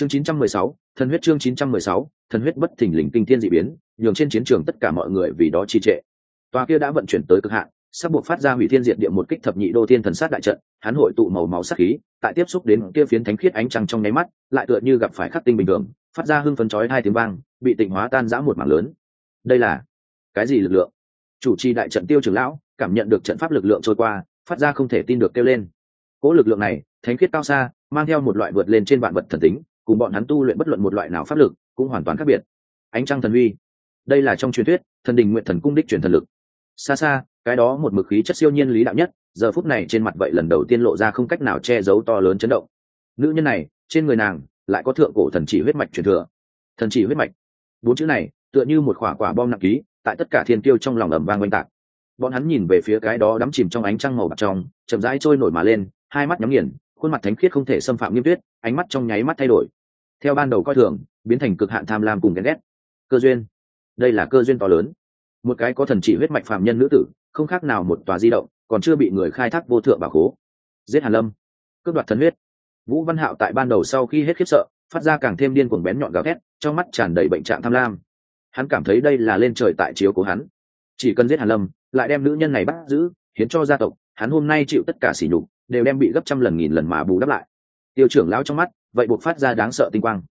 chương 916, thần huyết chương 916, thần huyết bất thình lình kinh thiên dị biến nhường trên chiến trường tất cả mọi người vì đó trì trệ. Tòa kia đã vận chuyển tới cực hạn sắp buộc phát ra hủy thiên diệt địa một kích thập nhị đô thiên thần sát đại trận hắn hội tụ màu máu sắc khí tại tiếp xúc đến kia phiến thánh khiết ánh trăng trong nháy mắt lại tựa như gặp phải khắc tinh bình thường phát ra hưng phấn chói hai tiếng vang bị tịnh hóa tan rã một mảng lớn. Đây là cái gì lực lượng? Chủ trì đại trận tiêu trưởng lão cảm nhận được trận pháp lực lượng trôi qua phát ra không thể tin được kêu lên. Cỗ lực lượng này thánh khiết cao xa mang theo một loại vượt lên trên vạn vật thần tính cùng bọn hắn tu luyện bất luận một loại nào pháp lực, cũng hoàn toàn khác biệt. Ánh trăng thần uy. Đây là trong truyền thuyết, thần đình nguyện thần cung đích truyền thần lực. Xa xa, cái đó một mực khí chất siêu nhiên lý đạo nhất, giờ phút này trên mặt vậy lần đầu tiên lộ ra không cách nào che giấu to lớn chấn động. Nữ nhân này, trên người nàng, lại có thượng cổ thần chỉ huyết mạch truyền thừa. Thần chỉ huyết mạch. Bốn chữ này, tựa như một quả quả bom nặng ký, tại tất cả thiên tiêu trong lòng ẩm vang oanh tạc. Bọn hắn nhìn về phía cái đó đắm chìm trong ánh trăng màu bạc trong, chậm rãi trôi nổi mà lên, hai mắt nhắm nghiền, khuôn mặt thánh khiết không thể xâm phạm nghiêm tuyết, ánh mắt trong nháy mắt thay đổi theo ban đầu coi thường, biến thành cực hạn tham lam cùng ghen ghét. Cơ duyên. Đây là cơ duyên to lớn. Một cái có thần chỉ huyết mạch phạm nhân nữ tử, không khác nào một tòa di động, còn chưa bị người khai thác vô thượng bảo khố. Giết hàn lâm. Cướp đoạt thần huyết. Vũ văn hạo tại ban đầu sau khi hết khiếp sợ, phát ra càng thêm điên cuồng bén nhọn gào thét, trong mắt tràn đầy bệnh trạng tham lam. Hắn cảm thấy đây là lên trời tại chiếu của hắn. Chỉ cần giết hàn lâm, lại đem nữ nhân này bắt giữ, hiến cho gia tộc, hắn hôm nay chịu tất cả sỉ nhục, đều đem bị gấp trăm lần nghìn lần mà bù đắp lại. Tiêu trưởng lão trong mắt vậy buộc phát ra đáng sợ tinh quang.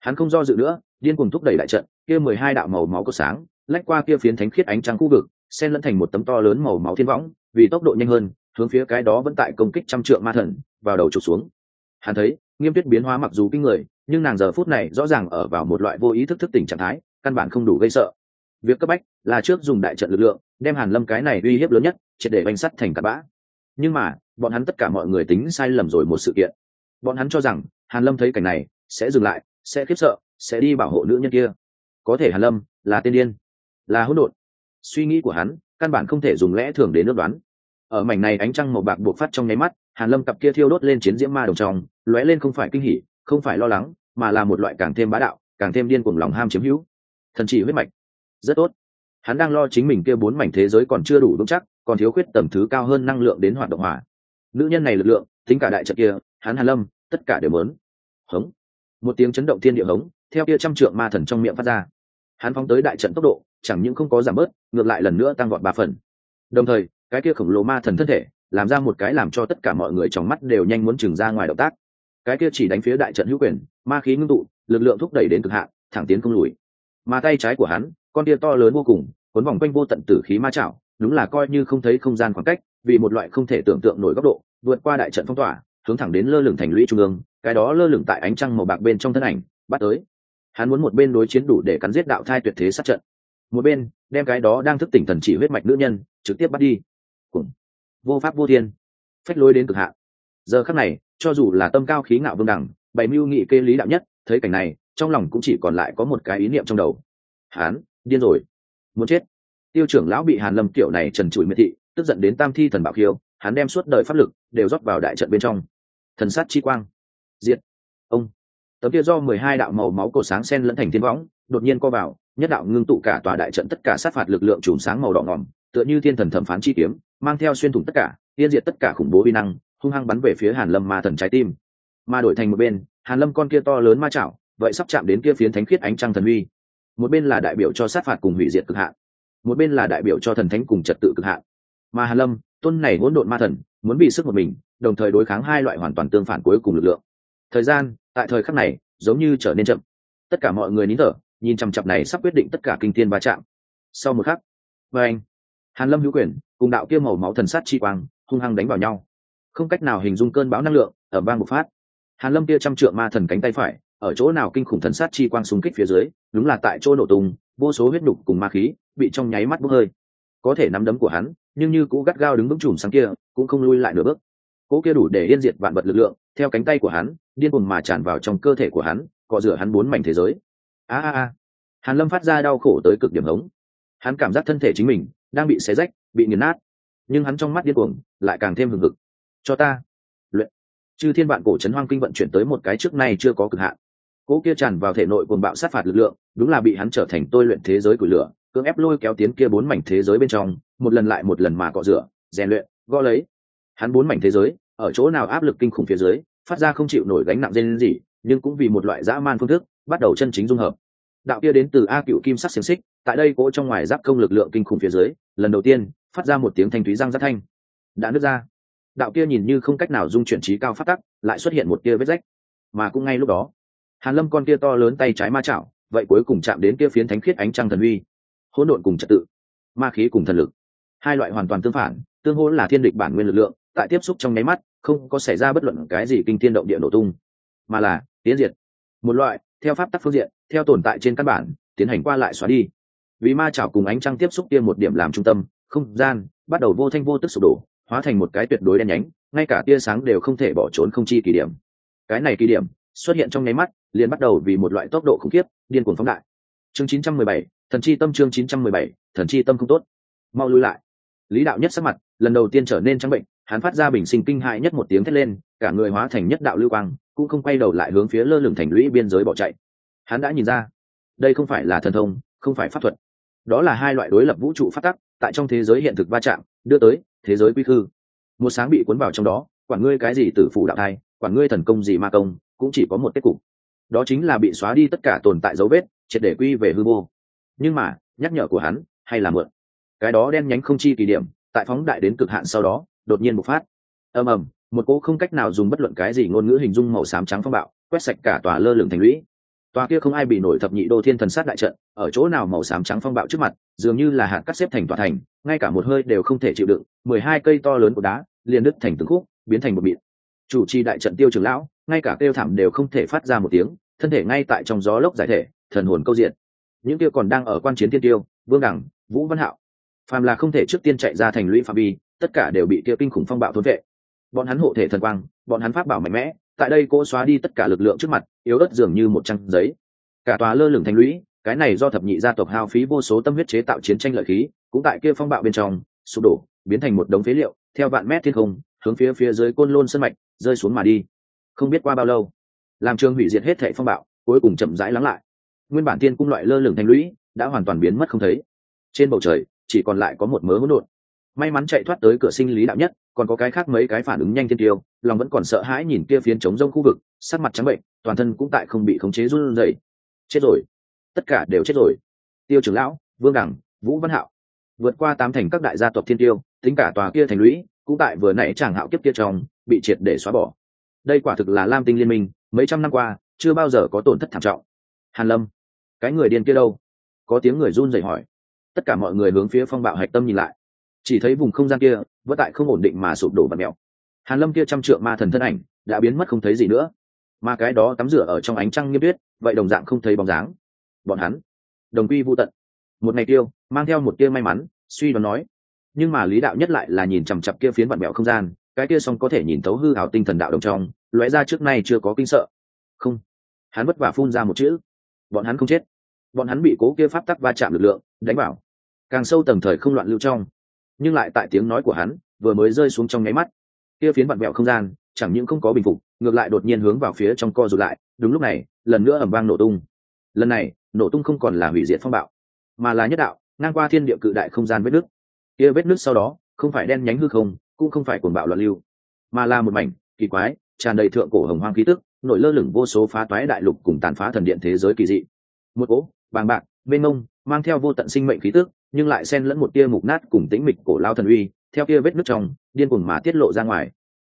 Hắn không do dự nữa, điên cuồng thúc đẩy đại trận, kia mười hai đạo màu máu có sáng, lách qua kia phiến thánh khiết ánh trăng khu vực, xen lẫn thành một tấm to lớn màu máu thiên võng, vì tốc độ nhanh hơn, hướng phía cái đó vẫn tại công kích trăm trượng ma thần, vào đầu trục xuống. Hắn thấy, nghiêm tuyết biến hóa mặc dù kinh người, nhưng nàng giờ phút này rõ ràng ở vào một loại vô ý thức thức tỉnh trạng thái, căn bản không đủ gây sợ. Việc cấp bách là trước dùng đại trận lực lượng, đem hàn lâm cái này uy hiếp lớn nhất, triệt để bánh sắt thành cặp bã. Nhưng mà, bọn hắn tất cả mọi người tính sai lầm rồi một sự kiện. Bọn hắn cho rằng hàn lâm thấy cảnh này, sẽ dừng lại, sẽ khiếp sợ, sẽ đi bảo hộ nữ nhân kia. Có thể hàn lâm là tiên điên, là hỗn độn. Suy nghĩ của hắn, căn bản không thể dùng lẽ thường đến ước đoán. Ở mảnh này ánh trăng màu bạc buộc phát trong nháy mắt, hàn lâm cặp kia thiêu đốt lên chiến diễm ma đồng trong, lóe lên không phải kinh hỉ, không phải lo lắng, mà là một loại càng thêm bá đạo, càng thêm điên cuồng lòng ham chiếm hữu. Thần chỉ huyết mạch. Rất tốt. Hắn đang lo chính mình kia bốn mảnh thế giới còn chưa đủ vững chắc, còn thiếu khuyết tầm thứ cao hơn năng lượng đến hoạt động hỏa. Nữ nhân này lực lượng, tính cả đại trận kia, hắn hàn lâm tất cả đều muốn hống. Một tiếng chấn động thiên địa hống, theo kia trăm trượng ma thần trong miệng phát ra. Hắn phóng tới đại trận tốc độ, chẳng những không có giảm bớt, ngược lại lần nữa tăng gọn ba phần. Đồng thời, cái kia khổng lồ ma thần thân thể, làm ra một cái làm cho tất cả mọi người trong mắt đều nhanh muốn chừng ra ngoài động tác. Cái kia chỉ đánh phía đại trận hữu quyền, ma khí ngưng tụ, lực lượng thúc đẩy đến cực hạn, thẳng tiến không lùi. Mà tay trái của hắn, con tia to lớn vô cùng, cuốn vòng quanh vô tận tử khí ma chảo, đúng là coi như không thấy không gian khoảng cách, vì một loại không thể tưởng tượng nổi góc độ, vượt qua đại trận phong tỏa hướng thẳng đến lơ lửng thành lũy trung ương, cái đó lơ lửng tại ánh trăng màu bạc bên trong thân ảnh, bắt tới. Hắn muốn một bên đối chiến đủ để cắn giết đạo thai tuyệt thế sát trận. Một bên, đem cái đó đang thức tỉnh thần chỉ huyết mạch nữ nhân, trực tiếp bắt đi. Cùng. Vô pháp vô thiên. Phách lối đến cực hạ. giờ khắc này, cho dù là tâm cao khí ngạo vương đẳng, bày mưu nghị kê lý đạo nhất, thấy cảnh này, trong lòng cũng chỉ còn lại có một cái ý niệm trong đầu. Hán điên rồi. Muốn chết. Tiêu trưởng lão bị hàn lâm kiểu này trần trụi miệt thị, tức giận đến tam thi thần bảo khiêu hắn đem suốt đời pháp lực đều rót vào đại trận bên trong. Thần sát chi quang. Diệt. Ông. Tấm kia do mười hai đạo màu máu cổ sáng sen lẫn thành thiên võng, đột nhiên co vào, nhất đạo ngưng tụ cả tòa đại trận tất cả sát phạt lực lượng chùm sáng màu đỏ ngỏm, tựa như thiên thần thẩm phán chi kiếm, mang theo xuyên thủng tất cả tiên diệt tất cả khủng bố vi năng, hung hăng bắn về phía hàn lâm ma thần trái tim. Ma đổi thành một bên, hàn lâm con kia to lớn ma chảo, vậy sắp chạm đến kia phiến thánh khiết ánh trăng thần uy. Một bên là đại biểu cho sát phạt cùng hủy diệt cực hạn, một bên là đại biểu cho thần thánh cùng trật tự cực hạn. Mà hàn lâm tôn này hỗn độn ma thần, muốn bị sức một mình, đồng thời đối kháng hai loại hoàn toàn tương phản cuối cùng lực lượng. Thời gian, tại thời khắc này, giống như trở nên chậm. Tất cả mọi người nín thở, nhìn chằm chặp này sắp quyết định tất cả kinh thiên va chạm. Sau một khắc, và anh, hàn lâm hữu quyền, cùng đạo kia màu máu thần sát chi quang, hung hăng đánh vào nhau. Không cách nào hình dung cơn bão năng lượng ở bang một phát. Hàn lâm kia trăm trượng ma thần cánh tay phải, ở chỗ nào kinh khủng thần sát chi quang xung kích phía dưới, đúng là tại chỗ nổ tung, vô số huyết đục cùng ma khí, bị trong nháy mắt bốc hơi. Có thể nắm đấm của hắn nhưng như cũ gắt gao đứng vững chùm sáng kia, cũng không lui lại nửa bước. Cỗ kia đủ để yên diệt vạn vật lực lượng, theo cánh tay của hắn, điên cuồng mà tràn vào trong cơ thể của hắn, cọ rửa hắn bốn mảnh thế giới. A a a. Hàn lâm phát ra đau khổ tới cực điểm hống. Hắn cảm giác thân thể chính mình đang bị xé rách, bị nghiền nát. Nhưng hắn trong mắt điên cuồng, lại càng thêm hừng hực. Cho ta. Luyện. Chư thiên vạn cổ trấn hoang kinh vận chuyển tới một cái trước nay chưa có cực hạn. Cỗ kia tràn vào thể nội cuồng bạo sát phạt lực lượng, đúng là bị hắn trở thành tôi luyện thế giới của lửa cưỡng ép lôi kéo tiến kia bốn mảnh thế giới bên trong, một lần lại một lần mà cọ rửa, rèn luyện, gõ lấy. Hắn bốn mảnh thế giới, ở chỗ nào áp lực kinh khủng phía dưới, phát ra không chịu nổi gánh nặng dên gì nhưng cũng vì một loại dã man phương thức, bắt đầu chân chính dung hợp. Đạo kia đến từ a cựu kim sắc xiềng xích, tại đây cỗ trong ngoài giáp công lực lượng kinh khủng phía dưới, lần đầu tiên, phát ra một tiếng thanh thúy răng rất thanh. Đã nứt ra. Đạo kia nhìn như không cách nào dung chuyển trí cao phát tắc, lại xuất hiện một kia vết rách. Mà cũng ngay lúc đó, hàn lâm con kia to lớn tay trái ma chảo, vậy cuối cùng chạm đến kia phiến thánh khiết ánh trăng thần uy hỗn độn cùng trật tự, ma khí cùng thần lực. Hai loại hoàn toàn tương phản, tương hỗ là thiên địch bản nguyên lực lượng, tại tiếp xúc trong nháy mắt, không có xảy ra bất luận cái gì kinh thiên động địa nổ tung, mà là tiến diệt. Một loại, theo pháp tắc phương diện, theo tồn tại trên căn bản, tiến hành qua lại xóa đi. Vì ma chảo cùng ánh trăng tiếp xúc kia một điểm làm trung tâm, không gian bắt đầu vô thanh vô tức sụp đổ, hóa thành một cái tuyệt đối đen nhánh, ngay cả tia sáng đều không thể bỏ trốn không chi kỳ điểm. Cái này kỳ điểm xuất hiện trong nháy mắt, liền bắt đầu vì một loại tốc độ khủng khiếp, điên cuồng phóng đại chương 917, thần chi tâm chương 917, thần chi tâm không tốt. Mau lui lại. Lý đạo nhất sắc mặt lần đầu tiên trở nên trắng bệnh hắn phát ra bình sinh kinh hại nhất một tiếng thét lên cả người hóa thành nhất đạo lưu quang cũng không quay đầu lại hướng phía lơ lửng thành lũy biên giới bỏ chạy. Hắn đã nhìn ra đây không phải là thần thông không phải pháp thuật. Đó là hai loại đối lập vũ trụ phát tắc tại trong thế giới hiện thực va chạm đưa tới thế giới quy khư. Một sáng bị cuốn vào trong đó quản ngươi cái gì tử phủ đạo thai quản ngươi thần công gì ma công cũng chỉ có một kết cục. Đó chính là bị xóa đi tất cả tồn tại dấu vết triệt để quy về hư vô. Nhưng mà, nhắc nhở của hắn, hay là mượn. Cái đó đen nhánh không chi kỳ điểm, tại phóng đại đến cực hạn sau đó, đột nhiên bộc phát. Ầm ầm, một cỗ không cách nào dùng bất luận cái gì ngôn ngữ hình dung màu xám trắng phong bạo, quét sạch cả tòa lơ lửng thành lũy. Tòa kia không ai bị nổi thập nhị đô thiên thần sát đại trận, ở chỗ nào màu xám trắng phong bạo trước mặt, dường như là hạt cắt xếp thành tòa thành, ngay cả một hơi đều không thể chịu đựng, mười hai cây to lớn của đá, liền đứt thành từng khúc, biến thành một mịn chủ trì đại trận tiêu trường lão, ngay cả kêu thảm đều không thể phát ra một tiếng, thân thể ngay tại trong gió lốc giải thể thần hồn câu diện. Những kia còn đang ở quan chiến tiên tiêu, vương đẳng vũ văn hạo. Phàm là không thể trước tiên chạy ra thành lũy phạm vi, tất cả đều bị kia kinh khủng phong bạo thôn vệ. Bọn hắn hộ thể thần quang, bọn hắn pháp bảo mạnh mẽ, tại đây cố xóa đi tất cả lực lượng trước mặt, yếu ớt dường như một trang giấy. Cả tòa lơ lửng thành lũy, cái này do thập nhị gia tộc hao phí vô số tâm huyết chế tạo chiến tranh lợi khí, cũng tại kia phong bạo bên trong, sụp đổ, biến thành một đống phế liệu, theo vạn mét thiên không, hướng phía phía dưới côn lôn sân mạch, rơi xuống mà đi. Không biết qua bao lâu, làm trường hủy diệt hết thệ phong bạo, cuối cùng chậm rãi lắng lại nguyên bản tiên cung loại lơ lửng thành lũy, đã hoàn toàn biến mất không thấy. Trên bầu trời, chỉ còn lại có một mớ hỗn độn. May mắn chạy thoát tới cửa sinh lý đạo nhất, còn có cái khác mấy cái phản ứng nhanh thiên tiêu, lòng vẫn còn sợ hãi nhìn kia phiến trống rông khu vực, sắc mặt trắng bệnh, toàn thân cũng tại không bị khống chế run rẩy. Chết rồi. Tất cả đều chết rồi. Tiêu trưởng lão, vương đẳng, vũ văn hạo. Vượt qua tám thành các đại gia tộc thiên tiêu, tính cả tòa kia thành lũy, cũng tại vừa nãy chàng hạo kiếp kia trong, bị triệt để xóa bỏ. Đây quả thực là lam tinh liên minh, mấy trăm năm qua, chưa bao giờ có tổn thất thảm trọng. Hàn lâm cái người điên kia đâu? Có tiếng người run rẩy hỏi. Tất cả mọi người hướng phía phong bạo hạch tâm nhìn lại. Chỉ thấy vùng không gian kia vỡ tại không ổn định mà sụp đổ và mèo hàn lâm kia trăm trượng ma thần thân ảnh đã biến mất không thấy gì nữa. Mà cái đó tắm rửa ở trong ánh trăng nghiêm tuyết, vậy đồng dạng không thấy bóng dáng. Bọn hắn đồng quy vô tận. Một ngày tiêu mang theo một tia may mắn suy đoán nói. Nhưng mà lý đạo nhất lại là nhìn chằm chặp kia phiến vặn mẹo không gian cái kia xong có thể nhìn thấu hư hào tinh thần đạo đồng trong lóe ra trước nay chưa có kinh sợ. Không hắn vất vả phun ra một chữ bọn hắn không chết. Bọn hắn bị cố kia pháp tắc va chạm lực lượng, đánh vào. Càng sâu tầng thời không loạn lưu trong. Nhưng lại tại tiếng nói của hắn, vừa mới rơi xuống trong nháy mắt. Kia phiến vặn vẹo không gian, chẳng những không có bình phục, ngược lại đột nhiên hướng vào phía trong co rụt lại. Đúng lúc này, lần nữa ẩm vang nổ tung. Lần này, nổ tung không còn là hủy diệt phong bạo, mà là nhất đạo, ngang qua thiên địa cự đại không gian vết nước kia vết nước sau đó, không phải đen nhánh hư không, cũng không phải cuồng bạo loạn lưu, mà là một mảnh kỳ quái, tràn đầy thượng cổ hồng hoang khí tức nổi lơ lửng vô số phá toái đại lục cùng tàn phá thần điện thế giới kỳ dị. Một cỗ, bàng bạc, mênh mông, mang theo vô tận sinh mệnh khí tức, nhưng lại xen lẫn một tia mục nát cùng tĩnh mịch cổ lao thần uy, theo kia vết nước trong, điên cuồng mà tiết lộ ra ngoài.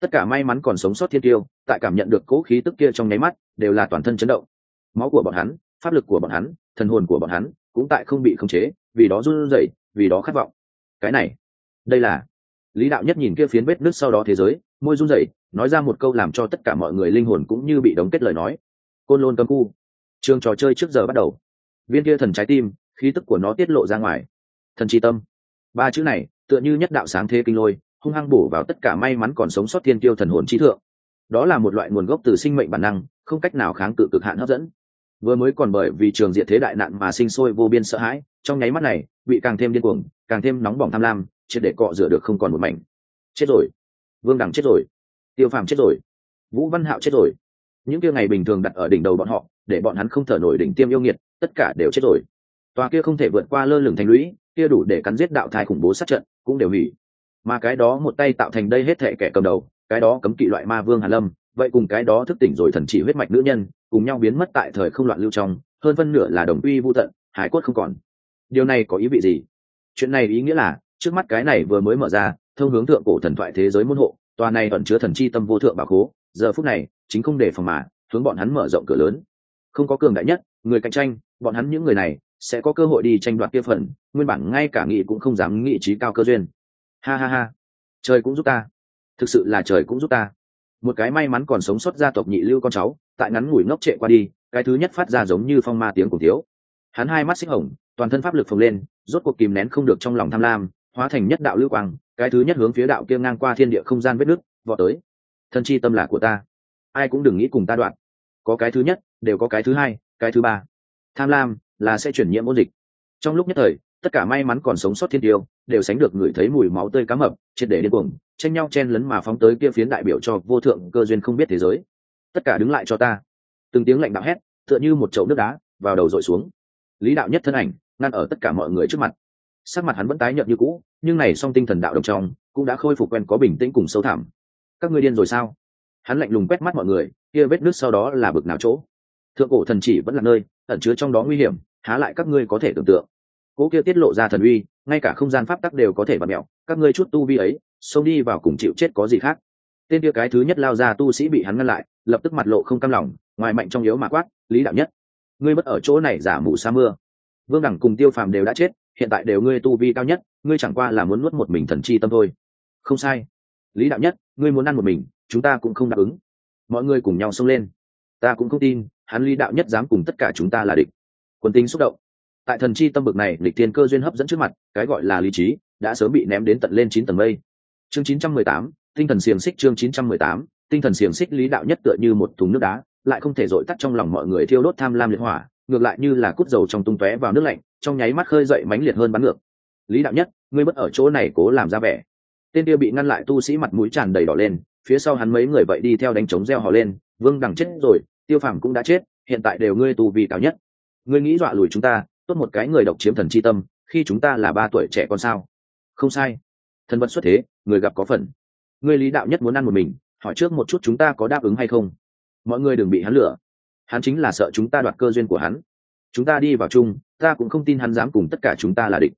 Tất cả may mắn còn sống sót thiên tiêu, tại cảm nhận được cỗ khí tức kia trong nháy mắt, đều là toàn thân chấn động. Máu của bọn hắn, pháp lực của bọn hắn, thần hồn của bọn hắn cũng tại không bị khống chế, vì đó run rẩy, vì đó khát vọng. Cái này, đây là lý đạo nhất nhìn kia phiến vết nước sau đó thế giới, môi run rẩy nói ra một câu làm cho tất cả mọi người linh hồn cũng như bị đóng kết lời nói. Côn lôn cấm khu trường trò chơi trước giờ bắt đầu. Viên kia thần trái tim, khí tức của nó tiết lộ ra ngoài. Thần tri tâm. Ba chữ này, tựa như nhất đạo sáng thế kinh lôi, hung hăng bổ vào tất cả may mắn còn sống sót thiên tiêu thần hồn trí thượng. Đó là một loại nguồn gốc từ sinh mệnh bản năng, không cách nào kháng cự cực hạn hấp dẫn. Vừa mới còn bởi vì trường diện thế đại nạn mà sinh sôi vô biên sợ hãi, trong nháy mắt này, bị càng thêm điên cuồng, càng thêm nóng bỏng tham lam, triệt để cọ rửa được không còn một mảnh. Chết rồi. Vương đẳng chết rồi tiêu phàm chết rồi. Vũ văn hạo chết rồi. Những kia ngày bình thường đặt ở đỉnh đầu bọn họ, để bọn hắn không thở nổi đỉnh tiêm yêu nghiệt, tất cả đều chết rồi. Tòa kia không thể vượt qua lơ lửng thành lũy, kia đủ để cắn giết đạo thai khủng bố sát trận, cũng đều hủy. Mà cái đó một tay tạo thành đây hết thệ kẻ cầm đầu, cái đó cấm kỵ loại ma vương hàn lâm, vậy cùng cái đó thức tỉnh rồi thần chỉ huyết mạch nữ nhân, cùng nhau biến mất tại thời không loạn lưu trong, hơn phân nửa là đồng uy vô tận, hải quất không còn. Điều này có ý vị gì? Chuyện này ý nghĩa là, trước mắt cái này vừa mới mở ra, thông hướng thượng cổ thần thoại thế giới môn hộ tòa này ẩn chứa thần chi tâm vô thượng bảo khố, giờ phút này, chính không để phòng mà, hướng bọn hắn mở rộng cửa lớn. Không có cường đại nhất, người cạnh tranh, bọn hắn những người này, sẽ có cơ hội đi tranh đoạt kia phần, nguyên bản ngay cả nghị cũng không dám nghị trí cao cơ duyên. Ha ha ha. Trời cũng giúp ta. Thực sự là trời cũng giúp ta. Một cái may mắn còn sống sót gia tộc nhị lưu con cháu, tại ngắn ngủi ngốc trệ qua đi, cái thứ nhất phát ra giống như phong ma tiếng cùng thiếu. Hắn hai mắt xích hồng, toàn thân pháp lực phồng lên, rốt cuộc kìm nén không được trong lòng tham lam, hóa thành nhất đạo lưu quang cái thứ nhất hướng phía đạo kia ngang qua thiên địa không gian vết nước vọt tới. Thân chi tâm là của ta. Ai cũng đừng nghĩ cùng ta đoạn. Có cái thứ nhất, đều có cái thứ hai, cái thứ ba. Tham lam là sẽ chuyển nhiễm ôn dịch. Trong lúc nhất thời, tất cả may mắn còn sống sót thiên tiêu đều sánh được người thấy mùi máu tươi cá mập, triệt để điên cuồng, tranh nhau chen lấn mà phóng tới kia phiến đại biểu cho vô thượng cơ duyên không biết thế giới. Tất cả đứng lại cho ta. Từng tiếng lạnh đạo hét, tựa như một chậu nước đá, vào đầu dội xuống. Lý đạo nhất thân ảnh, ngăn ở tất cả mọi người trước mặt. Sắc mặt hắn vẫn tái nhợt như cũ nhưng này song tinh thần đạo đồng trong cũng đã khôi phục quen có bình tĩnh cùng sâu thẳm. Các ngươi điên rồi sao? Hắn lạnh lùng quét mắt mọi người, kia vết nước sau đó là bực nào chỗ? Thượng cổ thần chỉ vẫn là nơi, ẩn chứa trong đó nguy hiểm, há lại các ngươi có thể tưởng tượng. Cố kia tiết lộ ra thần uy, ngay cả không gian pháp tắc đều có thể bật mẹo, các ngươi chút tu vi ấy, xông đi vào cùng chịu chết có gì khác? Tên kia cái thứ nhất lao ra tu sĩ bị hắn ngăn lại, lập tức mặt lộ không cam lòng, ngoài mạnh trong yếu mà quát, lý đạo nhất, ngươi mất ở chỗ này giả mù sa mưa. Vương đẳng cùng tiêu phàm đều đã chết hiện tại đều ngươi tu vi cao nhất, ngươi chẳng qua là muốn nuốt một mình thần chi tâm thôi. Không sai. Lý đạo nhất, ngươi muốn ăn một mình, chúng ta cũng không đáp ứng. Mọi người cùng nhau xông lên. Ta cũng không tin, hắn lý đạo nhất dám cùng tất cả chúng ta là địch. Quân tính xúc động. Tại thần chi tâm bực này, lịch thiên cơ duyên hấp dẫn trước mặt, cái gọi là lý trí, đã sớm bị ném đến tận lên chín tầng mây. Chương chín trăm mười tám, tinh thần xiềng xích chương chín trăm mười tám, tinh thần xiềng xích lý đạo nhất tựa như một thùng nước đá, lại không thể dội tắt trong lòng mọi người thiêu đốt tham lam liệt hỏa, ngược lại như là cút dầu trong tung tóe vào nước lạnh trong nháy mắt khơi dậy mãnh liệt hơn bắn ngược. Lý đạo nhất, ngươi mất ở chỗ này cố làm ra vẻ. Tên kia bị ngăn lại tu sĩ mặt mũi tràn đầy đỏ lên, phía sau hắn mấy người vậy đi theo đánh trống reo hò lên, vương đằng chết rồi, tiêu phàm cũng đã chết, hiện tại đều ngươi tù vì cao nhất. Ngươi nghĩ dọa lùi chúng ta, tốt một cái người độc chiếm thần chi tâm, khi chúng ta là ba tuổi trẻ con sao? Không sai. Thần vật xuất thế, người gặp có phần. Ngươi lý đạo nhất muốn ăn một mình, hỏi trước một chút chúng ta có đáp ứng hay không? Mọi người đừng bị hắn lừa. Hắn chính là sợ chúng ta đoạt cơ duyên của hắn chúng ta đi vào chung, ta cũng không tin hắn dám cùng tất cả chúng ta là địch.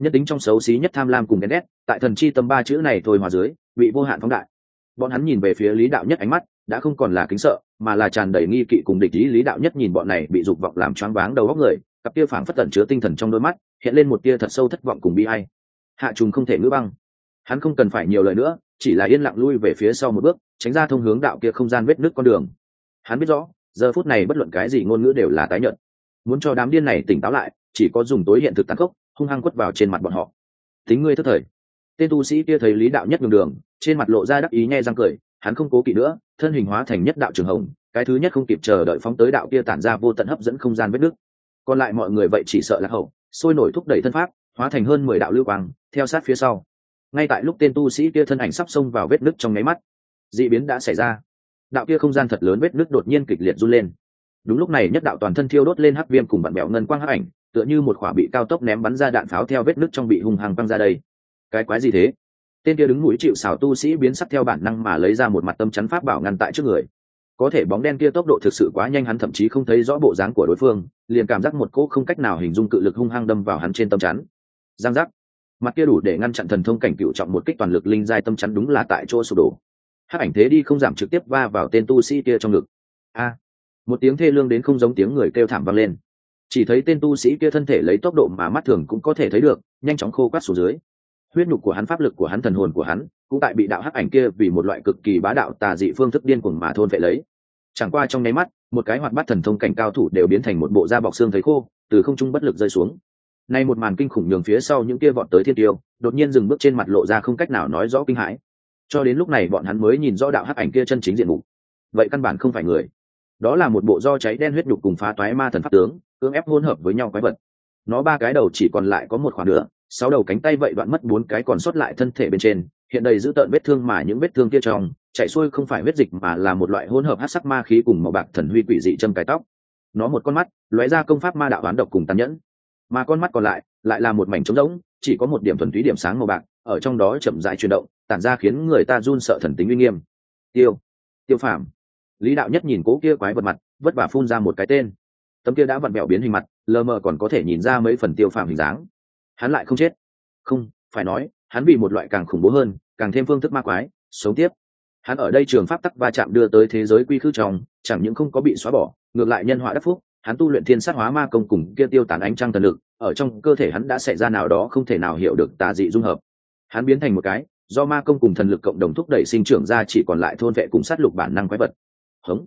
Nhất tính trong xấu xí nhất tham lam cùng ghen ghét, tại thần chi tâm ba chữ này thôi hòa dưới, bị vô hạn phóng đại. Bọn hắn nhìn về phía lý đạo nhất ánh mắt, đã không còn là kính sợ, mà là tràn đầy nghi kỵ cùng địch ý. Lý đạo nhất nhìn bọn này bị dục vọng làm choáng váng đầu góc người, cặp tia phảng phất tẩn chứa tinh thần trong đôi mắt, hiện lên một tia thật sâu thất vọng cùng bi hay hạ trùng không thể ngữ băng. Hắn không cần phải nhiều lời nữa, chỉ là yên lặng lui về phía sau một bước, tránh ra thông hướng đạo kia không gian vết nước con đường. Hắn biết rõ, giờ phút này bất luận cái gì ngôn ngữ đều là tái nhợt muốn cho đám điên này tỉnh táo lại, chỉ có dùng tối hiện thực tàn khốc, hung hăng quất vào trên mặt bọn họ. Tính ngươi thất thời. Tên tu sĩ kia thấy lý đạo nhất đường đường, trên mặt lộ ra đắc ý nghe răng cười, hắn không cố kỵ nữa, thân hình hóa thành nhất đạo trường hồng, cái thứ nhất không kịp chờ đợi phóng tới đạo kia tản ra vô tận hấp dẫn không gian vết nước còn lại mọi người vậy chỉ sợ là hậu, sôi nổi thúc đẩy thân pháp, hóa thành hơn mười đạo lưu quang, theo sát phía sau. Ngay tại lúc tên tu sĩ kia thân ảnh sắp xông vào vết nứt trong nháy mắt d ị biến đã xảy ra. Đạo kia không gian thật lớn vết nứt đột nhiên kịch liệt run lên đúng lúc này nhất đạo toàn thân thiêu đốt lên hắc viêm cùng bạn bèo ngân quang hắc ảnh, tựa như một khỏa bị cao tốc ném bắn ra đạn pháo theo vết nứt trong bị hung hăng băng ra đây. Cái quái gì thế? Tên kia đứng mũi chịu xảo tu sĩ biến sắc theo bản năng mà lấy ra một mặt tâm chắn pháp bảo ngăn tại trước người. Có thể bóng đen kia tốc độ thực sự quá nhanh hắn thậm chí không thấy rõ bộ dáng của đối phương, liền cảm giác một cỗ không cách nào hình dung cự lực hung hăng đâm vào hắn trên tâm chắn. Giang giác. Mặt kia đủ để ngăn chặn thần thông cảnh cựu trọng một kích toàn lực linh giai tâm chắn đúng là tại chỗ sụp đổ. Hắc ảnh thế đi không giảm trực tiếp va vào tên tu sĩ kia trong ngực. A một tiếng thê lương đến không giống tiếng người kêu thảm vang lên. Chỉ thấy tên tu sĩ kia thân thể lấy tốc độ mà mắt thường cũng có thể thấy được, nhanh chóng khô quát xuống dưới. Huyết nhục của hắn, pháp lực của hắn, thần hồn của hắn cũng tại bị đạo hắc ảnh kia vì một loại cực kỳ bá đạo tà dị phương thức điên cuồng mà thôn vệ lấy. Chẳng qua trong nháy mắt, một cái hoạt bát thần thông cảnh cao thủ đều biến thành một bộ da bọc xương thấy khô, từ không trung bất lực rơi xuống. Nay một màn kinh khủng nhường phía sau những kia vọt tới thiên tiêu, đột nhiên dừng bước trên mặt lộ ra không cách nào nói rõ kinh hãi. Cho đến lúc này bọn hắn mới nhìn rõ đạo hắc ảnh kia chân chính diện mục. Vậy căn bản không phải người đó là một bộ do cháy đen huyết nhục cùng phá toái ma thần pháp tướng, cưỡng ép hỗn hợp với nhau quái vật. Nó ba cái đầu chỉ còn lại có một khoảng nữa sáu đầu cánh tay vậy đoạn mất bốn cái còn sót lại thân thể bên trên, hiện đầy giữ tợn vết thương mà những vết thương kia trong, chạy xuôi không phải huyết dịch mà là một loại hỗn hợp hát sắc ma khí cùng màu bạc thần huy quỷ dị châm cái tóc. Nó một con mắt, lóe ra công pháp ma đạo oán độc cùng tàn nhẫn. Mà con mắt còn lại lại là một mảnh trống rỗng, chỉ có một điểm thuần túy điểm sáng màu bạc, ở trong đó chậm rãi chuyển động, tản ra khiến người ta run sợ thần tính uy nghiêm. Tiêu tiêu phàm lý đạo nhất nhìn cố kia quái vật mặt, vất vả phun ra một cái tên. Tấm kia đã vặn mẹo biến hình mặt, lờ mờ còn có thể nhìn ra mấy phần tiêu phàm hình dáng. Hắn lại không chết. Không, phải nói, hắn bị một loại càng khủng bố hơn, càng thêm phương thức ma quái, sống tiếp. Hắn ở đây trường pháp tắc va chạm đưa tới thế giới quy khư trong, chẳng những không có bị xóa bỏ, ngược lại nhân họa đắc phúc, hắn tu luyện thiên sát hóa ma công cùng kia tiêu tán ánh trăng thần lực, ở trong cơ thể hắn đã xảy ra nào đó không thể nào hiểu được tà dị dung hợp. Hắn biến thành một cái, do ma công cùng thần lực cộng đồng thúc đẩy sinh trưởng ra chỉ còn lại thôn vệ cùng sát lục bản năng quái vật hống.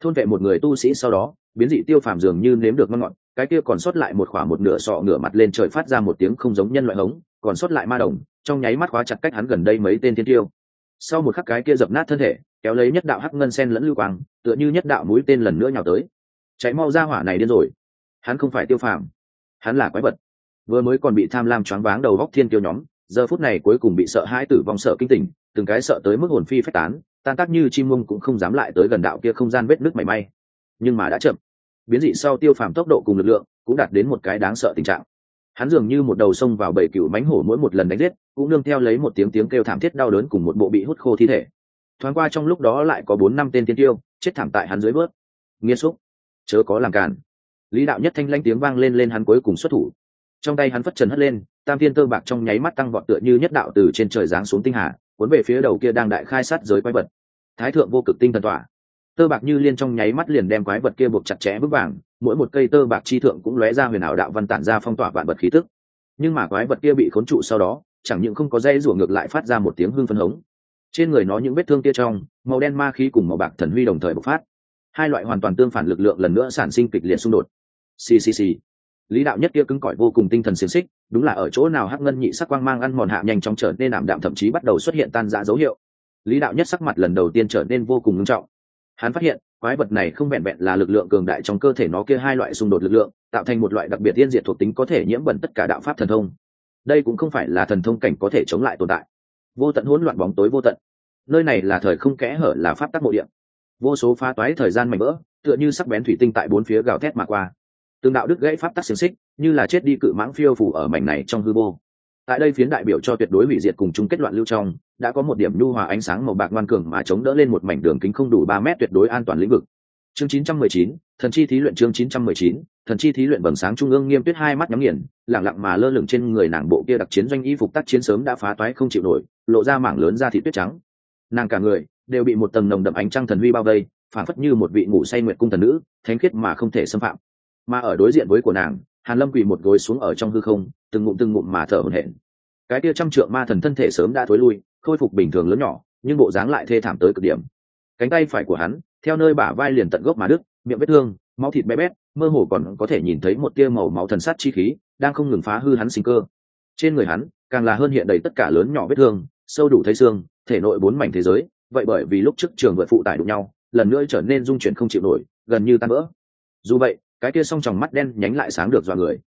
Thôn vệ một người tu sĩ sau đó, biến dị tiêu phàm dường như nếm được ngon ngọt, cái kia còn sót lại một khoảng một nửa sọ ngửa mặt lên trời phát ra một tiếng không giống nhân loại hống, còn sót lại ma đồng, trong nháy mắt khóa chặt cách hắn gần đây mấy tên thiên tiêu. Sau một khắc cái kia dập nát thân thể, kéo lấy nhất đạo hắc ngân sen lẫn lưu quang, tựa như nhất đạo mũi tên lần nữa nhào tới. Cháy mau ra hỏa này điên rồi. Hắn không phải tiêu phàm, hắn là quái vật. Vừa mới còn bị tham lam choáng váng đầu góc thiên tiêu nhóm, giờ phút này cuối cùng bị sợ hãi tử vong sợ kinh tỉnh, từng cái sợ tới mức hồn phi phách tán tan tác như chim mông cũng không dám lại tới gần đạo kia không gian vết nước mảy may. Nhưng mà đã chậm, biến dị sau tiêu phàm tốc độ cùng lực lượng cũng đạt đến một cái đáng sợ tình trạng. Hắn dường như một đầu sông vào bảy cựu mánh hổ mỗi một lần đánh giết, cũng nương theo lấy một tiếng tiếng kêu thảm thiết đau đớn cùng một bộ bị hút khô thi thể. Thoáng qua trong lúc đó lại có bốn năm tên tiên tiêu, chết thảm tại hắn dưới bớt. Nghiêm xúc, chớ có làm cản lý đạo nhất thanh lanh tiếng vang lên lên hắn cuối cùng xuất thủ. Trong tay hắn phất trần hất lên, tam thiên tơ bạc trong nháy mắt tăng vọt tựa như nhất đạo từ trên trời giáng xuống tinh hà, cuốn về phía đầu kia đang đại khai sát giới quái vật thái thượng vô cực tinh thần tỏa. Tơ bạc như liên trong nháy mắt liền đem quái vật kia buộc chặt chẽ vững vàng, mỗi một cây tơ bạc chi thượng cũng lóe ra huyền ảo đạo văn tản ra phong tỏa vạn vật khí tức. Nhưng mà quái vật kia bị khốn trụ sau đó, chẳng những không có dây rủa ngược lại phát ra một tiếng hưng phân hống. Trên người nó những vết thương kia trong, màu đen ma khí cùng màu bạc thần huy đồng thời bộc phát. Hai loại hoàn toàn tương phản lực lượng lần nữa sản sinh kịch liệt xung đột. Ccc lý đạo nhất kia cứng cỏi vô cùng tinh thần xiềng xích, đúng là ở chỗ nào hắc ngân nhị sắc quang mang ăn mòn hạ nhanh chóng trở nên ảm đạm thậm chí bắt đầu xuất hiện tan rã dấu hiệu lý đạo nhất sắc mặt lần đầu tiên trở nên vô cùng nghiêm trọng. Hắn phát hiện, quái vật này không vẹn vẹn là lực lượng cường đại trong cơ thể nó kia hai loại xung đột lực lượng, tạo thành một loại đặc biệt tiên diệt thuộc tính có thể nhiễm bẩn tất cả đạo pháp thần thông. Đây cũng không phải là thần thông cảnh có thể chống lại tồn tại. Vô tận hỗn loạn bóng tối vô tận. Nơi này là thời không kẽ hở là pháp tắc mộ điện vô số phá toái thời gian mảnh vỡ, tựa như sắc bén thủy tinh tại bốn phía gào thét mà qua. Từng đạo đức gãy pháp tắc xiềng xích, như là chết đi cự mãng phiêu phủ ở mảnh này trong hư vô tại đây phiến đại biểu cho tuyệt đối hủy diệt cùng chung kết loạn lưu trong đã có một điểm nhu hòa ánh sáng màu bạc ngoan cường mà chống đỡ lên một mảnh đường kính không đủ ba mét tuyệt đối an toàn lĩnh vực. Chương 919, thần chi thí luyện chương 919, thần chi thí luyện vầng sáng trung ương nghiêm tuyết hai mắt nhắm nghiền lặng lặng mà lơ lửng trên người nàng bộ kia đặc chiến doanh y phục tác chiến sớm đã phá toái không chịu nổi lộ ra mảng lớn da thịt tuyết trắng. Nàng cả người đều bị một tầng nồng đậm ánh trăng thần huy bao vây phản phất như một vị ngủ say nguyệt cung thần nữ thánh khiết mà không thể xâm phạm. Mà ở đối diện với của nàng hàn lâm quỳ một gối xuống ở trong hư không, từng ngụm từng ngụm mà thở hổn hển. Cái kia trăm trượng ma thần thân thể sớm đã thối lui, khôi phục bình thường lớn nhỏ, nhưng bộ dáng lại thê thảm tới cực điểm. Cánh tay phải của hắn, theo nơi bả vai liền tận gốc mà đứt, miệng vết thương, máu thịt bé bét, mơ hồ còn có thể nhìn thấy một tia màu máu thần sát chi khí, đang không ngừng phá hư hắn sinh cơ. Trên người hắn, càng là hơn hiện đầy tất cả lớn nhỏ vết thương, sâu đủ thấy xương, thể nội bốn mảnh thế giới, vậy bởi vì lúc trước trường vượt phụ tải đụng nhau, lần nữa trở nên dung chuyển không chịu nổi, gần như tan vỡ. Dù vậy cái kia song tròng mắt đen nhánh lại sáng được dọa người.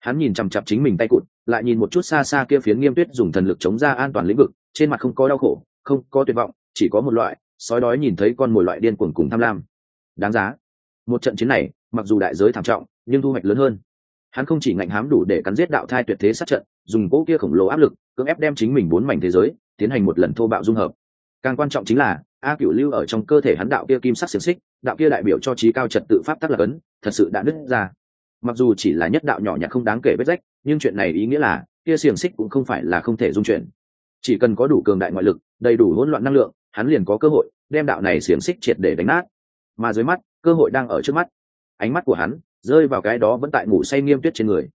Hắn nhìn chằm chặp chính mình tay cụt, lại nhìn một chút xa xa kia phiến nghiêm tuyết dùng thần lực chống ra an toàn lĩnh vực, trên mặt không có đau khổ, không có tuyệt vọng, chỉ có một loại, sói đói nhìn thấy con mồi loại điên cuồng cùng tham lam. Đáng giá. Một trận chiến này, mặc dù đại giới thảm trọng, nhưng thu hoạch lớn hơn. Hắn không chỉ ngạnh hám đủ để cắn giết đạo thai tuyệt thế sát trận, dùng cỗ kia khổng lồ áp lực, cưỡng ép đem chính mình bốn mảnh thế giới, tiến hành một lần thô bạo dung hợp càng quan trọng chính là, a cửu lưu ở trong cơ thể hắn đạo kia kim sắc xiềng xích, đạo kia đại biểu cho trí cao trật tự pháp tắc là cấn, thật sự đã nứt ra. Mặc dù chỉ là nhất đạo nhỏ nhặt không đáng kể vết rách, nhưng chuyện này ý nghĩa là, kia xiềng xích cũng không phải là không thể dung chuyển. Chỉ cần có đủ cường đại ngoại lực, đầy đủ hỗn loạn năng lượng, hắn liền có cơ hội đem đạo này xiềng xích triệt để đánh nát. Mà dưới mắt, cơ hội đang ở trước mắt. Ánh mắt của hắn rơi vào cái đó vẫn tại ngủ say nghiêm tuyết trên người.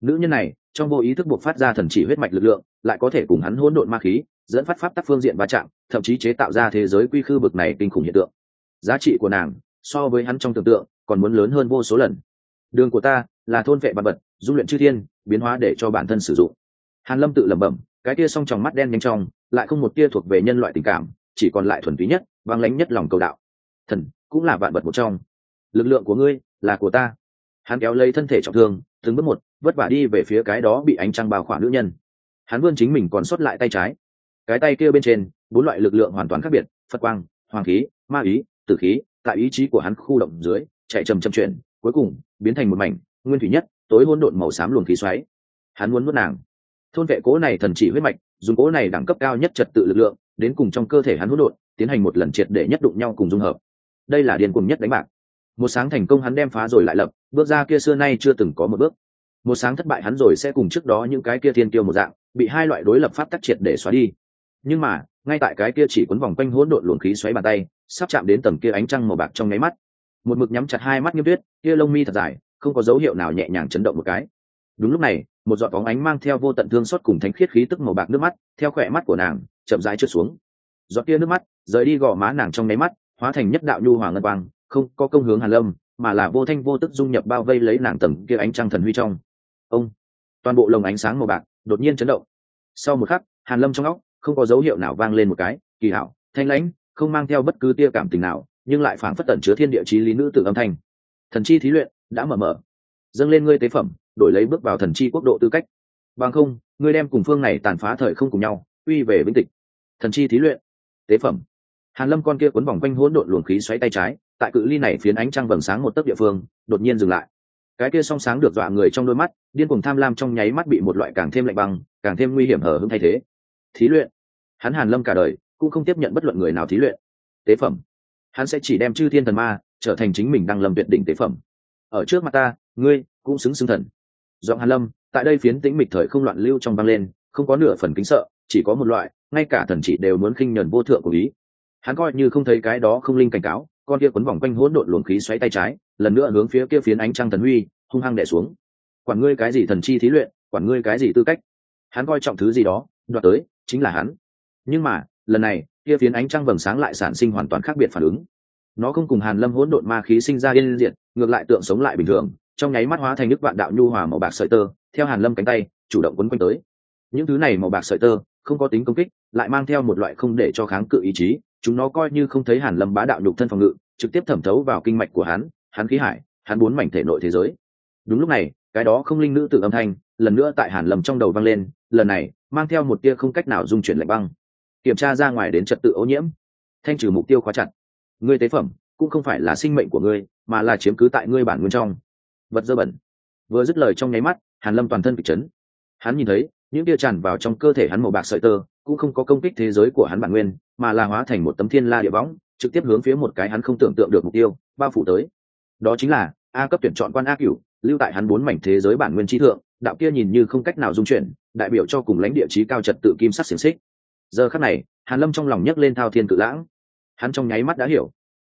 Nữ nhân này, trong vô ý thức buộc phát ra thần chỉ huyết mạch lực lượng, lại có thể cùng hắn hỗn độn ma khí dẫn phát pháp tắc phương diện va chạm, thậm chí chế tạo ra thế giới quy khư bực này kinh khủng hiện tượng. Giá trị của nàng, so với hắn trong tưởng tượng, còn muốn lớn hơn vô số lần. Đường của ta là thôn vệ vật vật, dung luyện chư thiên, biến hóa để cho bản thân sử dụng. Hàn lâm tự lẩm bẩm, cái kia song tròng mắt đen nhanh trong, lại không một tia thuộc về nhân loại tình cảm, chỉ còn lại thuần túy nhất, vang lánh nhất lòng cầu đạo. Thần cũng là vạn vật một trong. Lực lượng của ngươi là của ta. Hắn kéo lấy thân thể trọng thương, từng bước một, vất vả đi về phía cái đó bị ánh trăng bao khỏa nữ nhân. Hắn vươn chính mình còn xuất lại tay trái cái tay kia bên trên, bốn loại lực lượng hoàn toàn khác biệt, phật quang, hoàng khí, ma ý, tử khí, tại ý chí của hắn khu động dưới, chạy trầm trầm chuyển, cuối cùng, biến thành một mảnh, nguyên thủy nhất, tối hôn độn màu xám luồng khí xoáy. Hắn muốn nuốt nàng. Thôn vệ cố này thần chỉ huyết mạch, dùng cố này đẳng cấp cao nhất trật tự lực lượng, đến cùng trong cơ thể hắn hỗn độn, tiến hành một lần triệt để nhất đụng nhau cùng dung hợp. Đây là điên cuồng nhất đánh bạc. Một sáng thành công hắn đem phá rồi lại lập, bước ra kia xưa nay chưa từng có một bước. Một sáng thất bại hắn rồi sẽ cùng trước đó những cái kia thiên tiêu một dạng, bị hai loại đối lập pháp tắc triệt để xóa đi nhưng mà, ngay tại cái kia chỉ cuốn vòng quanh hỗn độn luồng khí xoáy bàn tay, sắp chạm đến tầm kia ánh trăng màu bạc trong nháy mắt. Một mực nhắm chặt hai mắt nghiêm tuyết, kia lông mi thật dài, không có dấu hiệu nào nhẹ nhàng chấn động một cái. Đúng lúc này, một giọt bóng ánh mang theo vô tận thương xót cùng thánh khiết khí tức màu bạc nước mắt, theo khỏe mắt của nàng, chậm rãi trượt xuống. Giọt kia nước mắt, rời đi gò má nàng trong nháy mắt, hóa thành nhất đạo nhu hoàng ngân quang, không có công hướng hàn lâm, mà là vô thanh vô tức dung nhập bao vây lấy nàng tầm kia ánh trăng thần huy trong. Ông! Toàn bộ lồng ánh sáng màu bạc, đột nhiên chấn động. Sau một khắc, hàn lâm trong óc không có dấu hiệu nào vang lên một cái, kỳ hảo, thanh lãnh, không mang theo bất cứ tia cảm tình nào, nhưng lại phảng phất tẩn chứa thiên địa chí lý nữ tử âm thanh. Thần chi thí luyện đã mở mở. Dâng lên ngươi tế phẩm, đổi lấy bước vào thần chi quốc độ tư cách. Bằng không, ngươi đem cùng phương này tàn phá thời không cùng nhau uy về vĩnh tịch. Thần chi thí luyện, tế phẩm. Hàn lâm con kia cuốn vòng quanh hỗn độn luồng khí xoáy tay trái, tại cự ly này phiến ánh trăng vầng sáng một tấc địa phương, đột nhiên dừng lại. Cái kia song sáng được dọa người trong đôi mắt, điên cuồng tham lam trong nháy mắt bị một loại càng thêm lạnh băng, càng thêm nguy hiểm hở hững thay thế thí luyện. Hắn hàn lâm cả đời, cũng không tiếp nhận bất luận người nào thí luyện. Tế phẩm. Hắn sẽ chỉ đem chư thiên thần ma trở thành chính mình đang lâm tuyệt đỉnh tế phẩm. Ở trước mặt ta, ngươi cũng xứng xứng thần. Giọng hàn lâm, tại đây phiến tĩnh mịch thời không loạn lưu trong băng lên, không có nửa phần kính sợ, chỉ có một loại, ngay cả thần chỉ đều muốn khinh nhẫn vô thượng của ý. Hắn coi như không thấy cái đó không linh cảnh cáo, con kia quấn vòng quanh hỗn độn luồng khí xoáy tay trái, lần nữa hướng phía kia phiến ánh trăng thần huy, hung hăng đè xuống. Quản ngươi cái gì thần chi thí luyện, quản ngươi cái gì tư cách. Hắn coi trọng thứ gì đó, đoạt tới chính là hắn. Nhưng mà, lần này, kia phiến ánh trăng vầng sáng lại sản sinh hoàn toàn khác biệt phản ứng. Nó không cùng hàn lâm hỗn độn ma khí sinh ra yên diện ngược lại tượng sống lại bình thường, trong nháy mắt hóa thành nước vạn đạo nhu hòa màu bạc sợi tơ, theo hàn lâm cánh tay, chủ động quấn quanh tới. Những thứ này màu bạc sợi tơ, không có tính công kích, lại mang theo một loại không để cho kháng cự ý chí, chúng nó coi như không thấy hàn lâm bá đạo nhục thân phòng ngự, trực tiếp thẩm thấu vào kinh mạch của hắn hắn khí hải, hắn bốn mảnh thể nội thế giới. Đúng lúc này, cái đó không linh nữ tự âm thanh, lần nữa tại hàn lâm trong đầu vang lên, lần này mang theo một tia không cách nào dung chuyển lạnh băng. Kiểm tra ra ngoài đến trật tự ô nhiễm. Thanh trừ mục tiêu khóa chặt. Ngươi tế phẩm cũng không phải là sinh mệnh của ngươi, mà là chiếm cứ tại ngươi bản nguyên trong. Vật dơ bẩn. Vừa dứt lời trong nháy mắt, hàn lâm toàn thân bị chấn. Hắn nhìn thấy, những tia tràn vào trong cơ thể hắn màu bạc sợi tơ, cũng không có công kích thế giới của hắn bản nguyên, mà là hóa thành một tấm thiên la địa võng, trực tiếp hướng phía một cái hắn không tưởng tượng được mục tiêu, bao phủ tới. Đó chính là a cấp tuyển chọn quan a cửu, lưu tại hắn bốn mảnh thế giới bản nguyên trí thượng đạo kia nhìn như không cách nào dung chuyển, đại biểu cho cùng lãnh địa trí cao trật tự kim sắc xiềng xích. Giờ khắc này, hàn lâm trong lòng nhấc lên thao thiên cự lãng. Hắn trong nháy mắt đã hiểu,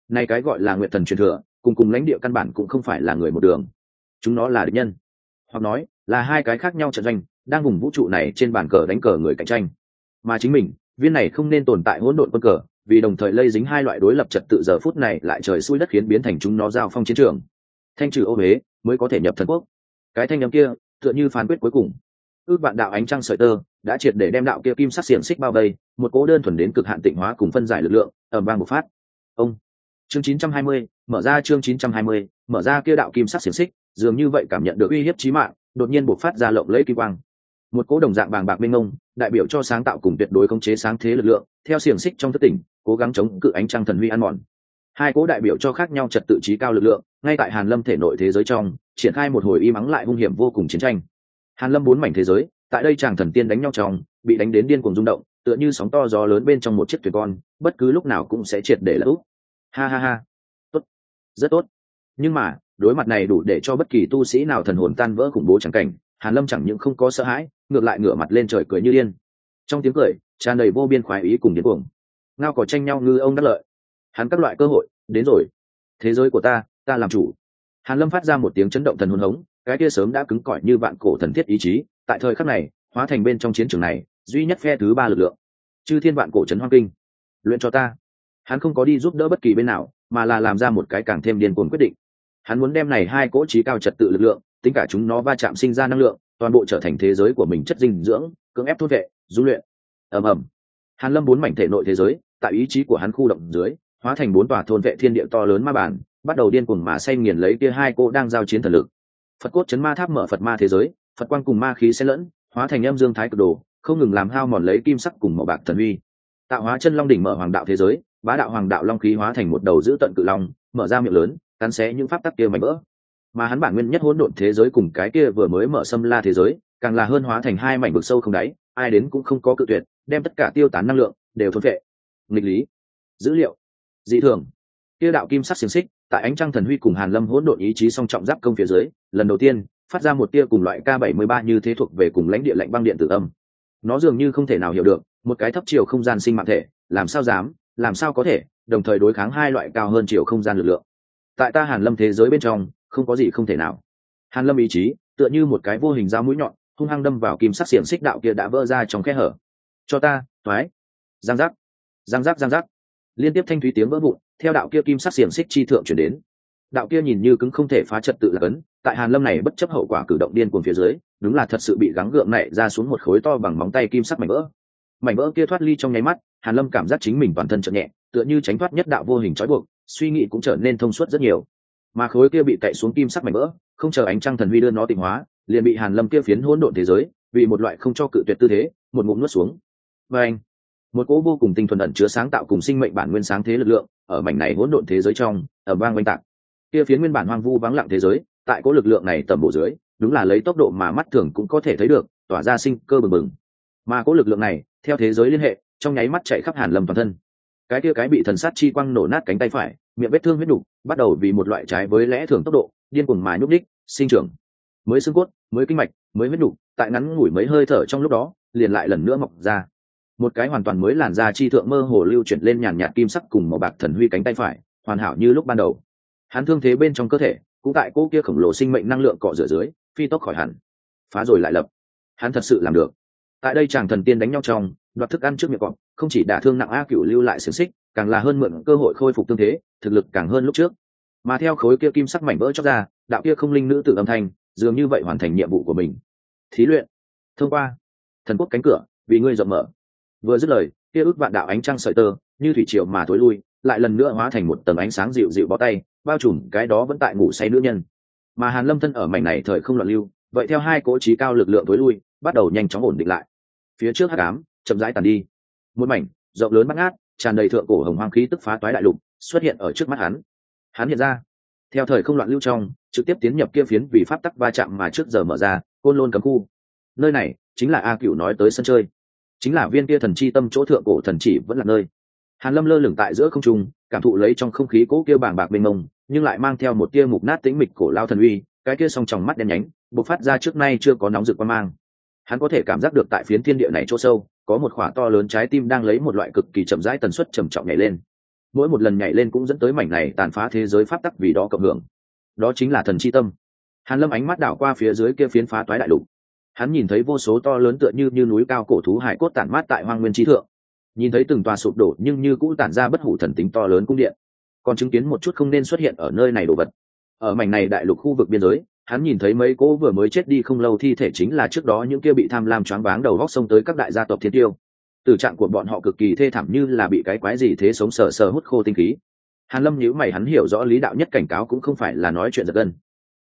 nay cái gọi là nguyện thần truyền thừa, cùng cùng lãnh địa căn bản cũng không phải là người một đường. Chúng nó là địch nhân. Hoặc nói, là hai cái khác nhau trận doanh, đang vùng vũ trụ này trên bàn cờ đánh cờ người cạnh tranh. Mà chính mình, viên này không nên tồn tại hỗn độn quân cờ, vì đồng thời lây dính hai loại đối lập trật tự giờ phút này lại trời xui đất khiến biến thành chúng nó giao phong chiến trường. Thanh trừ ô huế mới có thể nhập thần quốc. Cái thanh âm kia tựa như phán quyết cuối cùng. Ước bạn đạo ánh trăng sợi tơ đã triệt để đem đạo kia kim sắc xiềng xích bao vây một cố đơn thuần đến cực hạn tịnh hóa cùng phân giải lực lượng ẩm vang một phát. Ông! Chương 920, mở ra chương 920, mở ra kia đạo kim sắc xiềng xích dường như vậy cảm nhận được uy hiếp chí mạng đột nhiên bộc phát ra lộng lẫy kim quang. Một cố đồng dạng bàng bạc minh ngông đại biểu cho sáng tạo cùng tuyệt đối khống chế sáng thế lực lượng theo xiềng xích trong thất tỉnh cố gắng chống cự ánh trăng thần huy ăn mòn. Hai cố đại biểu cho khác nhau trật tự trí cao lực lượng ngay tại hàn lâm thể nội thế giới trong, triển khai một hồi y mắng lại hung hiểm vô cùng chiến tranh. Hàn lâm bốn mảnh thế giới, tại đây chàng thần tiên đánh nhau trong, bị đánh đến điên cuồng rung động, tựa như sóng to gió lớn bên trong một chiếc thuyền con, bất cứ lúc nào cũng sẽ triệt để lũ úp. Ha ha ha. Tốt. Rất tốt. Nhưng mà, đối mặt này đủ để cho bất kỳ tu sĩ nào thần hồn tan vỡ khủng bố chẳng cảnh, hàn lâm chẳng những không có sợ hãi, ngược lại ngửa mặt lên trời cười như điên. Trong tiếng cười, tràn đầy vô biên khoái ý cùng điên cuồng. Ngao cỏ tranh nhau ngư ông đắc lợi. Hắn các loại cơ hội, đến rồi. Thế giới của ta ta làm chủ. Hàn lâm phát ra một tiếng chấn động thần hồn hống, cái kia sớm đã cứng cỏi như vạn cổ thần thiết ý chí, tại thời khắc này, hóa thành bên trong chiến trường này, duy nhất phe thứ ba lực lượng. Chư thiên vạn cổ trấn hoang kinh, luyện cho ta. Hắn không có đi giúp đỡ bất kỳ bên nào, mà là làm ra một cái càng thêm điên cuồng quyết định. Hắn muốn đem này hai cỗ trí cao trật tự lực lượng, tính cả chúng nó va chạm sinh ra năng lượng, toàn bộ trở thành thế giới của mình chất dinh dưỡng, cưỡng ép thốt vệ, du luyện. Ầm ầm. Hàn lâm bốn mảnh thể nội thế giới, tại ý chí của hắn khu động dưới, hóa thành bốn tòa thôn vệ thiên địa to lớn ma bản bắt đầu điên cuồng mà say nghiền lấy kia hai cô đang giao chiến thần lực. Phật cốt chấn ma tháp mở phật ma thế giới, phật quang cùng ma khí xen lẫn, hóa thành âm dương thái cực đồ, không ngừng làm hao mòn lấy kim sắc cùng màu bạc thần uy. Tạo hóa chân long đỉnh mở hoàng đạo thế giới, bá đạo hoàng đạo long khí hóa thành một đầu giữ tận cự long, mở ra miệng lớn, cắn xé những pháp tắc kia mảnh vỡ. Mà hắn bản nguyên nhất hỗn độn thế giới cùng cái kia vừa mới mở xâm la thế giới, càng là hơn hóa thành hai mảnh vực sâu không đáy, ai đến cũng không có cự tuyệt, đem tất cả tiêu tán năng lượng đều thôn vệ nghịch lý. Dữ liệu. Dị thường. Kia đạo kim sắc xiềng xích tại ánh trăng thần huy cùng hàn lâm hỗn độn ý chí song trọng giáp công phía dưới, lần đầu tiên, phát ra một tia cùng loại k 73 như thế thuộc về cùng lãnh địa lạnh băng điện tử âm. Nó dường như không thể nào hiểu được, một cái thấp chiều không gian sinh mạng thể, làm sao dám, làm sao có thể, đồng thời đối kháng hai loại cao hơn chiều không gian lực lượng. Tại ta hàn lâm thế giới bên trong, không có gì không thể nào. Hàn lâm ý chí, tựa như một cái vô hình dao mũi nhọn, hung hăng đâm vào kim sắc xiềng xích đạo kia đã vỡ ra trong khe hở. Cho ta toái giang giác. Giang giác giang giác liên tiếp thanh thúy tiếng vỡ vụn, theo đạo kia kim sắc xiềng xích chi thượng chuyển đến. Đạo kia nhìn như cứng không thể phá trật tự là cấn, tại hàn lâm này bất chấp hậu quả cử động điên cuồng phía dưới, đúng là thật sự bị gắng gượng này ra xuống một khối to bằng móng tay kim sắc mảnh vỡ. Mảnh vỡ kia thoát ly trong nháy mắt, hàn lâm cảm giác chính mình toàn thân chậm nhẹ, tựa như tránh thoát nhất đạo vô hình trói buộc, suy nghĩ cũng trở nên thông suốt rất nhiều. Mà khối kia bị cậy xuống kim sắc mảnh vỡ, không chờ ánh trăng thần huy đưa nó tịnh hóa, liền bị hàn lâm kia phiến hỗn độn thế giới, vì một loại không cho cự tuyệt tư thế, một ngụm nuốt xuống. Và anh một cỗ vô cùng tinh thuần ẩn chứa sáng tạo cùng sinh mệnh bản nguyên sáng thế lực lượng ở mảnh này hỗn độn thế giới trong ở bang oanh tạc. Kia phiến nguyên bản hoang vu vắng lặng thế giới, tại cỗ lực lượng này tầm bổ dưới, đúng là lấy tốc độ mà mắt thường cũng có thể thấy được, tỏa ra sinh cơ bừng bừng. Mà cỗ lực lượng này, theo thế giới liên hệ, trong nháy mắt chạy khắp hàn lâm toàn thân. Cái kia cái bị thần sát chi quang nổ nát cánh tay phải, miệng vết thương huyết đục bắt đầu vì một loại trái với lẽ thường tốc độ, điên cuồng mà nhúc đích sinh trưởng. Mới xương cốt, mới kinh mạch, mới huyết đục tại ngắn ngủi mấy hơi thở trong lúc đó, liền lại lần nữa mọc ra một cái hoàn toàn mới làn da chi thượng mơ hồ lưu chuyển lên nhàn nhạt kim sắc cùng màu bạc thần huy cánh tay phải, hoàn hảo như lúc ban đầu. Hắn thương thế bên trong cơ thể, cũng tại cỗ kia khổng lồ sinh mệnh năng lượng cọ rửa dưới, phi tốc khỏi hẳn. Phá rồi lại lập. Hắn thật sự làm được. Tại đây chàng thần tiên đánh nhau trong, đoạt thức ăn trước miệng cọp, không chỉ đả thương nặng a cựu lưu lại xiềng xích, càng là hơn mượn cơ hội khôi phục tương thế, thực lực càng hơn lúc trước. Mà theo khối kia kim sắc mảnh vỡ chóc ra, đạo kia không linh nữ tự âm thanh, dường như vậy hoàn thành nhiệm vụ của mình. Thí luyện. Thông qua. Thần quốc cánh cửa, vì ngươi rộng mở vừa dứt lời, kia ước vạn đạo ánh trăng sợi tơ, như thủy triều mà thối lui, lại lần nữa hóa thành một tầng ánh sáng dịu dịu bó tay, bao trùm cái đó vẫn tại ngủ say nữ nhân. Mà hàn lâm thân ở mảnh này thời không loạn lưu, vậy theo hai cỗ trí cao lực lượng thối lui, bắt đầu nhanh chóng ổn định lại. Phía trước hắc ám, chậm rãi tàn đi. Một mảnh, rộng lớn bắt ngát, tràn đầy thượng cổ hồng hoang khí tức phá toái đại lục, xuất hiện ở trước mắt hắn. Hắn hiện ra. Theo thời không loạn lưu trong, trực tiếp tiến nhập kia phiến vì pháp tắc va chạm mà trước giờ mở ra, côn lôn cấm khu. Nơi này chính là a cựu nói tới sân chơi chính là viên kia thần chi tâm chỗ thượng cổ thần chỉ vẫn là nơi. Hàn lâm lơ lửng tại giữa không trung, cảm thụ lấy trong không khí cố kia bàng bạc mênh mông, nhưng lại mang theo một tia mục nát tĩnh mịch cổ lao thần uy, cái kia song tròng mắt đen nhánh, bộc phát ra trước nay chưa có nóng rực quan mang. Hắn có thể cảm giác được tại phiến thiên địa này chỗ sâu, có một khỏa to lớn trái tim đang lấy một loại cực kỳ chậm rãi tần suất trầm trọng nhảy lên. Mỗi một lần nhảy lên cũng dẫn tới mảnh này tàn phá thế giới pháp tắc vì đó cộng hưởng. Đó chính là thần chi tâm. Hàn lâm ánh mắt đảo qua phía dưới kia phiến phá toái đại lục hắn nhìn thấy vô số to lớn tựa như như núi cao cổ thú hải cốt tản mát tại hoang nguyên trí thượng. Nhìn thấy từng tòa sụp đổ nhưng như cũ tản ra bất hủ thần tính to lớn cung điện. Còn chứng kiến một chút không nên xuất hiện ở nơi này đồ vật. Ở mảnh này đại lục khu vực biên giới, hắn nhìn thấy mấy cỗ vừa mới chết đi không lâu thi thể chính là trước đó những kia bị tham lam choáng váng đầu góc sông tới các đại gia tộc thiên tiêu. Tử trạng của bọn họ cực kỳ thê thảm như là bị cái quái gì thế sống sờ sờ hút khô tinh khí. Hàn lâm nhíu mày, hắn hiểu rõ lý đạo nhất cảnh cáo cũng không phải là nói chuyện giật gân.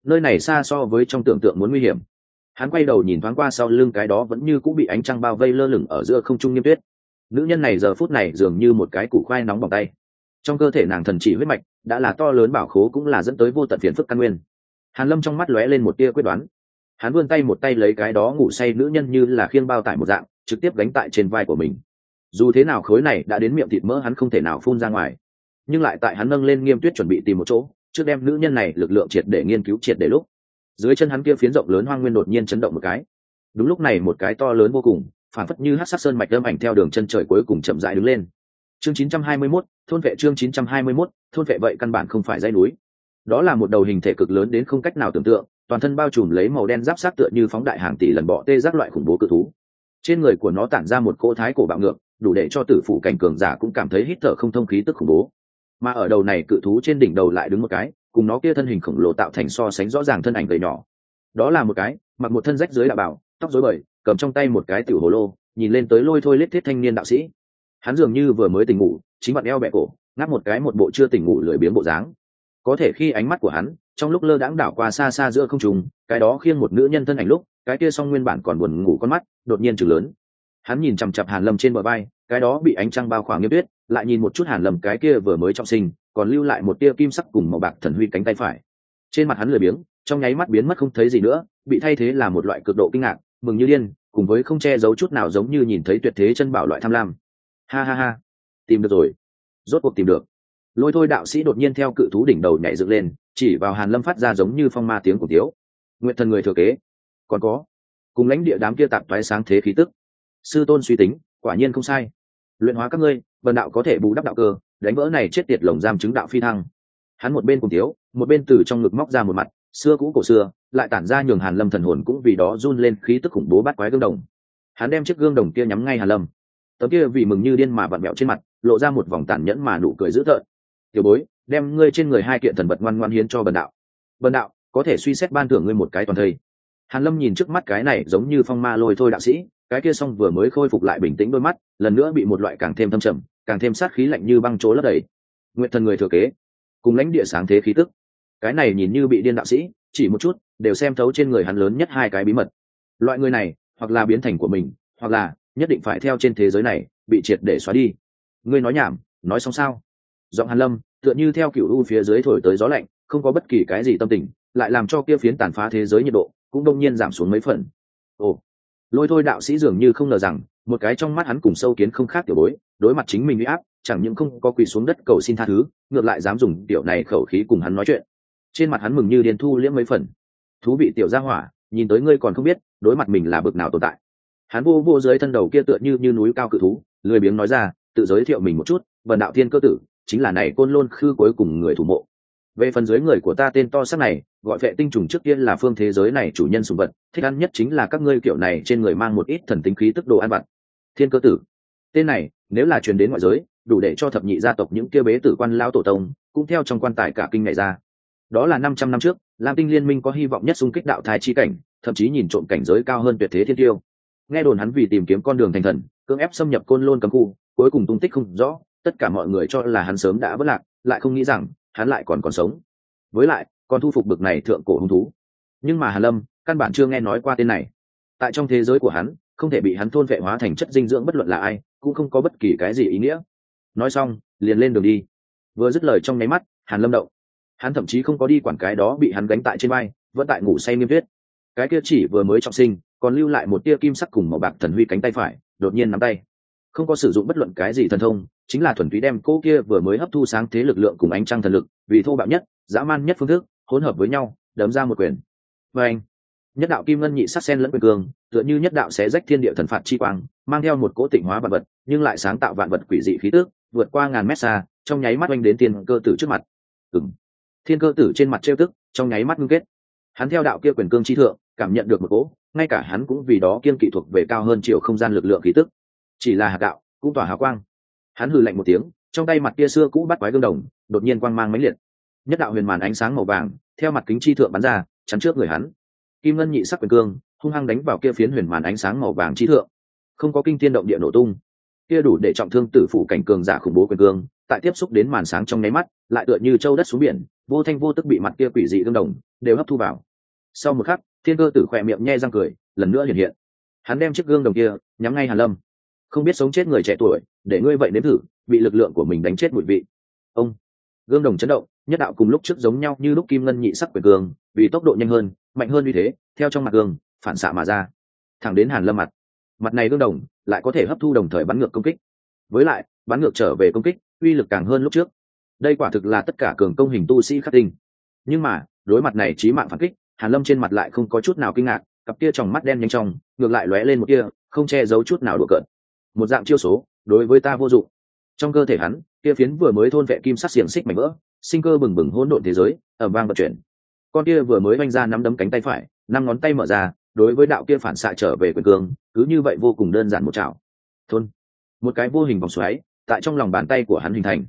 Nơi này xa so với trong tưởng tượng muốn nguy hiểm hắn quay đầu nhìn thoáng qua sau lưng cái đó vẫn như cũng bị ánh trăng bao vây lơ lửng ở giữa không trung nghiêm tuyết. Nữ nhân này giờ phút này dường như một cái củ khoai nóng bỏng tay. Trong cơ thể nàng thần chỉ huyết mạch, đã là to lớn bảo khố cũng là dẫn tới vô tận phiền phức căn nguyên. Hàn lâm trong mắt lóe lên một tia quyết đoán. Hắn vươn tay một tay lấy cái đó ngủ say nữ nhân như là khiêng bao tải một dạng, trực tiếp gánh tại trên vai của mình. Dù thế nào khối này đã đến miệng thịt mỡ hắn không thể nào phun ra ngoài. Nhưng lại tại hắn nâng lên nghiêm tuyết chuẩn bị tìm một chỗ, trước đem nữ nhân này lực lượng triệt để nghiên cứu triệt để lúc dưới chân hắn kia phiến rộng lớn hoang nguyên đột nhiên chấn động một cái. Đúng lúc này một cái to lớn vô cùng phản phất như hát sắc sơn mạch đâm ảnh theo đường chân trời cuối cùng chậm rãi đứng lên. Chương 921, thôn vệ chương 921, thôn vệ vậy căn bản không phải dây núi. Đó là một đầu hình thể cực lớn đến không cách nào tưởng tượng toàn thân bao trùm lấy màu đen giáp sát tựa như phóng đại hàng tỷ lần bọ tê giác loại khủng bố cự thú. Trên người của nó tản ra một cỗ thái cổ bạo ngược đủ để cho tử phụ cảnh cường giả cũng cảm thấy hít thở không thông khí tức khủng bố. Mà ở đầu này cự thú trên đỉnh đầu lại đứng một cái cùng nó kia thân hình khổng lồ tạo thành so sánh rõ ràng thân ảnh gầy nhỏ. Đó là một cái, mặc một thân rách dưới đạo bảo, tóc rối bời, cầm trong tay một cái tiểu hồ lô, nhìn lên tới lôi thôi lết thiết thanh niên đạo sĩ. Hắn dường như vừa mới tỉnh ngủ, chính mặt eo bẹ cổ, ngáp một cái một bộ chưa tỉnh ngủ lười biếng bộ dáng. Có thể khi ánh mắt của hắn, trong lúc lơ đãng đảo qua xa xa giữa không trùng cái đó khiêng một nữ nhân thân ảnh lúc, cái kia song nguyên bản còn buồn ngủ con mắt, đột nhiên chừng lớn. Hắn nhìn chằm chặp hàn lâm trên bờ bay cái đó bị ánh trăng bao khoảng nghiêm tuyết, lại nhìn một chút hàn lâm cái kia vừa mới trọng sinh còn lưu lại một tia kim sắc cùng màu bạc thần huy cánh tay phải. Trên mặt hắn lười biếng, trong nháy mắt biến mất không thấy gì nữa, bị thay thế là một loại cực độ kinh ngạc, mừng như điên, cùng với không che giấu chút nào giống như nhìn thấy tuyệt thế chân bảo loại tham lam. Ha ha ha, tìm được rồi. Rốt cuộc tìm được. Lôi thôi đạo sĩ đột nhiên theo cự thú đỉnh đầu nhảy dựng lên, chỉ vào hàn lâm phát ra giống như phong ma tiếng của tiếu nguyện thần người thừa kế. Còn có. Cùng lãnh địa đám kia tạp thoái sáng thế khí tức. Sư tôn suy tính, quả nhiên không sai. Luyện hóa các ngươi vần đạo có thể bù đắp đạo cơ đánh vỡ này chết tiệt lồng giam chứng đạo phi thăng. Hắn một bên cùng thiếu, một bên từ trong ngực móc ra một mặt xưa cũ cổ xưa lại tản ra nhường hàn lâm thần hồn cũng vì đó run lên khí tức khủng bố bắt quái gương đồng. Hắn đem chiếc gương đồng kia nhắm ngay hàn lâm. Tấm kia vì mừng như điên mà vặn mẹo trên mặt lộ ra một vòng tàn nhẫn mà nụ cười dữ tợn. Tiểu bối đem ngươi trên người hai kiện thần vật ngoan ngoan hiến cho bần đạo. Bần đạo có thể suy xét ban thưởng ngươi một cái toàn thây. Hàn lâm nhìn trước mắt cái này giống như phong ma lôi thôi đạo sĩ cái kia xong vừa mới khôi phục lại bình tĩnh đôi mắt lần nữa bị một loại càng thêm thâm trầm càng thêm sát khí lạnh như băng chỗ lấp đầy. Nguyện thần người thừa kế, cùng lãnh địa sáng thế khí tức. Cái này nhìn như bị điên đạo sĩ, chỉ một chút, đều xem thấu trên người hắn lớn nhất hai cái bí mật. Loại người này, hoặc là biến thành của mình, hoặc là nhất định phải theo trên thế giới này, bị triệt để xóa đi. Ngươi nói nhảm, nói xong sao? Giọng hàn lâm, tựa như theo cựu u phía dưới thổi tới gió lạnh, không có bất kỳ cái gì tâm tình, lại làm cho kia phiến tàn phá thế giới nhiệt độ cũng đông nhiên giảm xuống mấy phần. Ồ, lôi thôi đạo sĩ dường như không ngờ rằng một cái trong mắt hắn cùng sâu kiến không khác tiểu bối, đối mặt chính mình uy áp, chẳng những không có quỳ xuống đất cầu xin tha thứ, ngược lại dám dùng tiểu này khẩu khí cùng hắn nói chuyện. Trên mặt hắn mừng như điền thu liễm mấy phần. Thú vị tiểu gia hỏa, nhìn tới ngươi còn không biết, đối mặt mình là bực nào tồn tại. Hắn vô vô dưới thân đầu kia tựa như như núi cao cự thú, lười biếng nói ra, tự giới thiệu mình một chút vần đạo thiên cơ tử, chính là này côn lôn khư cuối cùng người thủ mộ. Về phần dưới người của ta tên to sắc này, gọi vệ tinh trùng trước tiên là phương thế giới này chủ nhân sùng vật, thích ăn nhất chính là các ngươi kiểu này trên người mang một ít thần tính khí tức đồ ăn vặt thiên cơ tử. Tên này, nếu là truyền đến ngoại giới, đủ để cho thập nhị gia tộc những kia bế tử quan lao tổ tông, cũng theo trong quan tài cả kinh ngày ra. Đó là năm trăm năm trước, lam tinh liên minh có hy vọng nhất xung kích đạo thai chi cảnh, thậm chí nhìn trộm cảnh giới cao hơn tuyệt thế thiên tiêu. Nghe đồn hắn vì tìm kiếm con đường thành thần, cưỡng ép xâm nhập côn lôn cấm khu, cuối cùng tung tích không rõ, tất cả mọi người cho là hắn sớm đã vất lạc, lại không nghĩ rằng, hắn lại còn còn sống. Với lại, còn thu phục bực này thượng cổ hung thú. Nhưng mà hà lâm, căn bản chưa nghe nói qua tên này. Tại trong thế giới của hắn không thể bị hắn thôn vệ hóa thành chất dinh dưỡng bất luận là ai, cũng không có bất kỳ cái gì ý nghĩa. Nói xong, liền lên đường đi. Vừa dứt lời trong nháy mắt, hàn lâm động. Hắn thậm chí không có đi quản cái đó bị hắn gánh tại trên vai, vẫn tại ngủ say nghiêm tuyết. Cái kia chỉ vừa mới trọng sinh, còn lưu lại một tia kim sắc cùng màu bạc thần huy cánh tay phải, đột nhiên nắm tay. Không có sử dụng bất luận cái gì thần thông, chính là thuần túy đem cô kia vừa mới hấp thu sáng thế lực lượng cùng ánh trăng thần lực, vì thô bạo nhất, dã man nhất phương thức, hỗn hợp với nhau, đấm ra một quyền. Và anh nhất đạo kim ngân nhị sắc sen lẫn quyền cường tựa như nhất đạo sẽ rách thiên địa thần phạt chi quang, mang theo một cỗ tịnh hóa vạn vật, nhưng lại sáng tạo vạn vật quỷ dị khí tước vượt qua ngàn mét xa, trong nháy mắt oanh đến tiền cơ tử trước mặt. Ừng thiên cơ tử trên mặt trêu tức, trong nháy mắt ngưng kết. Hắn theo đạo kia quyền cương chi thượng, cảm nhận được một cỗ, ngay cả hắn cũng vì đó kiên kỵ thuộc về cao hơn chiều không gian lực lượng khí tức. Chỉ là hạt đạo, cũng tỏa hào quang. Hắn hừ lạnh một tiếng, trong tay mặt kia xưa cũ bắt quái gương đồng, đột nhiên quang mang mãnh liệt. Nhất đạo huyền màn ánh sáng màu vàng, theo mặt kính chi thượng bắn ra, chắn trước người hắn kim ngân nhị sắc quyền cương, hung hăng đánh vào kia phiến huyền màn ánh sáng màu vàng chi thượng. Không có kinh thiên động địa nổ tung. Kia đủ để trọng thương tử phủ cảnh cường giả khủng bố quyền cương, tại tiếp xúc đến màn sáng trong nháy mắt, lại tựa như châu đất xuống biển, vô thanh vô tức bị mặt kia quỷ dị tương đồng, đều hấp thu vào. Sau một khắc, thiên cơ tử khỏe miệng nhe răng cười, lần nữa hiện hiện. Hắn đem chiếc gương đồng kia, nhắm ngay hàn lâm. Không biết sống chết người trẻ tuổi, để ngươi vậy nếm thử, bị lực lượng của mình đánh chết bụi vị. Ông gương đồng chấn động, nhất đạo cùng lúc trước giống nhau như lúc kim ngân nhị sắc quyền cường, vì tốc độ nhanh hơn, mạnh hơn như thế, theo trong mặt gương, phản xạ mà ra. Thẳng đến hàn lâm mặt. Mặt này gương đồng lại có thể hấp thu đồng thời bắn ngược công kích. Với lại, bắn ngược trở về công kích, uy lực càng hơn lúc trước. Đây quả thực là tất cả cường công hình tu sĩ khắc tinh. Nhưng mà, đối mặt này trí mạng phản kích, hàn lâm trên mặt lại không có chút nào kinh ngạc, cặp kia trong mắt đen nhanh trong, ngược lại lóe lên một kia không che giấu chút nào đùa cợt. Một dạng chiêu số, đối với ta vô dụng. Trong cơ thể hắn kia phiến vừa mới thôn vệ kim sắc xiềng xích mảnh vỡ, sinh cơ bừng bừng hỗn độn thế giới ẩm vang vận chuyển. Con kia vừa mới oanh ra nắm đấm cánh tay phải, năm ngón tay mở ra, đối với đạo kia phản xạ trở về quyền cương, cứ như vậy vô cùng đơn giản một chảo thôn. Một cái vô hình vòng xoáy, tại trong lòng bàn tay của hắn hình thành.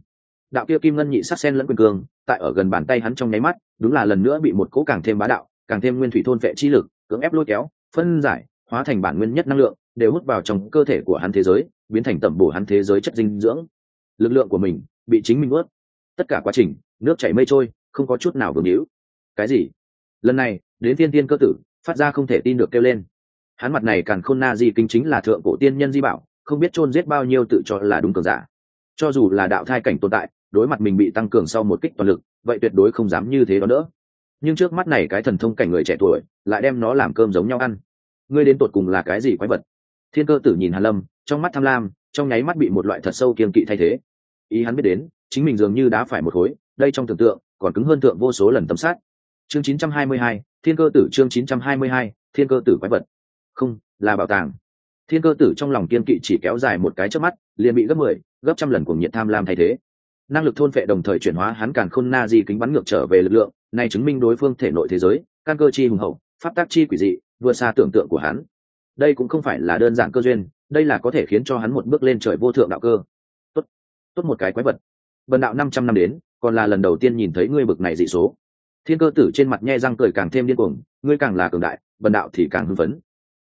Đạo kia kim ngân nhị sắc sen lẫn quyền cương, tại ở gần bàn tay hắn trong nháy mắt, đúng là lần nữa bị một cỗ càng thêm bá đạo, càng thêm nguyên thủy thôn vệ chi lực, cưỡng ép lôi kéo, phân giải, hóa thành bản nguyên nhất năng lượng, đều hút vào trong cơ thể của hắn thế giới, biến thành tẩm bổ hắn thế giới chất dinh dưỡng lực lượng của mình bị chính mình ướt. Tất cả quá trình, nước chảy mây trôi, không có chút nào vương hữu cái gì? Lần này, đến tiên tiên cơ tử, phát ra không thể tin được kêu lên. Hắn mặt này càng khôn na di kinh chính là thượng cổ tiên nhân di bảo, không biết chôn giết bao nhiêu tự cho là đúng cường giả. Cho dù là đạo thai cảnh tồn tại, đối mặt mình bị tăng cường sau một kích toàn lực, vậy tuyệt đối không dám như thế đó nữa nhưng trước mắt này cái thần thông cảnh người trẻ tuổi, lại đem nó làm cơm giống nhau ăn. Ngươi đến tột cùng là cái gì quái vật? Thiên cơ tử nhìn hàn lâm, trong mắt tham lam trong nháy mắt bị một loại thật sâu kiên kỵ thay thế. Ý hắn biết đến chính mình dường như đã phải một khối đây trong tưởng tượng còn cứng hơn thượng vô số lần tấm sát chương 922, thiên cơ tử chương 922, thiên cơ tử quái vật. Không là bảo tàng. Thiên cơ tử trong lòng kiên kỵ chỉ kéo dài một cái trước mắt liền bị gấp mười 10, gấp trăm lần cuồng nhiệt tham lam thay thế. Năng lực thôn phệ đồng thời chuyển hóa hắn càn khôn na di kính bắn ngược trở về lực lượng này chứng minh đối phương thể nội thế giới căn cơ chi hùng hậu pháp tác chi quỷ dị vượt xa tưởng tượng của hắn. Đây cũng không phải là đơn giản cơ duyên đây là có thể khiến cho hắn một bước lên trời vô thượng đạo cơ. Tốt tốt một cái quái vật. Bần đạo năm trăm năm đến, còn là lần đầu tiên nhìn thấy ngươi bực này dị số. Thiên cơ tử trên mặt nhe răng cười càng thêm điên cuồng, ngươi càng là cường đại, bần đạo thì càng hưng phấn.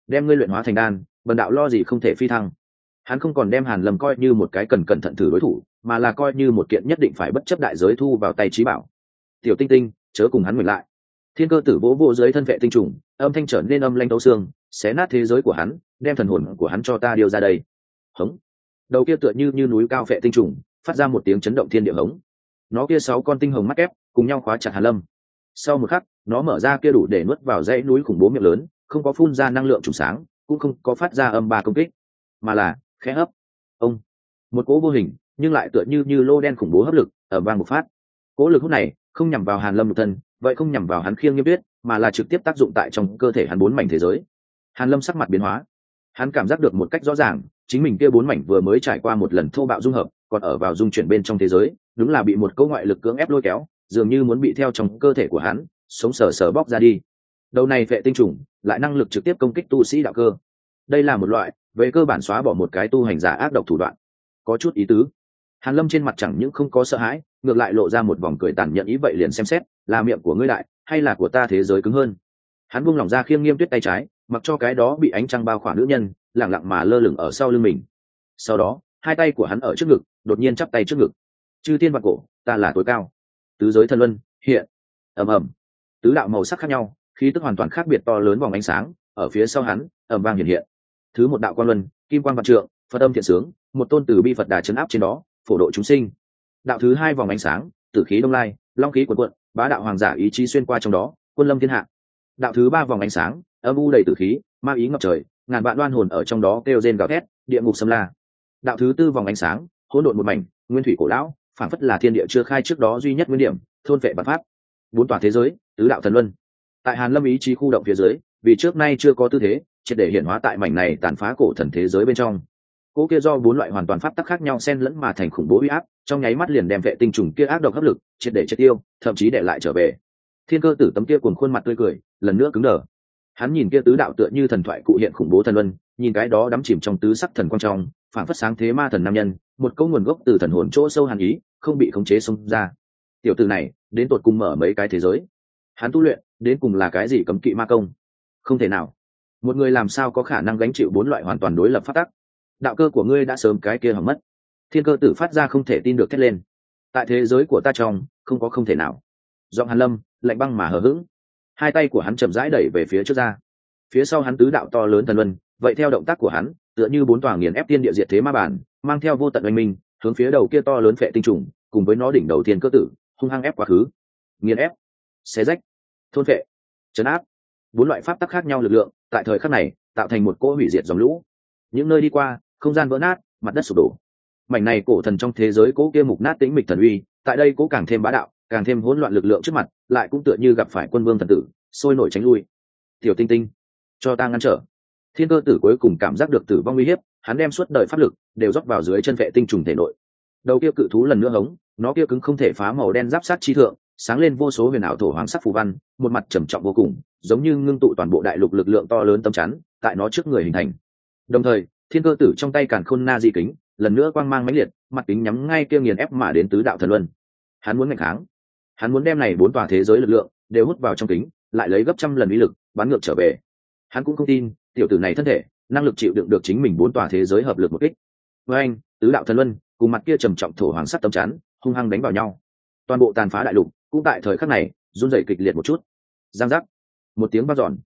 Đem ngươi luyện hóa thành đan, bần đạo lo gì không thể phi thăng. Hắn không còn đem hàn lâm coi như một cái cần cẩn thận thử đối thủ, mà là coi như một kiện nhất định phải bất chấp đại giới thu vào tay trí bảo. Tiểu tinh tinh, chớ cùng hắn ngược lại thiên cơ tử vỗ vô dưới thân vệ tinh trùng, âm thanh trở nên âm lanh tấu xương, xé nát thế giới của hắn, đem thần hồn của hắn cho ta điều ra đây. Hống. Đầu kia tựa như như núi cao vệ tinh trùng, phát ra một tiếng chấn động thiên địa hống. Nó kia sáu con tinh hồng mắt ép, cùng nhau khóa chặt hàn lâm. Sau một khắc, nó mở ra kia đủ để nuốt vào dãy núi khủng bố miệng lớn, không có phun ra năng lượng trùng sáng, cũng không có phát ra âm ba công kích, mà là khẽ hấp. Ông. Một cỗ vô hình, nhưng lại tựa như như lô đen khủng bố hấp lực ở vang một phát. Cỗ lực hút này không nhằm vào hàn lâm một thân vậy không nhằm vào hắn khiêng nghiêm biết mà là trực tiếp tác dụng tại trong cơ thể hắn bốn mảnh thế giới. Hàn lâm sắc mặt biến hóa. Hắn cảm giác được một cách rõ ràng, chính mình kia bốn mảnh vừa mới trải qua một lần thô bạo dung hợp, còn ở vào dung chuyển bên trong thế giới, đúng là bị một câu ngoại lực cưỡng ép lôi kéo, dường như muốn bị theo trong cơ thể của hắn, sống sờ sờ bóc ra đi. Đầu này vệ tinh trùng, lại năng lực trực tiếp công kích tu sĩ đạo cơ. Đây là một loại, về cơ bản xóa bỏ một cái tu hành giả ác độc thủ đoạn. Có chút ý tứ. Hàn lâm trên mặt chẳng những không có sợ hãi, ngược lại lộ ra một vòng cười tàn nhẫn ý vậy liền xem xét là miệng của ngươi đại, hay là của ta thế giới cứng hơn? Hắn buông lỏng ra khiêng nghiêm tuyết tay trái, mặc cho cái đó bị ánh trăng bao khỏa nữ nhân lẳng lặng mà lơ lửng ở sau lưng mình. Sau đó, hai tay của hắn ở trước ngực, đột nhiên chắp tay trước ngực. Chư tiên vạn cổ, ta là tối cao. Tứ giới thần luân, hiện. Ầm ầm. Tứ đạo màu sắc khác nhau, khí tức hoàn toàn khác biệt to lớn vòng ánh sáng, ở phía sau hắn, ầm vang hiện hiện. Thứ một đạo quan luân, kim quan vạn trượng, phật âm thiện sướng, một tôn tử bi phật đà chấn áp trên đó, phổ độ chúng sinh. Đạo thứ hai vòng ánh sáng, tử khí đông lai, long khí quần quận bá đạo hoàng giả ý chí xuyên qua trong đó, quân lâm thiên hạ. Đạo thứ ba vòng ánh sáng, âm u đầy tử khí, ma ý ngập trời, ngàn vạn đoan hồn ở trong đó kêu rên gào thét, địa ngục xâm la. Đạo thứ tư vòng ánh sáng, hỗn độn một mảnh, nguyên thủy cổ lão phản phất là thiên địa chưa khai trước đó duy nhất nguyên điểm, thôn vệ bản pháp. Bốn tòa thế giới, tứ đạo thần luân. Tại hàn lâm ý chí khu động phía dưới, vì trước nay chưa có tư thế, triệt để hiện hóa tại mảnh này tàn phá cổ thần thế giới bên trong. Cỗ kia do bốn loại hoàn toàn pháp tắc khác nhau xen lẫn mà thành khủng bố uy áp trong nháy mắt liền đem vệ tinh trùng kia ác độc hấp lực, triệt để triệt tiêu, thậm chí để lại trở về. Thiên cơ tử tấm kia cuồng khuôn mặt tươi cười, lần nữa cứng đờ. Hắn nhìn kia tứ đạo tựa như thần thoại cụ hiện khủng bố thần luân, nhìn cái đó đắm chìm trong tứ sắc thần quang trong phản phất sáng thế ma thần nam nhân, một câu nguồn gốc từ thần hồn chỗ sâu hàn ý, không bị khống chế xông ra. Tiểu tử này, đến tột cùng mở mấy cái thế giới? Hắn tu luyện, đến cùng là cái gì cấm kỵ ma công? Không thể nào. Một người làm sao có khả năng gánh chịu bốn loại hoàn toàn đối lập phát tắc? Đạo cơ của ngươi đã sớm cái kia hỏng mất thiên cơ tử phát ra không thể tin được thét lên. Tại thế giới của ta trong, không có không thể nào. Giọng hàn lâm, lạnh băng mà hờ hững. Hai tay của hắn chậm rãi đẩy về phía trước ra. Phía sau hắn tứ đạo to lớn thần luân, vậy theo động tác của hắn, tựa như bốn tòa nghiền ép tiên địa diệt thế ma bản, mang theo vô tận oanh minh, hướng phía đầu kia to lớn phệ tinh trùng, cùng với nó đỉnh đầu tiên cơ tử, hung hăng ép quá khứ. Nghiền ép, xé rách, thôn phệ, chấn áp. Bốn loại pháp tắc khác nhau lực lượng, tại thời khắc này, tạo thành một cỗ hủy diệt dòng lũ. Những nơi đi qua, không gian vỡ nát, mặt đất sụp đổ mảnh này cổ thần trong thế giới cố kia mục nát tĩnh mịch thần uy, tại đây cố càng thêm bá đạo, càng thêm hỗn loạn lực lượng trước mặt, lại cũng tựa như gặp phải quân vương thần tử, sôi nổi tránh lui. Tiểu tinh tinh, cho ta ngăn trở. Thiên cơ tử cuối cùng cảm giác được tử vong uy hiếp, hắn đem suốt đời pháp lực đều rót vào dưới chân vệ tinh trùng thể nội. Đầu kia cự thú lần nữa hống, nó kia cứng không thể phá màu đen giáp sát chi thượng, sáng lên vô số huyền ảo thổ hoàng sắc phù văn, một mặt trầm trọng vô cùng, giống như ngưng tụ toàn bộ đại lục lực lượng to lớn tâm chắn, tại nó trước người hình thành. Đồng thời, thiên cơ tử trong tay càn khôn na di kính lần nữa quang mang mãnh liệt, mặt kính nhắm ngay kia nghiền ép mà đến tứ đạo thần luân. Hắn muốn ngạch kháng. Hắn muốn đem này bốn tòa thế giới lực lượng đều hút vào trong kính, lại lấy gấp trăm lần uy lực, bắn ngược trở về. Hắn cũng không tin, tiểu tử này thân thể, năng lực chịu đựng được chính mình bốn tòa thế giới hợp lực một kích. Với anh, tứ đạo thần luân, cùng mặt kia trầm trọng thổ hoàng sắt tấm chắn, hung hăng đánh vào nhau. Toàn bộ tàn phá đại lục, cũng tại thời khắc này, run rẩy kịch liệt một chút. Giang giác. Một tiếng vang dọn.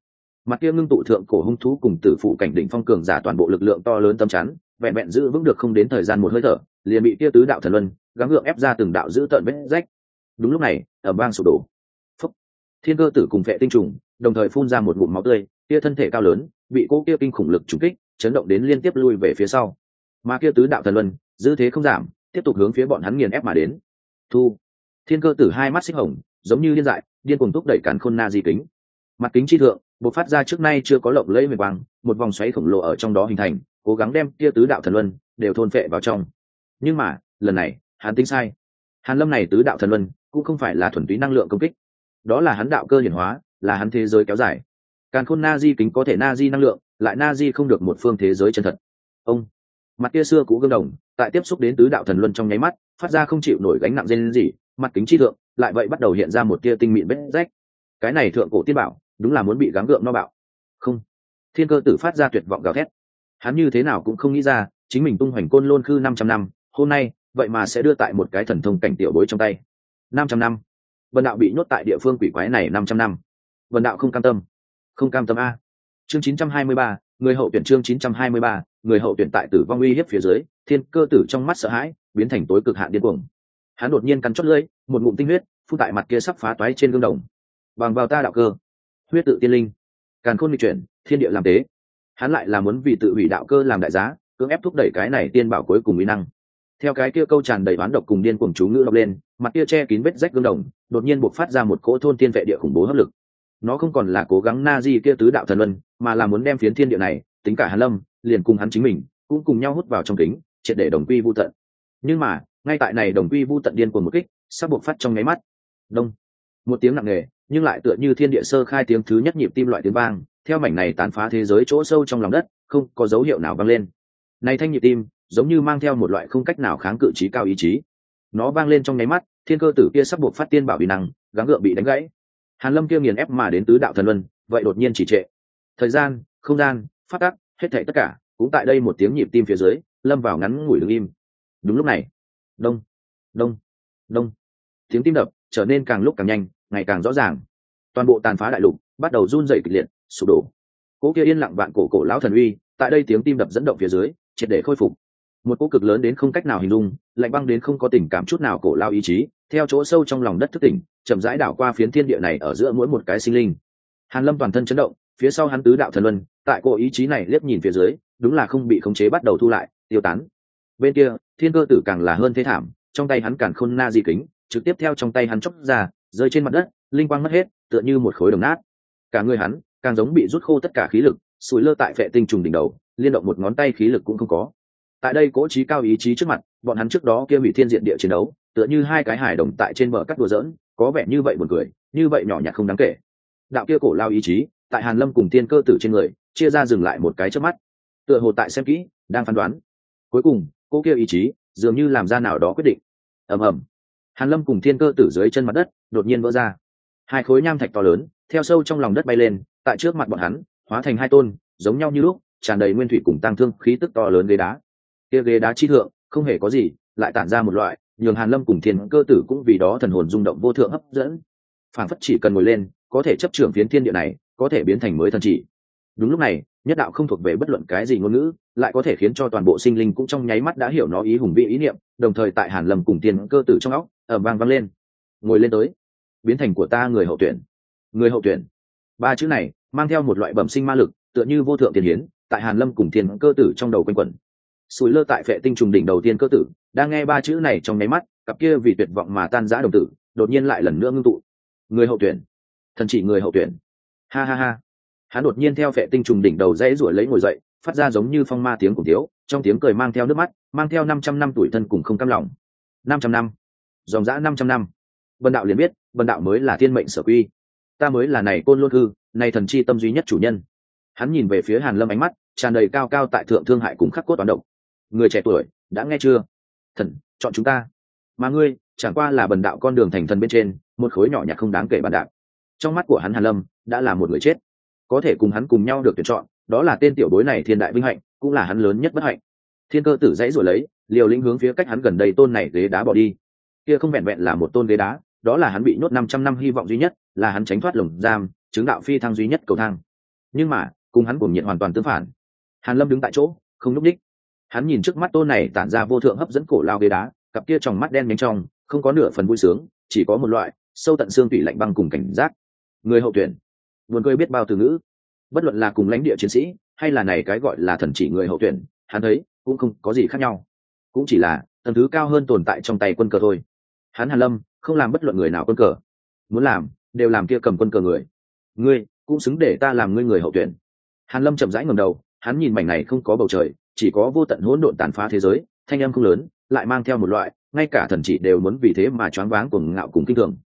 Mặt kia ngưng tụ thượng cổ hung thú cùng tử phụ cảnh đỉnh phong cường giả toàn bộ lực lượng to lớn tâm chắn vẹn vẹn giữ vững được không đến thời gian một hơi thở, liền bị tia tứ đạo thần luân gắng gượng ép ra từng đạo giữ tận vết rách. Đúng lúc này ở bang sụp đổ. Phúc. thiên cơ tử cùng vệ tinh trùng đồng thời phun ra một ngụm máu tươi kia thân thể cao lớn, bị cô kia kinh khủng lực trúng kích, chấn động đến liên tiếp lui về phía sau. Mà kia tứ đạo thần luân, giữ thế không giảm, tiếp tục hướng phía bọn hắn nghiền ép mà đến. Thu. Thiên cơ tử hai mắt xích hồng, giống như điên dại, điên cùng thúc đẩy cản khôn na di kính. Mặt kính chi thượng, bộc phát ra trước nay chưa có lộng lẫy mềm quang, một vòng xoáy khổng lồ ở trong đó hình thành cố gắng đem kia tứ đạo thần luân đều thôn phệ vào trong. Nhưng mà, lần này, hắn tính sai. Hàn lâm này tứ đạo thần luân cũng không phải là thuần túy năng lượng công kích. Đó là hắn đạo cơ hiển hóa, là hắn thế giới kéo dài. Càn khôn na di kính có thể na di năng lượng, lại na di không được một phương thế giới chân thật. Ông, mặt kia xưa cũ gương đồng, tại tiếp xúc đến tứ đạo thần luân trong nháy mắt, phát ra không chịu nổi gánh nặng dên gì mặt kính chi thượng, lại vậy bắt đầu hiện ra một tia tinh mịn vết rách. Cái này thượng cổ tiên bảo, đúng là muốn bị gắng gượng no bạo. Không, thiên cơ tử phát ra tuyệt vọng gào thét hắn như thế nào cũng không nghĩ ra, chính mình tung hoành côn lôn khư năm trăm năm, hôm nay, vậy mà sẽ đưa tại một cái thần thông cảnh tiểu bối trong tay. Năm trăm năm. Vần đạo bị nhốt tại địa phương quỷ quái này năm trăm năm. Vần đạo không cam tâm. Không cam tâm a. Chương chín trăm hai mươi ba, người hậu tuyển chương chín trăm hai mươi ba, người hậu tuyển tại tử vong uy hiếp phía dưới, thiên cơ tử trong mắt sợ hãi, biến thành tối cực hạn điên cuồng. Hắn đột nhiên cắn chót lưỡi, một ngụm tinh huyết, phun tại mặt kia sắp phá toái trên gương đồng. Bằng vào ta đạo cơ. Huyết tự tiên linh. Càn khôn lịch chuyển, thiên địa làm tế hắn lại là muốn vì tự hủy đạo cơ làm đại giá, cưỡng ép thúc đẩy cái này tiên bảo cuối cùng mỹ năng. Theo cái kia câu tràn đầy oán độc cùng điên cuồng chú ngữ đọc lên, mặt kia che kín vết rách gương đồng, đột nhiên buộc phát ra một cỗ thôn tiên vệ địa khủng bố hấp lực. Nó không còn là cố gắng na di kia tứ đạo thần luân, mà là muốn đem phiến thiên địa này, tính cả hàn lâm, liền cùng hắn chính mình, cũng cùng nhau hút vào trong kính, triệt để đồng quy vu tận. Nhưng mà, ngay tại này đồng quy vu tận điên cuồng một kích, sắp buộc phát trong nháy mắt. Đông. Một tiếng nặng nề, nhưng lại tựa như thiên địa sơ khai tiếng thứ nhất nhịp tim loại tiếng vang theo mảnh này tàn phá thế giới chỗ sâu trong lòng đất, không có dấu hiệu nào vang lên. Này thanh nhịp tim, giống như mang theo một loại không cách nào kháng cự trí cao ý chí. Nó vang lên trong nháy mắt, thiên cơ tử kia sắp buộc phát tiên bảo bị năng, gắng gượng bị đánh gãy. Hàn lâm kia nghiền ép mà đến tứ đạo thần luân, vậy đột nhiên chỉ trệ. Thời gian, không gian, phát tắc, hết thảy tất cả, cũng tại đây một tiếng nhịp tim phía dưới, lâm vào ngắn ngủi đứng im. Đúng lúc này, đông đông đông. Tiếng tim đập trở nên càng lúc càng nhanh, ngày càng rõ ràng. Toàn bộ tàn phá đại lục bắt đầu run rẩy kịch liệt sụp đổ. Cỗ kia yên lặng vạn cổ cổ lão thần uy, tại đây tiếng tim đập dẫn động phía dưới, triệt để khôi phục. Một cỗ cực lớn đến không cách nào hình dung, lạnh băng đến không có tình cảm chút nào cổ lao ý chí, theo chỗ sâu trong lòng đất thức tỉnh, chậm rãi đảo qua phiến thiên địa này ở giữa mỗi một cái sinh linh. Hàn lâm toàn thân chấn động, phía sau hắn tứ đạo thần luân, tại cỗ ý chí này liếc nhìn phía dưới, đúng là không bị khống chế bắt đầu thu lại, tiêu tán. Bên kia, thiên cơ tử càng là hơn thế thảm, trong tay hắn càng khôn na di kính, trực tiếp theo trong tay hắn chốc ra, rơi trên mặt đất, linh quang mất hết, tựa như một khối đồng nát. Cả người hắn càng giống bị rút khô tất cả khí lực, sủi lơ tại vệ tinh trùng đỉnh đầu, liên động một ngón tay khí lực cũng không có. Tại đây cố trí cao ý chí trước mặt, bọn hắn trước đó kia bị thiên diện địa chiến đấu, tựa như hai cái hải đồng tại trên bờ cắt đùa dỡn có vẻ như vậy buồn cười, như vậy nhỏ nhặt không đáng kể. Đạo kia cổ lao ý chí, tại hàn lâm cùng tiên cơ tử trên người, chia ra dừng lại một cái trước mắt. Tựa hồ tại xem kỹ, đang phán đoán. Cuối cùng, cô kia ý chí, dường như làm ra nào đó quyết định. Ầm ầm. Hàn lâm cùng thiên cơ tử dưới chân mặt đất, đột nhiên vỡ ra. Hai khối nham thạch to lớn, theo sâu trong lòng đất bay lên tại trước mặt bọn hắn, hóa thành hai tôn, giống nhau như lúc, tràn đầy nguyên thủy cùng tăng thương, khí tức to lớn ghế đá. Kia ghế đá chi thượng, không hề có gì, lại tản ra một loại, nhường hàn lâm cùng thiên cơ tử cũng vì đó thần hồn rung động vô thượng hấp dẫn. Phản phất chỉ cần ngồi lên, có thể chấp trưởng phiến thiên địa này, có thể biến thành mới thần chỉ. Đúng lúc này, nhất đạo không thuộc về bất luận cái gì ngôn ngữ, lại có thể khiến cho toàn bộ sinh linh cũng trong nháy mắt đã hiểu nó ý hùng vị ý niệm, đồng thời tại hàn lâm cùng Thiên cơ tử trong óc ở vang vang lên. Ngồi lên tới. Biến thành của ta người hậu tuyển. Người hậu tuyển. Ba chữ này mang theo một loại bẩm sinh ma lực, tựa như vô thượng tiền hiến, tại hàn lâm cùng thiên cơ tử trong đầu quanh quẩn. Sùi lơ tại phệ tinh trùng đỉnh đầu tiên cơ tử, đang nghe ba chữ này trong nháy mắt, cặp kia vì tuyệt vọng mà tan rã đồng tử, đột nhiên lại lần nữa ngưng tụ. Người hậu tuyển. Thần chỉ người hậu tuyển. Ha ha ha. Hắn đột nhiên theo phệ tinh trùng đỉnh đầu dãy ruổi lấy ngồi dậy, phát ra giống như phong ma tiếng cùng thiếu, trong tiếng cười mang theo nước mắt, mang theo năm trăm năm tuổi thân cùng không cam lòng. Năm trăm năm. Dòng dã năm trăm năm. Vân đạo liền biết vân đạo mới là thiên mệnh sở quy. Ta mới là này côn luân hư này thần chi tâm duy nhất chủ nhân. Hắn nhìn về phía hàn lâm ánh mắt, tràn đầy cao cao tại thượng thương hại cùng khắc cốt toán động người trẻ tuổi, đã nghe chưa? Thần, chọn chúng ta. Mà ngươi, chẳng qua là bần đạo con đường thành thần bên trên, một khối nhỏ nhặt không đáng kể bàn đạo trong mắt của hắn hàn lâm, đã là một người chết. Có thể cùng hắn cùng nhau được tuyển chọn, đó là tên tiểu bối này thiên đại vinh hạnh, cũng là hắn lớn nhất bất hạnh. Thiên cơ tử dãy rồi lấy, liều lĩnh hướng phía cách hắn gần đây tôn này ghế đá bỏ đi. Kia không vẹn vẹn là một tôn ghế đá, đó là hắn bị nhốt năm trăm năm hy vọng duy nhất, là hắn tránh thoát lồng giam chứng đạo phi thăng duy nhất cầu thang. Nhưng mà, cùng hắn cùng nhiệt hoàn toàn tương phản. Hàn lâm đứng tại chỗ, không núp đích hắn nhìn trước mắt tôn này tản ra vô thượng hấp dẫn cổ lao ghế đá, cặp kia trong mắt đen nhánh trong, không có nửa phần vui sướng, chỉ có một loại, sâu tận xương tủy lạnh băng cùng cảnh giác. Người hậu tuyển. Buồn cười biết bao từ ngữ. Bất luận là cùng lãnh địa chiến sĩ, hay là này cái gọi là thần chỉ người hậu tuyển, hắn thấy, cũng không có gì khác nhau. Cũng chỉ là, tầng thứ cao hơn tồn tại trong tay quân cờ thôi. Hắn hàn lâm, không làm bất luận người nào quân cờ. Muốn làm, đều làm kia cầm quân cờ người ngươi cũng xứng để ta làm ngươi người hậu tuyển. Hàn lâm chậm rãi ngẩng đầu, hắn nhìn mảnh này không có bầu trời, chỉ có vô tận hỗn độn tàn phá thế giới, thanh âm không lớn, lại mang theo một loại, ngay cả thần chỉ đều muốn vì thế mà choáng váng cuồng ngạo cùng kinh thường.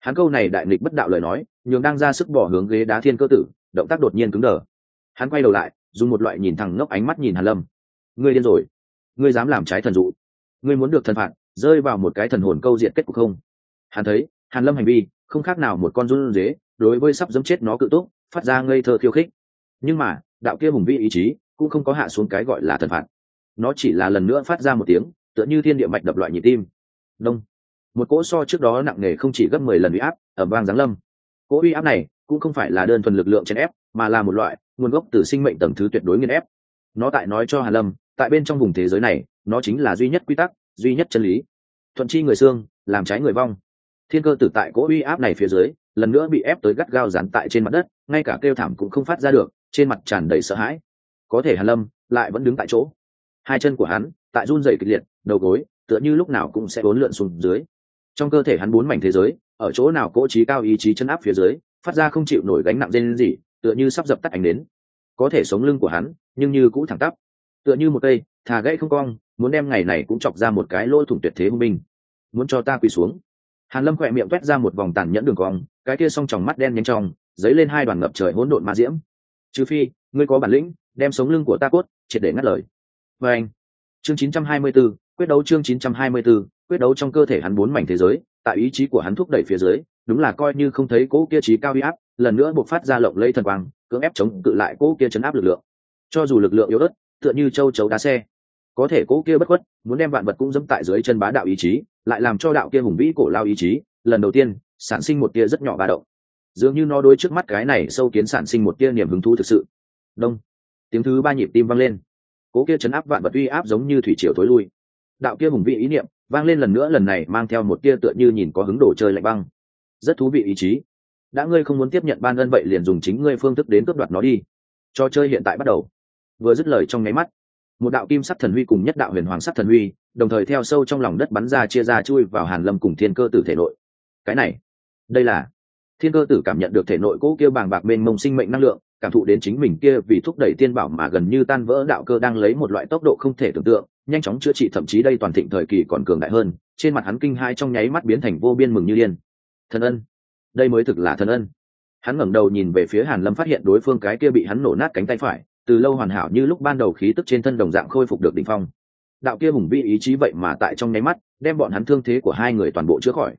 Hắn câu này đại nghịch bất đạo lời nói, nhường đang ra sức bỏ hướng ghế đá thiên cơ tử, động tác đột nhiên cứng đờ. Hắn quay đầu lại, dùng một loại nhìn thẳng ngốc ánh mắt nhìn hàn lâm. Ngươi điên rồi. Ngươi dám làm trái thần dụ. Ngươi muốn được thần phạt, rơi vào một cái thần hồn câu diện kết cục không? Hắn thấy, hàn lâm hành vi, không khác nào một con run dế đối với sắp dẫm chết nó cự tốt phát ra ngây thơ khiêu khích. Nhưng mà, đạo kia hùng vi ý chí cũng không có hạ xuống cái gọi là thần phạt. Nó chỉ là lần nữa phát ra một tiếng, tựa như thiên địa mạch đập loại nhịp tim. Đông. Một cỗ so trước đó nặng nề không chỉ gấp mười lần uy áp ở vang giáng lâm. Cỗ uy áp này cũng không phải là đơn thuần lực lượng chèn ép, mà là một loại nguồn gốc từ sinh mệnh tầng thứ tuyệt đối nghiên ép. Nó tại nói cho hà lâm, tại bên trong vùng thế giới này, nó chính là duy nhất quy tắc, duy nhất chân lý. Thuận chi người xương, làm trái người vong. Thiên cơ tử tại cỗ uy áp này phía dưới lần nữa bị ép tới gắt gao dán tại trên mặt đất, ngay cả kêu thảm cũng không phát ra được, trên mặt tràn đầy sợ hãi. Có thể hàn lâm lại vẫn đứng tại chỗ. Hai chân của hắn tại run rẩy kịch liệt, đầu gối tựa như lúc nào cũng sẽ bốn lượn xuống dưới. Trong cơ thể hắn bốn mảnh thế giới, ở chỗ nào cỗ trí cao ý chí chân áp phía dưới, phát ra không chịu nổi gánh nặng dên gì tựa như sắp dập tắt ánh đến có thể sống lưng của hắn, nhưng như cũ thẳng tắp. Tựa như một cây, thà gãy không cong, muốn đem ngày này cũng chọc ra một cái lỗ thủng tuyệt thế hung binh. Muốn cho ta quỳ xuống hàn lâm khỏe miệng quét ra một vòng tàn nhẫn đường cong cái kia song tròng mắt đen nhanh trong dấy lên hai đoàn ngập trời hỗn độn ma diễm. Trừ phi ngươi có bản lĩnh đem sống lưng của ta cốt triệt để ngắt lời. Và anh chương 924, quyết đấu chương 924, quyết đấu trong cơ thể hắn bốn mảnh thế giới tại ý chí của hắn thúc đẩy phía dưới đúng là coi như không thấy cỗ kia trí cao uy áp lần nữa buộc phát ra lộng lẫy thần quang cưỡng ép chống cự lại cỗ kia chấn áp lực lượng. Cho dù lực lượng yếu ớt tựa như châu chấu đá xe có thể cỗ kia bất khuất muốn đem vạn vật cũng dẫm tại dưới chân bá đạo ý chí lại làm cho đạo kia hùng vĩ cổ lao ý chí, lần đầu tiên, sản sinh một tia rất nhỏ ba động. Dường như nó đối trước mắt cái này sâu kiến sản sinh một tia niềm hứng thú thực sự. Đông. Tiếng thứ ba nhịp tim vang lên. Cố kia chấn áp vạn vật uy áp giống như thủy triều thối lui. Đạo kia hùng vị ý niệm vang lên lần nữa, lần này mang theo một tia tựa như nhìn có hứng đổ chơi lạnh băng. Rất thú vị ý chí. Đã ngươi không muốn tiếp nhận ban ân vậy liền dùng chính ngươi phương thức đến cướp đoạt nó đi. Cho chơi hiện tại bắt đầu. Vừa dứt lời trong nháy mắt, một đạo kim sắc thần huy cùng nhất đạo huyền hoàng sắc thần huy đồng thời theo sâu trong lòng đất bắn ra chia ra chui vào hàn lâm cùng thiên cơ tử thể nội. Cái này, đây là, thiên cơ tử cảm nhận được thể nội cỗ kia bàng bạc mênh mông sinh mệnh năng lượng, cảm thụ đến chính mình kia vì thúc đẩy tiên bảo mà gần như tan vỡ đạo cơ đang lấy một loại tốc độ không thể tưởng tượng, nhanh chóng chữa trị thậm chí đây toàn thịnh thời kỳ còn cường đại hơn, trên mặt hắn kinh hai trong nháy mắt biến thành vô biên mừng như điên. Thần ân, đây mới thực là thần ân. Hắn ngẩng đầu nhìn về phía hàn lâm phát hiện đối phương cái kia bị hắn nổ nát cánh tay phải, từ lâu hoàn hảo như lúc ban đầu khí tức trên thân đồng dạng khôi phục được đỉnh phong đạo kia hùng vĩ ý chí vậy mà tại trong nháy mắt, đem bọn hắn thương thế của hai người toàn bộ chữa khỏi.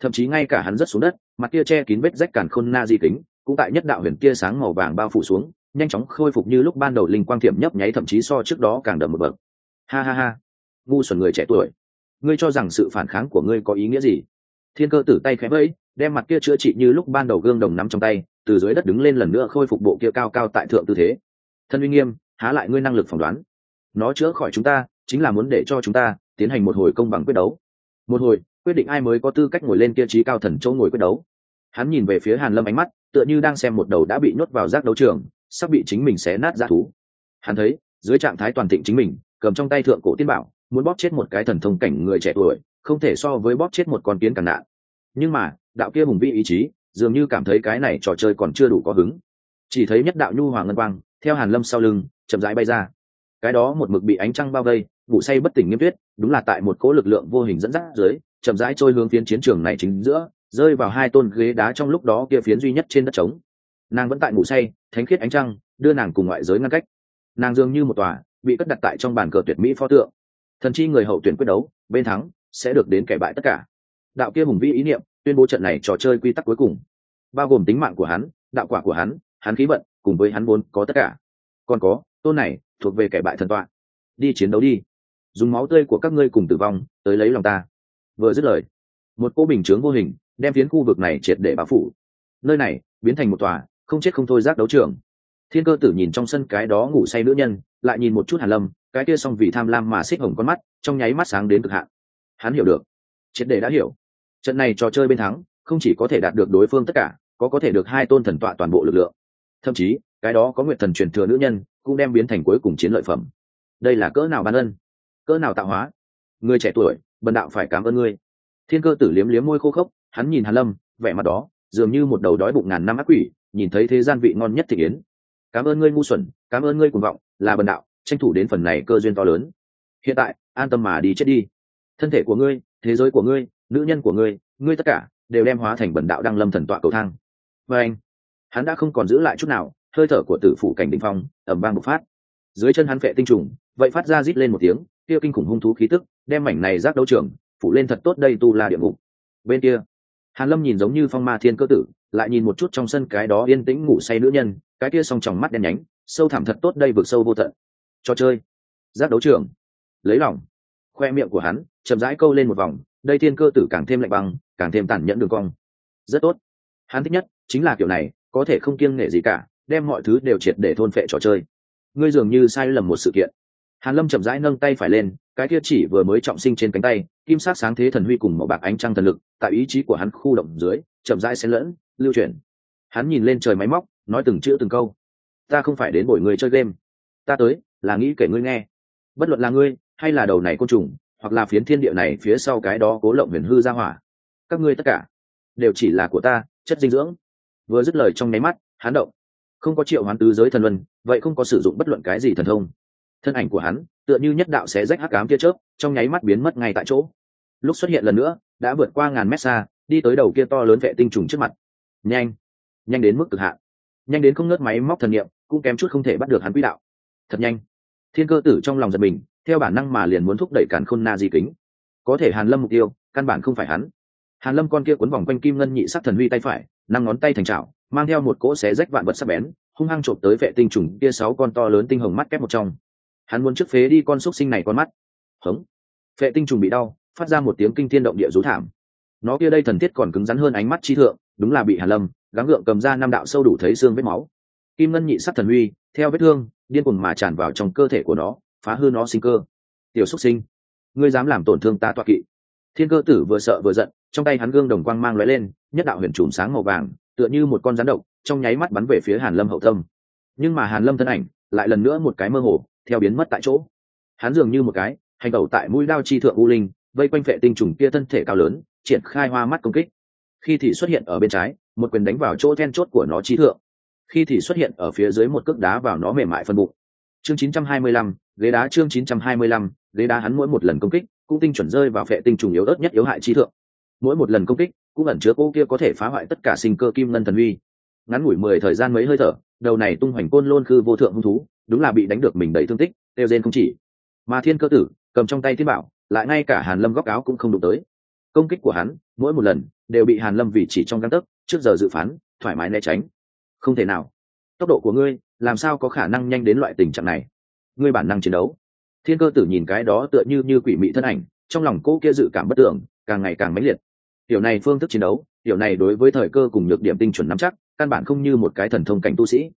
Thậm chí ngay cả hắn rất xuống đất, mặt kia che kín vết rách càn khôn na di kính, cũng tại nhất đạo huyền kia sáng màu vàng bao phủ xuống, nhanh chóng khôi phục như lúc ban đầu linh quang thiểm nhấp nháy thậm chí so trước đó càng đậm một bậc. Ha ha ha. Ngu xuẩn người trẻ tuổi. Ngươi cho rằng sự phản kháng của ngươi có ý nghĩa gì? Thiên cơ tử tay khẽ vẫy, đem mặt kia chữa trị như lúc ban đầu gương đồng nắm trong tay, từ dưới đất đứng lên lần nữa khôi phục bộ kia cao cao tại thượng tư thế. Thân uy nghiêm, há lại ngươi năng lực phỏng đoán. Nó chữa khỏi chúng ta chính là muốn để cho chúng ta tiến hành một hồi công bằng quyết đấu. Một hồi, quyết định ai mới có tư cách ngồi lên kia trí cao thần châu ngồi quyết đấu. Hắn nhìn về phía hàn lâm ánh mắt, tựa như đang xem một đầu đã bị nhốt vào rác đấu trường, sắp bị chính mình xé nát ra thú. Hắn thấy, dưới trạng thái toàn thịnh chính mình, cầm trong tay thượng cổ tiên bảo, muốn bóp chết một cái thần thông cảnh người trẻ tuổi, không thể so với bóp chết một con kiến càng nạn. Nhưng mà, đạo kia hùng vĩ ý chí, dường như cảm thấy cái này trò chơi còn chưa đủ có hứng. Chỉ thấy nhất đạo nhu hoàng ngân quang, theo hàn lâm sau lưng, chậm rãi bay ra. Cái đó một mực bị ánh trăng bao vây ngủ say bất tỉnh nghiêm tuyết, đúng là tại một cỗ lực lượng vô hình dẫn dắt dưới, chậm rãi trôi hướng phiến chiến trường này chính giữa, rơi vào hai tôn ghế đá trong lúc đó kia phiến duy nhất trên đất trống. Nàng vẫn tại ngủ say, thánh khiết ánh trăng, đưa nàng cùng ngoại giới ngăn cách. Nàng dường như một tòa, bị cất đặt tại trong bàn cờ tuyệt mỹ pho tượng. Thần chi người hậu tuyển quyết đấu, bên thắng, sẽ được đến kẻ bại tất cả. Đạo kia hùng vĩ ý niệm, tuyên bố trận này trò chơi quy tắc cuối cùng. Bao gồm tính mạng của hắn, đạo quả của hắn hắn khí vận, cùng với hắn vốn có tất cả. Còn có, tôn này, thuộc về kẻ bại thần tọa. Đi chiến đấu đi dùng máu tươi của các ngươi cùng tử vong tới lấy lòng ta. Vừa dứt lời, một cô bình chướng vô hình đem phiến khu vực này triệt để bao phủ. Nơi này biến thành một tòa không chết không thôi giác đấu trường. Thiên cơ tử nhìn trong sân cái đó ngủ say nữ nhân, lại nhìn một chút hàn lâm, cái kia xong vì tham lam mà xích hồng con mắt, trong nháy mắt sáng đến cực hạn. Hắn hiểu được, triệt để đã hiểu. Trận này trò chơi bên thắng, không chỉ có thể đạt được đối phương tất cả, có có thể được hai tôn thần tọa toàn bộ lực lượng. Thậm chí, cái đó có nguyện thần truyền thừa nữ nhân cũng đem biến thành cuối cùng chiến lợi phẩm. Đây là cỡ nào ban ân? Cỡ nào tạo hóa? Người trẻ tuổi, bần đạo phải cảm ơn ngươi. Thiên cơ tử liếm liếm môi khô khốc, hắn nhìn hàn lâm, vẻ mặt đó, dường như một đầu đói bụng ngàn năm ác quỷ, nhìn thấy thế gian vị ngon nhất thị yến. Cảm ơn ngươi ngu xuẩn, cảm ơn ngươi cuồng vọng, là bần đạo, tranh thủ đến phần này cơ duyên to lớn. Hiện tại, an tâm mà đi chết đi. Thân thể của ngươi, thế giới của ngươi, nữ nhân của ngươi ngươi tất cả, đều đem hóa thành bần đạo đang lâm thần tọa cầu thang. Và anh, hắn đã không còn giữ lại chút nào, hơi thở của tử phủ cảnh đỉnh phong ẩm vang bộc phát. Dưới chân hắn phệ tinh trùng, vậy phát ra rít lên một tiếng kia kinh khủng hung thú khí tức, đem mảnh này giác đấu trường, phủ lên thật tốt đây tu la địa ngục. Bên kia, hàn lâm nhìn giống như phong ma thiên cơ tử, lại nhìn một chút trong sân cái đó yên tĩnh ngủ say nữ nhân, cái kia song tròng mắt đen nhánh, sâu thẳm thật tốt đây vực sâu vô tận. Cho chơi, giác đấu trường. Lấy lòng. Khoe miệng của hắn, chậm rãi câu lên một vòng, đây thiên cơ tử càng thêm lạnh băng, càng thêm tàn nhẫn đường cong. Rất tốt. Hắn thích nhất chính là kiểu này, có thể không kiêng nghệ gì cả, đem mọi thứ đều triệt để thôn phệ trò chơi. Ngươi dường như sai lầm một sự kiện hàn lâm chậm rãi nâng tay phải lên, cái kia chỉ vừa mới trọng sinh trên cánh tay, kim sắc sáng thế thần huy cùng màu bạc ánh trăng thần lực, tại ý chí của hắn khu động dưới, chậm rãi xen lẫn, lưu chuyển. Hắn nhìn lên trời máy móc, nói từng chữ từng câu. Ta không phải đến bồi người chơi game. Ta tới, là nghĩ kể ngươi nghe. Bất luận là ngươi, hay là đầu này côn trùng, hoặc là phiến thiên địa này phía sau cái đó cố lộng huyền hư ra hỏa, các ngươi tất cả, đều chỉ là của ta, chất dinh dưỡng. Vừa dứt lời trong nháy mắt, hắn động. Không có triệu hoán tứ giới thần luân, vậy không có sử dụng bất luận cái gì thần thông thân ảnh của hắn tựa như nhất đạo xé rách hắc cám kia chớp, trong nháy mắt biến mất ngay tại chỗ. Lúc xuất hiện lần nữa, đã vượt qua ngàn mét xa, đi tới đầu kia to lớn vệ tinh trùng trước mặt. Nhanh nhanh đến mức cực hạn. Nhanh đến không ngớt máy móc thần nghiệm cũng kém chút không thể bắt được hắn quỹ đạo. Thật nhanh. Thiên cơ tử trong lòng giật mình, theo bản năng mà liền muốn thúc đẩy cản khôn na di kính. Có thể hàn lâm mục tiêu, căn bản không phải hắn. Hàn lâm con kia cuốn vòng quanh kim ngân nhị sắc thần huy tay phải, năm ngón tay thành trào mang theo một cỗ xé rách vạn vật sắc bén, hung hăng trộm tới vệ tinh trùng kia sáu con to lớn tinh hồng mắt kép một trong hắn muốn trước phế đi con xúc sinh này con mắt. Hống. Phệ tinh trùng bị đau, phát ra một tiếng kinh thiên động địa rú thảm. Nó kia đây thần thiết còn cứng rắn hơn ánh mắt chi thượng, đúng là bị hàn lâm, gắng gượng cầm ra năm đạo sâu đủ thấy xương vết máu. Kim ngân nhị sắc thần huy, theo vết thương, điên cuồng mà tràn vào trong cơ thể của nó, phá hư nó sinh cơ. Tiểu xúc sinh, ngươi dám làm tổn thương ta toại kỵ. Thiên cơ tử vừa sợ vừa giận, trong tay hắn gương đồng quang mang lóe lên, nhất đạo huyền trùm sáng màu vàng, tựa như một con rắn độc, trong nháy mắt bắn về phía hàn lâm hậu tâm. Nhưng mà hàn lâm thân ảnh, lại lần nữa một cái mơ hồ theo biến mất tại chỗ. Hắn dường như một cái hành tẩu tại mũi đao chi thượng u linh vây quanh vệ tinh trùng kia thân thể cao lớn triển khai hoa mắt công kích. Khi thì xuất hiện ở bên trái một quyền đánh vào chỗ then chốt của nó chi thượng. Khi thì xuất hiện ở phía dưới một cước đá vào nó mềm mại phân bụng. Chương 925, ghế đá chương 925, ghế đá hắn mỗi một lần công kích cũng tinh chuẩn rơi vào vệ tinh trùng yếu ớt nhất yếu hại chi thượng. Mỗi một lần công kích cũng ẩn chứa cô kia có thể phá hoại tất cả sinh cơ kim ngân thần uy. Ngắn ngủi mười thời gian mấy hơi thở đầu này tung hoành côn lôn khư vô thượng hung thú đúng là bị đánh được mình đầy thương tích tiêu rên không chỉ. Mà thiên cơ tử, cầm trong tay thiên bảo, lại ngay cả hàn lâm góc áo cũng không đụng tới. Công kích của hắn, mỗi một lần, đều bị hàn lâm vì chỉ trong găng tấc, trước giờ dự phán, thoải mái né tránh. Không thể nào. Tốc độ của ngươi, làm sao có khả năng nhanh đến loại tình trạng này? Ngươi bản năng chiến đấu. Thiên cơ tử nhìn cái đó tựa như như quỷ mị thân ảnh, trong lòng cô kia dự cảm bất tưởng, càng ngày càng mãnh liệt. Tiểu này phương thức chiến đấu, tiểu này đối với thời cơ cùng nhược điểm tinh chuẩn nắm chắc, căn bản không như một cái thần thông cảnh tu sĩ.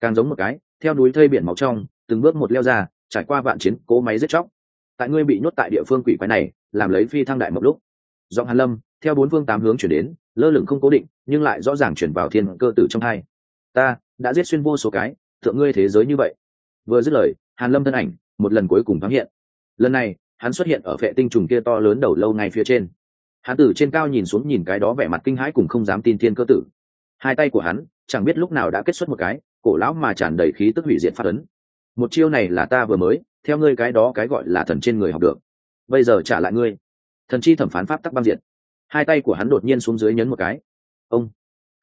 Càng giống một cái theo núi thây biển máu trong, từng bước một leo ra, trải qua vạn chiến, cố máy giết chóc. Tại ngươi bị nhốt tại địa phương quỷ quái này, làm lấy phi thăng đại một lúc. Giọng hàn lâm, theo bốn phương tám hướng chuyển đến, lơ lửng không cố định, nhưng lại rõ ràng chuyển vào thiên cơ tử trong hai. Ta đã giết xuyên vô số cái, thượng ngươi thế giới như vậy. Vừa dứt lời, hàn lâm thân ảnh, một lần cuối cùng thoáng hiện. Lần này, hắn xuất hiện ở vệ tinh trùng kia to lớn đầu lâu ngay phía trên. Hắn từ trên cao nhìn xuống nhìn cái đó vẻ mặt kinh hãi cùng không dám tin thiên cơ tử. Hai tay của hắn, chẳng biết lúc nào đã kết xuất một cái cổ lão mà tràn đầy khí tức hủy diệt phát ấn. Một chiêu này là ta vừa mới, theo ngươi cái đó cái gọi là thần trên người học được. Bây giờ trả lại ngươi. Thần chi thẩm phán pháp tắc băng diệt. Hai tay của hắn đột nhiên xuống dưới nhấn một cái. Ông.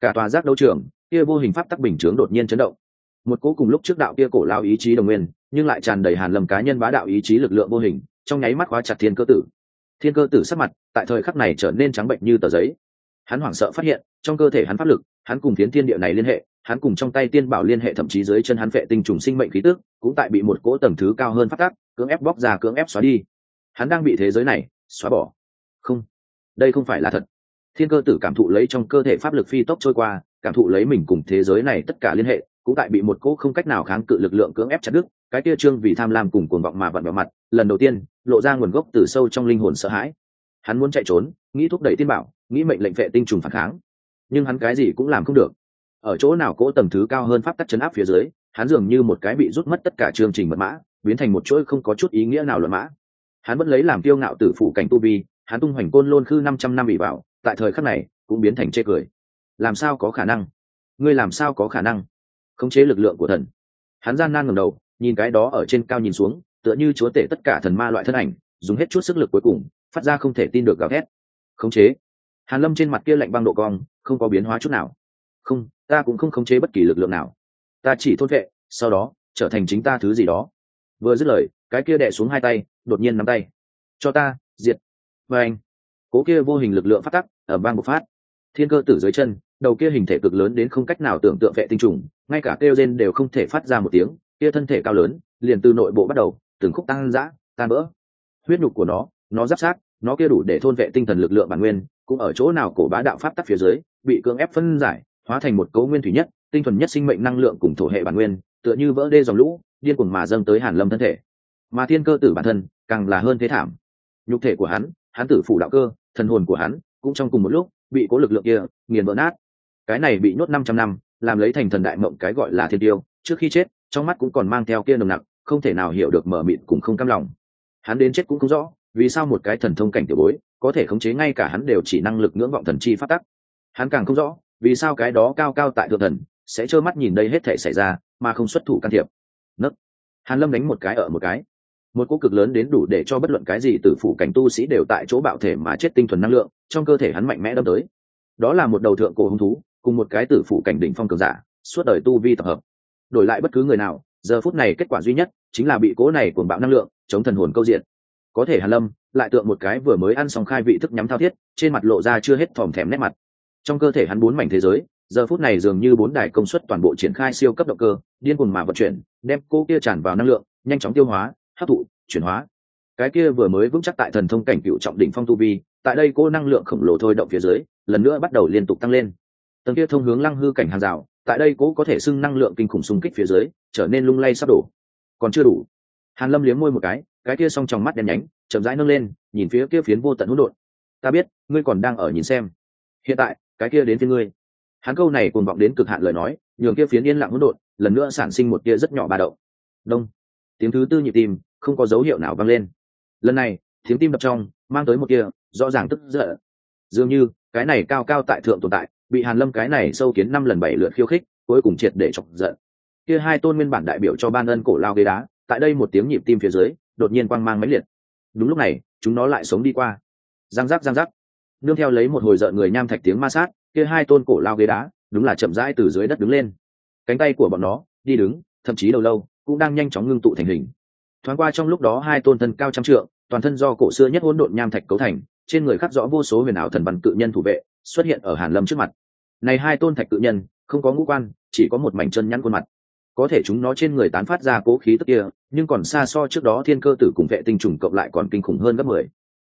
Cả tòa giác đấu trường, kia vô hình pháp tắc bình chướng đột nhiên chấn động. Một cố cùng lúc trước đạo kia cổ lao ý chí đồng nguyên, nhưng lại tràn đầy hàn lầm cá nhân bá đạo ý chí lực lượng vô hình, trong nháy mắt khóa chặt thiên cơ tử. Thiên cơ tử sắc mặt, tại thời khắc này trở nên trắng bệnh như tờ giấy. Hắn hoảng sợ phát hiện, trong cơ thể hắn pháp lực, hắn cùng phiến thiên địa này liên hệ hắn cùng trong tay tiên bảo liên hệ thậm chí dưới chân hắn vệ tinh trùng sinh mệnh khí tức, cũng tại bị một cỗ tầng thứ cao hơn phát tác, cưỡng ép bóc ra, cưỡng ép xóa đi. Hắn đang bị thế giới này xóa bỏ. Không, đây không phải là thật. Thiên cơ tử cảm thụ lấy trong cơ thể pháp lực phi tốc trôi qua, cảm thụ lấy mình cùng thế giới này tất cả liên hệ, cũng tại bị một cỗ không cách nào kháng cự lực lượng cưỡng ép chặt đứt, cái kia trương vì tham lam cùng cuồng vọng mà vặn vào mặt, lần đầu tiên, lộ ra nguồn gốc từ sâu trong linh hồn sợ hãi. Hắn muốn chạy trốn, nghĩ thúc đẩy tiên bảo, nghĩ mệnh lệnh vệ tinh trùng phản kháng. Nhưng hắn cái gì cũng làm không được ở chỗ nào cỗ tầng thứ cao hơn pháp tắc chấn áp phía dưới, hắn dường như một cái bị rút mất tất cả chương trình mật mã, biến thành một chuỗi không có chút ý nghĩa nào luận mã. Hắn vẫn lấy làm kiêu ngạo tử phủ cảnh tu vi, hắn tung hoành côn lôn khư năm trăm năm bị vào tại thời khắc này, cũng biến thành chê cười. Làm sao có khả năng? Ngươi làm sao có khả năng? Khống chế lực lượng của thần. Hắn gian nan ngầm đầu, nhìn cái đó ở trên cao nhìn xuống, tựa như chúa tể tất cả thần ma loại thân ảnh, dùng hết chút sức lực cuối cùng, phát ra không thể tin được gào thét. Khống chế. Hàn lâm trên mặt kia lạnh băng độ cong, không có biến hóa chút nào. Không ta cũng không khống chế bất kỳ lực lượng nào. Ta chỉ thôn vệ, sau đó, trở thành chính ta thứ gì đó. Vừa dứt lời, cái kia đẻ xuống hai tay, đột nhiên nắm tay. Cho ta, diệt. Và anh, cố kia vô hình lực lượng phát tắc, ở bang bộc phát. Thiên cơ tử dưới chân, đầu kia hình thể cực lớn đến không cách nào tưởng tượng vệ tinh trùng, ngay cả kêu gen đều không thể phát ra một tiếng, kia thân thể cao lớn, liền từ nội bộ bắt đầu, từng khúc tăng dã tan vỡ huyết nhục của nó nó giáp sát, nó kia đủ để thôn vệ tinh thần lực lượng bản nguyên, cũng ở chỗ nào cổ bá đạo pháp tắc phía dưới, bị cưỡng ép phân giải hóa thành một cấu nguyên thủy nhất, tinh thuần nhất sinh mệnh năng lượng cùng thổ hệ bản nguyên, tựa như vỡ đê dòng lũ, điên cuồng mà dâng tới hàn lâm thân thể. Mà thiên cơ tử bản thân, càng là hơn thế thảm. Nhục thể của hắn hắn tử phủ đạo cơ, thần hồn của hắn, cũng trong cùng một lúc, bị cố lực lượng kia nghiền vỡ nát. Cái này bị nhốt năm trăm năm, làm lấy thành thần đại mộng cái gọi là thiên tiêu, trước khi chết, trong mắt cũng còn mang theo kia nồng nặc, không thể nào hiểu được mở mịt cũng không cam lòng. Hắn đến chết cũng không rõ, vì sao một cái thần thông cảnh tiểu bối, có thể khống chế ngay cả hắn đều chỉ năng lực ngưỡng vọng thần chi phát tắc. Hắn càng không rõ vì sao cái đó cao cao tại thượng thần sẽ trơ mắt nhìn đây hết thể xảy ra, mà không xuất thủ can thiệp? Nấc. Hàn lâm đánh một cái ở một cái. Một cỗ cực lớn đến đủ để cho bất luận cái gì từ phủ cảnh tu sĩ đều tại chỗ bạo thể mà chết tinh thuần năng lượng, trong cơ thể hắn mạnh mẽ đâm tới. Đó là một đầu thượng cổ hung thú, cùng một cái tử phủ cảnh đỉnh phong cường giả, suốt đời tu vi tập hợp. Đổi lại bất cứ người nào, giờ phút này kết quả duy nhất chính là bị cố này cuồng bạo năng lượng chống thần hồn câu diện. Có thể hàn lâm lại tượng một cái vừa mới ăn xong khai vị thức nhắm thao thiết, trên mặt lộ ra chưa hết thòm thèm nét mặt trong cơ thể hắn bốn mảnh thế giới, giờ phút này dường như bốn đài công suất toàn bộ triển khai siêu cấp động cơ, điên cuồng mà vận chuyển, đem cô kia tràn vào năng lượng, nhanh chóng tiêu hóa, hấp thụ, chuyển hóa. Cái kia vừa mới vững chắc tại thần thông cảnh cựu trọng đỉnh phong tu vi, tại đây cô năng lượng khổng lồ thôi động phía dưới, lần nữa bắt đầu liên tục tăng lên. Tầng kia thông hướng lăng hư cảnh hàng rào, tại đây cố có thể xưng năng lượng kinh khủng xung kích phía dưới, trở nên lung lay sắp đổ. Còn chưa đủ. Hàn lâm liếm môi một cái cái kia song trong mắt đen nhánh, chậm rãi nâng lên, nhìn phía kia phiến vô tận hỗn độn. Ta biết, ngươi còn đang ở nhìn xem. Hiện tại cái kia đến phía ngươi. Hắn câu này cuồng vọng đến cực hạn lời nói, nhường kia phiến yên lặng hỗn độn, lần nữa sản sinh một kia rất nhỏ ba đậu đông. Tiếng thứ tư nhịp tim, không có dấu hiệu nào vang lên. Lần này, tiếng tim đập trong, mang tới một kia rõ ràng tức giận. Dường như, cái này cao cao tại thượng tồn tại, bị hàn lâm cái này sâu kiến năm lần bảy lượt khiêu khích, cuối cùng triệt để chọc giận. Kia hai tôn nguyên bản đại biểu cho ban ân cổ lao ghế đá, tại đây một tiếng nhịp tim phía dưới, đột nhiên quang mang mấy liệt. Đúng lúc này, chúng nó lại sống đi qua. Giang giác giang giác nương theo lấy một hồi rợn người nham thạch tiếng ma sát, kia hai tôn cổ lao ghế đá, đúng là chậm rãi từ dưới đất đứng lên. Cánh tay của bọn nó, đi đứng, thậm chí đầu lâu, cũng đang nhanh chóng ngưng tụ thành hình. Thoáng qua trong lúc đó hai tôn thân cao trăm trượng, toàn thân do cổ xưa nhất hỗn độn nham thạch cấu thành, trên người khắc rõ vô số huyền ảo thần văn cự nhân thủ vệ, xuất hiện ở hàn lâm trước mặt. Này hai tôn thạch cự nhân, không có ngũ quan, chỉ có một mảnh chân nhăn khuôn mặt. Có thể chúng nó trên người tán phát ra cố khí tức kia, nhưng còn xa so trước đó thiên cơ tử cùng vệ tinh trùng cộng lại còn kinh khủng hơn gấp mười.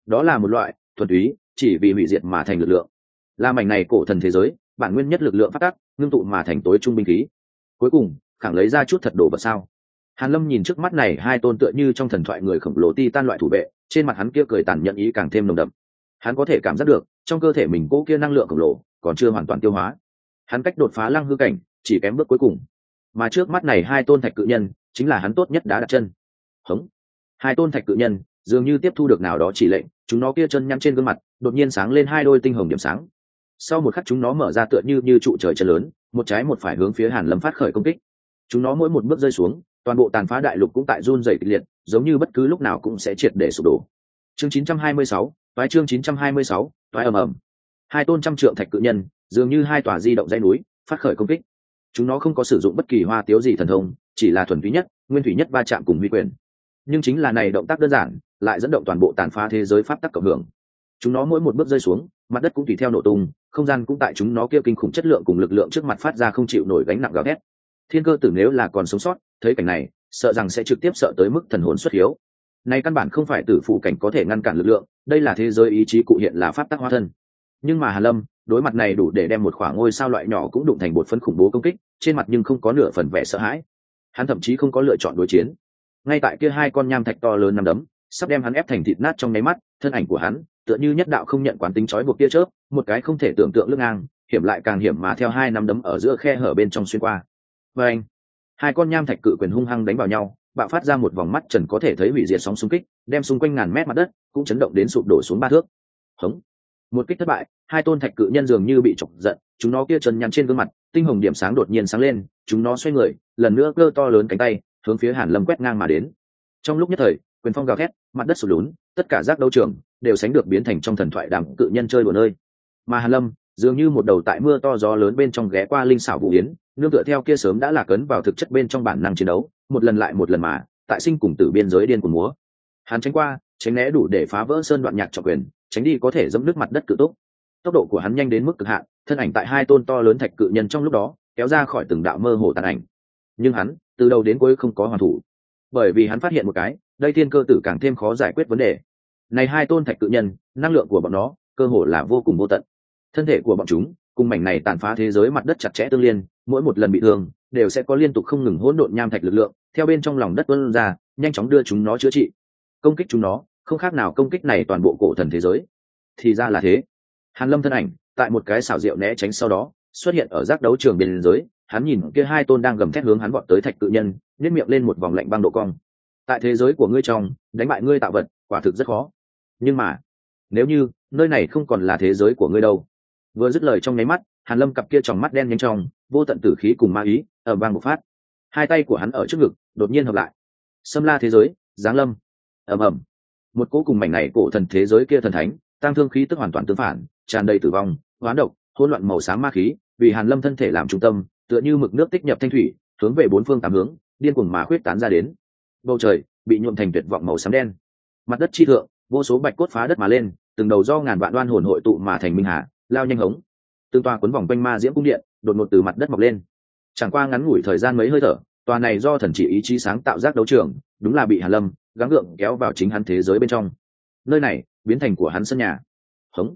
Đó là một loại, thuần túy chỉ vì hủy diệt mà thành lực lượng. Là mảnh này cổ thần thế giới, bản nguyên nhất lực lượng phát tác, ngưng tụ mà thành tối trung binh khí. Cuối cùng, khẳng lấy ra chút thật đồ vật sao? Hàn lâm nhìn trước mắt này hai tôn tựa như trong thần thoại người khổng lồ ti tan loại thủ vệ, trên mặt hắn kia cười tàn nhẫn ý càng thêm nồng đậm. Hắn có thể cảm giác được, trong cơ thể mình cố kia năng lượng khổng lồ còn chưa hoàn toàn tiêu hóa. Hắn cách đột phá lăng hư cảnh, chỉ kém bước cuối cùng. Mà trước mắt này hai tôn thạch cự nhân, chính là hắn tốt nhất đã đặt chân. Hống. Hai tôn thạch cự nhân, dường như tiếp thu được nào đó chỉ lệnh, chúng nó kia chân nhăn trên gương mặt đột nhiên sáng lên hai đôi tinh hồng điểm sáng. Sau một khắc chúng nó mở ra tựa như như trụ trời chân lớn một trái một phải hướng phía hàn lâm phát khởi công kích. Chúng nó mỗi một bước rơi xuống toàn bộ tàn phá đại lục cũng tại run rẩy kịch liệt giống như bất cứ lúc nào cũng sẽ triệt để sụp đổ. Chương 926, toái chương 926, toái ầm ầm. Hai tôn trăm trượng thạch cự nhân dường như hai tòa di động dãy núi phát khởi công kích. Chúng nó không có sử dụng bất kỳ hoa tiếu gì thần thông chỉ là thuần túy nhất nguyên thủy nhất ba chạm cùng huy quyền. Nhưng chính là này động tác đơn giản lại dẫn động toàn bộ tàn phá thế giới pháp tắc cộng hưởng chúng nó mỗi một bước rơi xuống, mặt đất cũng tùy theo nổ tung, không gian cũng tại chúng nó kia kinh khủng chất lượng cùng lực lượng trước mặt phát ra không chịu nổi gánh nặng gào thét. Thiên cơ tử nếu là còn sống sót, thấy cảnh này, sợ rằng sẽ trực tiếp sợ tới mức thần hồn xuất hiếu. Này căn bản không phải tử phụ cảnh có thể ngăn cản lực lượng, đây là thế giới ý chí cụ hiện là pháp tắc hóa thân. Nhưng mà hà lâm, đối mặt này đủ để đem một khoảng ngôi sao loại nhỏ cũng đụng thành một phân khủng bố công kích, trên mặt nhưng không có nửa phần vẻ sợ hãi. Hắn thậm chí không có lựa chọn đối chiến. Ngay tại kia hai con nham thạch to lớn nằm đấm, sắp đem hắn ép thành thịt nát trong nháy mắt, thân ảnh của hắn tựa như nhất đạo không nhận quán tính trói buộc tia chớp, một cái không thể tưởng tượng lưng ngang, hiểm lại càng hiểm mà theo hai nắm đấm ở giữa khe hở bên trong xuyên qua. Và anh, hai con nham thạch cự quyền hung hăng đánh vào nhau, bạo phát ra một vòng mắt trần có thể thấy hủy diệt sóng xung kích, đem xung quanh ngàn mét mặt đất cũng chấn động đến sụp đổ xuống ba thước. Hống. Một kích thất bại, hai tôn thạch cự nhân dường như bị chọc giận, chúng nó kia chân nhăn trên gương mặt, tinh hồng điểm sáng đột nhiên sáng lên, chúng nó xoay người, lần nữa cơ to lớn cánh tay, hướng phía hàn lâm quét ngang mà đến. Trong lúc nhất thời, quyền phong gào thét, mặt đất sụt lún, tất cả rác đấu trường đều sánh được biến thành trong thần thoại đàm cự nhân chơi đùa nơi. Mà hàn lâm, dường như một đầu tại mưa to gió lớn bên trong ghé qua linh xảo vũ yến, nương tựa theo kia sớm đã là cấn vào thực chất bên trong bản năng chiến đấu, một lần lại một lần mà, tại sinh cùng tử biên giới điên cuồng múa. Hắn tránh qua, tránh né đủ để phá vỡ sơn đoạn nhạc trọng quyền, tránh đi có thể dẫm nước mặt đất cự tốc tốc độ của hắn nhanh đến mức cực hạn, thân ảnh tại hai tôn to lớn thạch cự nhân trong lúc đó, kéo ra khỏi từng đạo mơ hồ tàn ảnh. Nhưng hắn, từ đầu đến cuối không có hoàn thủ. Bởi vì hắn phát hiện một cái, đây thiên cơ tử càng thêm khó giải quyết vấn đề này hai tôn thạch cự nhân, năng lượng của bọn nó, cơ hồ là vô cùng vô tận. Thân thể của bọn chúng, cùng mảnh này tàn phá thế giới mặt đất chặt chẽ tương liên, mỗi một lần bị thương, đều sẽ có liên tục không ngừng hỗn độn nham thạch lực lượng, theo bên trong lòng đất tuôn ra, nhanh chóng đưa chúng nó chữa trị. Công kích chúng nó, không khác nào công kích này toàn bộ cổ thần thế giới. Thì ra là thế. Hàn lâm thân ảnh, tại một cái xảo diệu né tránh sau đó, xuất hiện ở giác đấu trường biên giới hắn nhìn kia hai tôn đang gầm thét hướng hắn vọt tới thạch cự nhân, nhếch miệng lên một vòng lạnh băng độ cong. Tại thế giới của ngươi trong, đánh bại ngươi tạo vật, quả thực rất khó nhưng mà, nếu như nơi này không còn là thế giới của ngươi đâu. Vừa dứt lời trong nháy mắt, hàn lâm cặp kia tròng mắt đen nhanh trong vô tận tử khí cùng ma ý ở bang một phát. Hai tay của hắn ở trước ngực, đột nhiên hợp lại. Xâm la thế giới, giáng lâm. Ầm ầm. Một cỗ cùng mảnh này cổ thần thế giới kia thần thánh, tăng thương khí tức hoàn toàn tương phản, tràn đầy tử vong, hoán độc, hỗn loạn màu xám ma khí, vì hàn lâm thân thể làm trung tâm, tựa như mực nước tích nhập thanh thủy, hướng về bốn phương tám hướng, điên cuồng mà khuyết tán ra đến. Bầu trời bị nhuộm thành tuyệt vọng màu xám đen. Mặt đất chi thượng vô số bạch cốt phá đất mà lên, từng đầu do ngàn vạn đoan hồn hội tụ mà thành minh hà, lao nhanh hống. Từng toa cuốn vòng quanh ma diễm cung điện, đột ngột từ mặt đất mọc lên. Chẳng qua ngắn ngủi thời gian mấy hơi thở, tòa này do thần chỉ ý chí sáng tạo giác đấu trường, đúng là bị hàn lâm gắng gượng kéo vào chính hắn thế giới bên trong. Nơi này, biến thành của hắn sân nhà. Hống.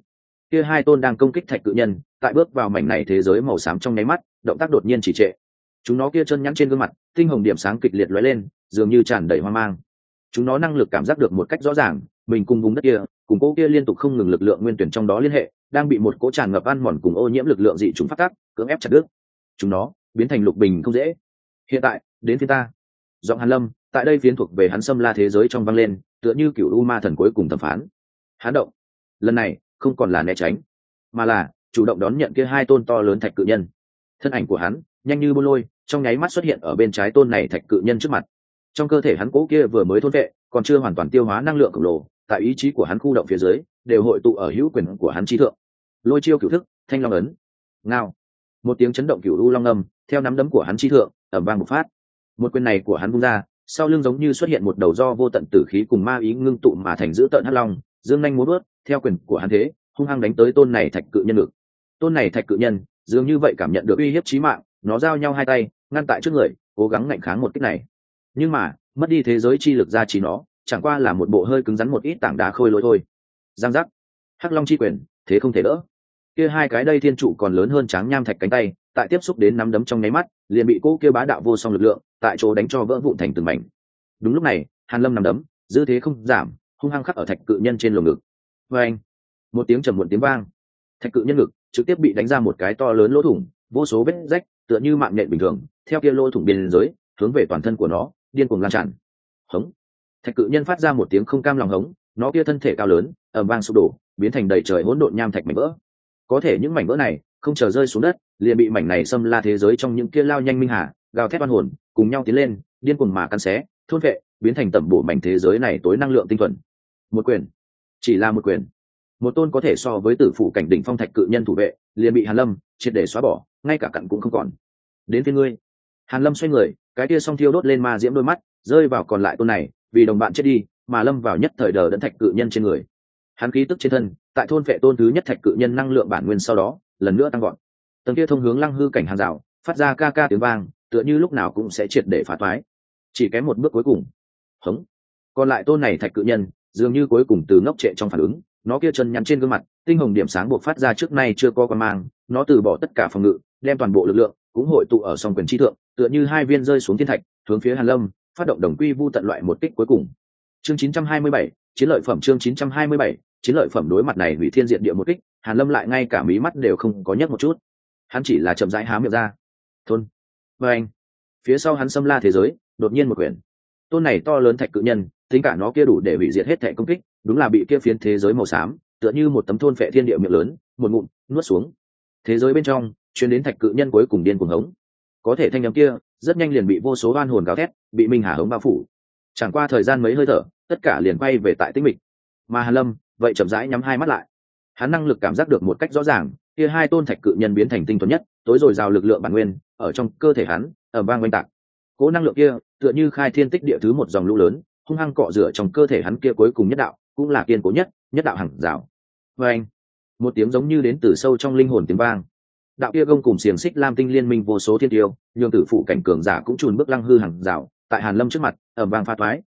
Kia hai tôn đang công kích thạch cự nhân, tại bước vào mảnh này thế giới màu xám trong nháy mắt, động tác đột nhiên chỉ trệ. Chúng nó kia chân nhắn trên gương mặt, tinh hồng điểm sáng kịch liệt lóe lên, dường như tràn đầy hoang mang. Chúng nó năng lực cảm giác được một cách rõ ràng mình cùng vùng đất kia, cùng cỗ kia liên tục không ngừng lực lượng nguyên tuyển trong đó liên hệ, đang bị một cỗ tràn ngập ăn mòn cùng ô nhiễm lực lượng dị chúng phát tác, cưỡng ép chặt đứt. Chúng nó biến thành lục bình không dễ. Hiện tại, đến phía ta. Giọng hàn lâm, tại đây phiến thuộc về hắn xâm la thế giới trong vang lên, tựa như cựu u ma thần cuối cùng thẩm phán. Hán động. Lần này, không còn là né tránh, mà là chủ động đón nhận kia hai tôn to lớn thạch cự nhân. Thân ảnh của hắn, nhanh như bôn lôi, trong nháy mắt xuất hiện ở bên trái tôn này thạch cự nhân trước mặt. Trong cơ thể hắn cố kia vừa mới thôn vệ, còn chưa hoàn toàn tiêu hóa năng lượng khổng lồ tại ý chí của hắn khu động phía dưới, đều hội tụ ở hữu quyền của hắn chi thượng. Lôi chiêu cửu thức, thanh long ấn. Ngao. Một tiếng chấn động cửu u long âm, theo nắm đấm của hắn chi thượng ẩm vang một phát. Một quyền này của hắn vung ra, sau lưng giống như xuất hiện một đầu do vô tận tử khí cùng ma ý ngưng tụ mà thành giữ tận hắc long, dương nhanh muốn bước theo quyền của hắn thế, hung hăng đánh tới tôn này thạch cự nhân ngực. Tôn này thạch cự nhân, dường như vậy cảm nhận được uy hiếp chí mạng, nó giao nhau hai tay, ngăn tại trước người, cố gắng ngạnh kháng một kích này. Nhưng mà, mất đi thế giới chi lực ra trí nó chẳng qua là một bộ hơi cứng rắn một ít tảng đá khôi lỗi thôi. Giang giác. Hắc long chi quyền, thế không thể đỡ. Kia hai cái đây thiên trụ còn lớn hơn tráng nham thạch cánh tay, tại tiếp xúc đến nắm đấm trong nháy mắt, liền bị cô kia bá đạo vô song lực lượng, tại chỗ đánh cho vỡ vụn thành từng mảnh. Đúng lúc này, hàn lâm nắm đấm, dư thế không giảm, hung hăng khắc ở thạch cự nhân trên lồng ngực. Vê anh, một tiếng trầm muộn tiếng vang. Thạch cự nhân ngực trực tiếp bị đánh ra một cái to lớn lỗ thủng, vô số vết rách, tựa như mạng nhện bình thường, theo kia lỗ thủng biên giới, hướng về toàn thân của nó, điên cuồng lan tràn. Hống thạch cự nhân phát ra một tiếng không cam lòng hống, nó kia thân thể cao lớn, ầm vang sụp đổ, biến thành đầy trời hỗn độn nham thạch mảnh vỡ. Có thể những mảnh vỡ này không chờ rơi xuống đất, liền bị mảnh này xâm la thế giới trong những kia lao nhanh minh hà, gào thét văn hồn, cùng nhau tiến lên, điên cuồng mà căn xé, thôn vệ, biến thành tẩm bổ mảnh thế giới này tối năng lượng tinh thuần. Một quyền. Chỉ là một quyền. Một tôn có thể so với tử phụ cảnh đỉnh phong thạch cự nhân thủ vệ, liền bị hàn lâm triệt để xóa bỏ, ngay cả cặn cũng không còn. Đến phía ngươi. Hàn lâm xoay người, cái kia song thiêu đốt lên ma diễm đôi mắt, rơi vào còn lại tôn này vì đồng bạn chết đi, mà lâm vào nhất thời đờ đẫn thạch cự nhân trên người. Hắn khí tức trên thân, tại thôn vệ tôn thứ nhất thạch cự nhân năng lượng bản nguyên sau đó, lần nữa tăng gọn tầng kia thông hướng lăng hư cảnh hàng rào, phát ra ca ca tiếng vang, tựa như lúc nào cũng sẽ triệt để phá toái. Chỉ kém một bước cuối cùng. Hống. Còn lại tôn này thạch cự nhân, dường như cuối cùng từ ngốc trệ trong phản ứng, nó kia chân nhắn trên gương mặt, tinh hồng điểm sáng buộc phát ra trước nay chưa có con mang, nó từ bỏ tất cả phòng ngự, đem toàn bộ lực lượng, cũng hội tụ ở song quyền chi thượng, tựa như hai viên rơi xuống thiên thạch, hướng phía hàn lâm phát động đồng quy vu tận loại một kích cuối cùng. Chương 927, chiến lợi phẩm chương 927, chiến lợi phẩm đối mặt này hủy thiên diện địa một kích hàn lâm lại ngay cả mí mắt đều không có nhấc một chút. Hắn chỉ là chậm rãi há miệng ra. Thôn và anh. Phía sau hắn xâm la thế giới đột nhiên một quyển. Tôn này to lớn thạch cự nhân tính cả nó kia đủ để hủy diệt hết thẻ công kích đúng là bị kia phiến thế giới màu xám tựa như một tấm thôn phệ thiên địa miệng lớn một ngụm nuốt xuống. Thế giới bên trong chuyến đến thạch cự nhân cuối cùng điên cuồng hống. Có thể thanh â kia rất nhanh liền bị vô số oan hồn gào thét, bị minh hà hống bao phủ. Chẳng qua thời gian mấy hơi thở, tất cả liền quay về tại tĩnh mịch. Mà hàn lâm, vậy chậm rãi nhắm hai mắt lại. Hắn năng lực cảm giác được một cách rõ ràng, kia hai tôn thạch cự nhân biến thành tinh thuần nhất, tối rồi rào lực lượng bản nguyên, ở trong cơ thể hắn ở vang oanh tạc. Cố năng lượng kia, tựa như khai thiên tích địa thứ một dòng lũ lớn, hung hăng cọ rửa trong cơ thể hắn kia cuối cùng nhất đạo, cũng là kiên cố nhất nhất đạo hằng rào. Và anh một tiếng giống như đến từ sâu trong linh hồn tiếng vang đạo kia gông cùng xiềng xích lam tinh liên minh vô số thiên tiêu, nhường tử phụ cảnh cường giả cũng trùn bước lăng hư hàng rào, tại hàn lâm trước mặt ở vang pha thoái.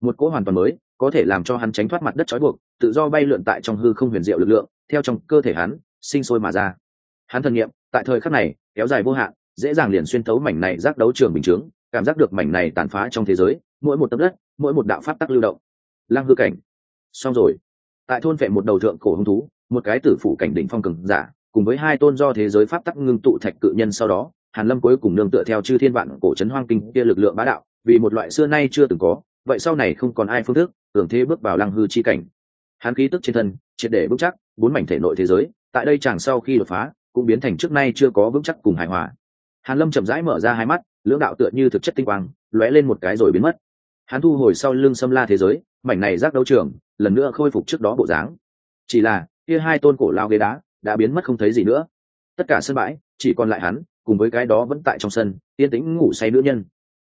Một cỗ hoàn toàn mới, có thể làm cho hắn tránh thoát mặt đất trói buộc, tự do bay lượn tại trong hư không huyền diệu lực lượng, theo trong cơ thể hắn, sinh sôi mà ra. Hắn thần nghiệm tại thời khắc này, kéo dài vô hạn, dễ dàng liền xuyên thấu mảnh này giác đấu trường bình chướng, cảm giác được mảnh này tàn phá trong thế giới, mỗi một tấc đất, mỗi một đạo pháp tắc lưu động. Lăng hư cảnh. Xong rồi. Tại thôn vệ một đầu thượng cổ hung thú, một cái tử phủ cảnh đỉnh phong cường giả cùng với hai tôn do thế giới pháp tắc ngưng tụ thạch cự nhân sau đó, hàn lâm cuối cùng nương tựa theo chư thiên vạn cổ trấn hoang kinh kia lực lượng bá đạo, vì một loại xưa nay chưa từng có, vậy sau này không còn ai phương thức tưởng thế bước vào lăng hư chi cảnh. Hắn khí tức trên thân, triệt để vững chắc, bốn mảnh thể nội thế giới, tại đây chàng sau khi đột phá, cũng biến thành trước nay chưa có vững chắc cùng hài hòa. Hàn lâm chậm rãi mở ra hai mắt, lưỡng đạo tựa như thực chất tinh quang, lóe lên một cái rồi biến mất. Hắn thu hồi sau lưng xâm la thế giới, mảnh này giác đấu trường, lần nữa khôi phục trước đó bộ dáng. Chỉ là, kia hai tôn cổ lao ghế đá đã biến mất không thấy gì nữa. Tất cả sân bãi, chỉ còn lại hắn, cùng với cái đó vẫn tại trong sân, yên tĩnh ngủ say nữ nhân.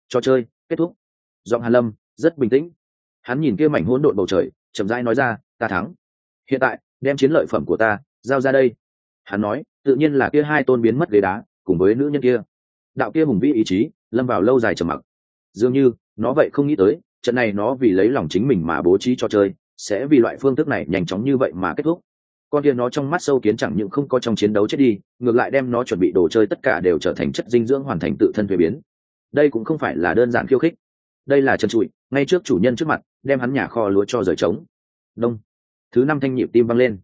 Trò chơi, kết thúc. Giọng hàn lâm, rất bình tĩnh. Hắn nhìn kia mảnh hỗn độn bầu trời, chậm rãi nói ra, ta thắng. Hiện tại, đem chiến lợi phẩm của ta giao ra đây. Hắn nói, tự nhiên là kia hai tôn biến mất ghế đá, cùng với nữ nhân kia. Đạo kia hùng vĩ ý chí, lâm vào lâu dài trầm mặc. Dường như, nó vậy không nghĩ tới, trận này nó vì lấy lòng chính mình mà bố trí cho chơi, sẽ vì loại phương thức này nhanh chóng như vậy mà kết thúc con kia nó trong mắt sâu kiến chẳng những không có trong chiến đấu chết đi, ngược lại đem nó chuẩn bị đồ chơi tất cả đều trở thành chất dinh dưỡng hoàn thành tự thân thuế biến. Đây cũng không phải là đơn giản khiêu khích. Đây là chân trụi, ngay trước chủ nhân trước mặt, đem hắn nhà kho lúa cho rời trống. Đông. Thứ năm thanh nhịp tim văng lên.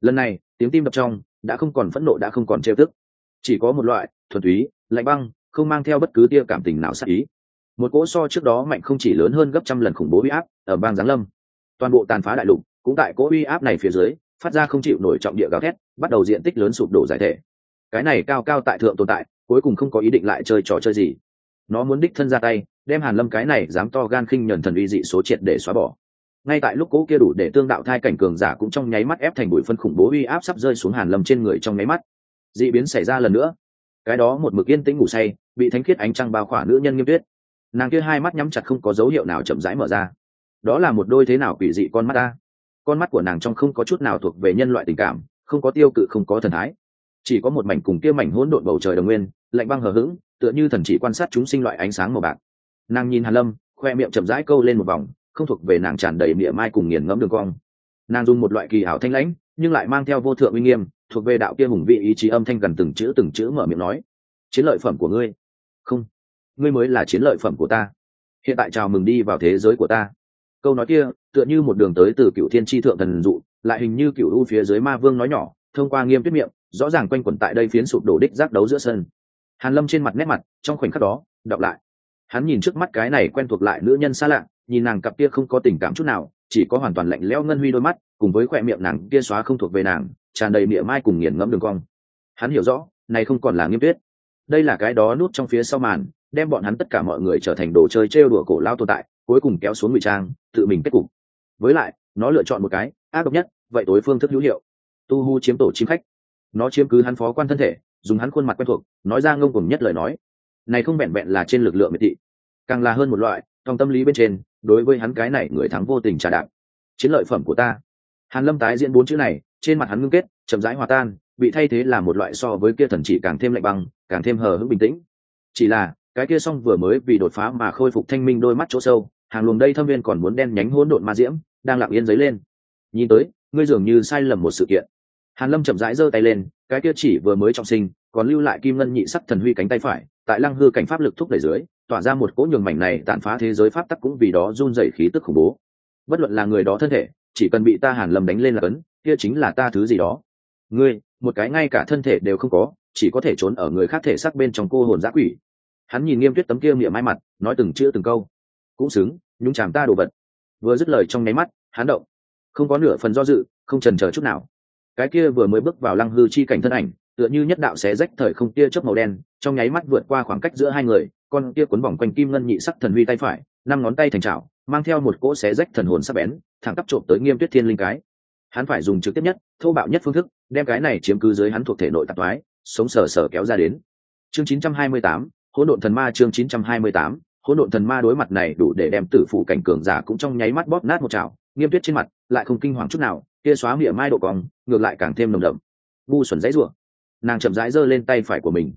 Lần này, tiếng tim đập trong, đã không còn phẫn nộ đã không còn trêu tức. Chỉ có một loại, thuần túy, lạnh băng, không mang theo bất cứ tia cảm tình nào sắc ý. Một cỗ so trước đó mạnh không chỉ lớn hơn gấp trăm lần khủng bố uy áp ở bang giáng lâm. Toàn bộ tàn phá đại lục, cũng tại cỗ uy áp này phía dưới phát ra không chịu nổi trọng địa gào thét, bắt đầu diện tích lớn sụp đổ giải thể. Cái này cao cao tại thượng tồn tại, cuối cùng không có ý định lại chơi trò chơi gì. Nó muốn đích thân ra tay, đem hàn lâm cái này dám to gan khinh nhẫn thần uy dị số triệt để xóa bỏ. Ngay tại lúc cố kia đủ để tương đạo thai cảnh cường giả cũng trong nháy mắt ép thành bụi phân khủng bố uy áp sắp rơi xuống hàn lâm trên người trong nháy mắt. Dị biến xảy ra lần nữa. Cái đó một mực yên tĩnh ngủ say, bị thánh khiết ánh trăng bao khỏa nữ nhân nghiêm tuyết. Nàng kia hai mắt nhắm chặt không có dấu hiệu nào chậm rãi mở ra. Đó là một đôi thế nào quỷ dị con mắt ta? Con mắt của nàng trong không có chút nào thuộc về nhân loại tình cảm, không có tiêu cự, không có thần thái. Chỉ có một mảnh cùng kia mảnh hỗn độn bầu trời đồng nguyên, lạnh băng hờ hững, tựa như thần chỉ quan sát chúng sinh loại ánh sáng màu bạc. Nàng nhìn hàn lâm, khoe miệng chậm rãi câu lên một vòng, không thuộc về nàng tràn đầy miệng mai cùng nghiền ngẫm đường cong. Nàng dùng một loại kỳ ảo thanh lãnh, nhưng lại mang theo vô thượng uy nghiêm, thuộc về đạo kia hùng vị ý chí âm thanh gần từng chữ từng chữ mở miệng nói, chiến lợi phẩm của ngươi. Không, ngươi mới là chiến lợi phẩm của ta. Hiện tại chào mừng đi vào thế giới của ta câu nói kia, tựa như một đường tới từ cựu thiên tri thượng thần dụ, lại hình như cựu u phía dưới ma vương nói nhỏ, thông qua nghiêm tuyết miệng, rõ ràng quanh quẩn tại đây phiến sụp đổ đích giác đấu giữa sân. Hàn lâm trên mặt nét mặt, trong khoảnh khắc đó, đọc lại. Hắn nhìn trước mắt cái này quen thuộc lại nữ nhân xa lạ, nhìn nàng cặp kia không có tình cảm chút nào, chỉ có hoàn toàn lạnh lẽo ngân huy đôi mắt, cùng với khoe miệng nàng kia xóa không thuộc về nàng, tràn đầy miệng mai cùng nghiền ngẫm đường cong. Hắn hiểu rõ, này không còn là nghiêm tuyết. Đây là cái đó nút trong phía sau màn, đem bọn hắn tất cả mọi người trở thành đồ chơi trêu đùa cổ lao tồn tại cuối cùng kéo xuống ngụy trang, tự mình kết cục. Với lại, nó lựa chọn một cái, ác độc nhất, vậy tối phương thức hữu hiệu. Tu hu chiếm tổ chim khách. Nó chiếm cứ hắn phó quan thân thể, dùng hắn khuôn mặt quen thuộc, nói ra ngông cùng nhất lời nói. Này không vẹn vẹn là trên lực lượng miệt thị. Càng là hơn một loại, trong tâm lý bên trên, đối với hắn cái này người thắng vô tình trả đạp. Chiến lợi phẩm của ta. Hàn lâm tái diễn bốn chữ này, trên mặt hắn ngưng kết, chậm rãi hòa tan, bị thay thế là một loại so với kia thần chỉ càng thêm lạnh băng, càng thêm hờ hững bình tĩnh. Chỉ là, cái kia song vừa mới vì đột phá mà khôi phục thanh minh đôi mắt chỗ sâu hàng luồng đây thâm viên còn muốn đen nhánh hỗn độn ma diễm đang lặng yên dấy lên. Nhìn tới, ngươi dường như sai lầm một sự kiện. Hàn lâm chậm rãi giơ tay lên, cái kia chỉ vừa mới trọng sinh, còn lưu lại kim ngân nhị sắc thần huy cánh tay phải, tại lăng hư cảnh pháp lực thúc đẩy dưới, tỏa ra một cỗ nhường mảnh này tàn phá thế giới pháp tắc cũng vì đó run rẩy khí tức khủng bố. Bất luận là người đó thân thể, chỉ cần bị ta hàn lâm đánh lên là cấn, kia chính là ta thứ gì đó. Ngươi, một cái ngay cả thân thể đều không có, chỉ có thể trốn ở người khác thể xác bên trong cô hồn giã quỷ. Hắn nhìn nghiêm tuyết tấm kia miệng mai mặt, nói từng chữ từng câu. Cũng xứng nhúng chàm ta đồ vật. Vừa dứt lời trong nháy mắt hán động. Không có nửa phần do dự không trần chờ chút nào. Cái kia vừa mới bước vào lăng hư chi cảnh thân ảnh tựa như nhất đạo xé rách thời không tia chớp màu đen trong nháy mắt vượt qua khoảng cách giữa hai người con kia cuốn vòng quanh kim ngân nhị sắc thần huy tay phải năm ngón tay thành trào mang theo một cỗ xé rách thần hồn sắc bén thẳng tắp trộm tới nghiêm tuyết thiên linh cái. Hắn phải dùng trực tiếp nhất thô bạo nhất phương thức đem cái này chiếm cứ dưới hắn thuộc thể nội tạp thoái sống sờ sờ kéo ra đến. Chương 928, hỗn độn thần ma chương 928, hỗn độn thần ma đối mặt này đủ để đem tử phụ cảnh cường giả cũng trong nháy mắt bóp nát một chảo, nghiêm tuyết trên mặt lại không kinh hoàng chút nào, kia xóa miệng mai độ cong, ngược lại càng thêm nồng đậm. Ngu xuẩn dãy rủa. Nàng chậm rãi giơ lên tay phải của mình.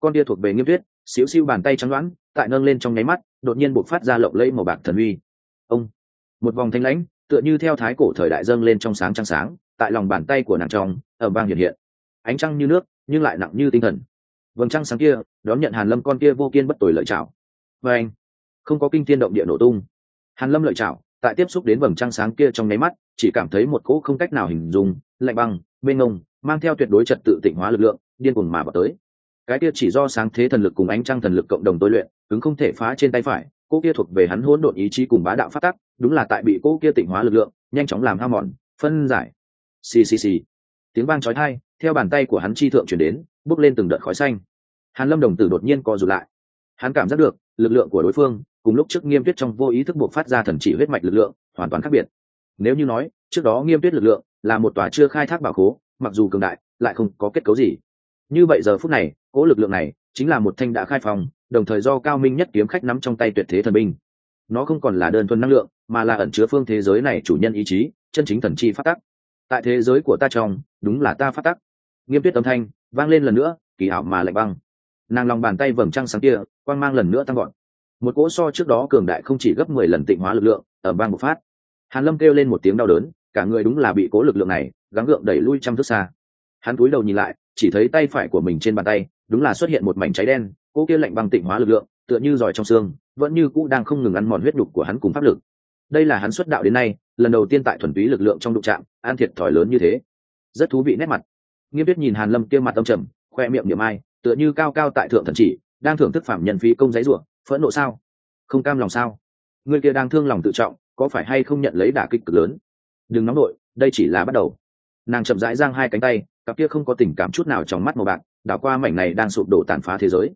Con tia thuộc về nghiêm tuyết, xíu xiu bàn tay trắng loãng, tại nâng lên trong nháy mắt, đột nhiên bộc phát ra lộng lẫy màu bạc thần uy. Ông, một vòng thanh lãnh, tựa như theo thái cổ thời đại dâng lên trong sáng trăng sáng, tại lòng bàn tay của nàng trong ở vang hiện hiện. Ánh trăng như nước, nhưng lại nặng như tinh thần. Vầng trăng sáng kia, đón nhận hàn lâm con kia vô kiên bất tồi lợi chảo và anh, không có kinh thiên động địa nổ tung. Hàn lâm lợi chảo, tại tiếp xúc đến vầng trăng sáng kia trong nháy mắt, chỉ cảm thấy một cỗ không cách nào hình dung, lạnh băng, mênh ngông mang theo tuyệt đối trật tự tịnh hóa lực lượng, điên cuồng mà vào tới. Cái kia chỉ do sáng thế thần lực cùng ánh trăng thần lực cộng đồng tôi luyện, cứng không thể phá trên tay phải cô kia thuộc về hắn hỗn độn ý chí cùng bá đạo phát tắc, đúng là tại bị cô kia tịnh hóa lực lượng, nhanh chóng làm hao mòn, phân giải. Xì xì xì. Tiếng vang chói tai, theo bàn tay của hắn chi thượng chuyển đến bước lên từng đợt khói xanh. Hàn lâm đồng tử đột nhiên co rụt lại. Hắn cảm giác được lực lượng của đối phương, cùng lúc trước nghiêm tuyết trong vô ý thức buộc phát ra thần chỉ huyết mạch lực lượng, hoàn toàn khác biệt. Nếu như nói, trước đó nghiêm tuyết lực lượng là một tòa chưa khai thác bảo khố, mặc dù cường đại, lại không có kết cấu gì. Như vậy giờ phút này, cỗ lực lượng này chính là một thanh đã khai phòng đồng thời do cao minh nhất kiếm khách nắm trong tay tuyệt thế thần binh. Nó không còn là đơn thuần năng lượng, mà là ẩn chứa phương thế giới này chủ nhân ý chí, chân chính thần chi phát tắc. Tại thế giới của ta trong, đúng là ta phát tắc. Nghiêm tuyết âm thanh vang lên lần nữa, kỳ hảo mà lạnh băng nàng lòng bàn tay vầng trăng sáng kia, quang mang lần nữa tăng gọn một cỗ so trước đó cường đại không chỉ gấp mười lần tịnh hóa lực lượng ở bang một phát. Hàn lâm kêu lên một tiếng đau đớn, cả người đúng là bị cố lực lượng này gắng gượng đẩy lui trăm thước xa. Hắn cúi đầu nhìn lại, chỉ thấy tay phải của mình trên bàn tay, đúng là xuất hiện một mảnh cháy đen, cỗ kia lạnh băng tịnh hóa lực lượng, tựa như giỏi trong xương, vẫn như cũ đang không ngừng ăn mòn huyết đục của hắn cùng pháp lực. Đây là hắn xuất đạo đến nay, lần đầu tiên tại thuần túy lực lượng trong đụng trạm an thiệt thòi lớn như thế. Rất thú vị nét mặt. Nghiêm biết nhìn hàn lâm kia mặt tâm trầm, khoe miệng niệm ai tựa như cao cao tại thượng thần chỉ, đang thưởng thức phạm nhân phí công giấy ruộng phẫn nộ sao? Không cam lòng sao? Người kia đang thương lòng tự trọng, có phải hay không nhận lấy đả kích cực lớn? Đừng nóng nổi đây chỉ là bắt đầu. Nàng chậm rãi giang hai cánh tay, cặp kia không có tình cảm chút nào trong mắt màu bạc, đảo qua mảnh này đang sụp đổ tàn phá thế giới.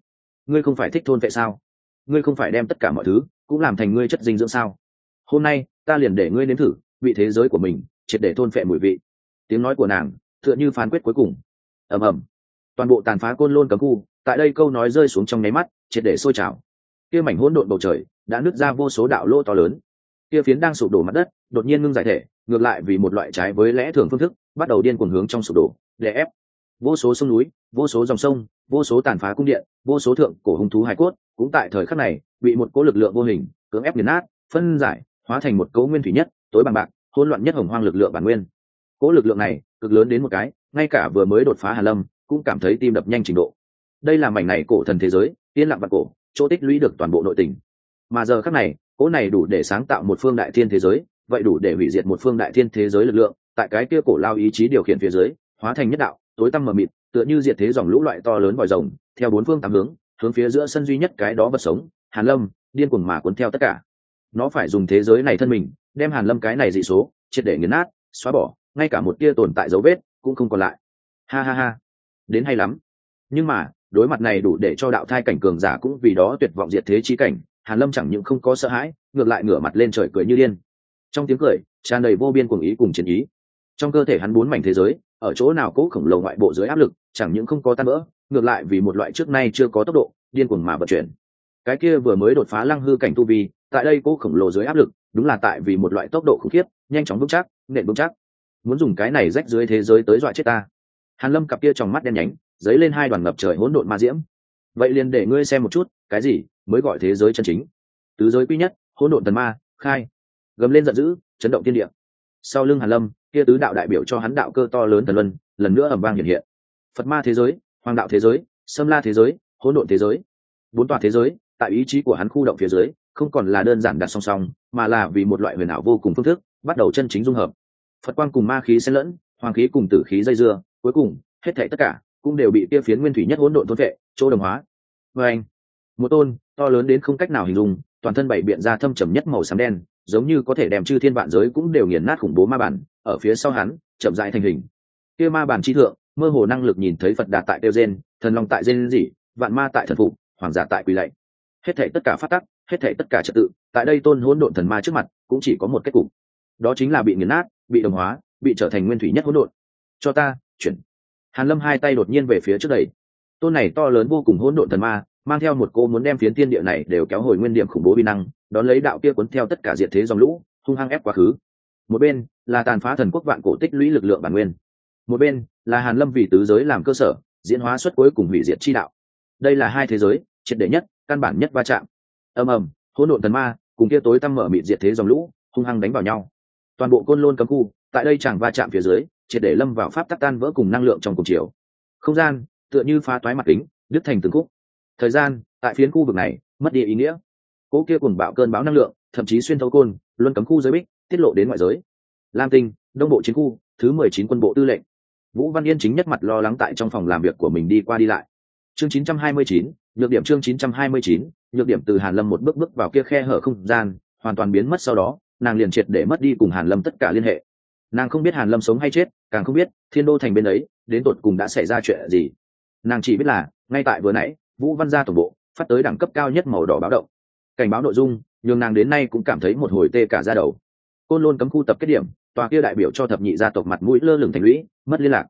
Ngươi không phải thích thôn vệ sao? Ngươi không phải đem tất cả mọi thứ, cũng làm thành ngươi chất dinh dưỡng sao? Hôm nay, ta liền để ngươi nếm thử, vị thế giới của mình, triệt để thôn phệ mùi vị. Tiếng nói của nàng, tựa như phán quyết cuối cùng. Ầm ầm toàn bộ tàn phá côn lôn cấm khu, tại đây câu nói rơi xuống trong nháy mắt, triệt để sôi trào. Kia mảnh hỗn độn bầu trời đã nứt ra vô số đạo lỗ to lớn. Kia phiến đang sụp đổ mặt đất đột nhiên ngưng giải thể, ngược lại vì một loại trái với lẽ thường phương thức, bắt đầu điên cuồng hướng trong sụp đổ để ép. Vô số sông núi, vô số dòng sông, vô số tàn phá cung điện, vô số thượng cổ hung thú hải cốt, cũng tại thời khắc này, bị một cỗ lực lượng vô hình cưỡng ép nghiền nát, phân giải, hóa thành một cỗ nguyên thủy nhất, tối bằng bạc, hỗn loạn nhất hồng hoang lực lượng bản nguyên. Cỗ lực lượng này cực lớn đến một cái, ngay cả vừa mới đột phá hà lâm cũng cảm thấy tim đập nhanh trình độ. Đây là mảnh này cổ thần thế giới, yên lặng và cổ, chỗ tích lũy được toàn bộ nội tình. Mà giờ khắc này, cỗ này đủ để sáng tạo một phương đại thiên thế giới, vậy đủ để hủy diệt một phương đại thiên thế giới lực lượng, tại cái kia cổ lao ý chí điều khiển phía dưới, hóa thành nhất đạo, tối tăm mờ mịt, tựa như diệt thế dòng lũ loại to lớn vòi rồng, theo bốn phương tám hướng hướng phía giữa sân duy nhất cái đó vật sống, hàn lâm, điên cuồng mà cuốn theo tất cả. Nó phải dùng thế giới này thân mình, đem hàn lâm cái này dị số, triệt để nghiền nát, xóa bỏ, ngay cả một tia tồn tại dấu vết cũng không còn lại. Ha ha ha đến hay lắm. Nhưng mà, đối mặt này đủ để cho đạo thai cảnh cường giả cũng vì đó tuyệt vọng diệt thế chi cảnh, hàn lâm chẳng những không có sợ hãi, ngược lại ngửa mặt lên trời cười như điên. Trong tiếng cười, tràn đầy vô biên cuồng ý cùng chiến ý. Trong cơ thể hắn bốn mảnh thế giới, ở chỗ nào cố khổng lồ ngoại bộ dưới áp lực, chẳng những không có tan vỡ, ngược lại vì một loại trước nay chưa có tốc độ, điên cuồng mà vận chuyển. Cái kia vừa mới đột phá lăng hư cảnh tu vi, tại đây cố khổng lồ dưới áp lực, đúng là tại vì một loại tốc độ khủng khiếp, nhanh chóng vững chắc, nện vững chắc. Muốn dùng cái này rách dưới thế giới tới dọa chết ta hàn lâm cặp kia trong mắt đen nhánh, dấy lên hai đoàn ngập trời hỗn độn ma diễm. Vậy liền để ngươi xem một chút, cái gì mới gọi thế giới chân chính? Tứ giới quy nhất, hỗn độn thần ma, khai. Gầm lên giận dữ, chấn động thiên địa. Sau lưng hàn lâm, kia tứ đạo đại biểu cho hắn đạo cơ to lớn thần luân, lần nữa ầm vang hiện hiện. Phật ma thế giới, hoàng đạo thế giới, sâm la thế giới, hỗn độn thế giới. Bốn tòa thế giới, tại ý chí của hắn khu động phía dưới, không còn là đơn giản đặt song song, mà là vì một loại huyền ảo vô cùng phương thức, bắt đầu chân chính dung hợp. Phật quang cùng ma khí xen lẫn, hoàng khí cùng tử khí dây dưa cuối cùng, hết thảy tất cả cũng đều bị kia phiến nguyên thủy nhất hỗn độn thôn vệ, chỗ đồng hóa. Và anh, một tôn to lớn đến không cách nào hình dung, toàn thân bảy biện ra thâm trầm nhất màu xám đen, giống như có thể đem chư thiên vạn giới cũng đều nghiền nát khủng bố ma bản, ở phía sau hắn, chậm rãi thành hình. Kia ma bản chi thượng, mơ hồ năng lực nhìn thấy phật đạt tại tiêu gen thần long tại gen dị vạn ma tại thần phụ hoàng giả tại quỳ lạy. Hết thảy tất cả phát tắc, hết thảy tất cả trật tự, tại đây tôn hỗn độn thần ma trước mặt cũng chỉ có một kết cục. Đó chính là bị nghiền nát, bị đồng hóa, bị trở thành nguyên thủy nhất hỗn độn. Cho ta chuyển. Hàn lâm hai tay đột nhiên về phía trước đây tôn này to lớn vô cùng hỗn độn thần ma, mang theo một cô muốn đem phiến tiên địa này đều kéo hồi nguyên điểm khủng bố bi năng, đón lấy đạo kia cuốn theo tất cả diện thế dòng lũ, hung hăng ép quá khứ. Một bên là tàn phá thần quốc vạn cổ tích lũy lực lượng bản nguyên. Một bên là hàn lâm vì tứ giới làm cơ sở, diễn hóa xuất cuối cùng hủy diệt chi đạo. Đây là hai thế giới, triệt để nhất, căn bản nhất va chạm. Ầm ầm, hỗn độn thần ma cùng kia tối tăm mở mịt diệt thế dòng lũ, hung hăng đánh vào nhau. Toàn bộ côn lôn cấm khu, tại đây chẳng va chạm phía dưới triệt để lâm vào pháp tắc tan vỡ cùng năng lượng trong cùng chiều. Không gian, tựa như phá toái mặt kính, đứt thành từng khúc. Thời gian, tại phiến khu vực này, mất đi ý nghĩa. Cỗ kia cùng bạo cơn bão năng lượng, thậm chí xuyên thấu côn, luân cấm khu giới bích, tiết lộ đến ngoại giới. Lam tinh, đông bộ chiến khu, thứ mười chín quân bộ tư lệnh. Vũ văn yên chính nhất mặt lo lắng tại trong phòng làm việc của mình đi qua đi lại. Chương chín trăm hai mươi chín, nhược điểm chương chín trăm hai mươi chín, nhược điểm từ hàn lâm một bước bước vào kia khe hở không gian, hoàn toàn biến mất sau đó, nàng liền triệt để mất đi cùng hàn lâm tất cả liên hệ nàng không biết hàn lâm sống hay chết, càng không biết thiên đô thành bên ấy đến tột cùng đã xảy ra chuyện gì. Nàng chỉ biết là, ngay tại vừa nãy, vũ văn gia tổng bộ phát tới đẳng cấp cao nhất màu đỏ báo động. Cảnh báo nội dung, nhường nàng đến nay cũng cảm thấy một hồi tê cả ra đầu. Côn lôn cấm khu tập kết điểm, tòa kia đại biểu cho thập nhị gia tộc mặt mũi lơ lửng thành lũy, mất liên lạc.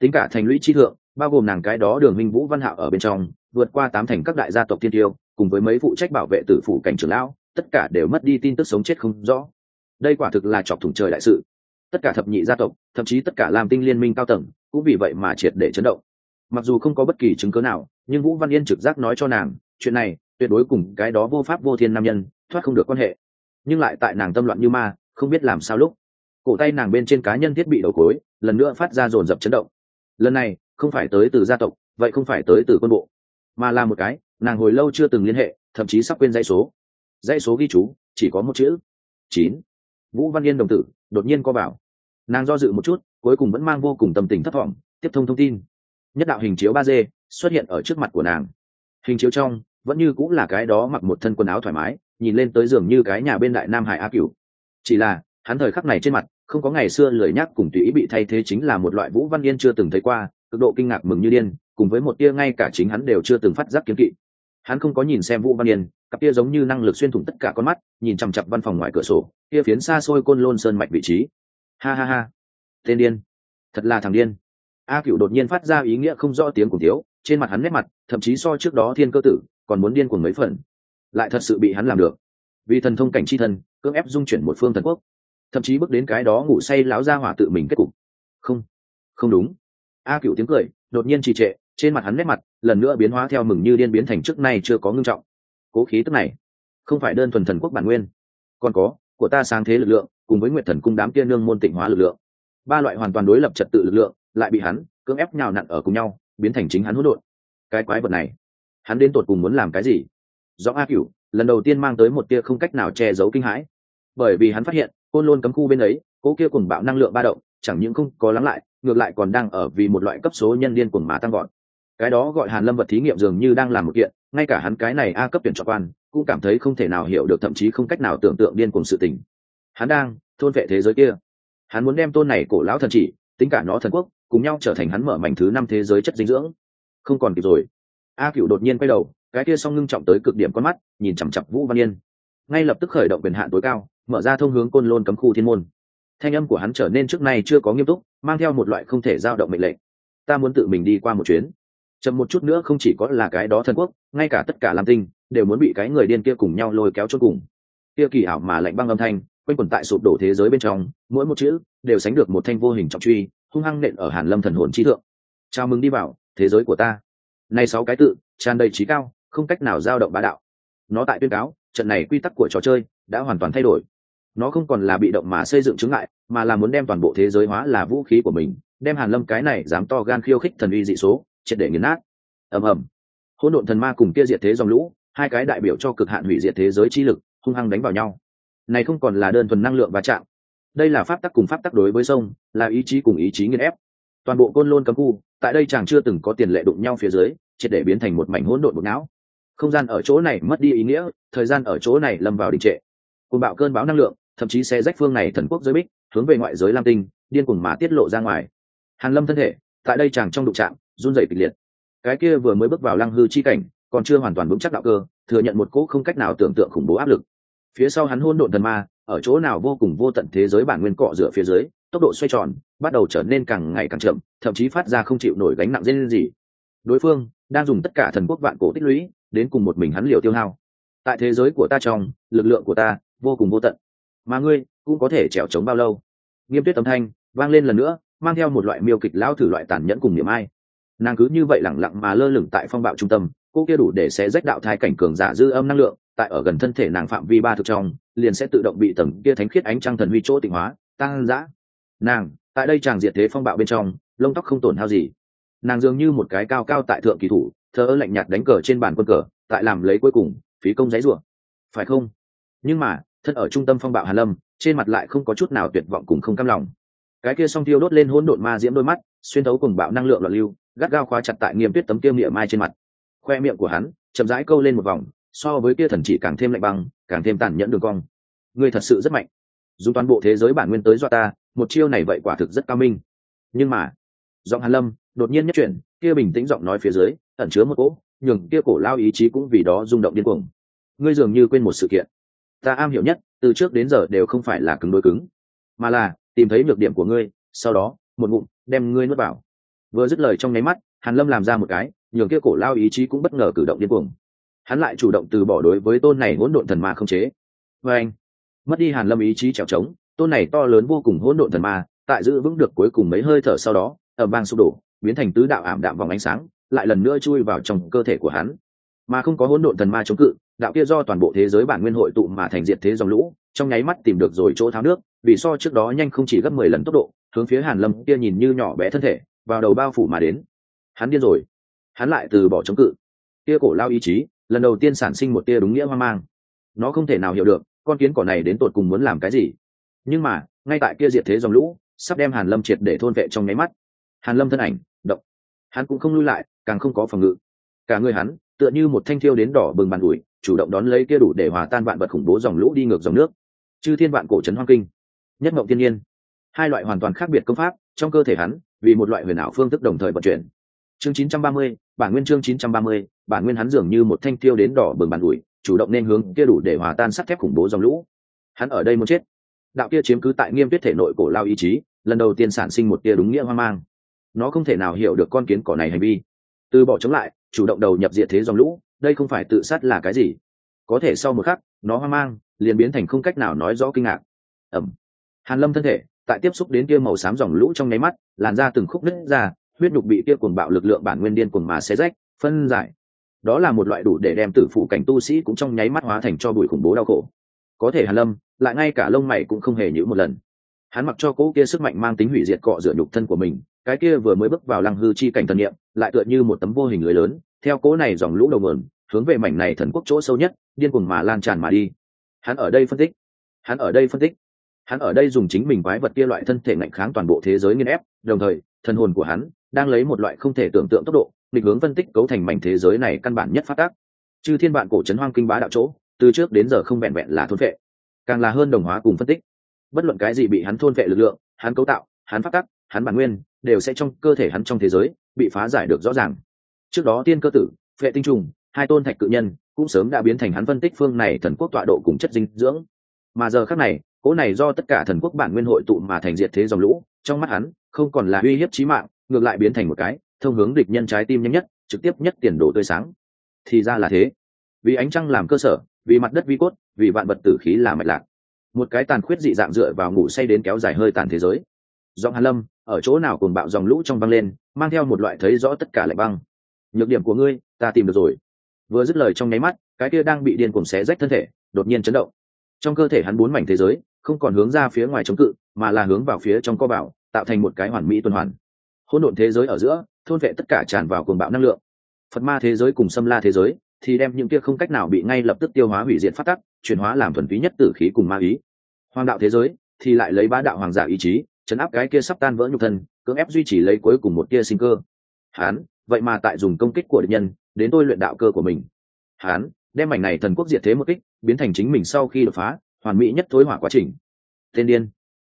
Tính cả thành lũy chi thượng, bao gồm nàng cái đó đường minh vũ văn hạo ở bên trong, vượt qua tám thành các đại gia tộc thiên tiêu, cùng với mấy phụ trách bảo vệ tử phủ cảnh trưởng lão, tất cả đều mất đi tin tức sống chết không rõ. Đây quả thực là chọc thủng trời đại sự tất cả thập nhị gia tộc, thậm chí tất cả làm tinh liên minh cao tầng, cũng vì vậy mà triệt để chấn động. Mặc dù không có bất kỳ chứng cớ nào, nhưng vũ văn yên trực giác nói cho nàng, chuyện này, tuyệt đối cùng cái đó vô pháp vô thiên nam nhân, thoát không được quan hệ. Nhưng lại tại nàng tâm loạn như ma, không biết làm sao lúc, cổ tay nàng bên trên cá nhân thiết bị đầu cối, lần nữa phát ra dồn dập chấn động. Lần này, không phải tới từ gia tộc, vậy không phải tới từ quân bộ, mà là một cái, nàng hồi lâu chưa từng liên hệ, thậm chí sắp quên dãy số. Dãy số ghi chú, chỉ có một chữ, chín. Vũ văn yên đồng tử, đột nhiên có bảo nàng do dự một chút, cuối cùng vẫn mang vô cùng tâm tình thất vọng tiếp thông thông tin. Nhất đạo hình chiếu ba d xuất hiện ở trước mặt của nàng. Hình chiếu trong, vẫn như cũng là cái đó mặc một thân quần áo thoải mái, nhìn lên tới giường như cái nhà bên đại nam hải a cửu. Chỉ là, hắn thời khắc này trên mặt, không có ngày xưa lười nhắc cùng tùy ý bị thay thế chính là một loại vũ văn yên chưa từng thấy qua, cực độ kinh ngạc mừng như điên, cùng với một tia ngay cả chính hắn đều chưa từng phát giác kiếm kỵ. Hắn không có nhìn xem vũ văn yên, cặp tia giống như năng lực xuyên thủng tất cả con mắt, nhìn chằm chặp văn phòng ngoài cửa sổ tia phiến xa xôi côn lôn sơn mạch vị trí ha ha ha. Tên điên. Thật là thằng điên. A cựu đột nhiên phát ra ý nghĩa không rõ tiếng cùng thiếu trên mặt hắn nét mặt, thậm chí so trước đó thiên cơ tử, còn muốn điên cuồng mấy phần. Lại thật sự bị hắn làm được. Vì thần thông cảnh c h i thân cưỡng ép dung chuyển một phương thần quốc. Thậm chí bước đến cái đó ngủ say láo ra hỏa tự mình kết cục. Không. Không đúng. A cựu tiếng cười, đột nhiên trì trệ, trên mặt hắn nét mặt, lần nữa biến hóa theo mừng như điên biến thành trước nay chưa có ngưng trọng. Cố khí tức này, không phải đơn thuần thần quốc bản nguyên. Còn có, của ta sáng thế lực lượng cùng với Nguyệt thần cung đám kia nương môn tịnh hóa lực lượng. Ba loại hoàn toàn đối lập trật tự lực lượng, lại bị hắn cưỡng ép nhào nặn ở cùng nhau, biến thành chính hắn hỗn độn. Cái quái vật này, hắn đến tột cùng muốn làm cái gì? Do a cửu, lần đầu tiên mang tới một tia không cách nào che giấu kinh hãi. Bởi vì hắn phát hiện, côn lôn cấm khu bên ấy cỗ kia cùng bạo năng lượng ba động, chẳng những không có lắng lại, ngược lại còn đang ở vì một loại cấp số nhân liên cùng mà tăng gọn cái đó gọi hàn lâm vật thí nghiệm dường như đang làm một kiện, ngay cả hắn cái này a cấp tuyển chọn quan, cũng cảm thấy không thể nào hiểu được, thậm chí không cách nào tưởng tượng điên cùng sự tình hắn đang thôn vệ thế giới kia. Hắn muốn đem tôn này cổ lão thần chỉ, tính cả nó thần quốc, cùng nhau trở thành hắn mở mảnh thứ năm thế giới chất dinh dưỡng. Không còn kịp rồi. A cựu đột nhiên quay đầu, cái kia song ngưng trọng tới cực điểm con mắt, nhìn chằm chặp vũ văn yên. Ngay lập tức khởi động quyền hạn tối cao, mở ra thông hướng côn lôn cấm khu thiên môn. Thanh âm của hắn trở nên trước nay chưa có nghiêm túc, mang theo một loại không thể giao động mệnh lệnh. Ta muốn tự mình đi qua một chuyến. Chậm một chút nữa không chỉ có là cái đó thần quốc, ngay cả tất cả lam tinh, đều muốn bị cái người điên kia cùng nhau lôi kéo cho cùng. Kia kỳ ảo mà lạnh băng âm thanh quanh quẩn tại sụp đổ thế giới bên trong, mỗi một chữ đều sánh được một thanh vô hình trọng truy, hung hăng nện ở hàn lâm thần hồn trí thượng. Chào mừng đi vào, thế giới của ta. Này sáu cái tự, tràn đầy trí cao, không cách nào giao động bá đạo. Nó tại tuyên cáo, trận này quy tắc của trò chơi đã hoàn toàn thay đổi. Nó không còn là bị động mà xây dựng chứng ngại, mà là muốn đem toàn bộ thế giới hóa là vũ khí của mình, đem hàn lâm cái này dám to gan khiêu khích thần uy dị số, triệt để nghiền nát. Ầm ầm. Hỗn độn thần ma cùng kia diệt thế dòng lũ, hai cái đại biểu cho cực hạn hủy diệt thế giới chi lực, hung hăng đánh vào nhau này không còn là đơn thuần năng lượng va chạm. Đây là pháp tắc cùng pháp tắc đối với sông là ý chí cùng ý chí nghiên ép. Toàn bộ côn lôn cấm khu tại đây chàng chưa từng có tiền lệ đụng nhau phía dưới triệt để biến thành một mảnh hỗn độn bột não. Không gian ở chỗ này mất đi ý nghĩa thời gian ở chỗ này lâm vào đình trệ. Cùng bạo cơn bão năng lượng thậm chí xe rách phương này thần quốc giới bích hướng về ngoại giới lam tinh điên cuồng mà tiết lộ ra ngoài. Hàn lâm thân thể tại đây chàng trong đụng trạng, run rẩy kịch liệt. Cái kia vừa mới bước vào lăng hư chi cảnh còn chưa hoàn toàn vững chắc đạo cơ thừa nhận một cỗ không cách nào tưởng tượng khủng bố áp lực phía sau hắn hôn độn thần ma, ở chỗ nào vô cùng vô tận thế giới bản nguyên cọ rửa phía dưới, tốc độ xoay tròn, bắt đầu trở nên càng ngày càng chậm, thậm chí phát ra không chịu nổi gánh nặng dây gì. Đối phương đang dùng tất cả thần quốc vạn cổ tích lũy, đến cùng một mình hắn liều tiêu hao. Tại thế giới của ta trong, lực lượng của ta vô cùng vô tận. Mà ngươi cũng có thể trèo trống bao lâu? Nghiêm tuyết âm thanh vang lên lần nữa, mang theo một loại miêu kịch lão thử loại tàn nhẫn cùng niềm ai. Nàng cứ như vậy lẳng lặng mà lơ lửng tại phong bạo trung tâm, cô kia đủ để sẽ rách đạo thai cảnh cường giả dư âm năng lượng tại ở gần thân thể nàng phạm vi ba thực trong, liền sẽ tự động bị tầng kia thánh khiết ánh trăng thần huy chỗ tịnh hóa, tăng dã. Nàng, tại đây chàng diệt thế phong bạo bên trong, lông tóc không tổn hao gì. Nàng dường như một cái cao cao tại thượng kỳ thủ thơ lạnh nhạt đánh cờ trên bàn quân cờ, tại làm lấy cuối cùng, phí công giấy rủa. Phải không? Nhưng mà, thân ở trung tâm phong bạo hàn lâm, trên mặt lại không có chút nào tuyệt vọng cùng không cam lòng. Cái kia song tiêu đốt lên hỗn độn ma diễm đôi mắt, xuyên thấu cùng bạo năng lượng loạn lưu, gắt gao khóa chặt tại nghiêm tuyết tấm tiêu miệng mai trên mặt. Khoe miệng của hắn, chậm rãi câu lên một vòng so với kia thần chỉ càng thêm lạnh băng, càng thêm tàn nhẫn đường cong. Ngươi thật sự rất mạnh. Dù toàn bộ thế giới bản nguyên tới do ta, một chiêu này vậy quả thực rất cao minh. Nhưng mà, giọng hàn lâm đột nhiên nhất chuyển, kia bình tĩnh giọng nói phía dưới, ẩn chứa một cỗ, nhường kia cổ lao ý chí cũng vì đó rung động điên cuồng. Ngươi dường như quên một sự kiện. Ta am hiểu nhất, từ trước đến giờ đều không phải là cứng đối cứng, mà là tìm thấy nhược điểm của ngươi, sau đó, một ngụm, đem ngươi nuốt vào. Vừa dứt lời trong nháy mắt, hàn lâm làm ra một cái, nhường kia cổ lao ý chí cũng bất ngờ cử động điên cuồng hắn lại chủ động từ bỏ đối với tôn này hỗn độn thần ma không chế. Và anh, mất đi hàn lâm ý chí trèo trống, tôn này to lớn vô cùng hỗn độn thần ma, tại giữ vững được cuối cùng mấy hơi thở sau đó ở bang sụp đổ, biến thành tứ đạo ảm đạm vòng ánh sáng, lại lần nữa chui vào trong cơ thể của hắn. Mà không có hỗn độn thần ma chống cự, đạo kia do toàn bộ thế giới bản nguyên hội tụ mà thành diệt thế dòng lũ, trong nháy mắt tìm được rồi chỗ tháo nước, vì so trước đó nhanh không chỉ gấp mười lần tốc độ, hướng phía hàn lâm kia nhìn như nhỏ bé thân thể, vào đầu bao phủ mà đến. Hắn điên rồi. Hắn lại từ bỏ chống cự. Kia cổ lao ý chí lần đầu tiên sản sinh một tia đúng nghĩa hoang mang. Nó không thể nào hiểu được, con kiến cỏ này đến tột cùng muốn làm cái gì. Nhưng mà, ngay tại kia diệt thế dòng lũ, sắp đem hàn lâm triệt để thôn vệ trong nháy mắt. Hàn lâm thân ảnh, động. Hắn cũng không lui lại, càng không có phòng ngự. Cả người hắn, tựa như một thanh thiêu đến đỏ bừng bàn ủi, chủ động đón lấy kia đủ để hòa tan vạn vật khủng bố dòng lũ đi ngược dòng nước. Chư thiên vạn cổ trấn hoang kinh. Nhất mộng thiên nhiên. Hai loại hoàn toàn khác biệt công pháp, trong cơ thể hắn, vì một loại huyền ảo phương thức đồng thời vận chuyển chương 930, bản nguyên chương 930, bản nguyên hắn dường như một thanh tiêu đến đỏ bừng bàn ủi chủ động nên hướng kia đủ để hòa tan sắt thép khủng bố dòng lũ. Hắn ở đây muốn chết. Đạo kia chiếm cứ tại nghiêm tuyết thể nội cổ lao ý chí lần đầu tiên sản sinh một tia đúng nghĩa hoang mang. Nó không thể nào hiểu được con kiến cỏ này hành vi. Từ bỏ chống lại chủ động đầu nhập diện thế dòng lũ đây không phải tự sát là cái gì? Có thể sau một khắc nó hoang mang liền biến thành không cách nào nói rõ kinh ngạc. Ẩm. Hàn lâm thân thể tại tiếp xúc đến kia màu xám dòng lũ trong nháy mắt làn ra từng khúc nứt ra huyết nhục bị kia cuồng bạo lực lượng bản nguyên điên cuồng mà xé rách, phân giải. Đó là một loại đủ để đem tử phụ cảnh tu sĩ cũng trong nháy mắt hóa thành cho bụi khủng bố đau khổ. Có thể hàn lâm, lại ngay cả lông mày cũng không hề nhữ một lần. Hắn mặc cho cỗ kia sức mạnh mang tính hủy diệt cọ rửa nhục thân của mình, cái kia vừa mới bước vào lăng hư chi cảnh thần niệm, lại tựa như một tấm vô hình lưới lớn, theo cỗ này dòng lũ đầu nguồn, hướng về mảnh này thần quốc chỗ sâu nhất, điên cuồng mà lan tràn mà đi. Hắn ở đây phân tích. Hắn ở đây phân tích. Hắn ở đây dùng chính mình quái vật kia loại thân thể ngạnh kháng toàn bộ thế giới nghiên ép, đồng thời, thần hồn của hắn đang lấy một loại không thể tưởng tượng tốc độ định hướng phân tích cấu thành mảnh thế giới này căn bản nhất phát tác. Chư thiên vạn cổ trấn hoang kinh bá đạo chỗ, từ trước đến giờ không vẹn vẹn là thôn vệ, càng là hơn đồng hóa cùng phân tích. Bất luận cái gì bị hắn thôn vệ lực lượng, hắn cấu tạo, hắn phát tác, hắn bản nguyên, đều sẽ trong cơ thể hắn trong thế giới bị phá giải được rõ ràng. Trước đó tiên cơ tử, vệ tinh trùng, hai tôn thạch cự nhân, cũng sớm đã biến thành hắn phân tích phương này thần quốc tọa độ cùng chất dinh dưỡng. Mà giờ khác này cỗ này do tất cả thần quốc bản nguyên hội tụ mà thành diệt thế dòng lũ, trong mắt hắn, không còn là uy hiếp chí mạng ngược lại biến thành một cái thông hướng địch nhân trái tim nhanh nhất, trực tiếp nhất tiền đồ tươi sáng. Thì ra là thế. Vì ánh trăng làm cơ sở, vì mặt đất vi cốt, vì vạn vật tử khí là mạch lạc. Một cái tàn khuyết dị dạng dựa vào ngủ say đến kéo dài hơi tàn thế giới. Giọng hàn lâm, ở chỗ nào cùng bạo dòng lũ trong băng lên, mang theo một loại thấy rõ tất cả lạnh băng. Nhược điểm của ngươi, ta tìm được rồi. Vừa dứt lời trong nháy mắt, cái kia đang bị điên cuồng xé rách thân thể, đột nhiên chấn động. Trong cơ thể hắn bốn mảnh thế giới, không còn hướng ra phía ngoài chống cự, mà là hướng vào phía trong co bảo, tạo thành một cái hoàn mỹ tuần hoàn hỗn độn thế giới ở giữa thôn vệ tất cả tràn vào cuồng bạo năng lượng. Phật ma thế giới cùng xâm la thế giới thì đem những kia không cách nào bị ngay lập tức tiêu hóa hủy diệt phát tắc chuyển hóa làm thuần phí nhất tử khí cùng ma ý. Hoàng đạo thế giới thì lại lấy bá đạo hoàng giả ý chí chấn áp cái kia sắp tan vỡ nhục thân cưỡng ép duy trì lấy cuối cùng một kia sinh cơ. Hán vậy mà tại dùng công kích của địch nhân đến tôi luyện đạo cơ của mình. Hán, đem mảnh này thần quốc diệt thế một kích biến thành chính mình sau khi đột phá hoàn mỹ nhất thối hỏa quá trình. Tên điên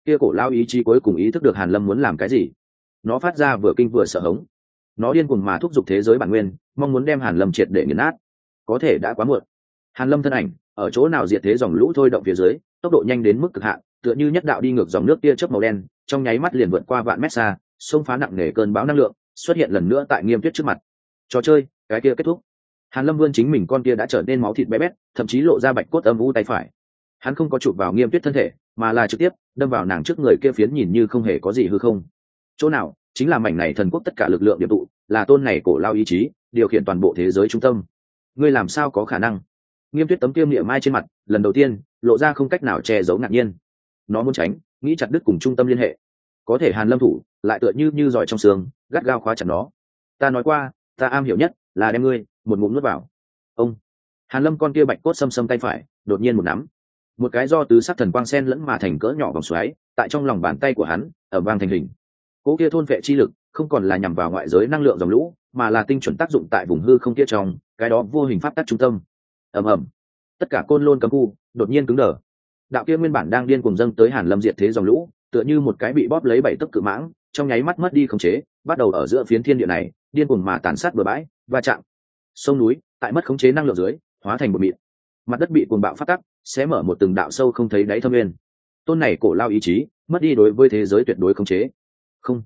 kia cổ lao ý chí cuối cùng ý thức được hàn lâm muốn làm cái gì? Nó phát ra vừa kinh vừa sợ hống. Nó điên cuồng mà thúc giục thế giới bản nguyên, mong muốn đem hàn lâm triệt để nghiền nát. Có thể đã quá muộn. Hàn lâm thân ảnh, ở chỗ nào diệt thế dòng lũ thôi động phía dưới, tốc độ nhanh đến mức cực hạn, tựa như nhất đạo đi ngược dòng nước tia chớp màu đen, trong nháy mắt liền vượt qua vạn mét xa, xông phá nặng nề cơn bão năng lượng, xuất hiện lần nữa tại nghiêm tuyết trước mặt. Trò chơi, cái kia kết thúc. Hàn lâm vươn chính mình con kia đã trở nên máu thịt bé bét, thậm chí lộ ra bạch cốt âm u tay phải. Hắn không có chụp vào nghiêm tuyết thân thể, mà là trực tiếp đâm vào nàng trước người kia phiến nhìn như không hề có gì hư không chỗ nào, chính là mảnh này thần quốc tất cả lực lượng điểm tụ, là tôn này cổ lao ý chí, điều khiển toàn bộ thế giới trung tâm. Ngươi làm sao có khả năng? Nghiêm tuyết tấm tiêm niệm mai trên mặt, lần đầu tiên, lộ ra không cách nào che giấu ngạc nhiên. Nó muốn tránh, nghĩ chặt đứt cùng trung tâm liên hệ. Có thể hàn lâm thủ, lại tựa như như giỏi trong xương, gắt gao khóa chặt nó. Ta nói qua, ta am hiểu nhất là đem ngươi một ngụm nuốt vào. Ông. Hàn lâm con kia bạch cốt xâm xâm tay phải, đột nhiên một nắm. Một cái do tứ sắc thần quang sen lẫn mà thành cỡ nhỏ vòng xoáy, tại trong lòng bàn tay của hắn ở vang thành hình cỗ kia thôn vệ chi lực không còn là nhằm vào ngoại giới năng lượng dòng lũ, mà là tinh chuẩn tác dụng tại vùng hư không kia trong, cái đó vô hình pháp tắc trung tâm. Ầm ầm. Tất cả côn lôn cấm khu đột nhiên cứng đờ. Đạo kia nguyên bản đang điên cùng dâng tới hàn lâm diệt thế dòng lũ, tựa như một cái bị bóp lấy bảy tấc cự mãng, trong nháy mắt mất đi khống chế, bắt đầu ở giữa phiến thiên địa này, điên cuồng mà tàn sát bừa bãi và chạm. Sông núi, tại mất khống chế năng lượng dưới, hóa thành một mịn. Mặt đất bị cuồng bạo phát tắc sẽ mở một từng đạo sâu không thấy đáy thâm nguyên. Tôn này cổ lao ý chí, mất đi đối với thế giới tuyệt đối khống chế không.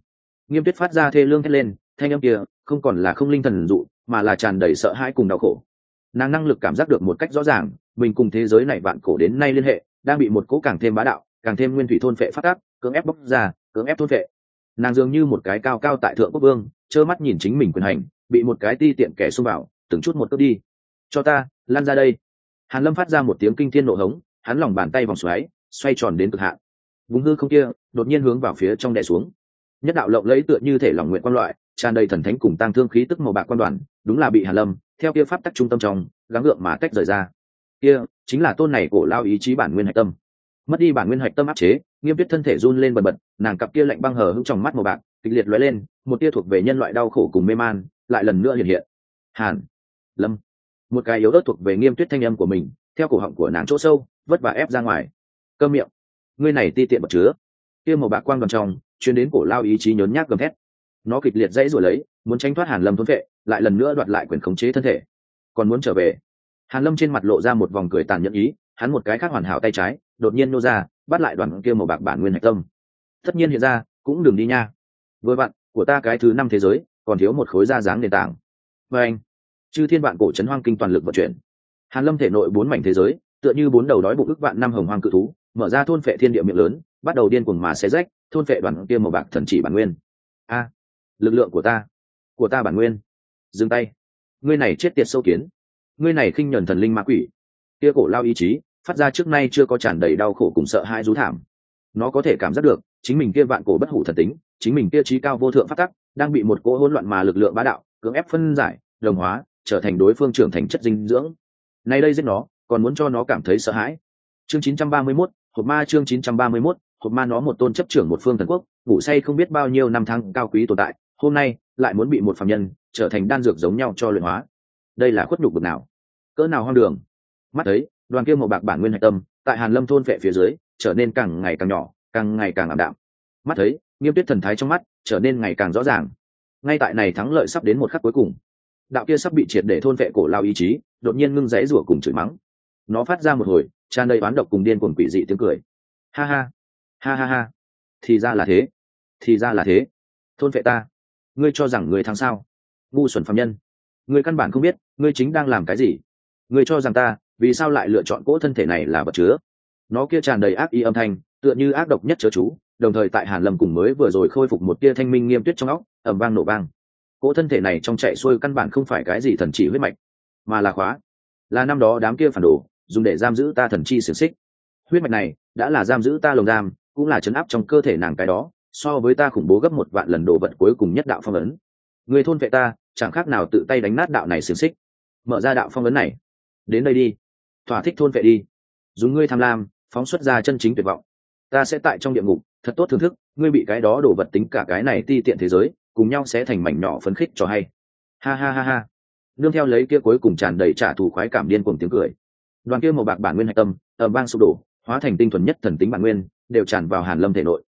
Nghiêm tuyết phát ra thê lương thét lên, thanh âm kia, không còn là không linh thần dụ, mà là tràn đầy sợ hãi cùng đau khổ. Nàng năng lực cảm giác được một cách rõ ràng, mình cùng thế giới này vạn cổ đến nay liên hệ, đang bị một cố càng thêm bá đạo, càng thêm nguyên thủy thôn phệ phát tác, cưỡng ép bóc ra, cưỡng ép thôn phệ. Nàng dường như một cái cao cao tại thượng quốc vương, trơ mắt nhìn chính mình quyền hành, bị một cái ti tiện kẻ xung vào từng chút một cướp đi. Cho ta lan ra đây. Hàn lâm phát ra một tiếng kinh thiên nộ hống, hắn lòng bàn tay vòng xoáy, xoay tròn đến cực hạn. Vùng hư không kia, đột nhiên hướng vào phía trong đè xuống nhất đạo lộng lấy tựa như thể lòng nguyện quan loại, tràn đầy thần thánh cùng tăng thương khí tức màu bạc quan đoàn, đúng là bị hàn lâm, theo kia pháp tắc trung tâm trong, gắng gượng mà tách rời ra. Kia chính là tôn này cổ lao ý chí bản nguyên hạch tâm. Mất đi bản nguyên hạch tâm áp chế, nghiêm tuyết thân thể run lên bần bật, nàng cặp kia lạnh băng hờ hững trong mắt màu bạc, kịch liệt lóe lên, một tia thuộc về nhân loại đau khổ cùng mê man, lại lần nữa hiện hiện. Hàn lâm, một cái yếu ớt thuộc về nghiêm tuyết thanh âm của mình, theo cổ họng của nàng chỗ sâu, vất vả ép ra ngoài. Cơ miệng, ngươi này ti tiện bật chứa. Kia màu bạc quang đoàn trong chuyến đến cổ lao ý chí nhốn nhác gầm thét. Nó kịch liệt dãy rồi lấy, muốn tránh thoát hàn lâm thôn vệ, lại lần nữa đoạt lại quyền khống chế thân thể. Còn muốn trở về. Hàn lâm trên mặt lộ ra một vòng cười tàn nhẫn ý, hắn một cái khác hoàn hảo tay trái, đột nhiên nô ra, bắt lại đoàn kia màu bạc bản nguyên hạch tâm. Tất nhiên hiện ra, cũng đừng đi nha. Vừa vặn của ta cái thứ năm thế giới, còn thiếu một khối da dáng nền tảng. Và anh, chư thiên vạn cổ trấn hoang kinh toàn lực vận chuyển. Hàn lâm thể nội bốn mảnh thế giới, tựa như bốn đầu đói bụng ức vạn năm hồng hoang cự thú, mở ra thôn phệ thiên địa miệng lớn, bắt đầu điên cuồng mà xé rách thôn vệ đoàn kia màu bạc thần chỉ bản nguyên. A lực lượng của ta của ta bản nguyên. Dừng tay. Ngươi này chết tiệt sâu kiến. Ngươi này khinh nhẫn thần linh ma quỷ. Kia cổ lao ý chí phát ra trước nay chưa có tràn đầy đau khổ cùng sợ hãi rú thảm. Nó có thể cảm giác được chính mình kia vạn cổ bất hủ thần tính chính mình kia trí cao vô thượng phát tắc đang bị một cỗ hỗn loạn mà lực lượng bá đạo cưỡng ép phân giải đồng hóa trở thành đối phương trưởng thành chất dinh dưỡng. Nay đây giết nó còn muốn cho nó cảm thấy sợ hãi. Chương 931, hộp ma chương 931, hộp ma nó một tôn chấp trưởng một phương thần quốc, ngủ say không biết bao nhiêu năm tháng cao quý tồn tại, hôm nay lại muốn bị một phạm nhân trở thành đan dược giống nhau cho luyện hóa. Đây là khuất nhục bực nào? Cỡ nào hoang đường? Mắt thấy, đoàn kia màu bạc bản nguyên hạch tâm, tại hàn lâm thôn vệ phía dưới, trở nên càng ngày càng nhỏ, càng ngày càng ảm đạm. Mắt thấy, nghiêm tuyết thần thái trong mắt trở nên ngày càng rõ ràng. Ngay tại này thắng lợi sắp đến một khắc cuối cùng, đạo kia sắp bị triệt để thôn vệ cổ lao ý chí, đột nhiên ngưng rẽ rủa cùng chửi mắng. Nó phát ra một hồi, tràn đầy oán độc cùng điên cuồng quỷ dị tiếng cười. Ha ha ha ha ha. Thì ra là thế. Thì ra là thế. Thôn vệ ta. Ngươi cho rằng ngươi thắng sao? Ngu xuẩn phạm nhân. Ngươi căn bản không biết, ngươi chính đang làm cái gì. Ngươi cho rằng ta, vì sao lại lựa chọn cỗ thân thể này là vật chứa? Nó kia tràn đầy ác y âm thanh, tựa như ác độc nhất chớ chú, đồng thời tại hàn lâm cùng mới vừa rồi khôi phục một tia thanh minh nghiêm tuyết trong óc ẩm vang nổ vang. Cỗ thân thể này trong chạy xuôi căn bản không phải cái gì thần chỉ huyết mạch, mà là khóa. Là năm đó đám kia phản đồ, dùng để giam giữ ta thần chi xiềng xích. Huyết mạch này, đã là giam giữ ta lồng giam cũng là chấn áp trong cơ thể nàng cái đó, so với ta khủng bố gấp một vạn lần đồ vật cuối cùng nhất đạo phong ấn. Người thôn vệ ta, chẳng khác nào tự tay đánh nát đạo này xiềng xích. Mở ra đạo phong ấn này. Đến đây đi. Thỏa thích thôn vệ đi. Dùng ngươi tham lam, phóng xuất ra chân chính tuyệt vọng. Ta sẽ tại trong địa ngục, thật tốt thưởng thức, ngươi bị cái đó đổ vật tính cả cái này ti tiện thế giới, cùng nhau sẽ thành mảnh nhỏ phấn khích cho hay. Ha ha ha ha. Nương theo lấy kia cuối cùng tràn đầy trả thù khoái cảm điên cùng tiếng cười. Đoàn kia màu bạc bản nguyên hạch tâm ở bang sụp đổ, hóa thành tinh thuần nhất thần tính bản nguyên đều tràn vào hàn lâm thể nội.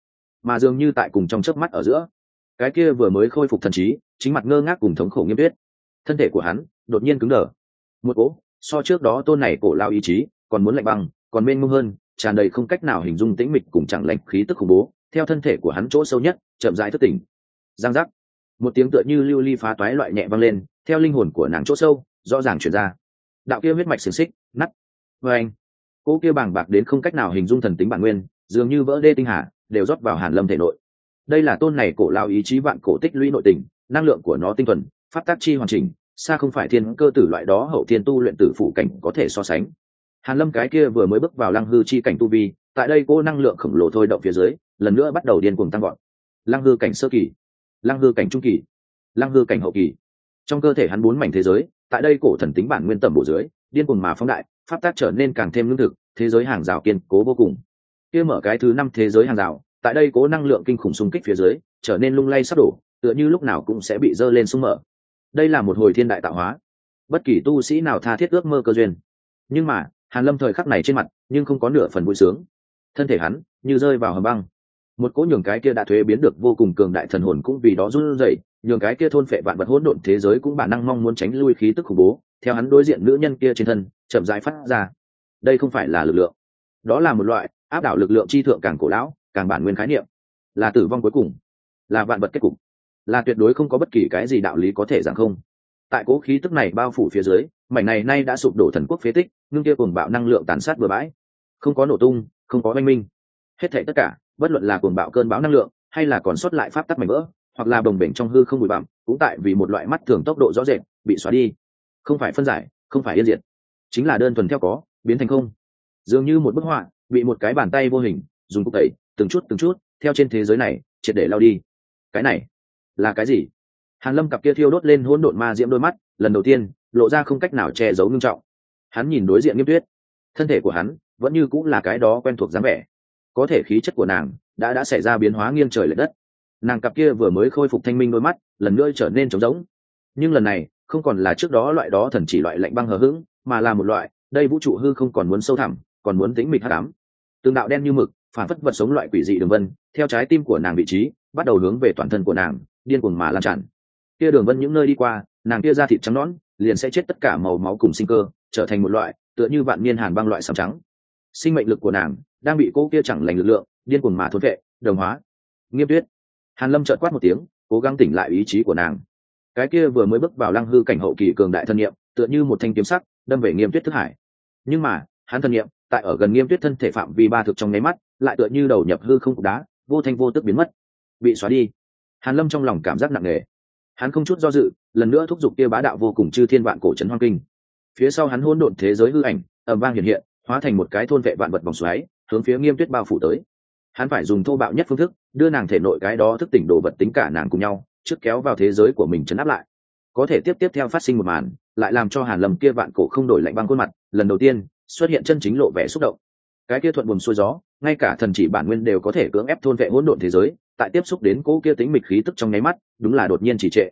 Mà dường như tại cùng trong chớp mắt ở giữa, cái kia vừa mới khôi phục thần trí, chính mặt ngơ ngác cùng thống khổ nghiêm tuyết thân thể của hắn đột nhiên cứng đờ. Một cỗ, so trước đó tôn này cổ lao ý chí, còn muốn lạnh băng, còn mênh mông hơn, tràn đầy không cách nào hình dung tĩnh mịch cùng chẳng lạnh khí tức khủng bố, theo thân thể của hắn chỗ sâu nhất, chậm rãi thức tỉnh. Giang giác. Một tiếng tựa như lưu ly phá toái loại nhẹ vang lên, theo linh hồn của nàng chỗ sâu, rõ ràng chuyển ra. Đạo kia huyết mạch xiềng xích nắt vê anh cô kia bàng bạc đến không cách nào hình dung thần tính bản nguyên dường như vỡ đê tinh hà, đều rót vào hàn lâm thể nội. Đây là tôn này cổ lao ý chí vạn cổ tích lũy nội tình, năng lượng của nó tinh thuần phát tác chi hoàn chỉnh, xa không phải thiên cơ tử loại đó hậu thiên tu luyện tử phụ cảnh có thể so sánh. Hàn lâm cái kia vừa mới bước vào lăng hư chi cảnh tu vi, tại đây cô năng lượng khổng lồ thôi động phía dưới, lần nữa bắt đầu điên cuồng tăng gọn lăng hư cảnh sơ kỳ, lăng hư cảnh trung kỳ, lăng hư cảnh hậu kỳ. Trong cơ thể hắn bốn mảnh thế giới, tại đây cổ thần tính bản nguyên tầm bổ dưới, điên cuồng mà phóng đại, pháp tác trở nên càng thêm lương thực, thế giới hàng rào kiên cố vô cùng kia mở cái thứ năm thế giới hàng rào, tại đây cố năng lượng kinh khủng xung kích phía dưới, trở nên lung lay sắp đổ, tựa như lúc nào cũng sẽ bị dơ lên sung mở. Đây là một hồi thiên đại tạo hóa. Bất kỳ tu sĩ nào tha thiết ước mơ cơ duyên. Nhưng mà, hàn lâm thời khắc này trên mặt, nhưng không có nửa phần vui sướng. Thân thể hắn, như rơi vào hầm băng. Một cỗ nhường cái kia đã thuế biến được vô cùng cường đại thần hồn cũng vì đó run rẩy, nhường cái kia thôn phệ vạn vật hỗn độn thế giới cũng bản năng mong muốn tránh lui khí tức khủng bố, theo hắn đối diện nữ nhân kia trên thân, chậm rãi phát ra. Đây không phải là lực lượng. Đó là một loại áp đảo lực lượng chi thượng càng cổ lão, càng bản nguyên khái niệm. Là tử vong cuối cùng, là vạn vật kết cục, là tuyệt đối không có bất kỳ cái gì đạo lý có thể giảng không. Tại cố khí tức này bao phủ phía dưới, mảnh này nay đã sụp đổ thần quốc phế tích ngưng kia cuồng bạo năng lượng tàn sát bừa bãi. Không có nổ tung, không có oanh minh. Hết thảy tất cả, bất luận là cuồng bạo cơn bão năng lượng, hay là còn sót lại pháp tắc mảnh vỡ, hoặc là đồng bệnh trong hư không bụi bặm, cũng tại vì một loại mắt thường tốc độ rõ rệt, bị xóa đi. Không phải phân giải, không phải yên diệt. Chính là đơn thuần theo có, biến thành không. Dường như một bức họa bị một cái bàn tay vô hình dùng cục tẩy, từng chút từng chút, theo trên thế giới này, triệt để lao đi. Cái này là cái gì? Hàn lâm cặp kia thiêu đốt lên hỗn độn ma diễm đôi mắt, lần đầu tiên, lộ ra không cách nào che giấu nghiêm trọng. Hắn nhìn đối diện nghiêm tuyết. Thân thể của hắn vẫn như cũng là cái đó quen thuộc dáng vẻ. Có thể khí chất của nàng đã đã xảy ra biến hóa nghiêng trời lệch đất. Nàng cặp kia vừa mới khôi phục thanh minh đôi mắt, lần nữa trở nên trống rỗng. Nhưng lần này, không còn là trước đó loại đó thần chỉ loại lạnh băng hờ hững, mà là một loại, đây vũ trụ hư không còn muốn sâu thẳm, còn muốn tính mịch hắc ám tương đạo đen như mực, phản phất vật sống loại quỷ dị đường vân, theo trái tim của nàng vị trí, bắt đầu hướng về toàn thân của nàng, điên cuồng mà lan tràn. Kia đường vân những nơi đi qua, nàng kia ra thịt trắng nõn, liền sẽ chết tất cả màu máu cùng sinh cơ, trở thành một loại, tựa như vạn niên hàn băng loại sầm trắng. Sinh mệnh lực của nàng đang bị cô kia chẳng lành lực lượng, điên cuồng mà thốn vệ, đồng hóa. Nghiêm tuyết. Hàn lâm trợn quát một tiếng, cố gắng tỉnh lại ý chí của nàng. Cái kia vừa mới bước vào lăng hư cảnh hậu kỳ cường đại thân nhiệm, tựa như một thanh kiếm sắc, đâm về nghiêm tuyết thức hải. Nhưng mà hắn thân nhiệm tại ở gần nghiêm tuyết thân thể phạm vi ba thực trong nháy mắt, lại tựa như đầu nhập hư không cục đá, vô thanh vô tức biến mất. Bị xóa đi. Hàn lâm trong lòng cảm giác nặng nề. Hắn không chút do dự, lần nữa thúc giục kia bá đạo vô cùng chư thiên vạn cổ trấn hoang kinh. Phía sau hắn hỗn độn thế giới hư ảnh, ầm vang hiện hiện, hóa thành một cái thôn vệ vạn vật vòng xoáy, hướng phía nghiêm tuyết bao phủ tới. Hắn phải dùng thô bạo nhất phương thức, đưa nàng thể nội cái đó thức tỉnh đồ vật tính cả nàng cùng nhau, trước kéo vào thế giới của mình chấn áp lại. Có thể tiếp tiếp theo phát sinh một màn, lại làm cho hàn lâm kia vạn cổ không đổi lạnh băng khuôn mặt, lần đầu tiên xuất hiện chân chính lộ vẻ xúc động. Cái kia thuận buồm xuôi gió, ngay cả thần chỉ bản nguyên đều có thể cưỡng ép thôn vệ hỗn độn thế giới, tại tiếp xúc đến cỗ kia tính mịch khí tức trong nháy mắt, đúng là đột nhiên chỉ trệ.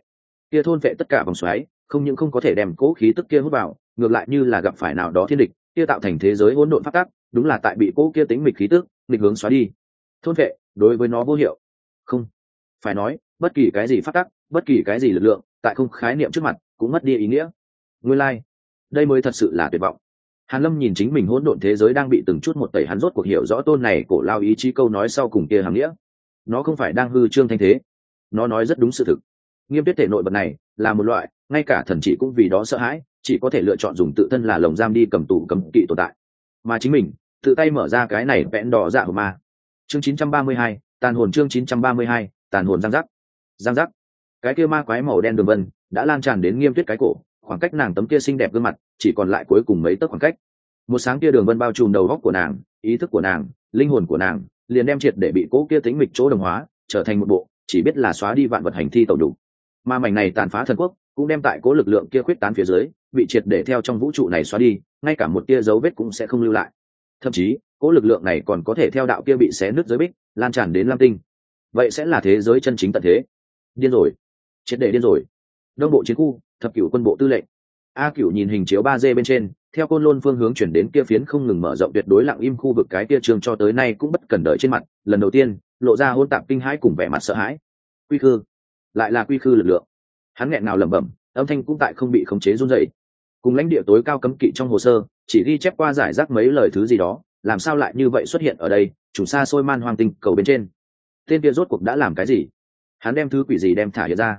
Kia thôn vệ tất cả vòng xoáy, không những không có thể đem cỗ khí tức kia hút vào, ngược lại như là gặp phải nào đó thiên địch, kia tạo thành thế giới hỗn độn phát tác đúng là tại bị cỗ kia tính mịch khí tức định hướng xóa đi. Thôn vệ, đối với nó vô hiệu. Không. Phải nói, bất kỳ cái gì phát tác bất kỳ cái gì lực lượng, tại không khái niệm trước mặt, cũng mất đi ý nghĩa. Nguyên lai、like. đây mới thật sự là tuyệt vọng hàn lâm nhìn chính mình hỗn độn thế giới đang bị từng chút một tẩy hắn rốt cuộc hiểu rõ tôn này cổ lao ý chí câu nói sau cùng kia hàm nghĩa. Nó không phải đang hư trương thanh thế. Nó nói rất đúng sự thực. Nghiêm tuyết thể nội vật này là một loại ngay cả thần chỉ cũng vì đó sợ hãi chỉ có thể lựa chọn dùng tự thân là lồng giam đi cầm tù cấm kỵ tồn tại. Mà chính mình tự tay mở ra cái này vẽn đỏ dạ của ma. Chương 932, tàn hồn chương 932, tàn hồn giang giác. Giang giác. Cái kia ma quái màu đen đường vân đã lan tràn đến nghiêm tuyết cái cổ khoảng cách nàng tấm kia xinh đẹp gương mặt, chỉ còn lại cuối cùng mấy tấc khoảng cách. Một sáng kia đường vân bao trùm đầu góc của nàng, ý thức của nàng, linh hồn của nàng, liền đem triệt để bị cố kia tính mịch chỗ đồng hóa, trở thành một bộ, chỉ biết là xóa đi vạn vật hành thi tẩu đủ mà mảnh này tàn phá thần quốc, cũng đem tại cố lực lượng kia khuyết tán phía dưới, bị triệt để theo trong vũ trụ này xóa đi, ngay cả một tia dấu vết cũng sẽ không lưu lại. Thậm chí, cố lực lượng này còn có thể theo đạo kia bị xé nứt giới bích, lan tràn đến lam tinh. Vậy sẽ là thế giới chân chính tận thế. Điên rồi. Triệt để điên rồi. Đông bộ chiến khu thập cửu quân bộ tư lệnh. A Cửu nhìn hình chiếu ba d bên trên, theo côn lôn phương hướng chuyển đến kia phiến không ngừng mở rộng tuyệt đối lặng im khu vực cái kia trường cho tới nay cũng bất cần đợi trên mặt, lần đầu tiên, lộ ra hôn tạp kinh hãi cùng vẻ mặt sợ hãi. Quy khư. Lại là quy khư lực lượng. Hắn nghẹn nào lẩm bẩm, âm thanh cũng tại không bị khống chế run dậy cùng lãnh địa tối cao cấm kỵ trong hồ sơ, chỉ ghi chép qua giải rác mấy lời thứ gì đó, làm sao lại như vậy xuất hiện ở đây, chủ xa xôi man hoang tinh cầu bên trên. Tên kia rốt cuộc đã làm cái gì? Hắn đem thứ quỷ gì đem thả hiện ra?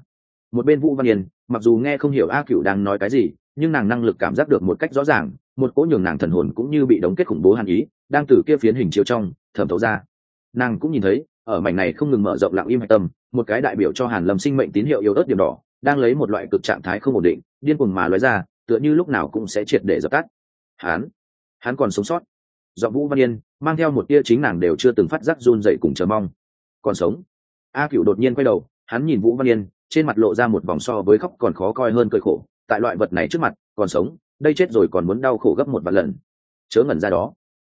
Một bên vũ văn yên mặc dù nghe không hiểu a cựu đang nói cái gì, nhưng nàng năng lực cảm giác được một cách rõ ràng, một cỗ nhường nàng thần hồn cũng như bị đóng kết khủng bố hàn ý, đang từ kia phiến hình chiếu trong, thẩm thấu ra. Nàng cũng nhìn thấy, ở mảnh này không ngừng mở rộng lặng im hạch tâm, một cái đại biểu cho hàn lâm sinh mệnh tín hiệu yếu ớt điểm đỏ, đang lấy một loại cực trạng thái không ổn định, điên cuồng mà lóe ra, tựa như lúc nào cũng sẽ triệt để dập tắt. Hắn hắn còn sống sót. Do vũ văn yên, mang theo một tia chính nàng đều chưa từng phát giác run dậy cùng chờ mong. Còn sống. A cựu đột nhiên quay đầu, hắn nhìn vũ văn yên trên mặt lộ ra một vòng so với khóc còn khó coi hơn cơi khổ, tại loại vật này trước mặt, còn sống, đây chết rồi còn muốn đau khổ gấp một vạn lần. Chớ ngẩn ra đó.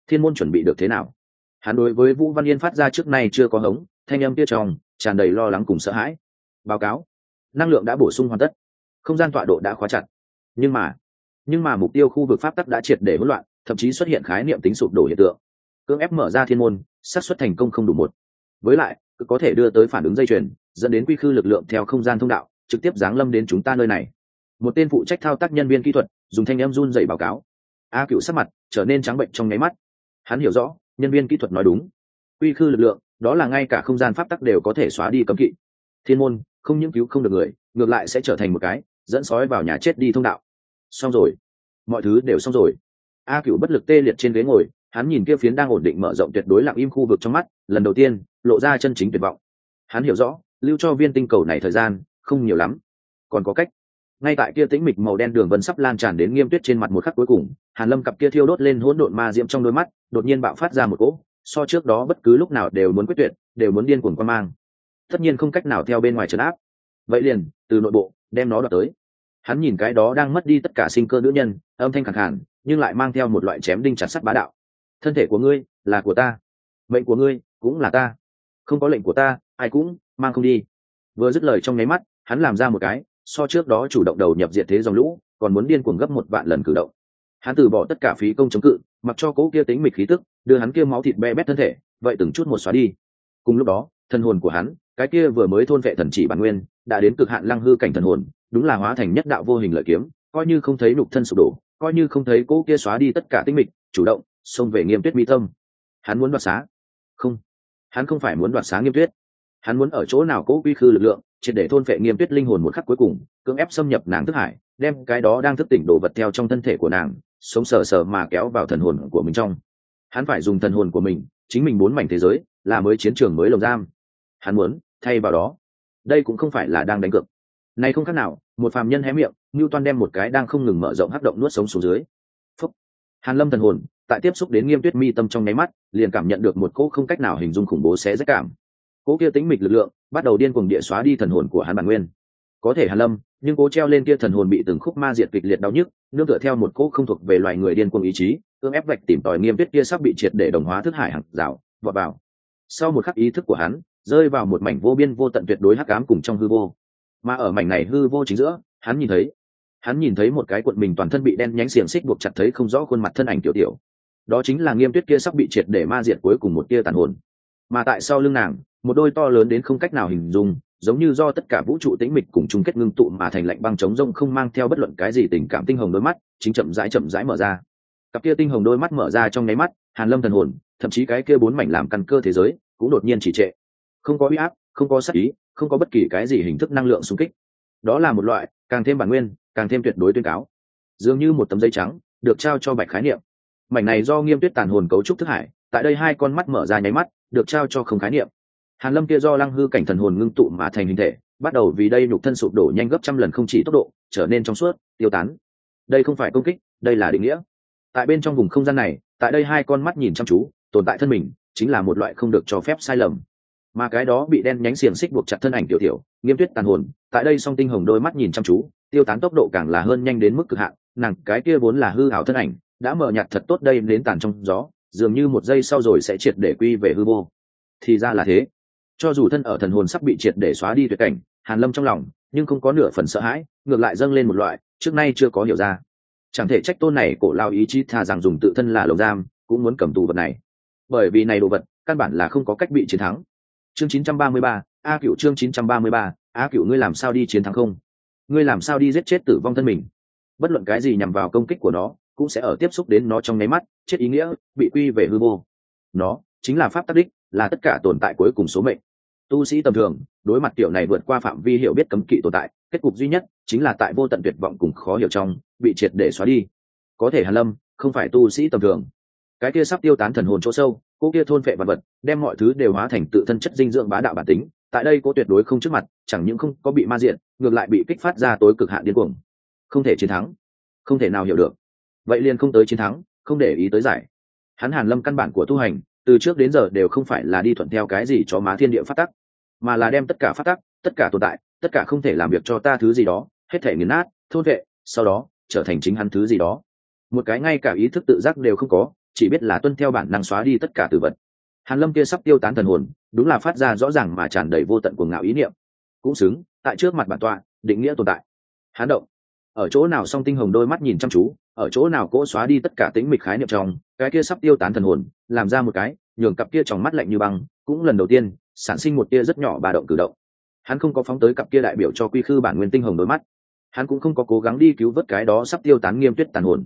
Thiên môn chuẩn bị được thế nào? Hắn đối với vũ văn yên phát ra trước nay chưa có hống, thanh âm kia trong, tràn đầy lo lắng cùng sợ hãi. Báo cáo. Năng lượng đã bổ sung hoàn tất. Không gian tọa độ đã khóa chặt. Nhưng mà nhưng mà mục tiêu khu vực pháp tắc đã triệt để hỗn loạn, thậm chí xuất hiện khái niệm tính sụp đổ hiện tượng. Cưỡng ép mở ra thiên môn, xác suất thành công không đủ một. Với lại, cứ có thể đưa tới phản ứng dây chuyền dẫn đến quy khư lực lượng theo không gian thông đạo, trực tiếp giáng lâm đến chúng ta nơi này. Một tên phụ trách thao tác nhân viên kỹ thuật, dùng thanh em run dày báo cáo. A cựu sắc mặt trở nên trắng bệnh trong nháy mắt. Hắn hiểu rõ, nhân viên kỹ thuật nói đúng. Quy khư lực lượng, đó là ngay cả không gian pháp tắc đều có thể xóa đi cấm kỵ. Thiên môn, không những cứu không được người, ngược lại sẽ trở thành một cái, dẫn sói vào nhà chết đi thông đạo. Xong rồi. Mọi thứ đều xong rồi. A cựu bất lực tê liệt trên ghế ngồi, hắn nhìn kia phiến đang ổn định mở rộng tuyệt đối lặng im khu vực trong mắt, lần đầu tiên, lộ ra chân chính tuyệt vọng. Hắn hiểu rõ lưu cho viên tinh cầu này thời gian, không nhiều lắm. Còn có cách. Ngay tại kia tĩnh mịch màu đen đường vân sắp lan tràn đến nghiêm tuyết trên mặt một khắc cuối cùng, hàn lâm cặp kia thiêu đốt lên hỗn độn ma diễm trong đôi mắt, đột nhiên bạo phát ra một cỗ, so trước đó bất cứ lúc nào đều muốn quyết tuyệt, đều muốn điên cuồng quan mang. Tất nhiên không cách nào theo bên ngoài trấn áp. Vậy liền, từ nội bộ, đem nó đoạt tới. Hắn nhìn cái đó đang mất đi tất cả sinh cơ nữ nhân, âm thanh khẳng hẳn nhưng lại mang theo một loại chém đinh chặt sắt bá đạo. Thân thể của ngươi, là của ta. Mệnh của ngươi, cũng là ta. Không có lệnh của ta, ai cũng mang không đi. Vừa dứt lời trong nháy mắt, hắn làm ra một cái, so trước đó chủ động đầu nhập diện thế dòng lũ, còn muốn điên cuồng gấp một vạn lần cử động. Hắn từ bỏ tất cả phí công chống cự, mặc cho cố kia tính mịch khí tức, đưa hắn kia máu thịt be bét thân thể, vậy từng chút một xóa đi. Cùng lúc đó thân hồn của hắn, cái kia vừa mới thôn vệ thần chỉ bản nguyên, đã đến cực hạn lăng hư cảnh thần hồn, đúng là hóa thành nhất đạo vô hình lợi kiếm, coi như không thấy nục thân sụp đổ, coi như không thấy cố kia xóa đi tất cả tinh mịch, chủ động, xông về nghiêm tuyết mỹ tâm. Hắn muốn đoạt xá. Không. Hắn không phải muốn đoạt xá nghiêm tuyết hắn muốn ở chỗ nào cố quy khư lực lượng, triệt để thôn vệ nghiêm tuyết linh hồn một khắc cuối cùng, cưỡng ép xâm nhập nàng thức hải, đem cái đó đang thức tỉnh đồ vật theo trong thân thể của nàng, sống sờ sờ mà kéo vào thần hồn của mình trong. Hắn phải dùng thần hồn của mình, chính mình muốn mảnh thế giới, là mới chiến trường mới lồng giam. Hắn muốn thay vào đó. Đây cũng không phải là đang đánh cược. Này không khác nào, một phàm nhân hé miệng như toan đem một cái đang không ngừng mở rộng hấp động nuốt sống xuống dưới. Phúc. hàn lâm thần hồn, tại tiếp xúc đến nghiêm tuyết mi tâm trong nháy mắt, liền cảm nhận được một cỗ không cách nào hình dung khủng bố xé rách cảm. Cố kia tính mịch lực lượng, bắt đầu điên cuồng địa xóa đi thần hồn của hắn bản nguyên. Có thể hàn lâm, nhưng cố treo lên kia thần hồn bị từng khúc ma diệt kịch liệt đau nhức, nương tựa theo một cố không thuộc về loài người điên cuồng ý chí ương ép vạch tìm tòi nghiêm tuyết kia sắp bị triệt để đồng hóa thức hải hàng rào, vọt vào. Sau một khắc ý thức của hắn, rơi vào một mảnh vô biên vô tận tuyệt đối hắc ám cùng trong hư vô. Mà ở mảnh này hư vô chính giữa, hắn nhìn thấy, hắn nhìn thấy một cái cuộn mình toàn thân bị đen nhánh xiềng xích buộc chặt thấy không rõ khuôn mặt thân ảnh tiểu tiểu. Đó chính là nghiêm tuyết kia sắp bị triệt để ma diệt cuối cùng một tia tàn hồn mà tại sau lưng nàng, một đôi to lớn đến không cách nào hình dung, giống như do tất cả vũ trụ tĩnh mịch cùng chung kết ngưng tụ mà thành lạnh băng chống rông không mang theo bất luận cái gì tình cảm tinh hồng đôi mắt, chính chậm rãi chậm rãi mở ra. Cặp kia tinh hồng đôi mắt mở ra trong nháy mắt, hàn lâm thần hồn, thậm chí cái kia bốn mảnh làm căn cơ thế giới, cũng đột nhiên chỉ trệ. Không có uy áp, không có sắc ý, không có bất kỳ cái gì hình thức năng lượng xung kích. Đó là một loại, càng thêm bản nguyên, càng thêm tuyệt đối tuyên cáo. Dường như một tấm giấy trắng, được trao cho bạch khái niệm. Mảnh này do nghiêm tuyết tàn hồn cấu trúc thức hải, tại đây hai con mắt mở ra nháy mắt được trao cho không khái niệm. Hàn lâm kia do lăng hư cảnh thần hồn ngưng tụ mà thành hình thể, bắt đầu vì đây nhục thân sụp đổ nhanh gấp trăm lần không chỉ tốc độ, trở nên trong suốt, tiêu tán. Đây không phải công kích, đây là định nghĩa. Tại bên trong vùng không gian này, tại đây hai con mắt nhìn chăm chú, tồn tại thân mình, chính là một loại không được cho phép sai lầm. Mà cái đó bị đen nhánh xiềng xích buộc chặt thân ảnh tiểu tiểu, nghiêm tuyết tàn hồn, tại đây song tinh hồng đôi mắt nhìn chăm chú, tiêu tán tốc độ càng là hơn nhanh đến mức cực hạn, nàng cái kia vốn là hư ảo thân ảnh, đã mở nhạt thật tốt đây đến tàn trong gió dường như một giây sau rồi sẽ triệt để quy về hư vô. Thì ra là thế. Cho dù thân ở thần hồn sắp bị triệt để xóa đi tuyệt cảnh hàn lâm trong lòng nhưng không có nửa phần sợ hãi ngược lại dâng lên một loại trước nay chưa có hiểu ra. Chẳng thể trách tôn này cổ lao ý chí thà rằng dùng tự thân là lồng giam cũng muốn cầm tù vật này. Bởi vì này đồ vật căn bản là không có cách bị chiến thắng. Chương 933, a cựu chương 933, a cựu ngươi làm sao đi chiến thắng không? Ngươi làm sao đi giết chết tử vong thân mình? Bất luận cái gì nhằm vào công kích của nó cũng sẽ ở tiếp xúc đến nó trong nháy mắt, chết ý nghĩa, bị quy về hư vô. Nó chính là pháp tác đích, là tất cả tồn tại cuối cùng số mệnh. Tu sĩ tầm thường, đối mặt kiểu này vượt qua phạm vi hiểu biết cấm kỵ tồn tại, kết cục duy nhất chính là tại vô tận tuyệt vọng cùng khó hiểu trong, bị triệt để xóa đi. Có thể hàn lâm, không phải tu sĩ tầm thường. Cái kia sắp tiêu tán thần hồn chỗ sâu, cô kia thôn phệ vật vật, đem mọi thứ đều hóa thành tự thân chất dinh dưỡng bá đạo bản tính, tại đây cô tuyệt đối không trước mặt, chẳng những không có bị ma diện, ngược lại bị kích phát ra tối cực hạn điên cuồng. Không thể chiến thắng, không thể nào hiểu được vậy liền không tới chiến thắng, không để ý tới giải. Hắn hàn lâm căn bản của tu hành, từ trước đến giờ đều không phải là đi thuận theo cái gì cho má thiên địa phát tắc, mà là đem tất cả phát tắc, tất cả tồn tại, tất cả không thể làm việc cho ta thứ gì đó, hết thể nghiền nát, thôn vệ, sau đó, trở thành chính hắn thứ gì đó. Một cái ngay cả ý thức tự giác đều không có, chỉ biết là tuân theo bản năng xóa đi tất cả từ vật. Hàn lâm kia sắp tiêu tán thần hồn, đúng là phát ra rõ ràng mà tràn đầy vô tận cuồng ngạo ý niệm. Cũng xứng, tại trước mặt bản tọa, định nghĩa tồn tại. Hán động. Ở chỗ nào song tinh hồng đôi mắt nhìn chăm chú ở chỗ nào cỗ xóa đi tất cả tính mịch khái niệm trong, cái kia sắp tiêu tán thần hồn, làm ra một cái, nhường cặp kia trong mắt lạnh như băng, cũng lần đầu tiên, sản sinh một tia rất nhỏ bà động cử động. Hắn không có phóng tới cặp kia đại biểu cho quy khư bản nguyên tinh hồng đôi mắt. Hắn cũng không có cố gắng đi cứu vớt cái đó sắp tiêu tán nghiêm tuyết tàn hồn.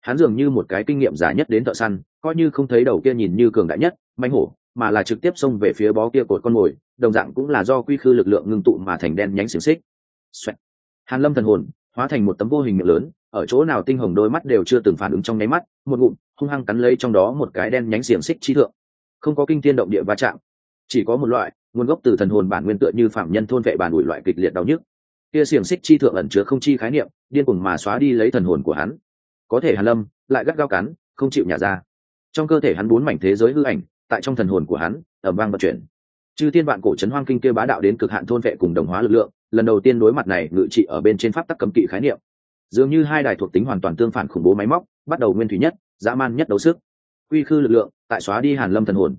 Hắn dường như một cái kinh nghiệm giả nhất đến thợ săn, coi như không thấy đầu kia nhìn như cường đại nhất manh hổ, mà là trực tiếp xông về phía bó kia cột con mồi, đồng dạng cũng là do quy khư lực lượng ngưng tụ mà thành đen nhánh xiềng xích. Xoẹt. hàn lâm thần hồn, hóa thành một tấm vô hình miệng lớn ở chỗ nào tinh hồng đôi mắt đều chưa từng phản ứng trong nháy mắt, một ngụm, hung hăng cắn lấy trong đó một cái đen nhánh xiềng xích chi thượng. Không có kinh thiên động địa va chạm, chỉ có một loại, nguồn gốc từ thần hồn bản nguyên tựa như phạm nhân thôn vệ bản ủi loại kịch liệt đau nhức. Kia xiềng xích chi thượng ẩn chứa không chi khái niệm, điên cuồng mà xóa đi lấy thần hồn của hắn. Có thể hàn lâm lại gắt gao cắn, không chịu nhả ra. Trong cơ thể hắn bốn mảnh thế giới hư ảnh, tại trong thần hồn của hắn ẩm vang vận chuyển. Chư tiên vạn cổ trấn hoang kinh kia bá đạo đến cực hạn thôn vệ cùng đồng hóa lực lượng, lần đầu tiên đối mặt này ngự trị ở bên trên pháp tắc cấm kỵ khái niệm dường như hai đài thuộc tính hoàn toàn tương phản khủng bố máy móc, bắt đầu nguyên thủy nhất, dã man nhất đấu sức. Quy khư lực lượng, tại xóa đi hàn lâm thần hồn.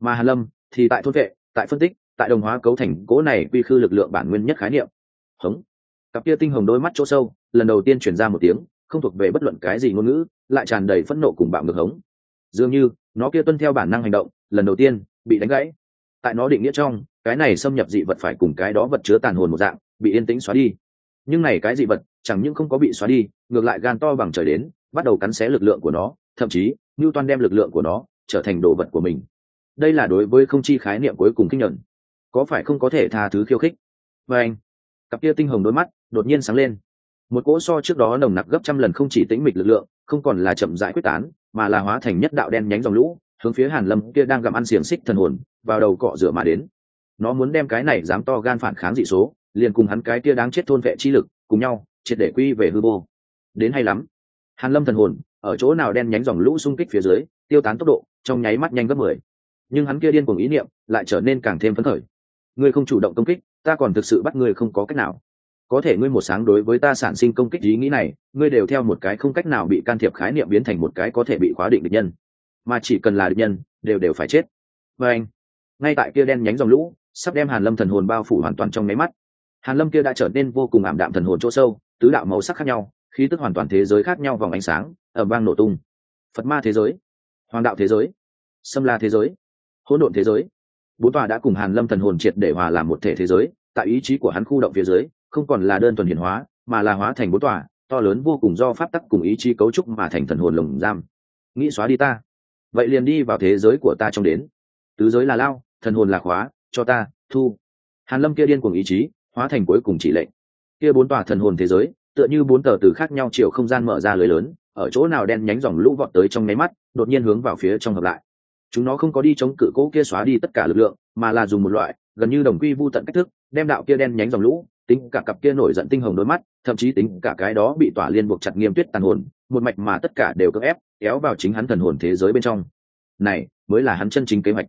Mà hàn lâm thì tại thôn vệ, tại phân tích, tại đồng hóa cấu thành cố này quy khư lực lượng bản nguyên nhất khái niệm. Hống. Cặp kia tinh hồng đôi mắt chỗ sâu, lần đầu tiên chuyển ra một tiếng, không thuộc về bất luận cái gì ngôn ngữ, lại tràn đầy phẫn nộ cùng bạo ngược hống. Dường như, nó kia tuân theo bản năng hành động, lần đầu tiên, bị đánh gãy. Tại nó định nghĩa trong, cái này xâm nhập dị vật phải cùng cái đó vật chứa tàn hồn một dạng, bị yên tĩnh xóa đi nhưng này cái dị vật, chẳng những không có bị xóa đi, ngược lại gan to bằng trời đến, bắt đầu cắn xé lực lượng của nó, thậm chí ngưu toan đem lực lượng của nó trở thành đồ vật của mình. Đây là đối với không chi khái niệm cuối cùng kinh nhận có phải không có thể tha thứ khiêu khích? Và anh, cặp kia tinh hồng đôi mắt đột nhiên sáng lên. Một cỗ so trước đó nồng nặc gấp trăm lần không chỉ tĩnh mịch lực lượng, không còn là chậm rãi quyết tán, mà là hóa thành nhất đạo đen nhánh dòng lũ, hướng phía hàn lâm kia đang gặm ăn xiềng xích thần hồn, vào đầu cọ rửa mà đến. Nó muốn đem cái này dám to gan phản kháng dị số liền cùng hắn cái kia đáng chết thôn vệ chi lực, cùng nhau, triệt để quy về hư vô. Đến hay lắm. Hàn lâm thần hồn, ở chỗ nào đen nhánh dòng lũ xung kích phía dưới, tiêu tán tốc độ, trong nháy mắt nhanh gấp mười. Nhưng hắn kia điên cuồng ý niệm, lại trở nên càng thêm phấn khởi. Ngươi không chủ động công kích, ta còn thực sự bắt ngươi không có cách nào. Có thể ngươi một sáng đối với ta sản sinh công kích ý nghĩ này, ngươi đều theo một cái không cách nào bị can thiệp khái niệm biến thành một cái có thể bị khóa định địch nhân. Mà chỉ cần là địch nhân, đều đều phải chết. Và anh, ngay tại kia đen nhánh dòng lũ, sắp đem hàn lâm thần hồn bao phủ hoàn toàn trong máy mắt hàn lâm kia đã trở nên vô cùng ảm đạm thần hồn chỗ sâu, tứ đạo màu sắc khác nhau, khí tức hoàn toàn thế giới khác nhau vòng ánh sáng ở vang nổ tung. Phật ma thế giới, hoàng đạo thế giới, sâm la thế giới, hỗn độn thế giới. Bốn tòa đã cùng hàn lâm thần hồn triệt để hòa làm một thể thế giới, tại ý chí của hắn khu động phía dưới, không còn là đơn thuần hiển hóa, mà là hóa thành bốn tòa, to lớn vô cùng do pháp tắc cùng ý chí cấu trúc mà thành thần hồn lồng giam. Nghĩ xóa đi ta. Vậy liền đi vào thế giới của ta trong đến. Tứ giới là lao, thần hồn là khóa, cho ta, thu. Hàn lâm kia điên cuồng ý chí hóa thành cuối cùng chỉ lệnh. Kia bốn tòa thần hồn thế giới, tựa như bốn tờ từ khác nhau chiều không gian mở ra lưới lớn, ở chỗ nào đen nhánh dòng lũ vọt tới trong nháy mắt, đột nhiên hướng vào phía trong hợp lại. Chúng nó không có đi chống cự cố kia xóa đi tất cả lực lượng, mà là dùng một loại, gần như đồng quy vu tận cách thức, đem đạo kia đen nhánh dòng lũ, tính cả cặp kia nổi giận tinh hồng đôi mắt, thậm chí tính cả cái đó bị tỏa liên buộc chặt nghiêm tuyết tàn hồn, một mạch mà tất cả đều cưỡng ép, kéo vào chính hắn thần hồn thế giới bên trong. Này, mới là hắn chân chính kế hoạch.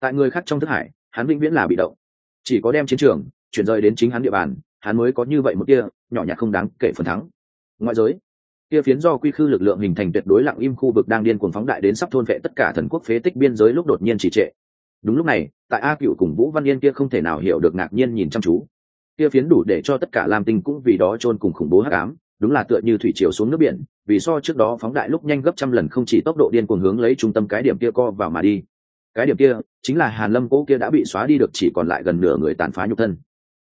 Tại người khác trong thức hải, hắn vĩnh viễn là bị động. Chỉ có đem chiến trường chuyển rời đến chính hắn địa bàn, hắn mới có như vậy một kia nhỏ nhặt không đáng kể phần thắng. Ngoại giới, kia phiến do quy khư lực lượng hình thành tuyệt đối lặng im khu vực đang điên cuồng phóng đại đến sắp thôn vệ tất cả thần quốc phế tích biên giới lúc đột nhiên trì trệ. Đúng lúc này, tại a cựu cùng vũ văn yên kia không thể nào hiểu được ngạc nhiên nhìn chăm chú. Kia phiến đủ để cho tất cả lam tinh cũng vì đó chôn cùng khủng bố hắc ám, đúng là tựa như thủy chiều xuống nước biển, vì so trước đó phóng đại lúc nhanh gấp trăm lần không chỉ tốc độ điên cuồng hướng lấy trung tâm cái điểm kia co vào mà đi. Cái điểm kia, chính là hàn lâm cỗ kia đã bị xóa đi được chỉ còn lại gần nửa người tàn phá nhục thân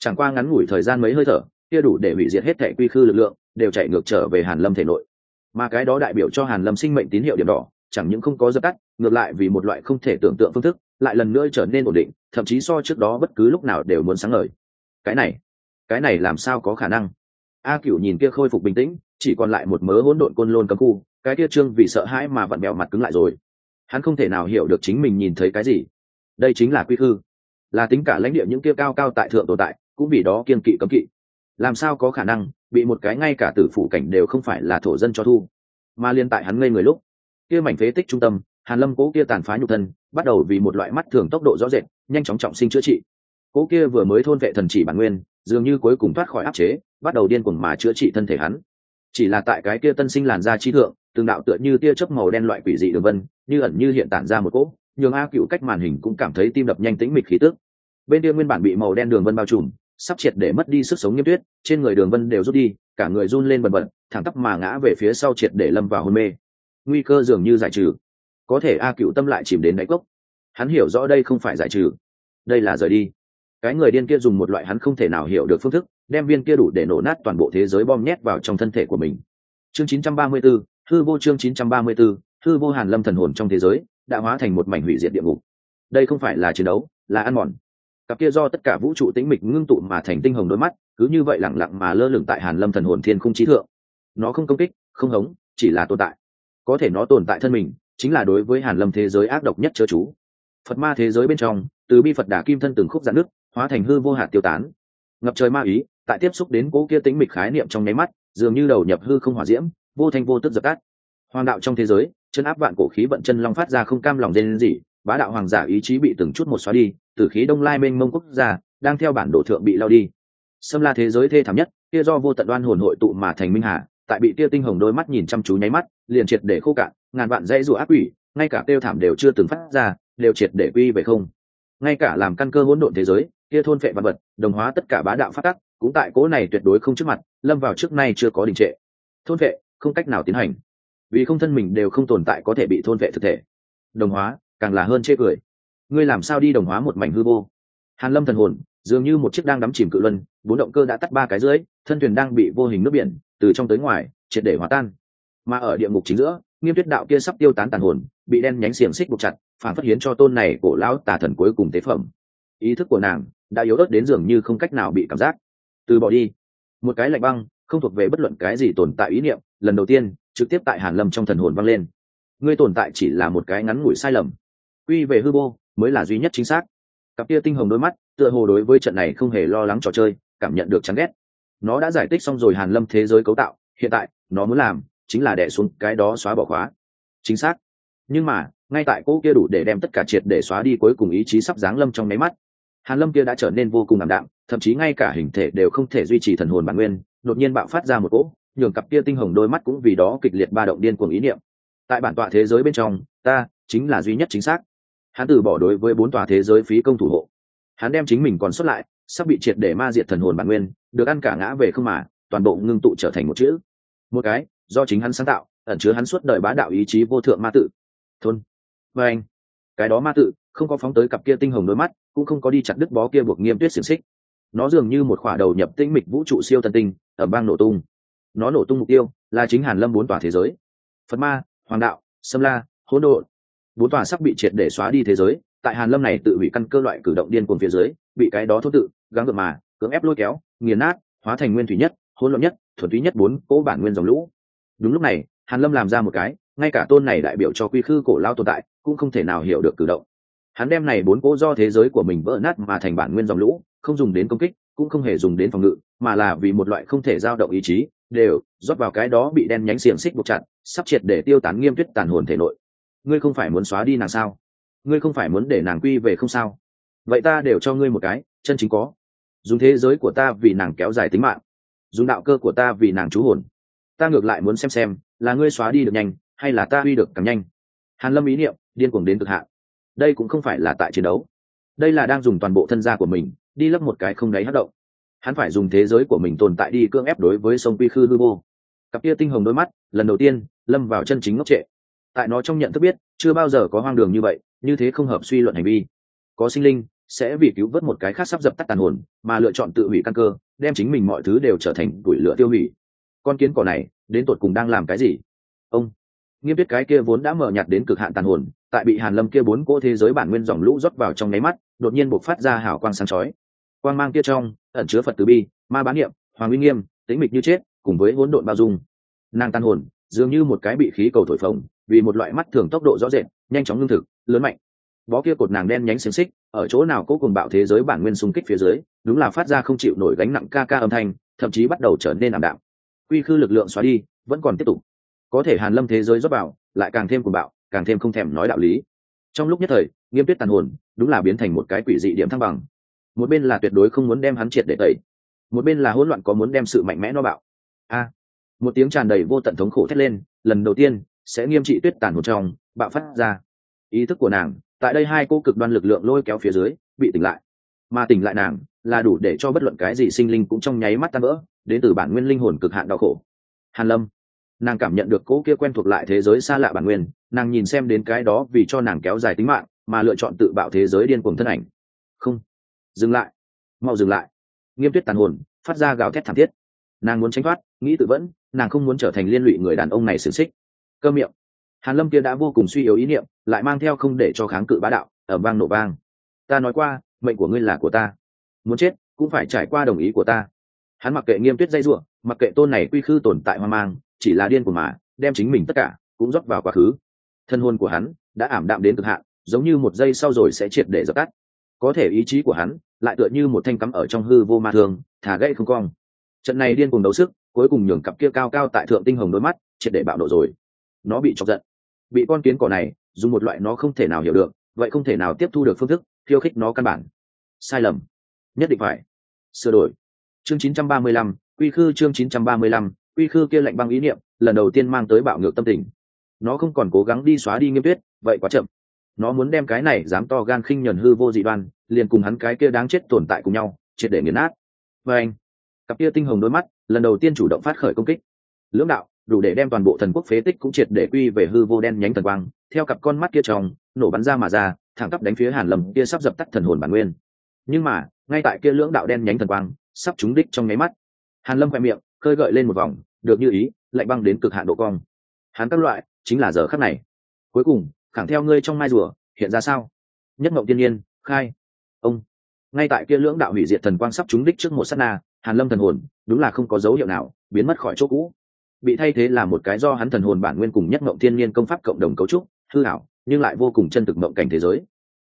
chẳng qua ngắn ngủi thời gian mấy hơi thở, kia đủ để hủy diệt hết thẻ quy khư lực lượng, đều chạy ngược trở về hàn lâm thể nội. Mà cái đó đại biểu cho hàn lâm sinh mệnh tín hiệu điểm đỏ, chẳng những không có dập tắt, ngược lại vì một loại không thể tưởng tượng phương thức, lại lần nữa trở nên ổn định, thậm chí so trước đó bất cứ lúc nào đều muốn sáng ngời. Cái này cái này làm sao có khả năng? A cửu nhìn kia khôi phục bình tĩnh, chỉ còn lại một mớ hỗn độn côn lôn cấm khu, cái kia trương vì sợ hãi mà vặn mèo mặt cứng lại rồi. Hắn không thể nào hiểu được chính mình nhìn thấy cái gì. Đây chính là quy khư. Là tính cả lãnh địa những kia cao cao tại thượng tồn tại cũng vì đó kiên kỵ cấm kỵ. Làm sao có khả năng bị một cái ngay cả tử phủ cảnh đều không phải là thổ dân cho thu? Mà liên tại hắn ngây người lúc, kia mảnh phế tích trung tâm, hàn lâm cố kia tàn phá nhục thân, bắt đầu vì một loại mắt thường tốc độ rõ rệt, nhanh chóng trọng sinh chữa trị. Cố kia vừa mới thôn vệ thần chỉ bản nguyên, dường như cuối cùng thoát khỏi áp chế, bắt đầu điên cuồng mà chữa trị thân thể hắn. Chỉ là tại cái kia tân sinh làn da trí thượng, từng đạo tựa như tia chớp màu đen loại quỷ dị đường vân, như ẩn như hiện tản ra một cỗ, nhường a cựu cách màn hình cũng cảm thấy tim đập nhanh tĩnh mịch khí tức. Bên kia nguyên bản bị màu đen đường vân bao trùm sắp triệt để mất đi sức sống nghiêm tuyết trên người đường vân đều rút đi cả người run lên bần bật thẳng tắp mà ngã về phía sau triệt để lâm vào hôn mê. Nguy cơ dường như giải trừ. Có thể a cựu tâm lại chìm đến đáy cốc. Hắn hiểu rõ đây không phải giải trừ. Đây là rời đi. Cái người điên kia dùng một loại hắn không thể nào hiểu được phương thức đem viên kia đủ để nổ nát toàn bộ thế giới bom nhét vào trong thân thể của mình. Chương 934, thư vô chương 934, thư vô hàn lâm thần hồn trong thế giới đã hóa thành một mảnh hủy diệt địa ngục. Đây không phải là chiến đấu là ăn mòn cặp kia do tất cả vũ trụ tĩnh mịch ngưng tụ mà thành tinh hồng đôi mắt, cứ như vậy lẳng lặng mà lơ lửng tại hàn lâm thần hồn thiên khung trí thượng. Nó không công kích, không hống, chỉ là tồn tại. Có thể nó tồn tại thân mình, chính là đối với hàn lâm thế giới ác độc nhất chớ chú. Phật ma thế giới bên trong, từ bi phật đà kim thân từng khúc giãn nước hóa thành hư vô hạt tiêu tán. Ngập trời ma ý, tại tiếp xúc đến cố kia tính mịch khái niệm trong nháy mắt, dường như đầu nhập hư không hỏa diễm, vô thanh vô tức dập tắt. Hoàng đạo trong thế giới, chân áp vạn cổ khí vận chân long phát ra không cam lòng dên gì bá đạo hoàng giả ý chí bị từng chút một xóa đi tử khí đông lai mênh mông quốc gia, đang theo bản đồ thượng bị lao đi. Xâm la thế giới thê thảm nhất, kia do vô tận đoan hồn hội tụ mà thành minh hà tại bị tia tinh hồng đôi mắt nhìn chăm chú nháy mắt, liền triệt để khô cạn, ngàn vạn dãy rủa ác quỷ, ngay cả tiêu thảm đều chưa từng phát ra, đều triệt để quy về không. Ngay cả làm căn cơ hỗn độn thế giới, kia thôn phệ vật vật, đồng hóa tất cả bá đạo phát tắc, cũng tại cố này tuyệt đối không trước mặt, lâm vào trước nay chưa có đình trệ. Thôn phệ, không cách nào tiến hành. Vì không thân mình đều không tồn tại có thể bị thôn vệ thực thể. Đồng hóa càng là hơn chê cười. Ngươi làm sao đi đồng hóa một mảnh hư vô? Hàn lâm thần hồn, dường như một chiếc đang đắm chìm cự luân, bốn động cơ đã tắt ba cái dưới, thân thuyền đang bị vô hình nước biển, từ trong tới ngoài, triệt để hòa tan. Mà ở địa ngục chính giữa, nghiêm tuyết đạo kia sắp tiêu tán tàn hồn, bị đen nhánh xiềng xích buộc chặt, phản phát hiến cho tôn này cổ lão tà thần cuối cùng tế phẩm. Ý thức của nàng đã yếu ớt đến dường như không cách nào bị cảm giác. Từ bỏ đi. Một cái lạnh băng, không thuộc về bất luận cái gì tồn tại ý niệm, lần đầu tiên, trực tiếp tại hàn lâm trong thần hồn vang lên. Ngươi tồn tại chỉ là một cái ngắn ngủi sai lầm quy về hư vô, mới là duy nhất chính xác. Cặp kia tinh hồng đôi mắt, tựa hồ đối với trận này không hề lo lắng trò chơi, cảm nhận được chán ghét. Nó đã giải thích xong rồi hàn lâm thế giới cấu tạo, hiện tại, nó muốn làm chính là đè xuống cái đó xóa bỏ khóa. Chính xác. Nhưng mà, ngay tại cô kia đủ để đem tất cả triệt để xóa đi cuối cùng ý chí sắp giáng lâm trong máy mắt, hàn lâm kia đã trở nên vô cùng ảm đạm, thậm chí ngay cả hình thể đều không thể duy trì thần hồn bản nguyên, đột nhiên bạo phát ra một cỗ, nhường cặp kia tinh hồng đôi mắt cũng vì đó kịch liệt ba động điên cuồng ý niệm. Tại bản tọa thế giới bên trong, ta chính là duy nhất chính xác hắn từ bỏ đối với bốn tòa thế giới phí công thủ hộ. Hắn đem chính mình còn xuất lại, sắp bị triệt để ma diệt thần hồn bản nguyên, được ăn cả ngã về không mà, toàn bộ ngưng tụ trở thành một chữ. Một cái, do chính hắn sáng tạo, ẩn chứa hắn suốt đời bá đạo ý chí vô thượng ma tự. Thôn. Và anh. Cái đó ma tự, không có phóng tới cặp kia tinh hồng đôi mắt, cũng không có đi chặt đứt bó kia buộc nghiêm tuyết xiềng xích. Nó dường như một khỏa đầu nhập tĩnh mịch vũ trụ siêu tân tinh ở bang nổ tung. Nó nổ tung mục tiêu là chính hàn lâm bốn tòa thế giới. Phật ma, hoàng đạo, sâm la, hỗn độn bốn tòa sắp bị triệt để xóa đi thế giới, tại hàn lâm này tự hủy căn cơ loại cử động điên cuồng phía dưới, bị cái đó thốt tự, gắng gượng mà, cưỡng ép lôi kéo, nghiền nát, hóa thành nguyên thủy nhất, hỗn loạn nhất, thuần túy nhất bốn cỗ bản nguyên dòng lũ. Đúng lúc này, hàn lâm làm ra một cái, ngay cả tôn này đại biểu cho quy khư cổ lao tồn tại, cũng không thể nào hiểu được cử động. Hắn đem này bốn cỗ do thế giới của mình vỡ nát mà thành bản nguyên dòng lũ, không dùng đến công kích, cũng không hề dùng đến phòng ngự, mà là vì một loại không thể giao động ý chí, đều rót vào cái đó bị đen nhánh xiềng xích buộc chặt, sắp triệt để tiêu tán nghiêm tuyết tàn hồn thể nội ngươi không phải muốn xóa đi nàng sao? Ngươi không phải muốn để nàng quy về không sao? Vậy ta đều cho ngươi một cái, chân chính có. Dùng thế giới của ta vì nàng kéo dài tính mạng. Dùng đạo cơ của ta vì nàng trú hồn. Ta ngược lại muốn xem xem, là ngươi xóa đi được nhanh, hay là ta huy được càng nhanh. Hàn lâm ý niệm, điên cuồng đến cực hạn. Đây cũng không phải là tại chiến đấu. Đây là đang dùng toàn bộ thân gia của mình, đi lấp một cái không đáy hất động. Hắn phải dùng thế giới của mình tồn tại đi cưỡng ép đối với sông quy khư hư vô. Cặp kia tinh hồng đôi mắt, lần đầu tiên, lâm vào chân chính ngốc trệ tại nó trong nhận thức biết, chưa bao giờ có hoang đường như vậy, như thế không hợp suy luận hành vi. Có sinh linh, sẽ vì cứu vớt một cái khác sắp dập tắt tàn hồn, mà lựa chọn tự hủy căn cơ, đem chính mình mọi thứ đều trở thành đuổi lửa tiêu hủy. Con kiến cỏ này, đến tột cùng đang làm cái gì? Ông, nghiêm biết cái kia vốn đã mở nhạt đến cực hạn tàn hồn, tại bị hàn lâm kia bốn cỗ thế giới bản nguyên dòng lũ rót vào trong nháy mắt, đột nhiên bộc phát ra hào quang sáng chói. Quang mang kia trong, ẩn chứa phật từ bi, ma bán niệm, hoàng uy nghiêm, tĩnh mịch như chết, cùng với hỗn độn bao dung. Nàng tàn hồn, dường như một cái bị khí cầu thổi phồng vì một loại mắt thường tốc độ rõ rệt, nhanh chóng lương thực, lớn mạnh. Bó kia cột nàng đen nhánh xiềng xích, ở chỗ nào cố cùng bạo thế giới bản nguyên xung kích phía dưới, đúng là phát ra không chịu nổi gánh nặng ca ca âm thanh, thậm chí bắt đầu trở nên ảm đạm. Quy khư lực lượng xóa đi, vẫn còn tiếp tục. Có thể hàn lâm thế giới rót vào, lại càng thêm cùng bạo, càng thêm không thèm nói đạo lý. Trong lúc nhất thời, nghiêm tuyết tàn hồn, đúng là biến thành một cái quỷ dị điểm thăng bằng. Một bên là tuyệt đối không muốn đem hắn triệt để tẩy. Một bên là hỗn loạn có muốn đem sự mạnh mẽ nó bạo. A! Một tiếng tràn đầy vô tận thống khổ thét lên, lần đầu tiên sẽ nghiêm trị tuyết tàn hồn trong, bạo phát ra. Ý thức của nàng, tại đây hai cô cực đoan lực lượng lôi kéo phía dưới, bị tỉnh lại. Mà tỉnh lại nàng, là đủ để cho bất luận cái gì sinh linh cũng trong nháy mắt tan vỡ, đến từ bản nguyên linh hồn cực hạn đau khổ. Hàn lâm, nàng cảm nhận được cỗ kia quen thuộc lại thế giới xa lạ bản nguyên, nàng nhìn xem đến cái đó vì cho nàng kéo dài tính mạng, mà lựa chọn tự bạo thế giới điên cuồng thân ảnh. Không, dừng lại, mau dừng lại. Nghiêm tuyết tàn hồn, phát ra gào thét thảm thiết. Nàng muốn tránh thoát, nghĩ tự vẫn, nàng không muốn trở thành liên lụy người đàn ông này xử xích cơ miệng. Hàn lâm kia đã vô cùng suy yếu ý niệm, lại mang theo không để cho kháng cự bá đạo ở vang nổ vang. Ta nói qua, mệnh của ngươi là của ta. Muốn chết, cũng phải trải qua đồng ý của ta. Hắn mặc kệ nghiêm tuyết dây ruộng mặc kệ tôn này quy khư tồn tại hoang mang, chỉ là điên của mà, đem chính mình tất cả, cũng rót vào quá khứ. Thân hôn của hắn, đã ảm đạm đến cực hạn, giống như một giây sau rồi sẽ triệt để dập tắt. Có thể ý chí của hắn, lại tựa như một thanh cắm ở trong hư vô ma thường thả gãy không cong. Trận này điên cùng đấu sức, cuối cùng nhường cặp kia cao cao tại thượng tinh hồng đôi mắt, triệt để bạo nộ rồi nó bị chọc giận. Bị con kiến cỏ này dùng một loại nó không thể nào hiểu được vậy không thể nào tiếp thu được phương thức khiêu khích nó căn bản. Sai lầm. Nhất định phải. Sửa đổi. Chương 935, quy khư chương 935, quy khư kia lạnh băng ý niệm lần đầu tiên mang tới bạo ngược tâm tình. Nó không còn cố gắng đi xóa đi nghiêm tuyết vậy quá chậm. Nó muốn đem cái này dám to gan khinh nhẫn hư vô dị đoan liền cùng hắn cái kia đáng chết tồn tại cùng nhau triệt để nghiền nát. Và anh cặp kia tinh hồng đôi mắt lần đầu tiên chủ động phát khởi công kích. Lưỡng đạo đủ để đem toàn bộ thần quốc phế tích cũng triệt để quy về hư vô đen nhánh thần quang, theo cặp con mắt kia trong nổ bắn ra mà ra, thẳng tắp đánh phía hàn lầm kia sắp dập tắt thần hồn bản nguyên. Nhưng mà, ngay tại kia lưỡng đạo đen nhánh thần quang sắp trúng đích trong nháy mắt, hàn lâm khoe miệng, khơi gợi lên một vòng, được như ý, lạnh băng đến cực hạn độ cong. Hắn các loại, chính là giờ khắc này. Cuối cùng, khẳng theo ngươi trong mai rùa, hiện ra sao? Nhất mộng tiên nhiên, khai. Ông. Ngay tại kia lưỡng đạo hủy diệt thần quang sắp trúng đích trước một sát na, hàn lâm thần hồn, đúng là không có dấu hiệu nào, biến mất khỏi chỗ cũ bị thay thế là một cái do hắn thần hồn bản nguyên cùng nhất mộng thiên nhiên công pháp cộng đồng cấu trúc, hư hảo nhưng lại vô cùng chân thực mộng cảnh thế giới.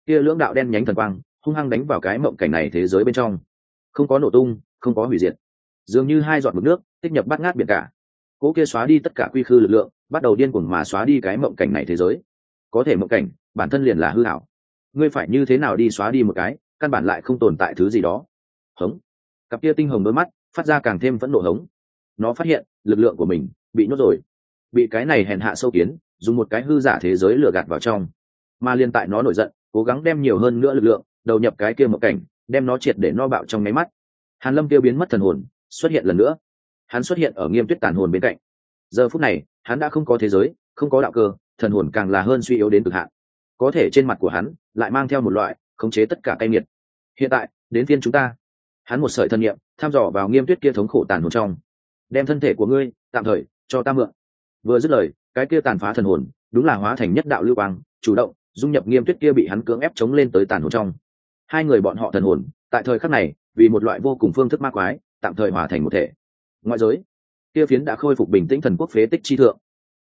Kia lưỡng đạo đen nhánh thần quang, hung hăng đánh vào cái mộng cảnh này thế giới bên trong. Không có nổ tung, không có hủy diệt. Dường như hai giọt mực nước, tích nhập bắt ngát biển cả. Cỗ kia xóa đi tất cả quy khư lực lượng, bắt đầu điên cuồng mà xóa đi cái mộng cảnh này thế giới. Có thể mộng cảnh, bản thân liền là hư hảo ngươi phải như thế nào đi xóa đi một cái, căn bản lại không tồn tại thứ gì đó. Hống. Cặp kia tinh hồng đôi mắt, phát ra càng thêm vẫn nộ hống. Nó phát hiện lực lượng của mình bị nhốt rồi. Bị cái này hèn hạ sâu kiến, dùng một cái hư giả thế giới lừa gạt vào trong. Mà liên tại nó nổi giận, cố gắng đem nhiều hơn nữa lực lượng, đầu nhập cái kia một cảnh, đem nó triệt để no bạo trong máy mắt. Hàn lâm kia biến mất thần hồn, xuất hiện lần nữa. Hắn xuất hiện ở nghiêm tuyết tàn hồn bên cạnh. Giờ phút này, hắn đã không có thế giới, không có đạo cơ, thần hồn càng là hơn suy yếu đến cực hạn. Có thể trên mặt của hắn lại mang theo một loại khống chế tất cả cay nghiệt. Hiện tại, đến phiên chúng ta. Hắn một sợi thân nhiệm tham dò vào nghiêm tuyết kia thống khổ tàn hồn trong đem thân thể của ngươi tạm thời cho ta mượn. Vừa dứt lời, cái kia tàn phá thần hồn, đúng là hóa thành nhất đạo lưu quang, chủ động, dung nhập nghiêm tuyết kia bị hắn cưỡng ép chống lên tới tàn hồn trong. Hai người bọn họ thần hồn, tại thời khắc này, vì một loại vô cùng phương thức ma quái, tạm thời hòa thành một thể. Ngoại giới, kia phiến đã khôi phục bình tĩnh thần quốc phế tích chi thượng.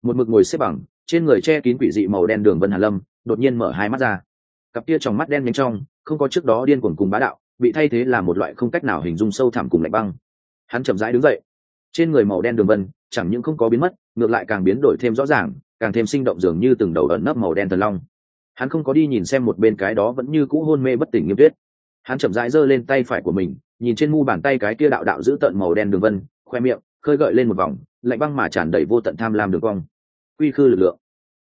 Một mực ngồi xếp bằng, trên người che kín quỷ dị màu đen đường vân hà lâm, đột nhiên mở hai mắt ra. Cặp kia trong mắt đen nhanh trong, không có trước đó điên cuồng cùng bá đạo, bị thay thế là một loại không cách nào hình dung sâu thẳm cùng lạnh băng. Hắn chậm rãi đứng dậy trên người màu đen đường vân, chẳng những không có biến mất, ngược lại càng biến đổi thêm rõ ràng, càng thêm sinh động dường như từng đầu ẩn nấp màu đen thần long. Hắn không có đi nhìn xem một bên cái đó vẫn như cũ hôn mê bất tỉnh nghiêm tuyết. Hắn chậm rãi giơ lên tay phải của mình, nhìn trên mu bàn tay cái kia đạo đạo giữ tận màu đen đường vân, khoe miệng, khơi gợi lên một vòng, lạnh băng mà tràn đầy vô tận tham lam đường cong. Quy khư lực lượng.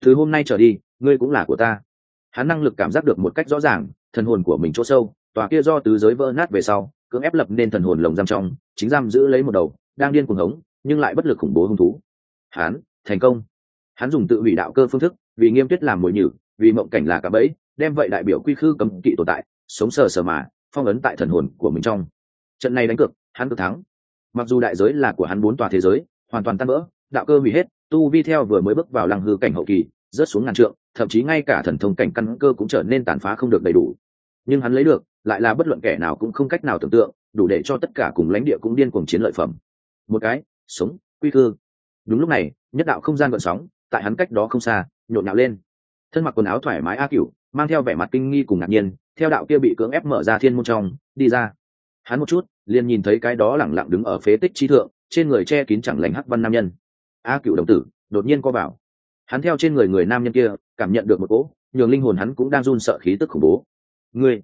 Thứ hôm nay trở đi, ngươi cũng là của ta. Hắn năng lực cảm giác được một cách rõ ràng, thần hồn của mình chỗ sâu, tòa kia do tứ giới vỡ nát về sau, cưỡng ép lập nên thần hồn lồng giam trong, chính giam giữ lấy một đầu đang điên cuồng hống, nhưng lại bất lực khủng bố hung thú. Hắn, thành công. Hắn dùng tự hủy đạo cơ phương thức, vì nghiêm tuyết làm mồi nhử, vì mộng cảnh là cả bẫy, đem vậy đại biểu quy khư cấm kỵ tồn tại, sống sờ sờ mà, phong ấn tại thần hồn của mình trong. Trận này đánh cược, hắn cực thắng. Mặc dù đại giới là của hắn bốn tòa thế giới, hoàn toàn tan vỡ, đạo cơ hủy hết, tu vi theo vừa mới bước vào lăng hư cảnh hậu kỳ, rớt xuống ngàn trượng, thậm chí ngay cả thần thông cảnh căn cơ cũng trở nên tàn phá không được đầy đủ. Nhưng hắn lấy được, lại là bất luận kẻ nào cũng không cách nào tưởng tượng, đủ để cho tất cả cùng lãnh địa cũng điên cuồng chiến lợi phẩm một cái, sống, quy cư. Đúng lúc này, nhất đạo không gian gợn sóng, tại hắn cách đó không xa, nhộn nhạo lên. Thân mặc quần áo thoải mái a cựu mang theo vẻ mặt kinh nghi cùng ngạc nhiên, theo đạo kia bị cưỡng ép mở ra thiên môn trong, đi ra. Hắn một chút, liền nhìn thấy cái đó lẳng lặng đứng ở phế tích trí thượng, trên người che kín chẳng lành hắc văn nam nhân. A cựu đồng tử, đột nhiên co vào. Hắn theo trên người người nam nhân kia, cảm nhận được một cỗ, nhường linh hồn hắn cũng đang run sợ khí tức khủng bố. Ngươi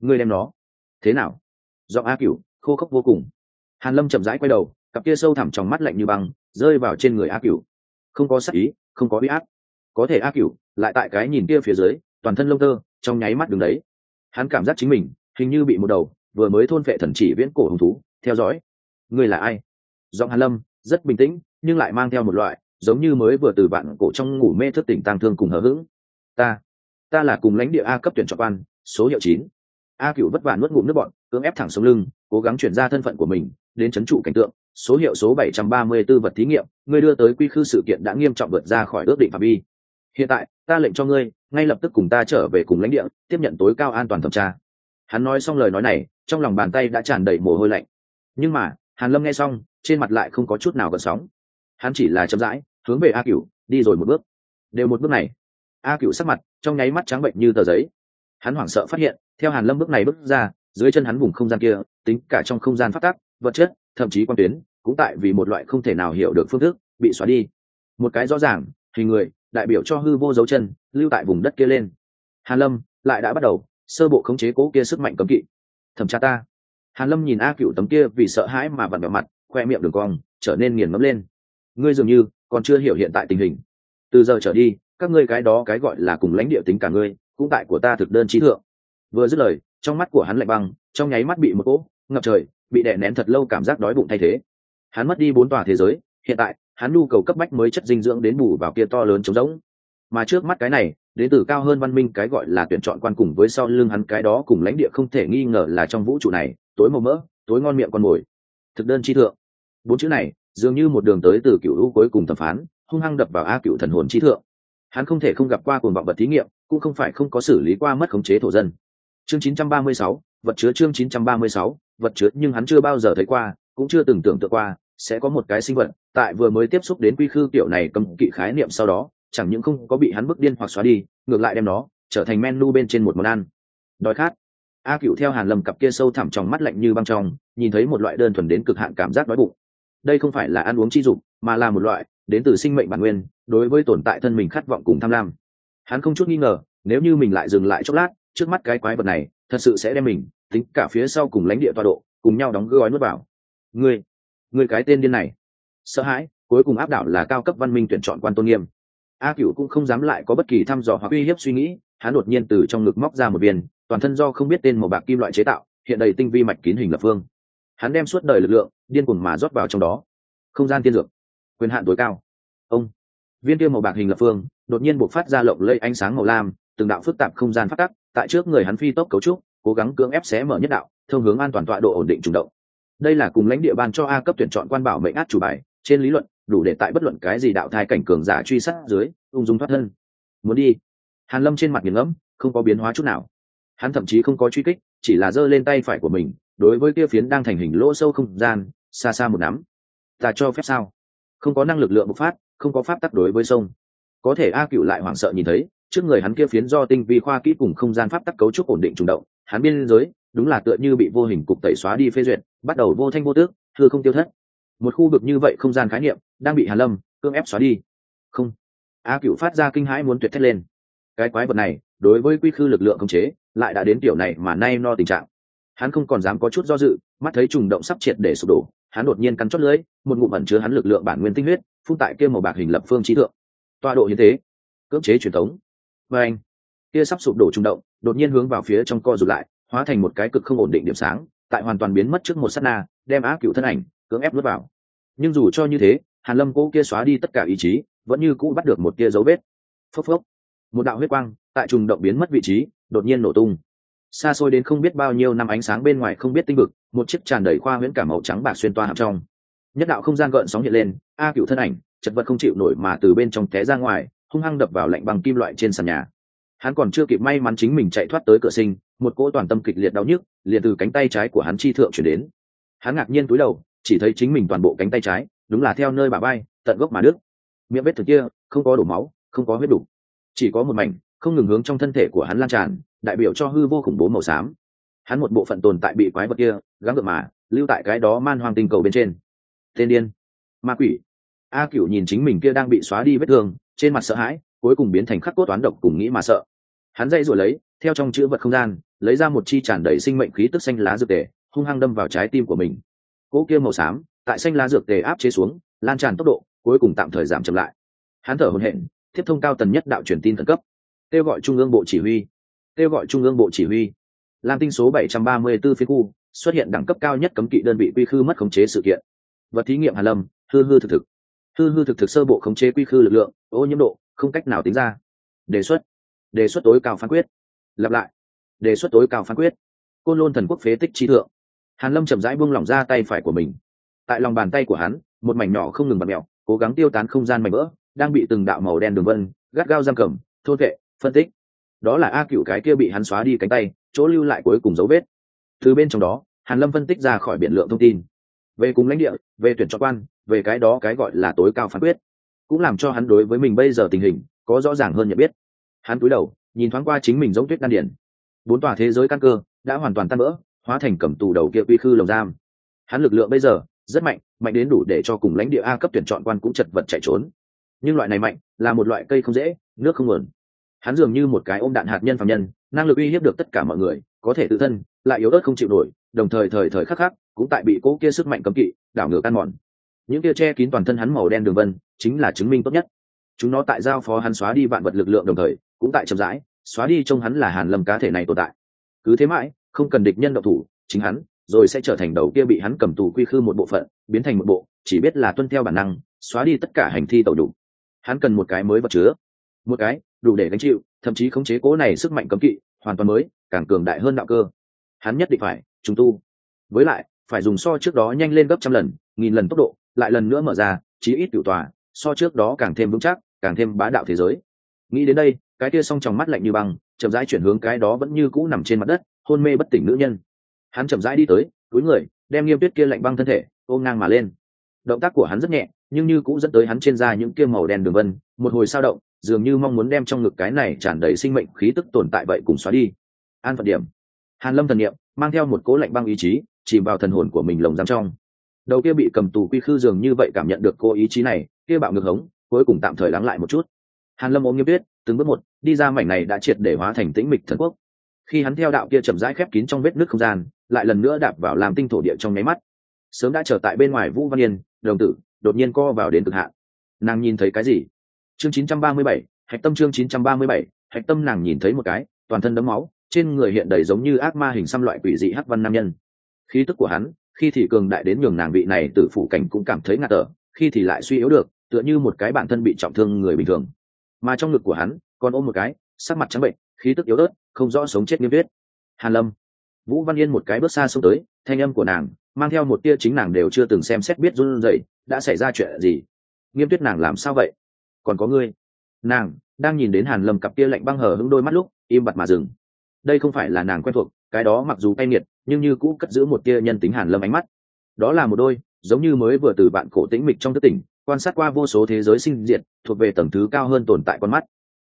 ngươi đem nó. Thế nào? Do a cựu khô khốc vô cùng. Hàn lâm chậm rãi quay đầu cặp kia sâu thẳm trong mắt lạnh như băng rơi vào trên người a cửu, không có sắc ý không có uy áp. Có thể a cửu lại tại cái nhìn kia phía dưới toàn thân lông tơ trong nháy mắt đứng đấy. Hắn cảm giác chính mình hình như bị một đầu vừa mới thôn vệ thần chỉ viễn cổ hồng thú theo dõi. Ngươi là ai? Giọng hàn lâm rất bình tĩnh nhưng lại mang theo một loại giống như mới vừa từ bạn cổ trong ngủ mê thức tỉnh tang thương cùng hờ hững. Ta ta là cùng lãnh địa a cấp tuyển chọn ban số hiệu chín. A cựu vất vả nuốt ngụm nước bọn cưỡng ép thẳng sống lưng cố gắng chuyển ra thân phận của mình đến chấn trụ cảnh tượng số hiệu số 734 vật thí nghiệm, ngươi đưa tới quy khư sự kiện đã nghiêm trọng vượt ra khỏi ước định phạm vi. Hiện tại, ta lệnh cho ngươi, ngay lập tức cùng ta trở về cùng lãnh địa, tiếp nhận tối cao an toàn thẩm tra. Hắn nói xong lời nói này, trong lòng bàn tay đã tràn đầy mồ hôi lạnh. Nhưng mà, hàn lâm nghe xong, trên mặt lại không có chút nào gợn sóng. Hắn chỉ là chậm rãi, hướng về a cửu, đi rồi một bước. Đều một bước này. A cửu sắc mặt, trong nháy mắt trắng bệnh như tờ giấy. Hắn hoảng sợ phát hiện, theo hàn lâm bước này bước ra, dưới chân hắn vùng không gian kia, tính cả trong không gian phát tác vật chất thậm chí quan tuyến cũng tại vì một loại không thể nào hiểu được phương thức bị xóa đi. Một cái rõ ràng, hình người, đại biểu cho hư vô dấu chân, lưu tại vùng đất kia lên. Hàn lâm lại đã bắt đầu sơ bộ khống chế cố kia sức mạnh cấm kỵ. Thẩm tra ta. Hàn lâm nhìn a cựu tấm kia vì sợ hãi mà vặn vẹo mặt, khoe miệng đường cong, trở nên nghiền ngấm lên. Ngươi dường như còn chưa hiểu hiện tại tình hình. Từ giờ trở đi, các ngươi cái đó cái gọi là cùng lãnh địa tính cả ngươi, cũng tại của ta thực đơn trí thượng. Vừa dứt lời, trong mắt của hắn lạnh băng, trong nháy mắt bị một cỗ ngập trời bị đè nén thật lâu cảm giác đói bụng thay thế. Hắn mất đi bốn tòa thế giới hiện tại hắn nhu cầu cấp bách mới chất dinh dưỡng đến bù vào kia to lớn trống rỗng. Mà trước mắt cái này đến từ cao hơn văn minh cái gọi là tuyển chọn quan cùng với sau lưng hắn cái đó cùng lãnh địa không thể nghi ngờ là trong vũ trụ này tối màu mỡ tối ngon miệng con mồi. Thực đơn chi thượng. Bốn chữ này dường như một đường tới từ cựu lũ cuối cùng thẩm phán hung hăng đập vào a cựu thần hồn chi thượng. Hắn không thể không gặp qua cuồng vọng vật thí nghiệm cũng không phải không có xử lý qua mất khống chế thổ dân. Chương 936, vật chứa chương 936, vật chứa nhưng hắn chưa bao giờ thấy qua, cũng chưa từng tưởng tượng qua, sẽ có một cái sinh vật tại vừa mới tiếp xúc đến quy khư kiểu này cầm kỵ khái niệm sau đó, chẳng những không có bị hắn bức điên hoặc xóa đi, ngược lại đem nó trở thành menu bên trên một món ăn. Đói khát. A cựu theo hàn lâm cặp kia sâu thẳm trong mắt lạnh như băng trong, nhìn thấy một loại đơn thuần đến cực hạn cảm giác đói bụng. Đây không phải là ăn uống chi dụng mà là một loại đến từ sinh mệnh bản nguyên, đối với tồn tại thân mình khát vọng cùng tham lam. Hắn không chút nghi ngờ, nếu như mình lại dừng lại chốc lát, trước mắt cái quái vật này thật sự sẽ đem mình tính cả phía sau cùng lãnh địa tọa độ, cùng nhau đóng gói nuốt vào. Người người cái tên điên này. Sợ hãi, cuối cùng áp đảo là cao cấp văn minh tuyển chọn quan tôn nghiêm. A cựu cũng không dám lại có bất kỳ thăm dò hoặc uy hiếp suy nghĩ, hắn đột nhiên từ trong ngực móc ra một viên, toàn thân do không biết tên màu bạc kim loại chế tạo, hiện đầy tinh vi mạch kín hình lập phương. Hắn đem suốt đời lực lượng, điên cuồng mà rót vào trong đó. Không gian tiên dược, quyền hạn tối cao. Ông, viên kia màu bạc hình lập phương, đột nhiên buộc phát ra lộng lây ánh sáng màu lam, từng đạo phức tạp không gian phát tắc, tại trước người hắn phi tốc cấu trúc cố gắng cưỡng ép xé mở nhất đạo, thông hướng an toàn tọa độ ổn định trùng động. Đây là cùng lãnh địa ban cho a cấp tuyển chọn quan bảo mệnh át chủ bài, trên lý luận, đủ để tại bất luận cái gì đạo thai cảnh cường giả truy sát dưới, ung dung thoát thân. Muốn đi. Hàn lâm trên mặt nghiền ngẫm, không có biến hóa chút nào. Hắn thậm chí không có truy kích, chỉ là giơ lên tay phải của mình, đối với kia phiến đang thành hình lỗ sâu không gian, xa xa một nắm. Ta cho phép sao? Không có năng lực lượng bộc phát, không có pháp tắc đối với sông. Có thể a cựu lại hoảng sợ nhìn thấy, trước người hắn kia phiến do tinh vi khoa kỹ cùng không gian pháp tắc cấu trúc ổn định trùng động hắn biên giới, đúng là tựa như bị vô hình cục tẩy xóa đi phê duyệt, bắt đầu vô thanh vô tước thưa không tiêu thất. Một khu vực như vậy không gian khái niệm, đang bị hàn lâm cưỡng ép xóa đi. Không. A cựu phát ra kinh hãi muốn tuyệt thét lên. Cái quái vật này, đối với quy khư lực lượng khống chế, lại đã đến tiểu này mà nay no tình trạng. Hắn không còn dám có chút do dự, mắt thấy trùng động sắp triệt để sụp đổ, hắn đột nhiên cắn chót lưới một ngụm ẩn chứa hắn lực lượng bản nguyên tinh huyết, phun tại kia màu bạc hình lập phương trí thượng. Toa độ như thế cưỡng chế truyền thống. Và anh kia sắp sụp đổ trung động, đột nhiên hướng vào phía trong co rụt lại, hóa thành một cái cực không ổn định điểm sáng, tại hoàn toàn biến mất trước một sát na, đem á cựu thân ảnh cưỡng ép nuốt vào. Nhưng dù cho như thế, hàn lâm cố kia xóa đi tất cả ý chí, vẫn như cũ bắt được một kia dấu vết. Phốc phốc. Một đạo huyết quang tại trùng động biến mất vị trí, đột nhiên nổ tung. Xa xôi đến không biết bao nhiêu năm ánh sáng bên ngoài không biết tinh vực, một chiếc tràn đầy khoa huyễn cả màu trắng bạc xuyên toa hạm trong. Nhất đạo không gian gợn sóng hiện lên, a cựu thân ảnh, chật vật không chịu nổi mà từ bên trong té ra ngoài, hung hăng đập vào lạnh bằng kim loại trên sàn nhà hắn còn chưa kịp may mắn chính mình chạy thoát tới cửa sinh, một cỗ toàn tâm kịch liệt đau nhức, liền từ cánh tay trái của hắn chi thượng chuyển đến. Hắn ngạc nhiên cúi đầu, chỉ thấy chính mình toàn bộ cánh tay trái, đúng là theo nơi bà bay, tận gốc mà đứt. Miệng vết thực kia, không có đổ máu, không có huyết đủ chỉ có một mảnh, không ngừng hướng trong thân thể của hắn lan tràn, đại biểu cho hư vô khủng bố màu xám. Hắn một bộ phận tồn tại bị quái vật kia, gắng gượng mà, lưu tại cái đó man hoang tinh cầu bên trên. Tên điên. Ma quỷ. A cửu nhìn chính mình kia đang bị xóa đi vết thương, trên mặt sợ hãi, cuối cùng biến thành khắc cốt toán độc cùng nghĩ mà sợ hắn dây rồi lấy, theo trong chữ vật không gian, lấy ra một chi tràn đầy sinh mệnh khí tức xanh lá dược tề, hung hăng đâm vào trái tim của mình. Cỗ kia màu xám, tại xanh lá dược tề áp chế xuống, lan tràn tốc độ, cuối cùng tạm thời giảm chậm lại. Hắn thở hồn hển, tiếp thông cao tần nhất đạo truyền tin khẩn cấp. Kêu gọi trung ương bộ chỉ huy. Kêu gọi trung ương bộ chỉ huy. Lam tinh số 734 phía khu, xuất hiện đẳng cấp cao nhất cấm kỵ đơn vị quy khư mất khống chế sự kiện. Vật thí nghiệm hàn lâm, hư hư thực thực. Hư hư thực thực sơ bộ khống chế quy khư lực lượng, ô nhiễm độ, không cách nào tính ra. Đề xuất đề xuất tối cao phán quyết. Lặp lại, đề xuất tối cao phán quyết. Côn lôn thần quốc phế tích trí thượng. Hàn lâm chậm rãi buông lỏng ra tay phải của mình. Tại lòng bàn tay của hắn, một mảnh nhỏ không ngừng bật mẹo, cố gắng tiêu tán không gian mảnh vỡ, đang bị từng đạo màu đen đường vân, gắt gao giam cầm, thôn vệ, phân tích. Đó là a cựu cái kia bị hắn xóa đi cánh tay, chỗ lưu lại cuối cùng dấu vết. Từ bên trong đó, hàn lâm phân tích ra khỏi biển lượng thông tin. Về cùng lãnh địa, về tuyển chọn quan, về cái đó cái gọi là tối cao phán quyết. Cũng làm cho hắn đối với mình bây giờ tình hình, có rõ ràng hơn nhận biết hắn cúi đầu, nhìn thoáng qua chính mình giống tuyết đan điển. Bốn tòa thế giới căn cơ đã hoàn toàn tan vỡ, hóa thành cầm tù đầu kia quy khư lồng giam. Hắn lực lượng bây giờ rất mạnh mạnh đến đủ để cho cùng lãnh địa a cấp tuyển chọn quan cũng chật vật chạy trốn. Nhưng loại này mạnh là một loại cây không dễ, nước không nguồn. Hắn dường như một cái ôm đạn hạt nhân phạm nhân, năng lực uy hiếp được tất cả mọi người, có thể tự thân lại yếu ớt không chịu nổi, đồng thời thời thời khắc khắc cũng tại bị cỗ kia sức mạnh cấm kỵ, đảo ngược tan mòn. Những kia che kín toàn thân hắn màu đen đường vân chính là chứng minh tốt nhất. Chúng nó tại giao phó hắn xóa đi vạn vật lực lượng đồng thời cũng tại chậm rãi, xóa đi trông hắn là hàn lâm cá thể này tồn tại. Cứ thế mãi, không cần địch nhân độc thủ, chính hắn, rồi sẽ trở thành đầu kia bị hắn cầm tù quy khư một bộ phận, biến thành một bộ, chỉ biết là tuân theo bản năng, xóa đi tất cả hành thi tẩu đủ. Hắn cần một cái mới vật chứa. Một cái, đủ để gánh chịu, thậm chí khống chế cố này sức mạnh cấm kỵ, hoàn toàn mới, càng cường đại hơn đạo cơ. Hắn nhất định phải, trùng tu. Với lại, phải dùng so trước đó nhanh lên gấp trăm lần, nghìn lần tốc độ, lại lần nữa mở ra, chí ít tiểu tòa, so trước đó càng thêm vững chắc, càng thêm bá đạo thế giới. Nghĩ đến đây cái kia song trong mắt lạnh như băng, chậm rãi chuyển hướng cái đó vẫn như cũ nằm trên mặt đất, hôn mê bất tỉnh nữ nhân. Hắn chậm rãi đi tới, túi người, đem nghiêm tuyết kia lạnh băng thân thể, ôm ngang mà lên. Động tác của hắn rất nhẹ, nhưng như cũng dẫn tới hắn trên da những kia màu đen đường vân, một hồi sao động, dường như mong muốn đem trong ngực cái này tràn đầy sinh mệnh khí tức tồn tại vậy cùng xóa đi. An phận điểm. Hàn lâm thần niệm, mang theo một cố lạnh băng ý chí, chìm vào thần hồn của mình lồng giam trong. Đầu kia bị cầm tù quy khư dường như vậy cảm nhận được cô ý chí này, kia bạo ngược hống, cuối cùng tạm thời lắng lại một chút. Hàn lâm ôm nghiêm tuyết từng bước một đi ra mảnh này đã triệt để hóa thành tĩnh mịch thần quốc. Khi hắn theo đạo kia chậm rãi khép kín trong vết nước không gian lại lần nữa đạp vào làm tinh thổ địa trong nháy mắt. Sớm đã trở tại bên ngoài vũ văn yên đồng tử đột nhiên co vào đến cực hạn. Nàng nhìn thấy cái gì? Chương 937, hạch tâm chương 937, hạch tâm nàng nhìn thấy một cái toàn thân đấm máu trên người hiện đầy giống như ác ma hình xăm loại quỷ dị hắc văn nam nhân. Khí tức của hắn khi thì cường đại đến nhường nàng vị này tử phủ cảnh cũng cảm thấy ngạt thở khi thì lại suy yếu được tựa như một cái bản thân bị trọng thương người bình thường mà trong ngực của hắn còn ôm một cái, sắc mặt trắng bệnh, khí tức yếu ớt, không rõ sống chết nghiêm viết. Hàn lâm. Vũ văn yên một cái bước xa xông tới, thanh âm của nàng mang theo một tia chính nàng đều chưa từng xem xét biết run rẩy, đã xảy ra chuyện gì? Nghiêm tuyết nàng làm sao vậy? Còn có ngươi. Nàng đang nhìn đến hàn lâm cặp kia lạnh băng hở hững đôi mắt lúc, im bặt mà dừng. Đây không phải là nàng quen thuộc, cái đó mặc dù cay nghiệt, nhưng như cũ cất giữ một tia nhân tính hàn lâm ánh mắt. Đó là một đôi, giống như mới vừa từ bạn cổ tĩnh mịch trong thức tỉnh quan sát qua vô số thế giới sinh diệt, thuộc về tầng thứ cao hơn tồn tại con mắt.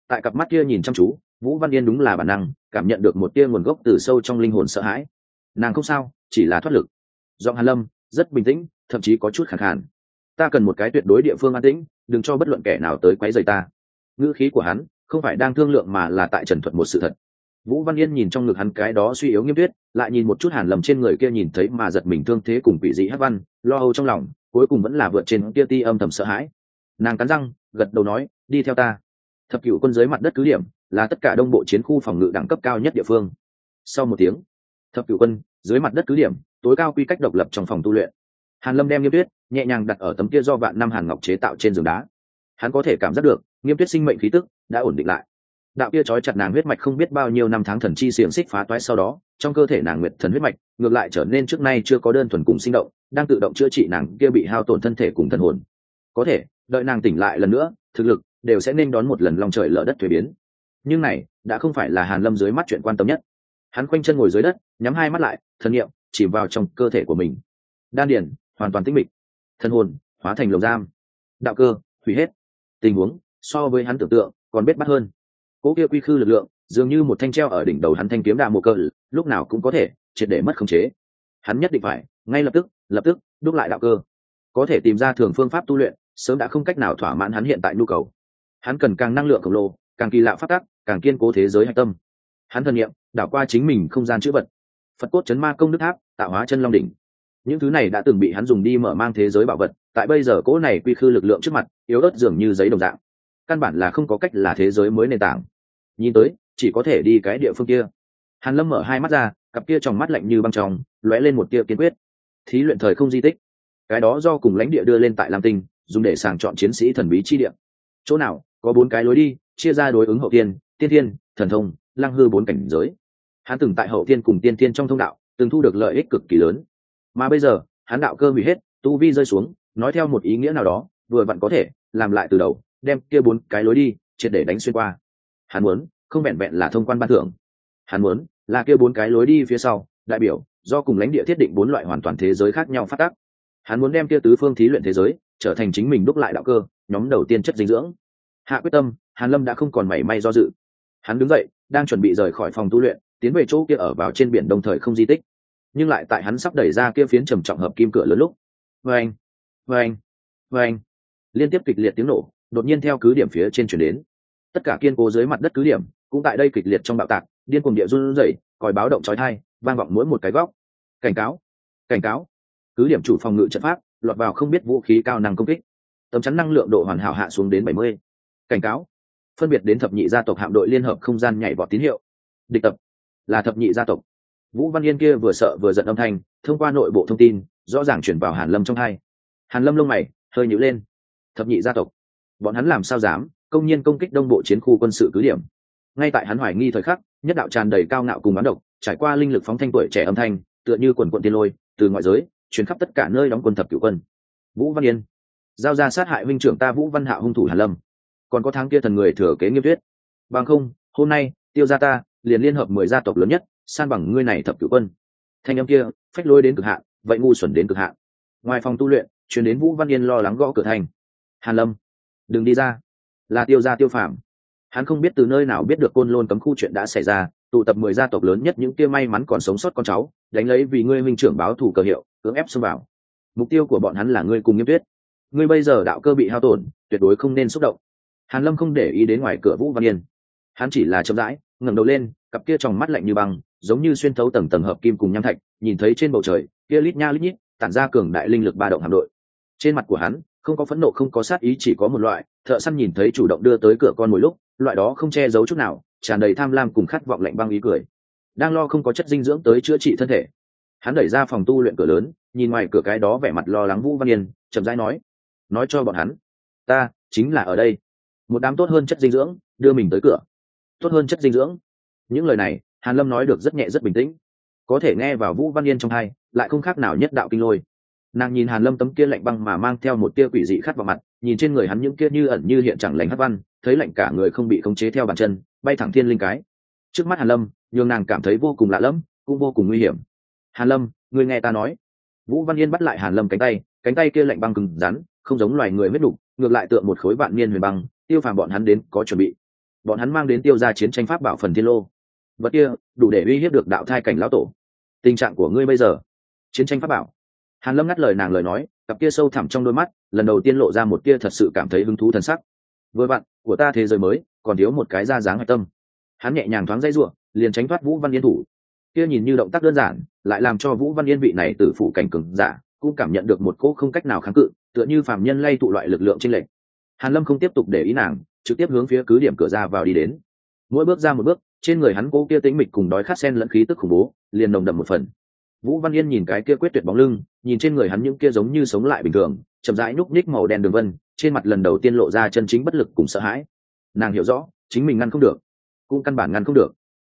Tại cặp mắt kia nhìn chăm chú, vũ văn yên đúng là bản năng, cảm nhận được một tia nguồn gốc từ sâu trong linh hồn sợ hãi. Nàng không sao, chỉ là thoát lực. Giọng hàn lâm, rất bình tĩnh, thậm chí có chút khẳng khàn. Ta cần một cái tuyệt đối địa phương an tĩnh, đừng cho bất luận kẻ nào tới quấy rầy ta. Ngữ khí của hắn, không phải đang thương lượng mà là tại trần thuật một sự thật. Vũ văn yên nhìn trong ngực hắn cái đó suy yếu nghiêm tuyết, lại nhìn một chút hàn lầm trên người kia nhìn thấy mà giật mình thương thế cùng quỷ dị hát văn, lo âu trong lòng cuối cùng vẫn là vượt trên kia ti âm thầm sợ hãi. Nàng cắn răng, gật đầu nói, đi theo ta. Thập cửu quân dưới mặt đất cứ điểm, là tất cả đông bộ chiến khu phòng ngự đẳng cấp cao nhất địa phương. Sau một tiếng, thập cửu quân dưới mặt đất cứ điểm, tối cao quy cách độc lập trong phòng tu luyện. Hàn lâm đem nghiêm tuyết nhẹ nhàng đặt ở tấm kia do vạn năm hàn ngọc chế tạo trên giường đá. Hắn có thể cảm giác được, nghiêm tuyết sinh mệnh khí tức đã ổn định lại. Đạo kia trói chặt nàng huyết mạch không biết bao nhiêu năm tháng thần chi xiềng xích phá toái sau đó, trong cơ thể nàng nguyệt thần huyết mạch, ngược lại trở nên trước nay chưa có đơn thuần cùng sinh động đang tự động chữa trị nàng kia bị hao tổn thân thể cùng thần hồn. Có thể, đợi nàng tỉnh lại lần nữa, thực lực đều sẽ nên đón một lần lòng trời lở đất thuế biến. Nhưng này, đã không phải là hàn lâm dưới mắt chuyện quan tâm nhất. Hắn khoanh chân ngồi dưới đất, nhắm hai mắt lại, thần niệm chìm vào trong cơ thể của mình. Đan điền, hoàn toàn tĩnh mịch. Thân hồn, hóa thành lồng giam. Đạo cơ, hủy hết. Tình huống, so với hắn tưởng tượng, còn bết bắt hơn. Cỗ kia quy khư lực lượng, dường như một thanh treo ở đỉnh đầu hắn thanh kiếm đà mộ cơ, lúc nào cũng có thể, triệt để mất khống chế hắn nhất định phải, ngay lập tức lập tức, đúc lại đạo cơ. Có thể tìm ra thường phương pháp tu luyện, sớm đã không cách nào thỏa mãn hắn hiện tại nhu cầu. Hắn cần càng năng lượng khổng lồ, càng kỳ lạ phát tác, càng kiên cố thế giới hạch tâm. Hắn thân nghiệm đảo qua chính mình không gian chữ vật. Phật cốt chấn ma công đức tháp, tạo hóa chân long đỉnh. Những thứ này đã từng bị hắn dùng đi mở mang thế giới bảo vật, tại bây giờ cỗ này quy khư lực lượng trước mặt, yếu ớt dường như giấy đồng dạng. Căn bản là không có cách là thế giới mới nền tảng. Nhìn tới, chỉ có thể đi cái địa phương kia. Hàn lâm mở hai mắt ra cặp kia trong mắt lạnh như băng tròng lóe lên một tia kiên quyết. Thí luyện thời không di tích. Cái đó do cùng lãnh địa đưa lên tại lam tinh, dùng để sàng chọn chiến sĩ thần bí chi địa. Chỗ nào, có bốn cái lối đi, chia ra đối ứng hậu tiên tiên thiên, thần thông, lăng hư bốn cảnh giới. Hắn từng tại hậu tiên cùng tiên thiên trong thông đạo, từng thu được lợi ích cực kỳ lớn. Mà bây giờ, hắn đạo cơ hủy hết, tu vi rơi xuống, nói theo một ý nghĩa nào đó, vừa vặn có thể làm lại từ đầu, đem kia bốn cái lối đi, triệt để đánh xuyên qua. Hắn muốn, không vẹn vẹn là thông quan ban thưởng. Hắn muốn là kia bốn cái lối đi phía sau, đại biểu, do cùng lãnh địa thiết định bốn loại hoàn toàn thế giới khác nhau phát tác. Hắn muốn đem kia tứ phương thí luyện thế giới, trở thành chính mình đúc lại đạo cơ, nhóm đầu tiên chất dinh dưỡng. Hạ quyết tâm, hàn lâm đã không còn mảy may do dự. Hắn đứng dậy, đang chuẩn bị rời khỏi phòng tu luyện, tiến về chỗ kia ở vào trên biển đồng thời không di tích. Nhưng lại tại hắn sắp đẩy ra kia phiến trầm trọng hợp kim cửa lớn lúc. Vâng vâng vâng. Liên tiếp kịch liệt tiếng nổ, đột nhiên theo cứ điểm phía trên chuyển đến. Tất cả kiên cố dưới mặt đất cứ điểm cũng tại đây kịch liệt trong bạo tạc, điên cuồng địa run rẩy, còi báo động trói thai vang vọng mỗi một cái góc. Cảnh cáo cảnh cáo. Cứ điểm chủ phòng ngự trận pháp, lọt vào không biết vũ khí cao năng công kích. Tấm chắn năng lượng độ hoàn hảo hạ xuống đến bảy mươi. Cảnh cáo. Phân biệt đến thập nhị gia tộc hạm đội liên hợp không gian nhảy vọt tín hiệu. Địch tập. Là thập nhị gia tộc. Vũ văn yên kia vừa sợ vừa giận âm thanh, thông qua nội bộ thông tin, rõ ràng chuyển vào hàn lâm trong hai. Hàn lâm lông mày, hơi nhíu lên. Thập nhị gia tộc. Bọn hắn làm sao dám, công nhiên công kích đông bộ chiến khu quân sự cứ điểm ngay tại hắn hoài nghi thời khắc, nhất đạo tràn đầy cao ngạo cùng bán độc, trải qua linh lực phóng thanh tuổi trẻ âm thanh, tựa như quần quận tiên lôi, từ ngoại giới chuyển khắp tất cả nơi đóng quân thập cửu quân. Vũ văn yên, giao ra sát hại minh trưởng ta vũ văn hạ hung thủ hàn lâm. Còn có tháng kia thần người thừa kế nghiêm tuyết. Bằng không, hôm nay, tiêu gia ta, liền liên hợp mười gia tộc lớn nhất, san bằng ngươi này thập cửu quân. Thanh âm kia, phách lôi đến cực hạn, vậy ngu xuẩn đến cực hạn. Ngoài phòng tu luyện chuyển đến vũ văn yên lo lắng gõ cửa thành. Hàn lâm, đừng đi ra. Là tiêu gia tiêu phạm hắn không biết từ nơi nào biết được côn lôn cấm khu chuyện đã xảy ra, tụ tập mười gia tộc lớn nhất những kia may mắn còn sống sót con cháu, đánh lấy vì ngươi huynh trưởng báo thù cờ hiệu, cưỡng ép xông vào. Mục tiêu của bọn hắn là ngươi cùng nghiêm tuyết. Ngươi bây giờ đạo cơ bị hao tổn, tuyệt đối không nên xúc động. Hàn lâm không để ý đến ngoài cửa vũ văn yên. Hắn chỉ là chậm rãi, ngẩng đầu lên, cặp kia tròng mắt lạnh như băng, giống như xuyên thấu tầng tầng hợp kim cùng nham thạch, nhìn thấy trên bầu trời, kia lít nha lít nhít, tản ra cường đại linh lực ba động hạm đội. Trên mặt của hắn không có phẫn nộ, không có sát ý, chỉ có một loại, thợ săn nhìn thấy chủ động đưa tới cửa con mỗi lúc, loại đó không che giấu chút nào, tràn đầy tham lam cùng khát vọng lạnh băng ý cười. Đang lo không có chất dinh dưỡng tới chữa trị thân thể, hắn đẩy ra phòng tu luyện cửa lớn, nhìn ngoài cửa cái đó vẻ mặt lo lắng vũ văn yên, chậm rãi nói nói cho bọn hắn, ta chính là ở đây. Một đám tốt hơn chất dinh dưỡng, đưa mình tới cửa. Tốt hơn chất dinh dưỡng. Những lời này, hàn lâm nói được rất nhẹ, rất bình tĩnh. Có thể nghe vào vũ văn yên trong hai lại không khác nào nhất đạo kinh lôi nàng nhìn hàn lâm tấm kia lạnh băng mà mang theo một tia quỷ dị khát vào mặt, nhìn trên người hắn những kia như ẩn như hiện chẳng lành hấp văn, thấy lạnh cả người không bị khống chế theo bàn chân, bay thẳng thiên linh cái. Trước mắt hàn lâm, nhường nàng cảm thấy vô cùng lạ lẫm, cũng vô cùng nguy hiểm. Hàn lâm, người nghe ta nói. Vũ văn yên bắt lại hàn lâm cánh tay cánh tay kia lạnh băng cứng rắn, không giống loài người huyết đục ngược lại tượng một khối vạn niên huyền băng, tiêu phàm bọn hắn đến có chuẩn bị. Bọn hắn mang đến tiêu ra chiến tranh pháp bảo phần thiên lô. Vật kia, đủ để uy hiếp được đạo thai cảnh lão tổ. Tình trạng của ngươi bây giờ, chiến tranh pháp bảo hàn lâm ngắt lời nàng lời nói, cặp kia sâu thẳm trong đôi mắt, lần đầu tiên lộ ra một kia thật sự cảm thấy hứng thú thần sắc. Với bạn của ta thế giới mới, còn thiếu một cái ra dáng hạch tâm. Hắn nhẹ nhàng thoáng dây ruộng liền tránh thoát vũ văn yên thủ. Kia nhìn như động tác đơn giản, lại làm cho vũ văn yên vị này từ phủ cảnh cường giả, cũng cảm nhận được một cỗ không cách nào kháng cự, tựa như phàm nhân lay tụ loại lực lượng trên lệnh hàn lâm không tiếp tục để ý nàng, trực tiếp hướng phía cứ điểm cửa ra vào đi đến. Mỗi bước ra một bước, trên người hắn cố kia tĩnh mịch cùng đói khát sen lẫn khí tức khủng bố, liền nồng đậm một phần vũ văn yên nhìn cái kia quyết tuyệt bóng lưng nhìn trên người hắn những kia giống như sống lại bình thường chậm rãi núp ních màu đen đường vân trên mặt lần đầu tiên lộ ra chân chính bất lực cùng sợ hãi. Nàng hiểu rõ chính mình ngăn không được cũng căn bản ngăn không được.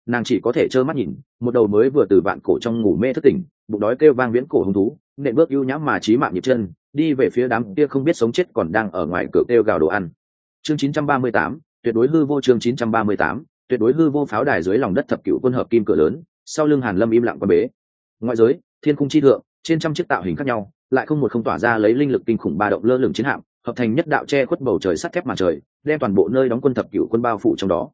Nàng chỉ có thể trơ mắt nhìn một đầu mới vừa từ vạn cổ trong ngủ mê thất tỉnh bụng đói kêu vang viễn cổ hứng thú nện bước ưu nhãm mà trí mạng nhịp chân đi về phía đám kia không biết sống chết còn đang ở ngoài cửa kêu gào đồ ăn. Chương 938, tuyệt đối hư vô chương 938, tuyệt đối hư vô pháo đài dưới lòng đất thập cựu quân hợp kim cửa lớn sau lưng hàn lâm im lặng quan bế ngoại giới, thiên cung chi thượng, trên trăm chiếc tạo hình khác nhau, lại không một không tỏa ra lấy linh lực kinh khủng ba động lơ lửng chiến hạm, hợp thành nhất đạo che khuất bầu trời sắt thép màn trời, đem toàn bộ nơi đóng quân thập cựu quân bao phủ trong đó.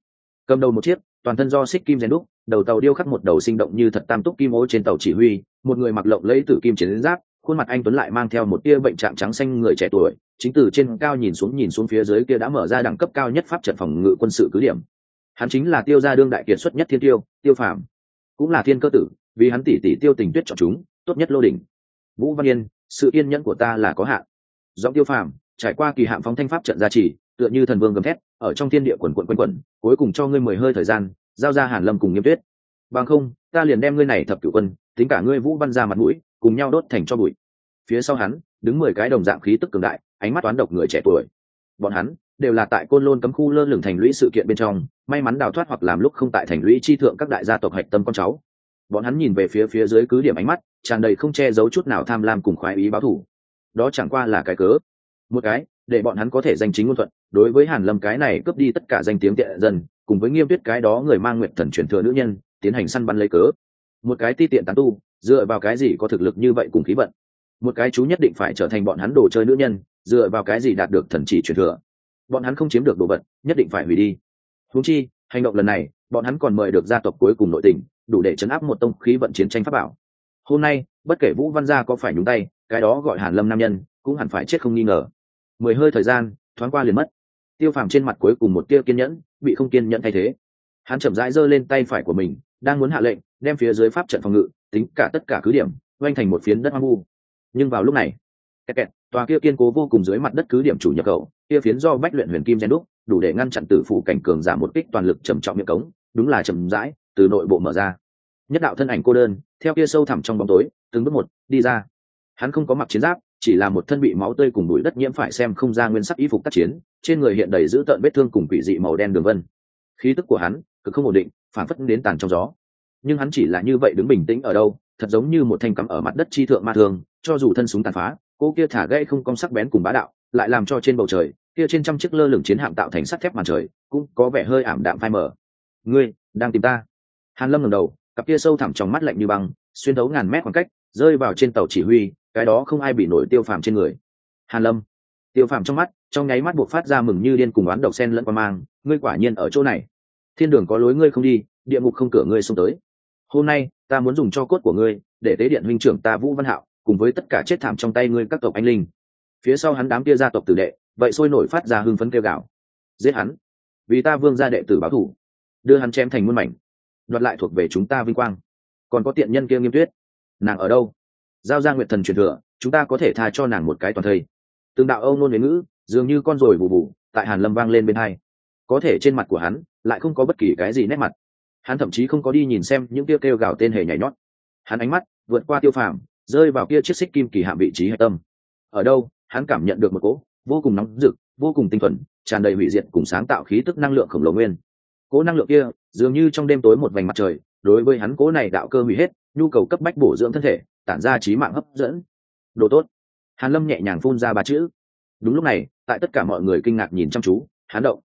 Cầm đầu một chiếc, toàn thân do xích kim rèn đúc, đầu tàu điêu khắc một đầu sinh động như thật tam túc kim ô trên tàu chỉ huy, một người mặc lộng lấy tử kim chiến giáp, khuôn mặt anh tuấn lại mang theo một tia bệnh trạng trắng xanh người trẻ tuổi, chính từ trên cao nhìn xuống nhìn xuống phía dưới kia đã mở ra đẳng cấp cao nhất pháp trận phòng ngự quân sự cứ điểm. Hắn chính là tiêu gia đương đại kiệt xuất nhất thiên tiêu tiêu phàm. Cũng là thiên cơ tử vì hắn tỷ tỷ tiêu tình tuyết chọn chúng, tốt nhất lô đỉnh. Vũ văn yên, sự yên nhẫn của ta là có hạn. Giọng tiêu phàm, trải qua kỳ hạm phóng thanh pháp trận gia trì, tựa như thần vương gầm thét, ở trong thiên địa quần quận quanh quẩn, cuối cùng cho ngươi mười hơi thời gian, giao ra hàn lâm cùng nghiêm tuyết. Bằng không, ta liền đem ngươi này thập cửu quân, tính cả ngươi vũ văn ra mặt mũi, cùng nhau đốt thành cho bụi. Phía sau hắn, đứng mười cái đồng dạng khí tức cường đại, ánh mắt toán độc người trẻ tuổi. Bọn hắn đều là tại côn lôn cấm khu lơ lửng thành lũy sự kiện bên trong, may mắn đào thoát hoặc làm lúc không tại thành lũy chi thượng các đại gia tộc hạch tâm con cháu bọn hắn nhìn về phía phía dưới cứ điểm ánh mắt, tràn đầy không che giấu chút nào tham lam cùng khoái ý báo thủ. Đó chẳng qua là cái cớ. Một cái, để bọn hắn có thể danh chính ngôn thuận, đối với hàn lâm cái này cướp đi tất cả danh tiếng tiện dân, cùng với nghiêm tuyết cái đó người mang nguyện thần truyền thừa nữ nhân, tiến hành săn bắn lấy cớ. Một cái ti tiện tán tu, dựa vào cái gì có thực lực như vậy cùng khí vận? Một cái chú nhất định phải trở thành bọn hắn đồ chơi nữ nhân, dựa vào cái gì đạt được thần chỉ truyền thừa? Bọn hắn không chiếm được đồ vật, nhất định phải hủy đi. Húng chi, hành động lần này, bọn hắn còn mời được gia tộc cuối cùng nội tình đủ để chấn áp một tông khí vận chiến tranh pháp bảo. Hôm nay, bất kể vũ văn gia có phải nhúng tay, cái đó gọi hàn lâm nam nhân, cũng hẳn phải chết không nghi ngờ. Mười hơi thời gian, thoáng qua liền mất. Tiêu phàm trên mặt cuối cùng một tia kiên nhẫn, bị không kiên nhẫn thay thế. Hắn chậm rãi giơ lên tay phải của mình, đang muốn hạ lệnh, đem phía dưới pháp trận phòng ngự, tính cả tất cả cứ điểm oanh thành một phiến đất hoang vu. Nhưng vào lúc này, kẹt kẹt, tòa kia kiên cố vô cùng dưới mặt đất cứ điểm chủ nhập khẩu, kia phiến do bách luyện huyền kim gen đúc, đủ để ngăn chặn tử phủ cảnh cường giảm một kích toàn lực trầm trọng miệng cống, đúng là chậm rãi từ nội bộ mở ra. Nhất đạo thân ảnh cô đơn, theo kia sâu thẳm trong bóng tối, từng bước một, đi ra. Hắn không có mặc chiến giáp, chỉ là một thân bị máu tươi cùng bụi đất nhiễm phải xem không ra nguyên sắc y phục tác chiến, trên người hiện đầy dữ tợn vết thương cùng quỷ dị màu đen đường vân. Khí tức của hắn cực không ổn định, phản phất đến tàn trong gió. Nhưng hắn chỉ là như vậy đứng bình tĩnh ở đâu, thật giống như một thanh cắm ở mặt đất chi thượng ma thường cho dù thân súng tàn phá, cô kia thả gây không cong sắc bén cùng bá đạo, lại làm cho trên bầu trời, kia trên trăm chiếc lơ lửng chiến hạm tạo thành sắt thép màn trời, cũng có vẻ hơi ảm đạm phai mờ. Ngươi, đang tìm ta hàn lâm ngẩng đầu, cặp kia sâu thẳm trong mắt lạnh như băng, xuyên thấu ngàn mét khoảng cách, rơi vào trên tàu chỉ huy, cái đó không ai bị nổi tiêu phàm trên người. Hàn lâm, tiêu phàm trong mắt, trong nháy mắt buộc phát ra mừng như điên cùng oán độc sen lẫn qua mang, ngươi quả nhiên ở chỗ này. Thiên đường có lối ngươi không đi, địa ngục không cửa ngươi xông tới. Hôm nay, ta muốn dùng cho cốt của ngươi, để tế điện huynh trưởng ta vũ văn hạo, cùng với tất cả chết thảm trong tay ngươi các tộc anh linh. Phía sau hắn đám kia gia tộc tử đệ, vậy sôi nổi phát ra hưng phấn kêu gạo giết hắn. Vì ta vương gia đệ tử báo thủ. Đưa hắn chém thành muôn mảnh đoạt lại thuộc về chúng ta vinh quang. Còn có tiện nhân kia nghiêm tuyết. Nàng ở đâu? Giao ra nguyệt thần truyền thừa, chúng ta có thể tha cho nàng một cái toàn thây. Từng đạo âu nôn huế ngữ, dường như con rồi bù bù, tại hàn lâm vang lên bên hai. Có thể trên mặt của hắn, lại không có bất kỳ cái gì nét mặt. Hắn thậm chí không có đi nhìn xem những kia kêu gào tên hề nhảy nhót. Hắn ánh mắt vượt qua tiêu phàm, rơi vào kia chiếc xích kim kỳ hạm vị trí hạch tâm. Ở đâu, hắn cảm nhận được một cỗ vô cùng nóng rực, vô cùng tinh thuần, tràn đầy hủy diệt cùng sáng tạo khí tức năng lượng khổng lồ nguyên cỗ năng lượng kia, dường như trong đêm tối một vành mặt trời, đối với hắn cỗ này đạo cơ hủy hết, nhu cầu cấp bách bổ dưỡng thân thể, tản ra trí mạng hấp dẫn. Đồ tốt. Hàn lâm nhẹ nhàng phun ra ba chữ. Đúng lúc này, tại tất cả mọi người kinh ngạc nhìn chăm chú, hắn động.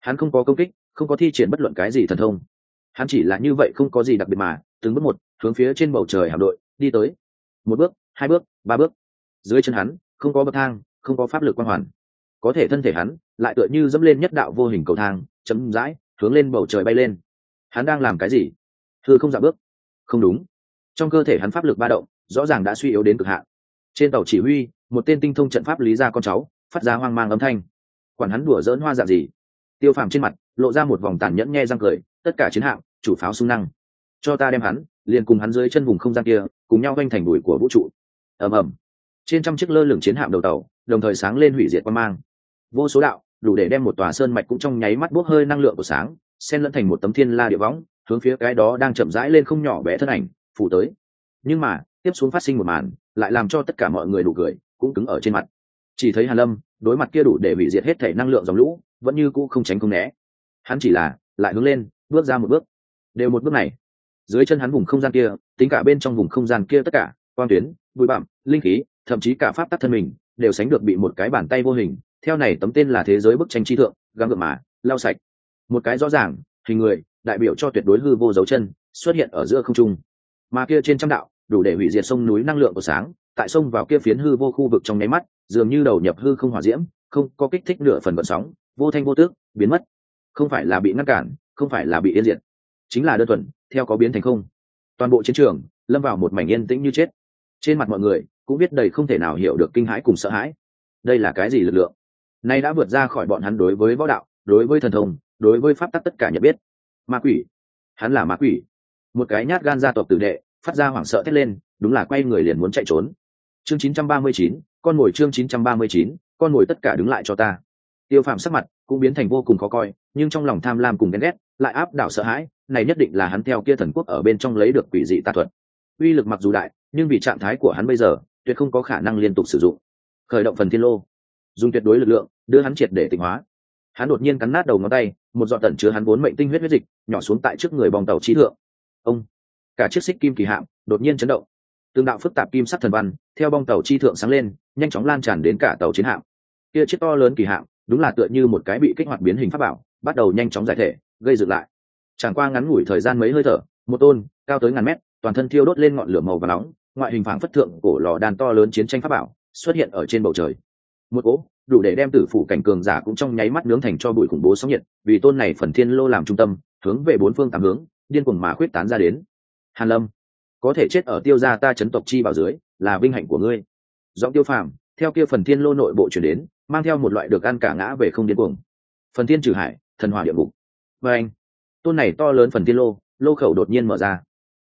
Hắn không có công kích, không có thi triển bất luận cái gì thần thông. Hắn chỉ là như vậy không có gì đặc biệt mà, từng bước một, hướng phía trên bầu trời hạm đội, đi tới. Một bước, hai bước, ba bước. Dưới chân hắn, không có bậc thang, không có pháp lực quan hoàn. Có thể thân thể hắn, lại tựa như dẫm lên nhất đạo vô hình cầu thang chấm dãi hướng lên bầu trời bay lên. Hắn đang làm cái gì? Thưa không dạ bước. Không đúng. Trong cơ thể hắn pháp lực ba động, rõ ràng đã suy yếu đến cực hạn. Trên tàu chỉ huy, một tên tinh thông trận pháp lý ra con cháu, phát ra hoang mang âm thanh. Quản hắn đùa dỡn hoa dạng gì. Tiêu phàm trên mặt, lộ ra một vòng tàn nhẫn nghe răng cười, tất cả chiến hạm, chủ pháo sung năng. Cho ta đem hắn, liền cùng hắn dưới chân vùng không gian kia, cùng nhau quanh thành đùi của vũ trụ. Ầm ầm. Trên trăm chiếc lơ lửng chiến hạm đầu tàu, đồng thời sáng lên hủy diệt quan mang. Vô số đạo đủ để đem một tòa sơn mạch cũng trong nháy mắt bốc hơi năng lượng của sáng, xen lẫn thành một tấm thiên la địa võng, hướng phía cái đó đang chậm rãi lên không nhỏ bé thân ảnh, phủ tới. Nhưng mà, tiếp xuống phát sinh một màn, lại làm cho tất cả mọi người đủ cười, cũng cứng ở trên mặt. Chỉ thấy hàn lâm, đối mặt kia đủ để hủy diệt hết thể năng lượng dòng lũ, vẫn như cũ không tránh không né. Hắn chỉ là, lại hướng lên, bước ra một bước. Đều một bước này, dưới chân hắn vùng không gian kia, tính cả bên trong vùng không gian kia tất cả, quang tuyến, bụi bặm, linh khí, thậm chí cả pháp tắc thân mình, đều sánh được bị một cái bàn tay vô hình theo này tấm tên là thế giới bức tranh chi thượng, gắng gượng mà lao sạch. Một cái rõ ràng, hình người, đại biểu cho tuyệt đối hư vô dấu chân, xuất hiện ở giữa không trung. Mà kia trên trăm đạo, đủ để hủy diệt sông núi năng lượng của sáng, tại sông vào kia phiến hư vô khu vực trong nháy mắt, dường như đầu nhập hư không hỏa diễm, không có kích thích nửa phần vận sóng, vô thanh vô tước, biến mất. Không phải là bị ngăn cản, không phải là bị yên diệt, chính là đơn thuần, theo có biến thành không. Toàn bộ chiến trường, lâm vào một mảnh yên tĩnh như chết. Trên mặt mọi người, cũng biết đầy không thể nào hiểu được kinh hãi cùng sợ hãi. Đây là cái gì lực lượng? Nay đã vượt ra khỏi bọn hắn đối với võ đạo đối với thần thông đối với pháp tắc tất cả nhận biết. Ma quỷ. Hắn là ma quỷ. Một cái nhát gan gia tộc tử đệ phát ra hoảng sợ thét lên đúng là quay người liền muốn chạy trốn. Chương 939, con ngồi chương 939, con ngồi tất cả đứng lại cho ta. Tiêu phạm sắc mặt cũng biến thành vô cùng khó coi nhưng trong lòng tham lam cùng ghen ghét lại áp đảo sợ hãi này nhất định là hắn theo kia thần quốc ở bên trong lấy được quỷ dị tà thuật. Uy lực mặc dù đại nhưng vì trạng thái của hắn bây giờ tuyệt không có khả năng liên tục sử dụng. Khởi động phần thiên lô dùng tuyệt đối lực lượng, đưa hắn triệt để tịnh hóa. Hắn đột nhiên cắn nát đầu ngón tay, một giọt tẩn chứa hắn vốn mệnh tinh huyết huyết dịch, nhỏ xuống tại trước người bong tàu trí thượng. Ông! Cả chiếc xích kim kỳ hạm đột nhiên chấn động. Tương đạo phức tạp kim sắc thần văn theo bong tàu chi thượng sáng lên, nhanh chóng lan tràn đến cả tàu chiến hạm. Kia chiếc to lớn kỳ hạm, đúng là tựa như một cái bị kích hoạt biến hình pháp bảo, bắt đầu nhanh chóng giải thể, gây dựng lại. Chẳng qua ngắn ngủi thời gian mấy hơi thở, một tôn, cao tới ngàn mét, toàn thân thiêu đốt lên ngọn lửa màu và nóng, ngoại hình phảng phất thượng cổ lò đàn to lớn chiến tranh pháp bảo xuất hiện ở trên bầu trời một cỗ, đủ để đem tử phủ cảnh cường giả cũng trong nháy mắt nướng thành cho bụi khủng bố sóng nhiệt, vì tôn này phần thiên lô làm trung tâm, hướng về bốn phương tám hướng, điên cuồng mà khuyết tán ra đến. Hàn lâm, có thể chết ở tiêu gia ta chấn tộc chi bảo dưới, là vinh hạnh của ngươi. Giọng tiêu phàm, theo kia phần thiên lô nội bộ chuyển đến, mang theo một loại được ăn cả ngã về không điên cuồng. Phần thiên trừ hải, thần hỏa địa ngục. Và anh, tôn này to lớn phần thiên lô lô khẩu đột nhiên mở ra.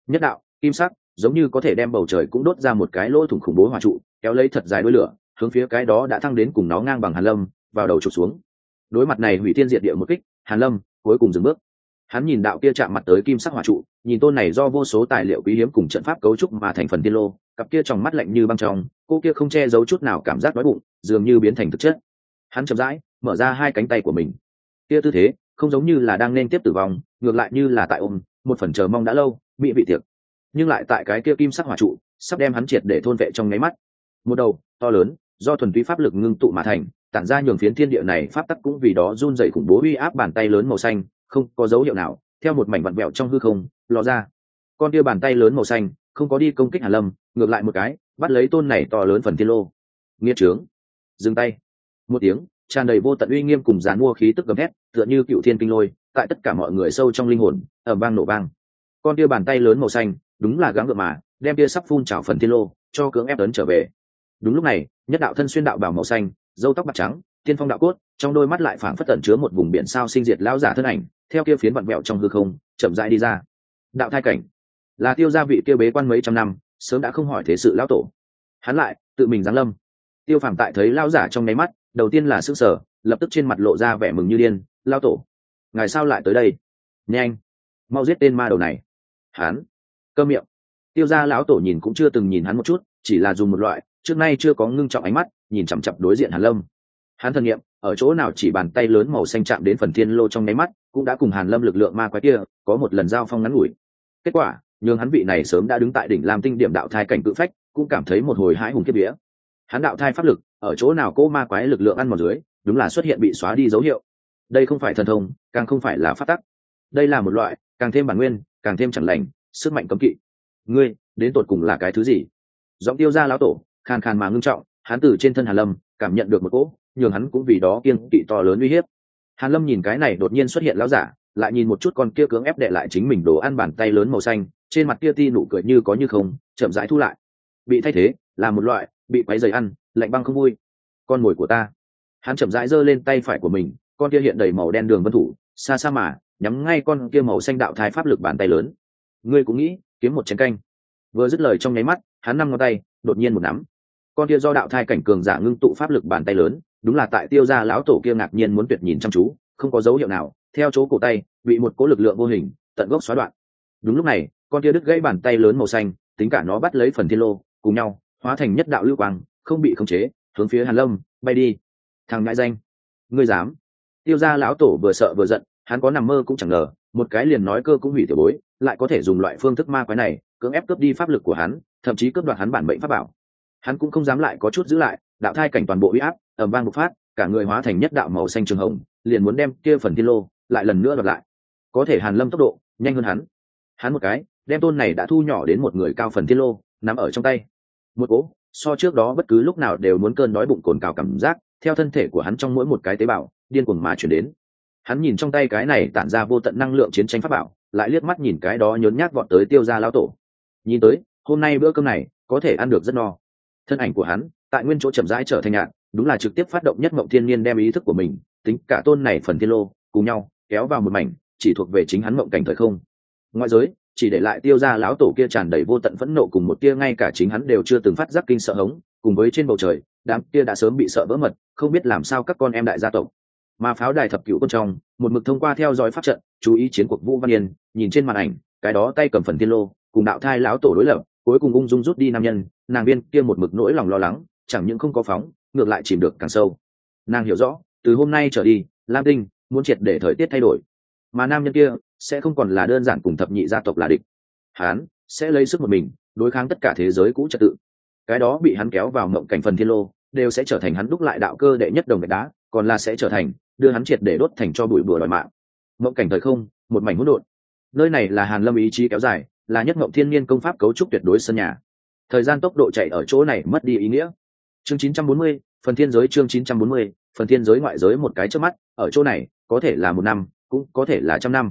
Nhất đạo, kim sắc, giống như có thể đem bầu trời cũng đốt ra một cái lỗ thủng khủng bố hỏa trụ, kéo lấy thật dài đuôi lửa hướng phía cái đó đã thăng đến cùng nó ngang bằng hàn lâm, vào đầu trục xuống. Đối mặt này hủy thiên diệt địa một kích, hàn lâm cuối cùng dừng bước. Hắn nhìn đạo kia chạm mặt tới kim sắc hỏa trụ, nhìn tôn này do vô số tài liệu quý hiếm cùng trận pháp cấu trúc mà thành phần tiên lô, cặp kia trong mắt lạnh như băng trong, cô kia không che giấu chút nào cảm giác đói bụng, dường như biến thành thực chất. Hắn chậm rãi mở ra hai cánh tay của mình. Kia tư thế, không giống như là đang nên tiếp tử vong, ngược lại như là tại ôm, một phần chờ mong đã lâu, bị vị tiệc. Nhưng lại tại cái kia kim sắc hỏa trụ, sắp đem hắn triệt để thôn vệ trong nháy mắt. Một đầu, to lớn do thuần túy pháp lực ngưng tụ mà thành, tản ra nhường phiến thiên địa này pháp tắc cũng vì đó run dậy khủng bố uy áp bàn tay lớn màu xanh, không có dấu hiệu nào, theo một mảnh vặn vẹo trong hư không lò ra. Con kia bàn tay lớn màu xanh, không có đi công kích hàn lâm, ngược lại một cái, bắt lấy tôn này to lớn phần thiên lô. Nghĩa trướng. Dừng tay. Một tiếng, tràn đầy vô tận uy nghiêm cùng dàn mua khí tức gầm thét, tựa như cựu thiên kinh lôi, tại tất cả mọi người sâu trong linh hồn ở bang nổ bang con kia bàn tay lớn màu xanh, đúng là gắng gượng mà, đem kia sắp phun trào phần thiên lô, cho cưỡng ép lớn trở về đúng lúc này, nhất đạo thân xuyên đạo bảo màu xanh dâu tóc bạc trắng, tiên phong đạo cốt, trong đôi mắt lại phảng phất tẩn chứa một vùng biển sao sinh diệt lão giả thân ảnh, theo kia phiến vặn vẹo trong hư không, chậm rãi đi ra. Đạo thai cảnh. Là tiêu gia vị kia bế quan mấy trăm năm, sớm đã không hỏi thế sự lão tổ. Hắn lại, tự mình giáng lâm. Tiêu phàm tại thấy lão giả trong nháy mắt, đầu tiên là sức sở lập tức trên mặt lộ ra vẻ mừng như điên, lão tổ, ngài sao lại tới đây? Nhanh, mau giết tên ma đầu này. Hắn, cơ miệng. Tiêu gia lão tổ nhìn cũng chưa từng nhìn hắn một chút, chỉ là dùng một loại trước nay chưa có ngưng trọng ánh mắt, nhìn chằm chặp đối diện hàn lâm. Hắn thân nghiệm, ở chỗ nào chỉ bàn tay lớn màu xanh chạm đến phần thiên lô trong nháy mắt, cũng đã cùng hàn lâm lực lượng ma quái kia, có một lần giao phong ngắn ngủi. Kết quả, nhường hắn vị này sớm đã đứng tại đỉnh làm tinh điểm đạo thai cảnh cự phách, cũng cảm thấy một hồi hãi hùng kiếp vía. Hắn đạo thai pháp lực, ở chỗ nào cỗ ma quái lực lượng ăn một dưới, đúng là xuất hiện bị xóa đi dấu hiệu. Đây không phải thần thông, càng không phải là phát tắc. Đây là một loại, càng thêm bản nguyên, càng thêm chẳng lành, sức mạnh cấm kỵ. Ngươi, đến tột cùng là cái thứ gì? Giọng tiêu ra lão tổ khàn khàn mà ngưng trọng, hắn từ trên thân hàn lâm cảm nhận được một cỗ, nhường hắn cũng vì đó kiêng kỵ to lớn uy hiếp. Hàn lâm nhìn cái này đột nhiên xuất hiện lão giả, lại nhìn một chút con kia cưỡng ép đệ lại chính mình đồ ăn bàn tay lớn màu xanh, trên mặt kia ti nụ cười như có như không, chậm rãi thu lại. Bị thay thế, là một loại, bị quấy dày ăn, lạnh băng không vui. Con mồi của ta. Hắn chậm rãi giơ lên tay phải của mình, con kia hiện đầy màu đen đường vân thủ, xa xa mà, nhắm ngay con kia màu xanh đạo thái pháp lực bàn tay lớn. Ngươi cũng nghĩ, kiếm một chén canh. Vừa dứt lời trong nháy mắt, hắn năm ngón tay, đột nhiên một nắm con kia do đạo thai cảnh cường giả ngưng tụ pháp lực bàn tay lớn, đúng là tại tiêu gia lão tổ kia ngạc nhiên muốn tuyệt nhìn chăm chú, không có dấu hiệu nào, theo chỗ cổ tay, bị một cố lực lượng vô hình, tận gốc xóa đoạn. Đúng lúc này, con kia đứt gãy bàn tay lớn màu xanh, tính cả nó bắt lấy phần thiên lô, cùng nhau, hóa thành nhất đạo lưu quang, không bị khống chế, hướng phía hàn lâm, bay đi. Thằng ngại danh, ngươi dám. Tiêu gia lão tổ vừa sợ vừa giận, hắn có nằm mơ cũng chẳng ngờ, một cái liền nói cơ cũng hủy tiểu bối, lại có thể dùng loại phương thức ma quái này, cưỡng ép cướp đi pháp lực của hắn, thậm chí cướp đoạt hắn bản mệnh pháp bảo hắn cũng không dám lại có chút giữ lại, đạo thai cảnh toàn bộ uy áp, ầm vang bộc phát, cả người hóa thành nhất đạo màu xanh trường hồng, liền muốn đem kia phần thiên lô lại lần nữa đoạt lại. Có thể hàn lâm tốc độ nhanh hơn hắn. Hắn một cái, đem tôn này đã thu nhỏ đến một người cao phần thiên lô, nắm ở trong tay. Một cỗ, so trước đó bất cứ lúc nào đều muốn cơn đói bụng cồn cào cảm giác, theo thân thể của hắn trong mỗi một cái tế bào, điên cuồng mà chuyển đến. Hắn nhìn trong tay cái này tản ra vô tận năng lượng chiến tranh pháp bảo, lại liếc mắt nhìn cái đó nhốn nhác vọt tới tiêu ra lao tổ. Nhìn tới, hôm nay bữa cơm này, có thể ăn được rất no thân ảnh của hắn, tại nguyên chỗ chậm rãi trở thành nhạn đúng là trực tiếp phát động nhất mộng thiên nhiên đem ý thức của mình, tính cả tôn này phần thiên lô, cùng nhau, kéo vào một mảnh, chỉ thuộc về chính hắn mộng cảnh thời không. Ngoại giới, chỉ để lại tiêu ra lão tổ kia tràn đầy vô tận phẫn nộ cùng một tia ngay cả chính hắn đều chưa từng phát giác kinh sợ hống, cùng với trên bầu trời, đám kia đã sớm bị sợ vỡ mật, không biết làm sao các con em đại gia tộc. Mà pháo đài thập cựu quân trong, một mực thông qua theo dõi pháp trận, chú ý chiến cuộc vũ văn yên, nhìn trên màn ảnh, cái đó tay cầm phần tiên lô, cùng đạo thai lão tổ đối lập, cuối cùng ung dung rút đi nam nhân nàng viên kia một mực nỗi lòng lo lắng, chẳng những không có phóng, ngược lại chìm được càng sâu. Nàng hiểu rõ, từ hôm nay trở đi, lam tinh muốn triệt để thời tiết thay đổi. Mà nam nhân kia sẽ không còn là đơn giản cùng thập nhị gia tộc là địch. Hán sẽ lấy sức một mình, đối kháng tất cả thế giới cũ trật tự. Cái đó bị hắn kéo vào mộng cảnh phần thiên lô, đều sẽ trở thành hắn đúc lại đạo cơ đệ nhất đồng gạch đá, còn là sẽ trở thành đưa hắn triệt để đốt thành cho bụi bừa đòi mạng. Mộng cảnh thời không, một mảnh hỗn độn. Nơi này là hàn lâm ý chí kéo dài, là nhất mộng thiên nhiên công pháp cấu trúc tuyệt đối sân nhà thời gian tốc độ chạy ở chỗ này mất đi ý nghĩa. Chương 940, phần thiên giới chương 940, phần thiên giới ngoại giới một cái trước mắt ở chỗ này có thể là một năm cũng có thể là trăm năm.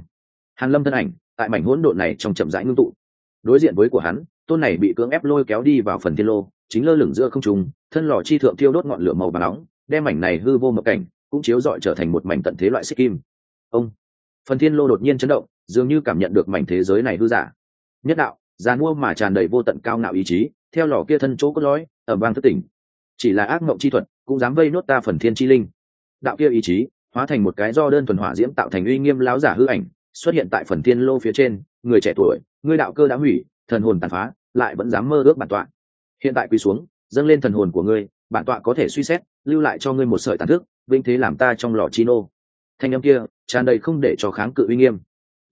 Hàn lâm thân ảnh tại mảnh hỗn độn này trong chậm rãi ngưng tụ. Đối diện với của hắn tôn này bị cưỡng ép lôi kéo đi vào phần thiên lô chính lơ lửng giữa không trung thân lò chi thượng thiêu đốt ngọn lửa màu vàng nóng đem mảnh này hư vô mập cảnh cũng chiếu rọi trở thành một mảnh tận thế loại xích kim. Ông! Phần thiên lô đột nhiên chấn động dường như cảm nhận được mảnh thế giới này hư giả. Nhất đạo già mua mà tràn đầy vô tận cao ngạo ý chí, theo lò kia thân chỗ cốt lõi ở bang thất tỉnh. Chỉ là ác mộng chi thuật, cũng dám vây nốt ta phần thiên chi linh. Đạo kia ý chí, hóa thành một cái do đơn thuần hỏa diễm tạo thành uy nghiêm láo giả hư ảnh, xuất hiện tại phần thiên lô phía trên, người trẻ tuổi, người đạo cơ đã hủy, thần hồn tàn phá, lại vẫn dám mơ ước bản tọa. Hiện tại quỳ xuống, dâng lên thần hồn của ngươi, bản tọa có thể suy xét, lưu lại cho ngươi một sợi tàn thức vinh thế làm ta trong lò chi nô. Thanh âm kia, tràn đầy không để cho kháng cự uy nghiêm.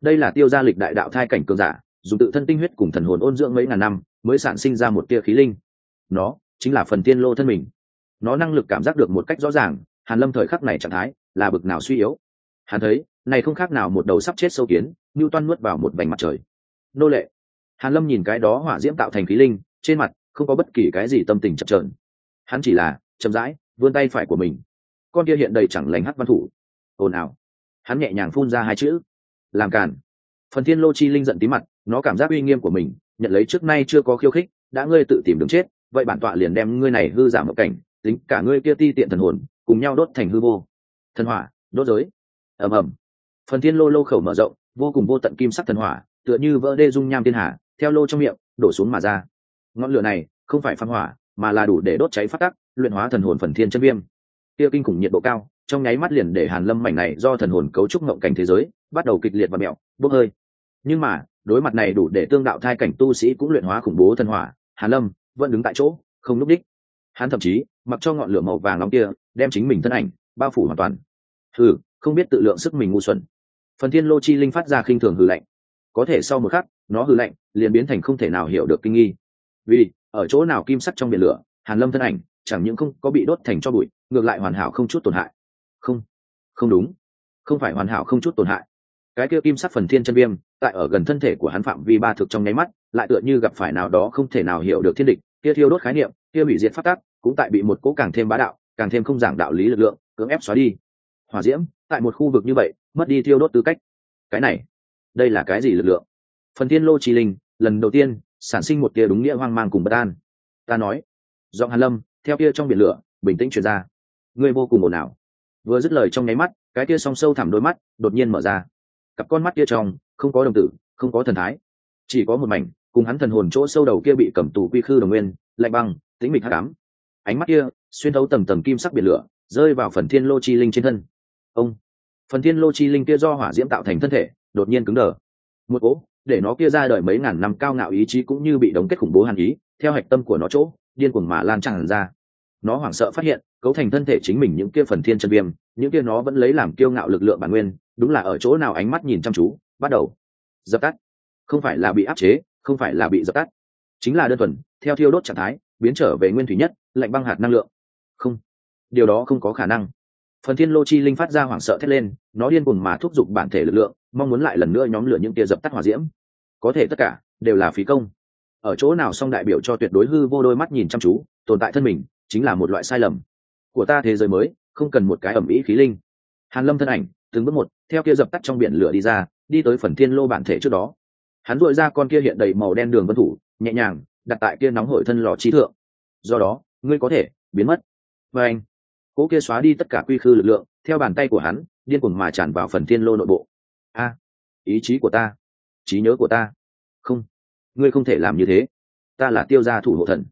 Đây là tiêu gia lịch đại đạo thai cảnh cường giả dùng tự thân tinh huyết cùng thần hồn ôn dưỡng mấy ngàn năm mới sản sinh ra một tia khí linh. Nó chính là phần tiên lô thân mình. Nó năng lực cảm giác được một cách rõ ràng, hàn lâm thời khắc này trạng thái là bực nào suy yếu. Hắn thấy, này không khác nào một đầu sắp chết sâu kiến, như toan nuốt vào một vành mặt trời. Nô lệ. Hàn lâm nhìn cái đó hỏa diễm tạo thành khí linh, trên mặt không có bất kỳ cái gì tâm tình chập trờn hắn chỉ là chậm rãi vươn tay phải của mình. Con kia hiện đầy chẳng lành hắc văn thủ. Ồn ào. Hắn nhẹ nhàng phun ra hai chữ. Làm cản phần thiên lô chi linh giận tí mặt nó cảm giác uy nghiêm của mình, nhận lấy trước nay chưa có khiêu khích, đã ngươi tự tìm đường chết, vậy bản tọa liền đem ngươi này hư giảm một cảnh, tính cả ngươi kia ti tiện thần hồn, cùng nhau đốt thành hư vô. Thần hỏa, đốt giới. Ầm ầm. Phần thiên lô lô khẩu mở rộng, vô cùng vô tận kim sắc thần hỏa, tựa như vỡ đê dung nham thiên hà theo lô trong miệng, đổ xuống mà ra. Ngọn lửa này, không phải phan hỏa, mà là đủ để đốt cháy phát tắc, luyện hóa thần hồn phần thiên chân viêm. Kia kinh khủng nhiệt độ cao, trong nháy mắt liền để hàn lâm mảnh này do thần hồn cấu trúc ngộng cảnh thế giới, bắt đầu kịch liệt và mẹo, bốc hơi. Nhưng mà đối mặt này đủ để tương đạo thai cảnh tu sĩ cũng luyện hóa khủng bố thần hỏa, hàn lâm vẫn đứng tại chỗ, không núp đích. Hắn thậm chí mặc cho ngọn lửa màu vàng nóng kia, đem chính mình thân ảnh bao phủ hoàn toàn. Hừ, không biết tự lượng sức mình ngu xuẩn. Phần thiên lô chi linh phát ra khinh thường hừ lạnh. Có thể sau một khắc, nó hừ lạnh, liền biến thành không thể nào hiểu được kinh nghi. Vì, ở chỗ nào kim sắc trong biển lửa, hàn lâm thân ảnh chẳng những không có bị đốt thành cho bụi, ngược lại hoàn hảo không chút tổn hại. Không không đúng. Không phải hoàn hảo không chút tổn hại. Cái kia kim sắc phần thiên chân viêm tại ở gần thân thể của hắn phạm vi ba thực trong nháy mắt, lại tựa như gặp phải nào đó không thể nào hiểu được thiên địch, kia thiêu đốt khái niệm, kia hủy diệt phát tác cũng tại bị một cố càng thêm bá đạo, càng thêm không giảng đạo lý lực lượng, cưỡng ép xóa đi. Hỏa diễm, tại một khu vực như vậy, mất đi thiêu đốt tư cách. Cái này, đây là cái gì lực lượng? Phần thiên lô trì linh, lần đầu tiên, sản sinh một tia đúng nghĩa hoang mang cùng bất an. Ta nói, giọng hàn lâm, theo kia trong biển lửa, bình tĩnh truyền ra. Ngươi vô cùng ồn ào. Vừa dứt lời trong nháy mắt, cái kia song sâu thẳm đôi mắt, đột nhiên mở ra cặp con mắt kia trong, không có đồng tử, không có thần thái. Chỉ có một mảnh, cùng hắn thần hồn chỗ sâu đầu kia bị cầm tù quy khư đồng nguyên, lạnh băng, tĩnh mịch hắc ám. Ánh mắt kia, xuyên thấu tầng tầng kim sắc biển lửa, rơi vào phần thiên lô chi linh trên thân. Ông! Phần thiên lô chi linh kia do hỏa diễm tạo thành thân thể, đột nhiên cứng đờ. Một cỗ, để nó kia ra đời mấy ngàn năm cao ngạo ý chí cũng như bị đóng kết khủng bố hàn ý, theo hạch tâm của nó chỗ, điên cuồng mà lan tràn ra nó hoảng sợ phát hiện, cấu thành thân thể chính mình những kia phần thiên chân viêm, những kia nó vẫn lấy làm kiêu ngạo lực lượng bản nguyên, đúng là ở chỗ nào ánh mắt nhìn chăm chú, bắt đầu. Dập tắt. Không phải là bị áp chế, không phải là bị dập tắt. Chính là đơn thuần, theo thiêu đốt trạng thái, biến trở về nguyên thủy nhất, lạnh băng hạt năng lượng. Không. Điều đó không có khả năng. Phần thiên lô chi linh phát ra hoảng sợ thét lên, nó điên cuồng mà thúc giục bản thể lực lượng, mong muốn lại lần nữa nhóm lửa những tia dập tắt hỏa diễm. Có thể tất cả đều là phí công. Ở chỗ nào song đại biểu cho tuyệt đối hư vô đôi mắt nhìn chăm chú, tồn tại thân mình chính là một loại sai lầm. Của ta thế giới mới, không cần một cái ẩm ý khí linh. Hàn lâm thân ảnh, từng bước một, theo kia dập tắt trong biển lửa đi ra, đi tới phần thiên lô bản thể trước đó. Hắn dội ra con kia hiện đầy màu đen đường vân thủ, nhẹ nhàng, đặt tại kia nóng hổi thân lò trí thượng. Do đó, ngươi có thể biến mất. Và anh cỗ kia xóa đi tất cả quy khư lực lượng, theo bàn tay của hắn, điên cuồng mà tràn vào phần thiên lô nội bộ. A, ý chí của ta, trí nhớ của ta. Không, ngươi không thể làm như thế. Ta là tiêu gia thủ hộ thần.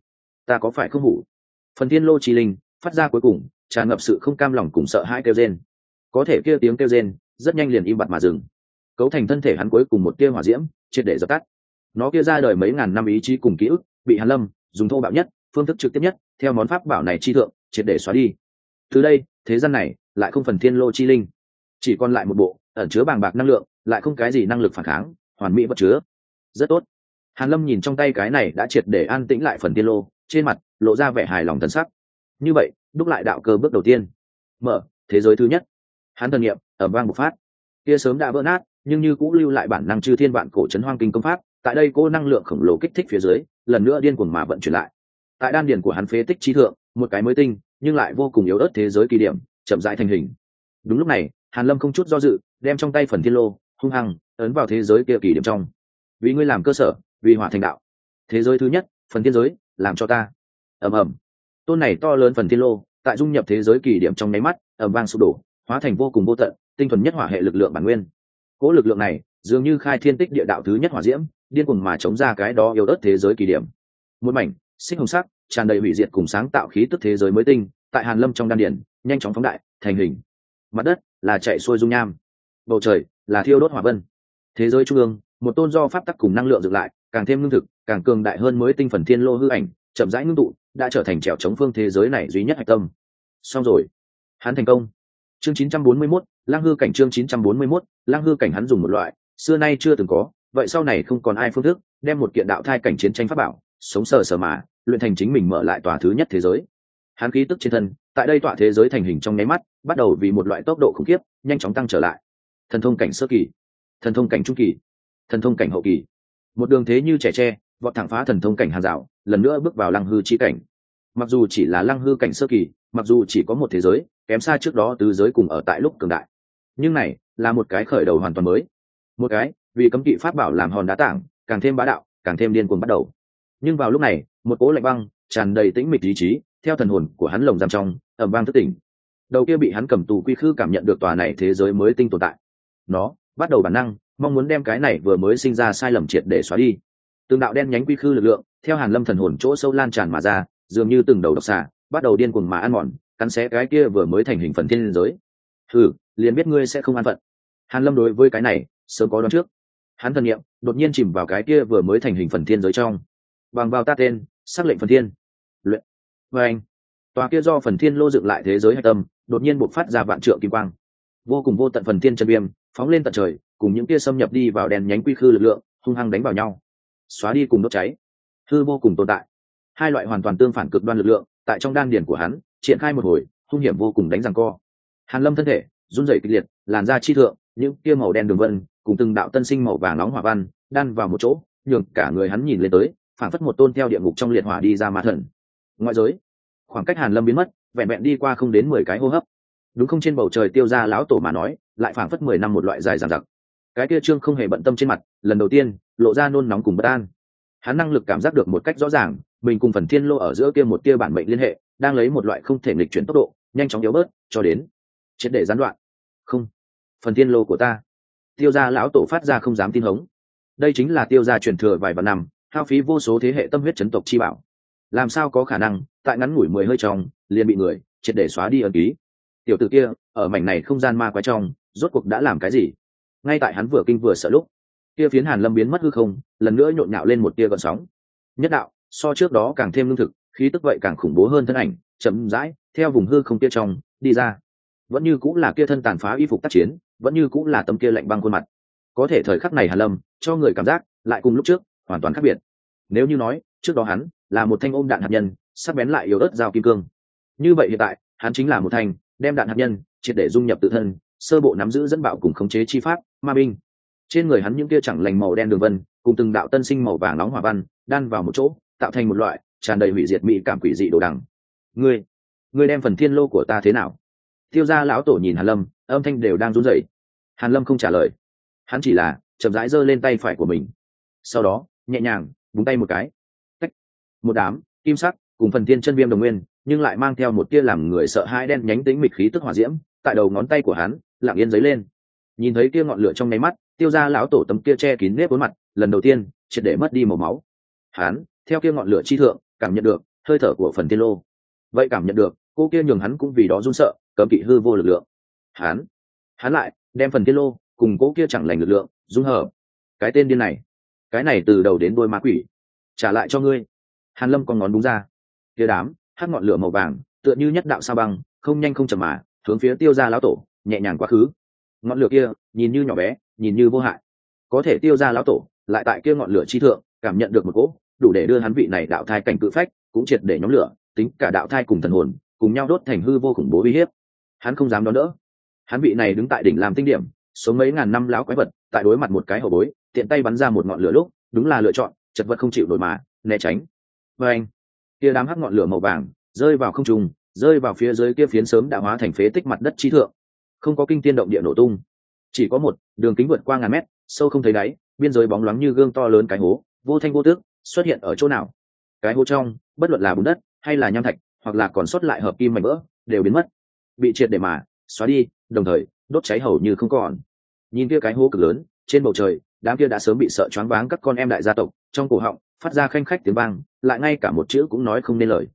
Ta có phải không hủ? Phần thiên lô trí linh, phát ra cuối cùng, tràn ngập sự không cam lòng cùng sợ hãi kêu rên. Có thể kia tiếng kêu rên, rất nhanh liền im bặt mà dừng. Cấu thành thân thể hắn cuối cùng một tia hỏa diễm, triệt để dập tắt. Nó kia ra đời mấy ngàn năm ý chí cùng ký ức, bị hàn lâm dùng thô bạo nhất, phương thức trực tiếp nhất, theo món pháp bảo này chi thượng, triệt để xóa đi. Từ đây, thế gian này lại không phần thiên lô chi linh. Chỉ còn lại một bộ, ẩn chứa bàng bạc năng lượng, lại không cái gì năng lực phản kháng, hoàn mỹ vật chứa. Rất tốt. Hàn lâm nhìn trong tay cái này đã triệt để an tĩnh lại phần thiên lô, trên mặt lộ ra vẻ hài lòng thần sắc. Như vậy, đúc lại đạo cơ bước đầu tiên. Mở, thế giới thứ nhất. Hắn thần nghiệm ở vang bộc phát. Kia sớm đã vỡ nát, nhưng như cũng lưu lại bản năng chư thiên vạn cổ trấn hoang kinh công pháp, tại đây cô năng lượng khổng lồ kích thích phía dưới, lần nữa điên cuồng mà vận chuyển lại. Tại đan điền của hắn phế tích trí thượng, một cái mới tinh, nhưng lại vô cùng yếu ớt thế giới kỳ điểm, chậm rãi thành hình. Đúng lúc này, hàn lâm không chút do dự, đem trong tay phần thiên lô, hung hăng, ấn vào thế giới kia kỳ điểm trong. Vì ngươi làm cơ sở, vì hỏa thành đạo. Thế giới thứ nhất, phần thiên giới, làm cho ta ầm ầm. Tôn này to lớn phần thiên lô, tại dung nhập thế giới kỳ điểm trong nháy mắt, ầm vang sụp đổ, hóa thành vô cùng vô tận, tinh thuần nhất hỏa hệ lực lượng bản nguyên. Cỗ lực lượng này, dường như khai thiên tích địa đạo thứ nhất hỏa diễm, điên cuồng mà chống ra cái đó yếu ớt thế giới kỳ điểm. Một mảnh, xích hồng sắc, tràn đầy hủy diệt cùng sáng tạo khí tức thế giới mới tinh, tại hàn lâm trong đan điển nhanh chóng phóng đại, thành hình. Mặt đất là chạy xuôi dung nham, bầu trời là thiêu đốt hỏa vân. Thế giới trung ương, một tôn do pháp tắc cùng năng lượng dựng lại, càng thêm lương thực, càng cường đại hơn mới tinh phần thiên lô hư ảnh chậm rãi ngưng tụ đã trở thành trèo chống phương thế giới này duy nhất hạch tâm. Xong rồi. Hắn thành công. Chương 941, lang hư cảnh chương 941, lang hư cảnh hắn dùng một loại xưa nay chưa từng có vậy sau này không còn ai phương thức đem một kiện đạo thai cảnh chiến tranh pháp bảo sống sờ sờ mà luyện thành chính mình mở lại tòa thứ nhất thế giới. Hắn khí tức trên thân tại đây tọa thế giới thành hình trong nháy mắt bắt đầu vì một loại tốc độ khủng khiếp nhanh chóng tăng trở lại. Thần thông cảnh sơ kỳ. Thần thông cảnh trung kỳ. Thần thông cảnh hậu kỳ. Một đường thế như trẻ tre vọt thẳng phá thần thông cảnh hàng rào, lần nữa bước vào lăng hư chi cảnh. Mặc dù chỉ là lăng hư cảnh sơ kỳ, mặc dù chỉ có một thế giới, kém xa trước đó tứ giới cùng ở tại lúc cường đại. Nhưng này, là một cái khởi đầu hoàn toàn mới. Một cái, vì cấm kỵ pháp bảo làm hòn đá tảng, càng thêm bá đạo, càng thêm điên cuồng bắt đầu. Nhưng vào lúc này, một cố lạnh băng, tràn đầy tĩnh mịch ý chí, theo thần hồn của hắn lồng giam trong ẩm vang thất tỉnh. Đầu kia bị hắn cầm tù quy khư cảm nhận được tòa này thế giới mới tinh tồn tại. Nó, bắt đầu bản năng, mong muốn đem cái này vừa mới sinh ra sai lầm triệt để xóa đi từng đạo đen nhánh quy khư lực lượng, theo hàn lâm thần hồn chỗ sâu lan tràn mà ra, dường như từng đầu độc xà, bắt đầu điên cuồng mà ăn mòn, cắn xé cái kia vừa mới thành hình phần thiên giới. Thử liền biết ngươi sẽ không an phận. Hàn lâm đối với cái này, sớm có đoán trước. Hắn thần niệm, đột nhiên chìm vào cái kia vừa mới thành hình phần thiên giới trong. Bằng vào ta tên, xác lệnh phần thiên. Luyện. Và anh. Tòa kia do phần thiên lô dựng lại thế giới hạch tâm, đột nhiên bộc phát ra vạn trượng kim quang. Vô cùng vô tận phần thiên chân viêm, phóng lên tận trời, cùng những kia xâm nhập đi vào đèn nhánh quy khư lực lượng, hung hăng đánh vào nhau xóa đi cùng đốt cháy. Hư vô cùng tồn tại. Hai loại hoàn toàn tương phản cực đoan lực lượng, tại trong đan điển của hắn, triển khai một hồi, hung hiểm vô cùng đánh rằng co. Hàn lâm thân thể, run rẩy kịch liệt, làn da chi thượng, những kia màu đen đường vân, cùng từng đạo tân sinh màu vàng nóng hỏa văn, đan vào một chỗ, nhường cả người hắn nhìn lên tới phản phất một tôn theo địa ngục trong liệt hỏa đi ra ma thần. Ngoại giới, khoảng cách hàn lâm biến mất, vẹn vẹn đi qua không đến mười cái hô hấp. Đúng không? Trên bầu trời tiêu ra lão tổ mà nói, lại phản phất mười năm một loại dài dằng dặc cái kia trương không hề bận tâm trên mặt, lần đầu tiên, lộ ra nôn nóng cùng bất an. Hắn năng lực cảm giác được một cách rõ ràng, mình cùng phần thiên lô ở giữa kia một tia bản mệnh liên hệ, đang lấy một loại không thể nghịch chuyển tốc độ, nhanh chóng yếu bớt, cho đến triệt để gián đoạn. Không, phần thiên lô của ta. Tiêu gia lão tổ phát ra không dám tin hống. Đây chính là tiêu gia truyền thừa vài vạn năm, hao phí vô số thế hệ tâm huyết chấn tộc chi bảo. Làm sao có khả năng, tại ngắn ngủi mười hơi trong liền bị người triệt để xóa đi ẩn ký? Tiểu t ử kia, ở mảnh này không gian ma quái trong, rốt cuộc đã làm cái gì? Ngay tại hắn vừa kinh vừa sợ lúc, kia phiến hàn lâm biến mất hư không, lần nữa nhộn nhạo lên một tia gợn sóng. Nhất đạo, so trước đó càng thêm lương thực, khí tức vậy càng khủng bố hơn thân ảnh, chậm rãi theo vùng hư không kia trong, đi ra. Vẫn như cũng là kia thân tàn phá y phục tác chiến, vẫn như cũng là tâm kia lạnh băng khuôn mặt. Có thể thời khắc này hàn lâm, cho người cảm giác, lại cùng lúc trước, hoàn toàn khác biệt. Nếu như nói, trước đó hắn là một thanh ôm đạn hạt nhân sắp bén lại yếu ớt dao kim cương. Như vậy hiện tại, hắn chính là một thanh đem đạn hạt nhân, triệt để dung nhập tự thân, sơ bộ nắm giữ dẫn bạo cùng khống chế chi pháp ma binh. Trên người hắn những kia chẳng lành màu đen đường vân, cùng từng đạo tân sinh màu vàng nóng hỏa văn, đan vào một chỗ, tạo thành một loại tràn đầy hủy diệt mỹ cảm quỷ dị đồ đằng. Ngươi ngươi đem phần thiên lô của ta thế nào? Tiêu gia lão tổ nhìn hàn lâm, âm thanh đều đang run rẩy. Hàn lâm không trả lời. Hắn chỉ là chậm rãi giơ lên tay phải của mình. Sau đó, nhẹ nhàng, búng tay một cái. Cách. một đám, kim sắc, cùng phần thiên chân viêm đồng nguyên, nhưng lại mang theo một tia làm người sợ hãi đen nhánh tính mịch khí tức hỏa diễm, tại đầu ngón tay của hắn, lặng yên dấy lên nhìn thấy kia ngọn lửa trong nháy mắt, tiêu ra lão tổ tấm kia che kín nếp bốn mặt, lần đầu tiên, triệt để mất đi màu máu. Hắn, theo kia ngọn lửa chi thượng, cảm nhận được hơi thở của phần tiên lô. Vậy cảm nhận được, cô kia nhường hắn cũng vì đó run sợ, cấm kỵ hư vô lực lượng. Hắn hắn lại đem phần tiên lô cùng cô kia chẳng lành lực lượng dung hợp. Cái tên điên này, cái này từ đầu đến đôi ma quỷ, trả lại cho ngươi. Hàn lâm còn ngón đúng ra. Kia đám hát ngọn lửa màu vàng, tựa như nhất đạo sa băng, không nhanh không chậm mà, hướng phía tiêu ra lão tổ, nhẹ nhàng quá khứ ngọn lửa kia nhìn như nhỏ bé, nhìn như vô hại. Có thể tiêu ra lão tổ, lại tại kia ngọn lửa chi thượng, cảm nhận được một cỗ, đủ để đưa hắn vị này đạo thai cảnh cự phách, cũng triệt để nhóm lửa, tính cả đạo thai cùng thần hồn, cùng nhau đốt thành hư vô khủng bố uy hiếp. Hắn không dám đón đỡ. Hắn vị này đứng tại đỉnh làm tinh điểm số mấy ngàn năm lão quái vật, tại đối mặt một cái hậu bối, tiện tay bắn ra một ngọn lửa lúc, đúng là lựa chọn, chật vật không chịu nổi mà, né tránh. Và anh, kia đám hắc ngọn lửa màu vàng, rơi vào không trung, rơi vào phía dưới kia phiến sớm đã hóa thành phế tích mặt đất chi thượng không có kinh tiên động địa nổ tung. Chỉ có một, đường kính vượt qua ngàn mét, sâu không thấy đáy, biên giới bóng loáng như gương to lớn cái hố, vô thanh vô tước, xuất hiện ở chỗ nào? Cái hố trong, bất luận là bùn đất, hay là nham thạch, hoặc là còn sót lại hợp kim mảnh vỡ, đều biến mất. Bị triệt để mà xóa đi, đồng thời, đốt cháy hầu như không còn. Nhìn kia cái hố cực lớn, trên bầu trời, đám kia đã sớm bị sợ choáng váng các con em đại gia tộc, trong cổ họng, phát ra khanh khách tiếng vang, lại ngay cả một chữ cũng nói không nên lời.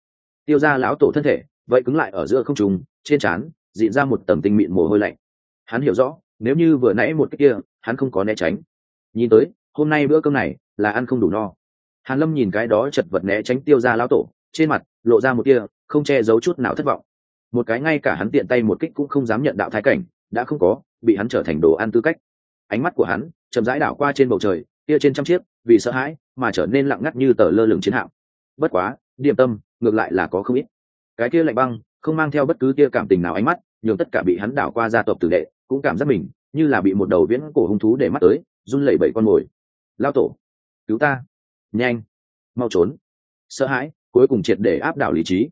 Tiêu ra lão tổ thân thể, vậy cứng lại ở giữa không trùng trên trán dịn ra một tầng tinh mịn mồ hôi lạnh. Hắn hiểu rõ, nếu như vừa nãy một cái kia, hắn không có né tránh. Nhìn tới, hôm nay bữa cơm này là ăn không đủ no. Hàn lâm nhìn cái đó chật vật né tránh tiêu ra lão tổ, trên mặt lộ ra một kia không che giấu chút nào thất vọng. Một cái ngay cả hắn tiện tay một kích cũng không dám nhận đạo thái cảnh, đã không có, bị hắn trở thành đồ ăn tư cách. Ánh mắt của hắn chậm rãi đảo qua trên bầu trời, kia trên trăm chiếc, vì sợ hãi mà trở nên lặng ngắt như tờ lơ lửng chiến hạm. Bất quá, điểm tâm ngược lại là có không ít. Cái kia lạnh băng không mang theo bất cứ kia cảm tình nào ánh mắt, nhường tất cả bị hắn đảo qua gia tộc tử đệ cũng cảm giác mình như là bị một đầu viễn cổ hung thú để mắt tới, run lẩy bẩy con mồi. Lao tổ, cứu ta. Nhanh, mau trốn. Sợ hãi, cuối cùng triệt để áp đảo lý trí.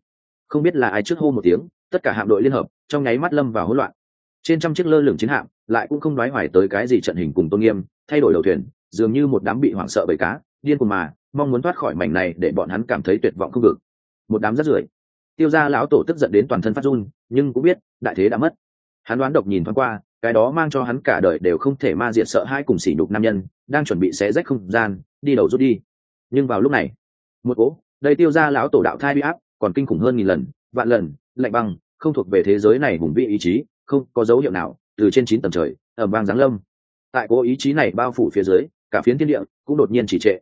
Không biết là ai trước hô một tiếng, tất cả hạm đội liên hợp, trong nháy mắt lâm vào hỗn loạn. Trên trăm chiếc lơ lửng chiến hạm lại cũng không nói hoài tới cái gì trận hình cùng tôn nghiêm, thay đổi đầu thuyền, dường như một đám bị hoảng sợ bởi cá, điên cuồng mà, mong muốn thoát khỏi mảnh này để bọn hắn cảm thấy tuyệt vọng không vực một đám rất rưởi tiêu ra lão tổ tức giận đến toàn thân phát run, nhưng cũng biết, đại thế đã mất. Hắn đoán độc nhìn thoáng qua, cái đó mang cho hắn cả đời đều không thể ma diệt sợ hai cùng sỉ nhục nam nhân, đang chuẩn bị xé rách không gian, đi đầu rút đi. Nhưng vào lúc này, một cỗ đây tiêu ra lão tổ đạo thai bị áp, còn kinh khủng hơn nghìn lần, vạn lần, lạnh băng, không thuộc về thế giới này hùng vị ý chí, không có dấu hiệu nào, từ trên chín tầng trời ở bang giáng lâm. Tại cố ý chí này bao phủ phía dưới, cả phiến thiên địa cũng đột nhiên chỉ trệ.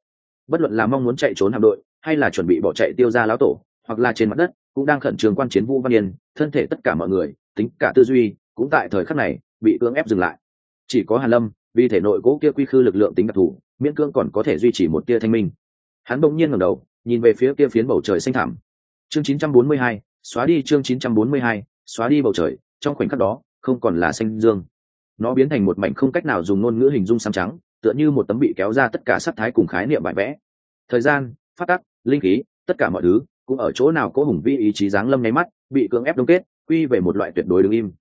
Bất luận là mong muốn chạy trốn hạm đội, hay là chuẩn bị bỏ chạy tiêu ra lão tổ, hoặc là trên mặt đất cũng đang khẩn trương quan chiến vũ văn yên thân thể tất cả mọi người tính cả tư duy cũng tại thời khắc này bị cưỡng ép dừng lại. Chỉ có hàn lâm vì thể nội cố kia quy khư lực lượng tính đặc thù miễn cưỡng còn có thể duy trì một tia thanh minh. Hắn bỗng nhiên ngẩng đầu nhìn về phía kia phiến bầu trời xanh thẳm. Chương 942, xóa đi chương 942, xóa đi bầu trời trong khoảnh khắc đó không còn là xanh dương. Nó biến thành một mảnh không cách nào dùng ngôn ngữ hình dung xám trắng tựa như một tấm bị kéo ra tất cả sắc thái cùng khái niệm bại vẽ. Thời gian phát tắc linh khí tất cả mọi thứ cũng ở chỗ nào cố hùng vi ý chí giáng lâm nháy mắt, bị cưỡng ép đông kết, quy về một loại tuyệt đối đứng im.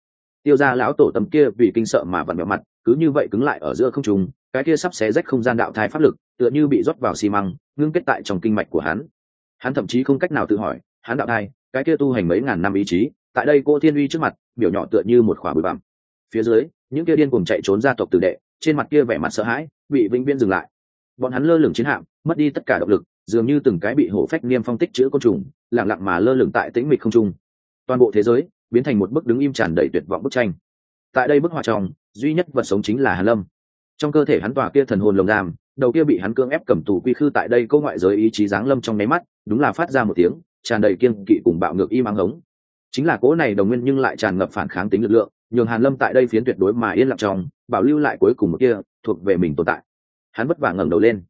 Tiêu ra lão tổ tầm kia vì kinh sợ mà vặn vẹo mặt, cứ như vậy cứng lại ở giữa không trung, cái kia sắp xé rách không gian đạo thai pháp lực, tựa như bị rót vào xi măng, ngưng kết tại trong kinh mạch của hắn. Hắn thậm chí không cách nào tự hỏi, hắn đạo thai, cái kia tu hành mấy ngàn năm ý chí, tại đây cô thiên uy trước mặt, biểu nhỏ tựa như một khỏa bụi bặm. Phía dưới, những kia điên cùng chạy trốn gia tộc tử đệ, trên mặt kia vẻ mặt sợ hãi, bị vĩnh viễn dừng lại. Bọn hắn lơ lửng chiến hạm, mất đi tất cả động lực dường như từng cái bị hổ phách niêm phong tích chữa côn trùng lẳng lặng mà lơ lửng tại tĩnh mịch không trung. Toàn bộ thế giới biến thành một bức đứng im tràn đầy tuyệt vọng bức tranh. Tại đây bức họa trong, duy nhất vật sống chính là hàn lâm. Trong cơ thể hắn tỏa kia thần hồn lồng giam, đầu kia bị hắn cưỡng ép cầm tù quy khư tại đây câu ngoại giới ý chí giáng lâm trong nháy mắt, đúng là phát ra một tiếng, tràn đầy kiên kỵ cùng bạo ngược y mang hống. Chính là cố này đồng nguyên nhưng lại tràn ngập phản kháng tính lực lượng, nhường hàn lâm tại đây phiến tuyệt đối mà yên lặng trong, bảo lưu lại cuối cùng một kia thuộc về mình tồn tại. Hắn vất vả ngẩng đầu lên.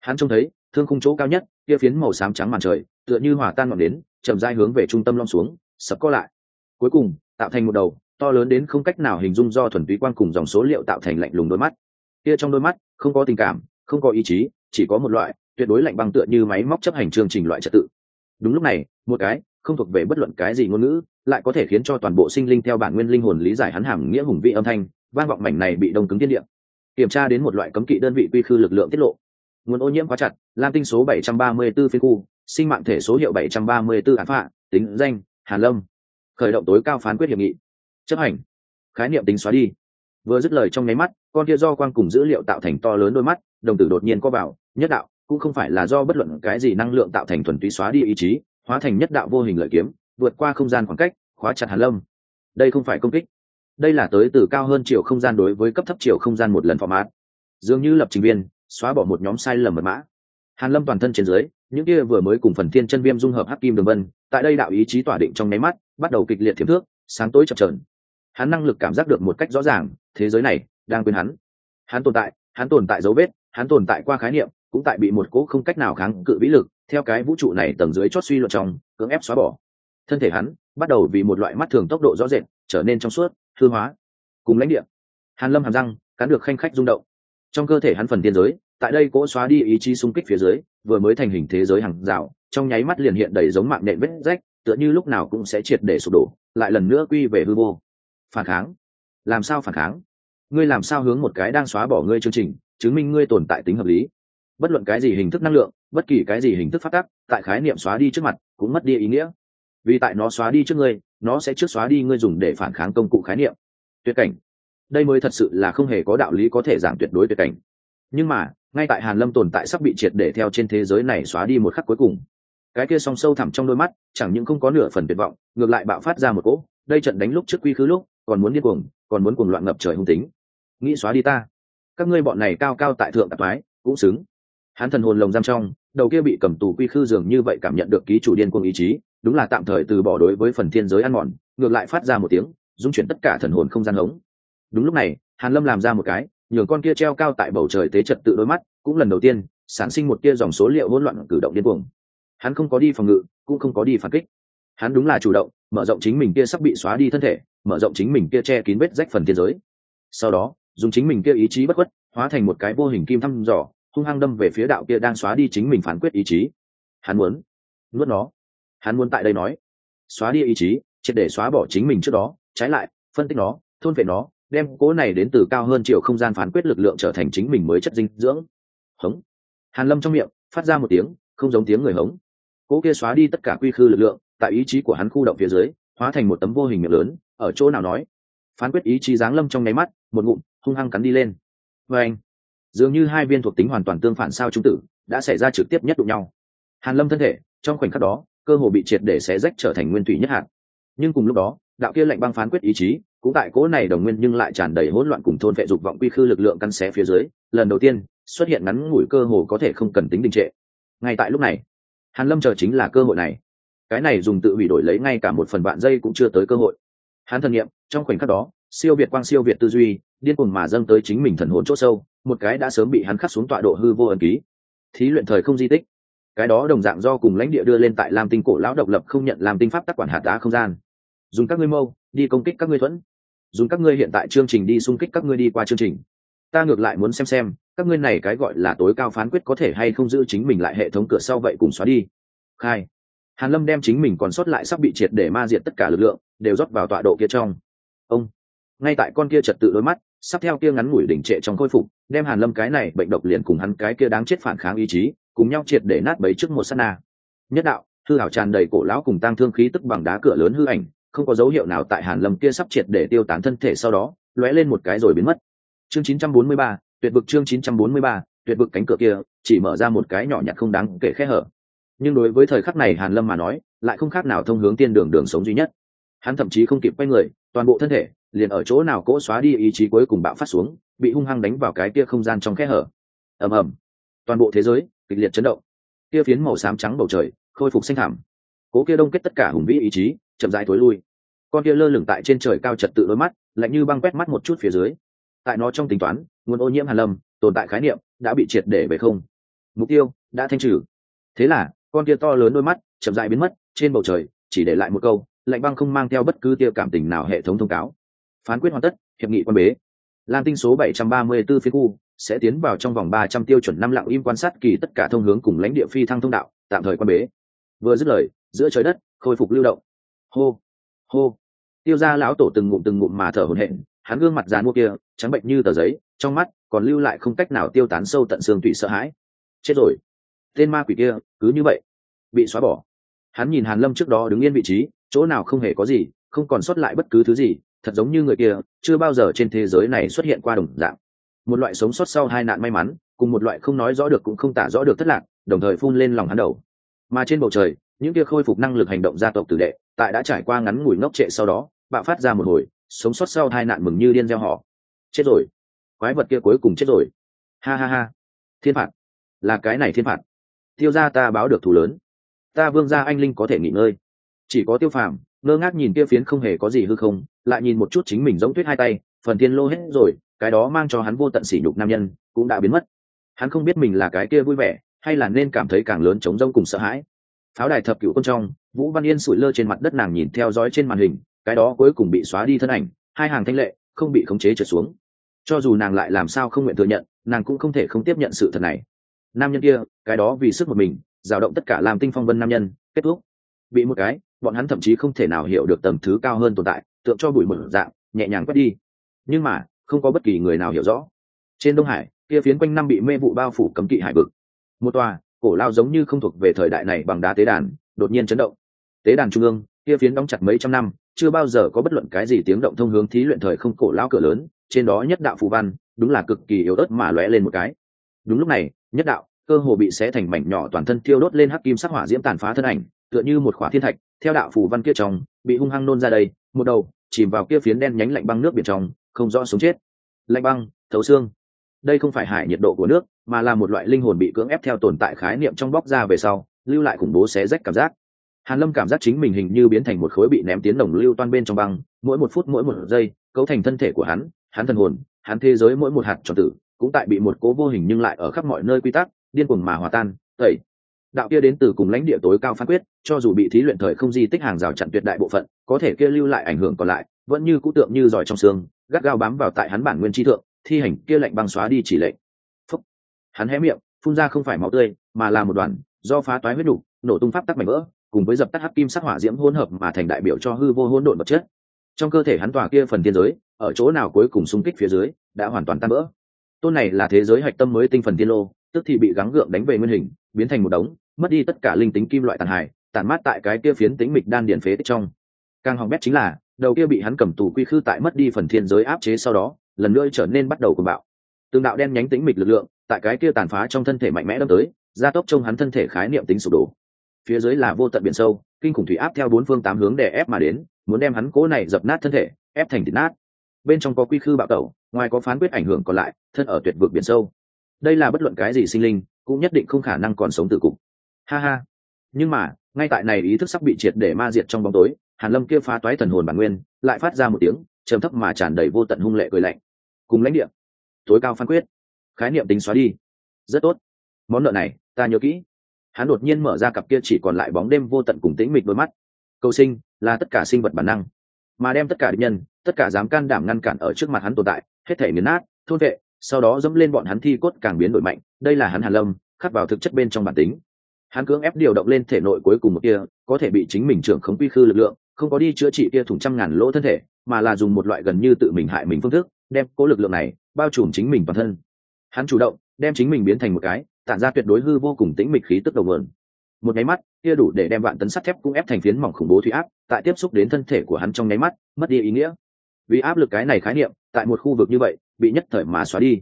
Hắn trông thấy thương khung chỗ cao nhất, kia phiến màu xám trắng màn trời, tựa như hòa tan ngọn đến chậm rãi hướng về trung tâm lom xuống, sập co lại. Cuối cùng, tạo thành một đầu, to lớn đến không cách nào hình dung do thuần túy quan cùng dòng số liệu tạo thành lạnh lùng đôi mắt. Kia trong đôi mắt, không có tình cảm, không có ý chí, chỉ có một loại, tuyệt đối lạnh băng tựa như máy móc chấp hành chương trình loại trật tự. Đúng lúc này, một cái, không thuộc về bất luận cái gì ngôn ngữ, lại có thể khiến cho toàn bộ sinh linh theo bản nguyên linh hồn lý giải hắn hàm nghĩa hùng vị âm thanh, vang vọng mảnh này bị đông cứng tiên địa. Kiểm tra đến một loại cấm kỵ đơn vị quy khư lực lượng tiết lộ nguồn ô nhiễm quá chặt, lam tinh số 734 phiên khu, sinh mạng thể số hiệu 734 án phạ, tính danh, hàn lâm. Khởi động tối cao phán quyết hiệp nghị. Chấp hành. Khái niệm tính xóa đi. Vừa dứt lời trong nháy mắt, con kia do quang cùng dữ liệu tạo thành to lớn đôi mắt, đồng tử đột nhiên co vào, nhất đạo, cũng không phải là do bất luận cái gì năng lượng tạo thành thuần túy xóa đi ý chí, hóa thành nhất đạo vô hình lợi kiếm, vượt qua không gian khoảng cách, khóa chặt hàn lâm. Đây không phải công kích. Đây là tới từ cao hơn chiều không gian đối với cấp thấp chiều không gian một lần format dường như lập trình viên xóa bỏ một nhóm sai lầm mật mã. Hàn lâm toàn thân trên dưới, những kia vừa mới cùng phần thiên chân viêm dung hợp hắc kim đường vân, tại đây đạo ý chí tỏa định trong nháy mắt, bắt đầu kịch liệt thiếp thước, sáng tối chập trờn hắn năng lực cảm giác được một cách rõ ràng, thế giới này đang quên hắn. Hắn tồn tại, hắn tồn tại dấu vết, hắn tồn tại qua khái niệm, cũng tại bị một cỗ không cách nào kháng cự vĩ lực, theo cái vũ trụ này tầng dưới chót suy luận trong, cưỡng ép xóa bỏ. Thân thể hắn bắt đầu vì một loại mắt thường tốc độ rõ rệt, trở nên trong suốt, hư hóa. Cùng lãnh địa, hàn lâm hàm răng, cắn được khanh khách rung động trong cơ thể hắn phần tiên giới, tại đây cỗ xóa đi ý chí xung kích phía dưới, vừa mới thành hình thế giới hàng rào, trong nháy mắt liền hiện đầy giống mạng nện vết rách, tựa như lúc nào cũng sẽ triệt để sụp đổ, lại lần nữa quy về hư vô. Phản kháng? Làm sao phản kháng? Ngươi làm sao hướng một cái đang xóa bỏ ngươi chương trình, chứng minh ngươi tồn tại tính hợp lý? Bất luận cái gì hình thức năng lượng, bất kỳ cái gì hình thức phát tác, tại khái niệm xóa đi trước mặt, cũng mất đi ý nghĩa. Vì tại nó xóa đi trước ngươi, nó sẽ trước xóa đi ngươi dùng để phản kháng công cụ khái niệm. Tuyệt cảnh đây mới thật sự là không hề có đạo lý có thể giảm tuyệt đối tuyệt cảnh. Nhưng mà, ngay tại hàn lâm tồn tại sắp bị triệt để theo trên thế giới này xóa đi một khắc cuối cùng. Cái kia song sâu thẳm trong đôi mắt, chẳng những không có nửa phần tuyệt vọng, ngược lại bạo phát ra một cỗ, đây trận đánh lúc trước quy khứ lúc, còn muốn điên cuồng, còn muốn cuồng loạn ngập trời hung tính. Nghĩ xóa đi ta. Các ngươi bọn này cao cao tại thượng tạp mái cũng xứng. Hắn thần hồn lồng giam trong, đầu kia bị cầm tù quy khư dường như vậy cảm nhận được ký chủ điên cuồng ý chí, đúng là tạm thời từ bỏ đối với phần thiên giới ăn mòn, ngược lại phát ra một tiếng, dung chuyển tất cả thần hồn không gian hống đúng lúc này, hàn lâm làm ra một cái, nhường con kia treo cao tại bầu trời tế trật tự đôi mắt, cũng lần đầu tiên, sản sinh một kia dòng số liệu hỗn loạn cử động điên cuồng. Hắn không có đi phòng ngự, cũng không có đi phản kích. Hắn đúng là chủ động, mở rộng chính mình kia sắp bị xóa đi thân thể, mở rộng chính mình kia che kín vết rách phần thiên giới. Sau đó, dùng chính mình kia ý chí bất khuất, hóa thành một cái vô hình kim thăm dò, hung hăng đâm về phía đạo kia đang xóa đi chính mình phán quyết ý chí. Hắn muốn nuốt nó. Hắn muốn tại đây nói, xóa đi ý chí, triệt để xóa bỏ chính mình trước đó, trái lại, phân tích nó, thôn vệ nó đem cố này đến từ cao hơn chiều không gian phán quyết lực lượng trở thành chính mình mới chất dinh dưỡng. Hống. Hàn lâm trong miệng, phát ra một tiếng, không giống tiếng người hống. Cố kia xóa đi tất cả quy khư lực lượng, tại ý chí của hắn khu động phía dưới, hóa thành một tấm vô hình miệng lớn, ở chỗ nào nói. Phán quyết ý chí giáng lâm trong nháy mắt, một ngụm, hung hăng cắn đi lên. Và anh, dường như hai viên thuộc tính hoàn toàn tương phản sao trung tử, đã xảy ra trực tiếp nhất đụng nhau. Hàn lâm thân thể, trong khoảnh khắc đó, cơ hồ bị triệt để xé rách trở thành nguyên thủy nhất hạt. Nhưng cùng lúc đó đạo kia lệnh băng phán quyết ý chí, cũng tại cỗ này đồng nguyên nhưng lại tràn đầy hỗn loạn cùng thôn vệ dục vọng quy khư lực lượng căn xé phía dưới, lần đầu tiên, xuất hiện ngắn ngủi cơ hồ có thể không cần tính đình trệ. Ngay tại lúc này, hàn lâm chờ chính là cơ hội này. Cái này dùng tự hủy đổi lấy ngay cả một phần vạn giây cũng chưa tới cơ hội. Hắn thần nghiệm trong khoảnh khắc đó, siêu việt quang siêu việt tư duy, điên cuồng mà dâng tới chính mình thần hồn chỗ sâu, một cái đã sớm bị hắn khắc xuống tọa độ hư vô ẩn ký. Thí luyện thời không di tích. Cái đó đồng dạng do cùng lãnh địa đưa lên tại lam tinh cổ lão độc lập không nhận làm tinh pháp tác quản hạt đá không gian dùng các ngươi mâu đi công kích các ngươi thuẫn. Dùng các ngươi hiện tại chương trình đi xung kích các ngươi đi qua chương trình. Ta ngược lại muốn xem xem, các ngươi này cái gọi là tối cao phán quyết có thể hay không giữ chính mình lại hệ thống cửa sau vậy cùng xóa đi. Khai. Hàn lâm đem chính mình còn sót lại sắp bị triệt để ma diệt tất cả lực lượng, đều rót vào tọa độ kia trong. Ông. Ngay tại con kia trật tự đôi mắt, sắp theo kia ngắn ngủi đỉnh trệ trong khôi phục, đem hàn lâm cái này bệnh độc liền cùng hắn cái kia đáng chết phản kháng ý chí, cùng nhau triệt để nát bấy trước một sát na. Nhất đạo, hư hảo tràn đầy cổ lão cùng tăng thương khí tức bằng đá cửa lớn hư ảnh không có dấu hiệu nào tại hàn lâm kia sắp triệt để tiêu tán thân thể sau đó lóe lên một cái rồi biến mất. Chương 943, tuyệt vực chương 943, tuyệt vực cánh cửa kia chỉ mở ra một cái nhỏ nhặt không đáng kể khe hở. Nhưng đối với thời khắc này hàn lâm mà nói lại không khác nào thông hướng tiên đường đường sống duy nhất. Hắn thậm chí không kịp quay người toàn bộ thân thể liền ở chỗ nào cỗ xóa đi ý chí cuối cùng bạo phát xuống bị hung hăng đánh vào cái kia không gian trong khe hở. Ầm ầm. Toàn bộ thế giới kịch liệt chấn động. Kia phiến màu xám trắng bầu trời khôi phục xanh thảm cố kia đông kết tất cả hùng vĩ ý chí chậm rãi tối lui con kia lơ lửng tại trên trời cao trật tự đôi mắt, lạnh như băng quét mắt một chút phía dưới. Tại nó trong tính toán, nguồn ô nhiễm hàn lâm, tồn tại khái niệm, đã bị triệt để về không. Mục tiêu, đã thanh trừ. Thế là, con kia to lớn đôi mắt, chậm rãi biến mất, trên bầu trời, chỉ để lại một câu, lạnh băng không mang theo bất cứ tia cảm tình nào hệ thống thông cáo. Phán quyết hoàn tất, hiệp nghị quan bế. Lan tinh số 734 phía khu, sẽ tiến vào trong vòng 300 tiêu chuẩn năm lặng im quan sát kỳ tất cả thông hướng cùng lãnh địa phi thăng thông đạo, tạm thời quan bế. Vừa dứt lời, giữa trời đất, khôi phục lưu động. Hô hô tiêu ra lão tổ từng ngụm từng ngụm mà thở hổn hển, hắn gương mặt dàn mua kia, trắng bệnh như tờ giấy, trong mắt còn lưu lại không cách nào tiêu tán sâu tận xương tủy sợ hãi. Chết rồi. Tên ma quỷ kia, cứ như vậy, bị xóa bỏ. Hắn nhìn hàn lâm trước đó đứng yên vị trí, chỗ nào không hề có gì, không còn sót lại bất cứ thứ gì, thật giống như người kia, chưa bao giờ trên thế giới này xuất hiện qua đồng dạng. Một loại sống sót sau hai nạn may mắn, cùng một loại không nói rõ được cũng không tả rõ được thất lạc, đồng thời phun lên lòng hắn đầu. Mà trên bầu trời, những kia khôi phục năng lực hành động gia tộc tử đệ, tại đã trải qua ngắn ngủi ngốc trệ sau đó bạo phát ra một hồi, sống sót sau hai nạn mừng như điên gieo họ. Chết rồi. Quái vật kia cuối cùng chết rồi. Ha ha ha. Thiên phạt. Là cái này thiên phạt. Tiêu ra ta báo được thù lớn. Ta vương ra anh linh có thể nghỉ ngơi. Chỉ có tiêu phàm, ngơ ngác nhìn kia phiến không hề có gì hư không, lại nhìn một chút chính mình giống tuyết hai tay, phần thiên lô hết rồi, cái đó mang cho hắn vô tận sỉ nhục nam nhân, cũng đã biến mất. Hắn không biết mình là cái kia vui vẻ, hay là nên cảm thấy càng lớn chống rông cùng sợ hãi. Pháo đài thập cựu quân trong, vũ văn yên sủi lơ trên mặt đất nàng nhìn theo dõi trên màn hình cái đó cuối cùng bị xóa đi thân ảnh, hai hàng thanh lệ, không bị khống chế trượt xuống. Cho dù nàng lại làm sao không nguyện thừa nhận, nàng cũng không thể không tiếp nhận sự thật này. Nam nhân kia, cái đó vì sức một mình rào động tất cả làm tinh phong vân nam nhân, kết thúc. Bị một cái, bọn hắn thậm chí không thể nào hiểu được tầm thứ cao hơn tồn tại, tượng cho bụi mở dạng, nhẹ nhàng quét đi. Nhưng mà, không có bất kỳ người nào hiểu rõ. Trên đông hải, kia phiến quanh năm bị mê vụ bao phủ cấm kỵ hải vực. Một tòa, cổ lao giống như không thuộc về thời đại này bằng đá tế đàn, đột nhiên chấn động. Tế đàn trung ương, kia phiến đóng chặt mấy trăm năm chưa bao giờ có bất luận cái gì tiếng động thông hướng thí luyện thời không cổ lao cửa lớn, trên đó nhất đạo phù văn, đúng là cực kỳ yếu ớt mà lóe lên một cái. Đúng lúc này, nhất đạo, cơ hồ bị xé thành mảnh nhỏ toàn thân thiêu đốt lên hắc kim sắc hỏa diễm tàn phá thân ảnh, tựa như một khỏa thiên thạch, theo đạo phù văn kia trong, bị hung hăng nôn ra đây, một đầu, chìm vào kia phiến đen nhánh lạnh băng nước biển trong, không rõ sống chết. Lạnh băng, thấu xương. Đây không phải hải nhiệt độ của nước, mà là một loại linh hồn bị cưỡng ép theo tồn tại khái niệm trong bóc ra về sau, lưu lại khủng bố xé rách cảm giác hàn lâm cảm giác chính mình hình như biến thành một khối bị ném tiến đồng lưu toan bên trong băng, mỗi một phút mỗi một giây, cấu thành thân thể của hắn hắn thần hồn, hắn thế giới mỗi một hạt tròn tử, cũng tại bị một cố vô hình nhưng lại ở khắp mọi nơi quy tắc, điên cuồng mà hòa tan, tẩy. Đạo kia đến từ cùng lãnh địa tối cao phán quyết, cho dù bị thí luyện thời không di tích hàng rào chặn tuyệt đại bộ phận, có thể kia lưu lại ảnh hưởng còn lại, vẫn như cũ tượng như giỏi trong xương, gắt gao bám vào tại hắn bản nguyên tri thượng, thi hành kia lệnh băng xóa đi chỉ lệnh. Phúc. hắn hé miệng, phun ra không phải máu tươi, mà là một đoàn, do phá toái huyết đủ, nổ tung pháp tắc mảnh vỡ cùng với dập tắt hắc kim sắc hỏa diễm hỗn hợp mà thành đại biểu cho hư vô hỗn độn vật chất. Trong cơ thể hắn tỏa kia phần thiên giới, ở chỗ nào cuối cùng xung kích phía dưới, đã hoàn toàn tan vỡ. Tôn này là thế giới hạch tâm mới tinh phần tiên lô, tức thì bị gắng gượng đánh về nguyên hình, biến thành một đống, mất đi tất cả linh tính kim loại tàn hại tàn mát tại cái kia phiến tính mịch đan điển phế tích trong. Càng hỏng bét chính là, đầu kia bị hắn cầm tù quy khư tại mất đi phần thiên giới áp chế sau đó, lần nữa trở nên bắt đầu cuồng bạo. Tương đạo đen nhánh tính mịch lực lượng, tại cái kia tàn phá trong thân thể mạnh mẽ đâm tới, gia tốc trong hắn thân thể khái niệm tính sụp đổ phía dưới là vô tận biển sâu, kinh khủng thủy áp theo bốn phương tám hướng để ép mà đến, muốn đem hắn cố này dập nát thân thể, ép thành thịt nát. Bên trong có quy khư bạo tẩu, ngoài có phán quyết ảnh hưởng còn lại, thân ở tuyệt vực biển sâu. Đây là bất luận cái gì sinh linh, cũng nhất định không khả năng còn sống từ cục. Ha ha. Nhưng mà, ngay tại này ý thức sắp bị triệt để ma diệt trong bóng tối, hàn lâm kia phá toái thần hồn bản nguyên, lại phát ra một tiếng, trầm thấp mà tràn đầy vô tận hung lệ cười lạnh. Cùng lãnh địa. Tối cao phán quyết. Khái niệm tính xóa đi. Rất tốt. Món nợ này, ta nhớ kỹ hắn đột nhiên mở ra cặp kia chỉ còn lại bóng đêm vô tận cùng tĩnh mịch đôi mắt. Cầu sinh, là tất cả sinh vật bản năng. Mà đem tất cả địch nhân, tất cả dám can đảm ngăn cản ở trước mặt hắn tồn tại, hết thể nghiền nát, thôn vệ, sau đó dẫm lên bọn hắn thi cốt càng biến đổi mạnh, đây là hắn hàn lâm, khắc vào thực chất bên trong bản tính. Hắn cưỡng ép điều động lên thể nội cuối cùng một kia có thể bị chính mình trưởng khống quy khư lực lượng, không có đi chữa trị kia thủng trăm ngàn lỗ thân thể, mà là dùng một loại gần như tự mình hại mình phương thức, đem cố lực lượng này bao trùm chính mình toàn thân. Hắn chủ động, đem chính mình biến thành một cái tản ra tuyệt đối hư vô cùng tĩnh mịch khí tức đầu nguồn. Một nháy mắt, kia đủ để đem vạn tấn sắt thép cũng ép thành phiến mỏng khủng bố thủy áp, tại tiếp xúc đến thân thể của hắn trong nháy mắt, mất đi ý nghĩa. Vì áp lực cái này khái niệm, tại một khu vực như vậy, bị nhất thời mà xóa đi.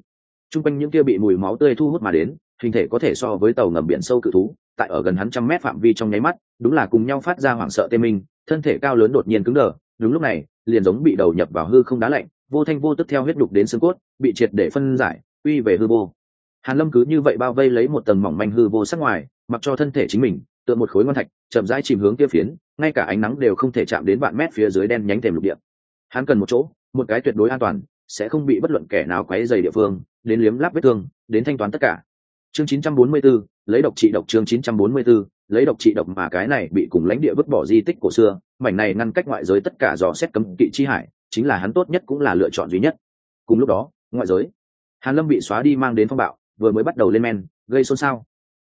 T r u n g quanh những kia bị mùi máu tươi thu hút mà đến, hình thể có thể so với tàu ngầm biển sâu cự thú, tại ở gần hắn trăm mét phạm vi trong nháy mắt, đúng là cùng nhau phát ra hoảng sợ tê minh, thân thể cao lớn đột nhiên cứng đờ, đúng lúc này, liền giống bị đầu nhập vào hư không đá lạnh, vô thanh vô tức theo huyết đục đến xương cốt, bị triệt để phân giải uy về hư vô hàn lâm cứ như vậy bao vây lấy một tầng mỏng manh hư vô sắc ngoài mặc cho thân thể chính mình tựa một khối ngon thạch chậm rãi chìm hướng kia phiến ngay cả ánh nắng đều không thể chạm đến vạn mét phía dưới đen nhánh thềm lục địa. Hắn cần một chỗ một cái tuyệt đối an toàn sẽ không bị bất luận kẻ nào quấy dày địa phương đến liếm láp vết thương đến thanh toán tất cả. Chương 944, lấy độc trị độc chương 944, lấy độc trị độc mà cái này bị cùng lãnh địa vứt bỏ di tích cổ xưa mảnh này ngăn cách ngoại giới tất cả dò xét cấm kỵ chi hải chính là hắn tốt nhất cũng là lựa chọn duy nhất. Cùng lúc đó ngoại giới hàn lâm bị xóa đi mang đến phong bạo vừa mới bắt đầu lên men, gây xôn xao.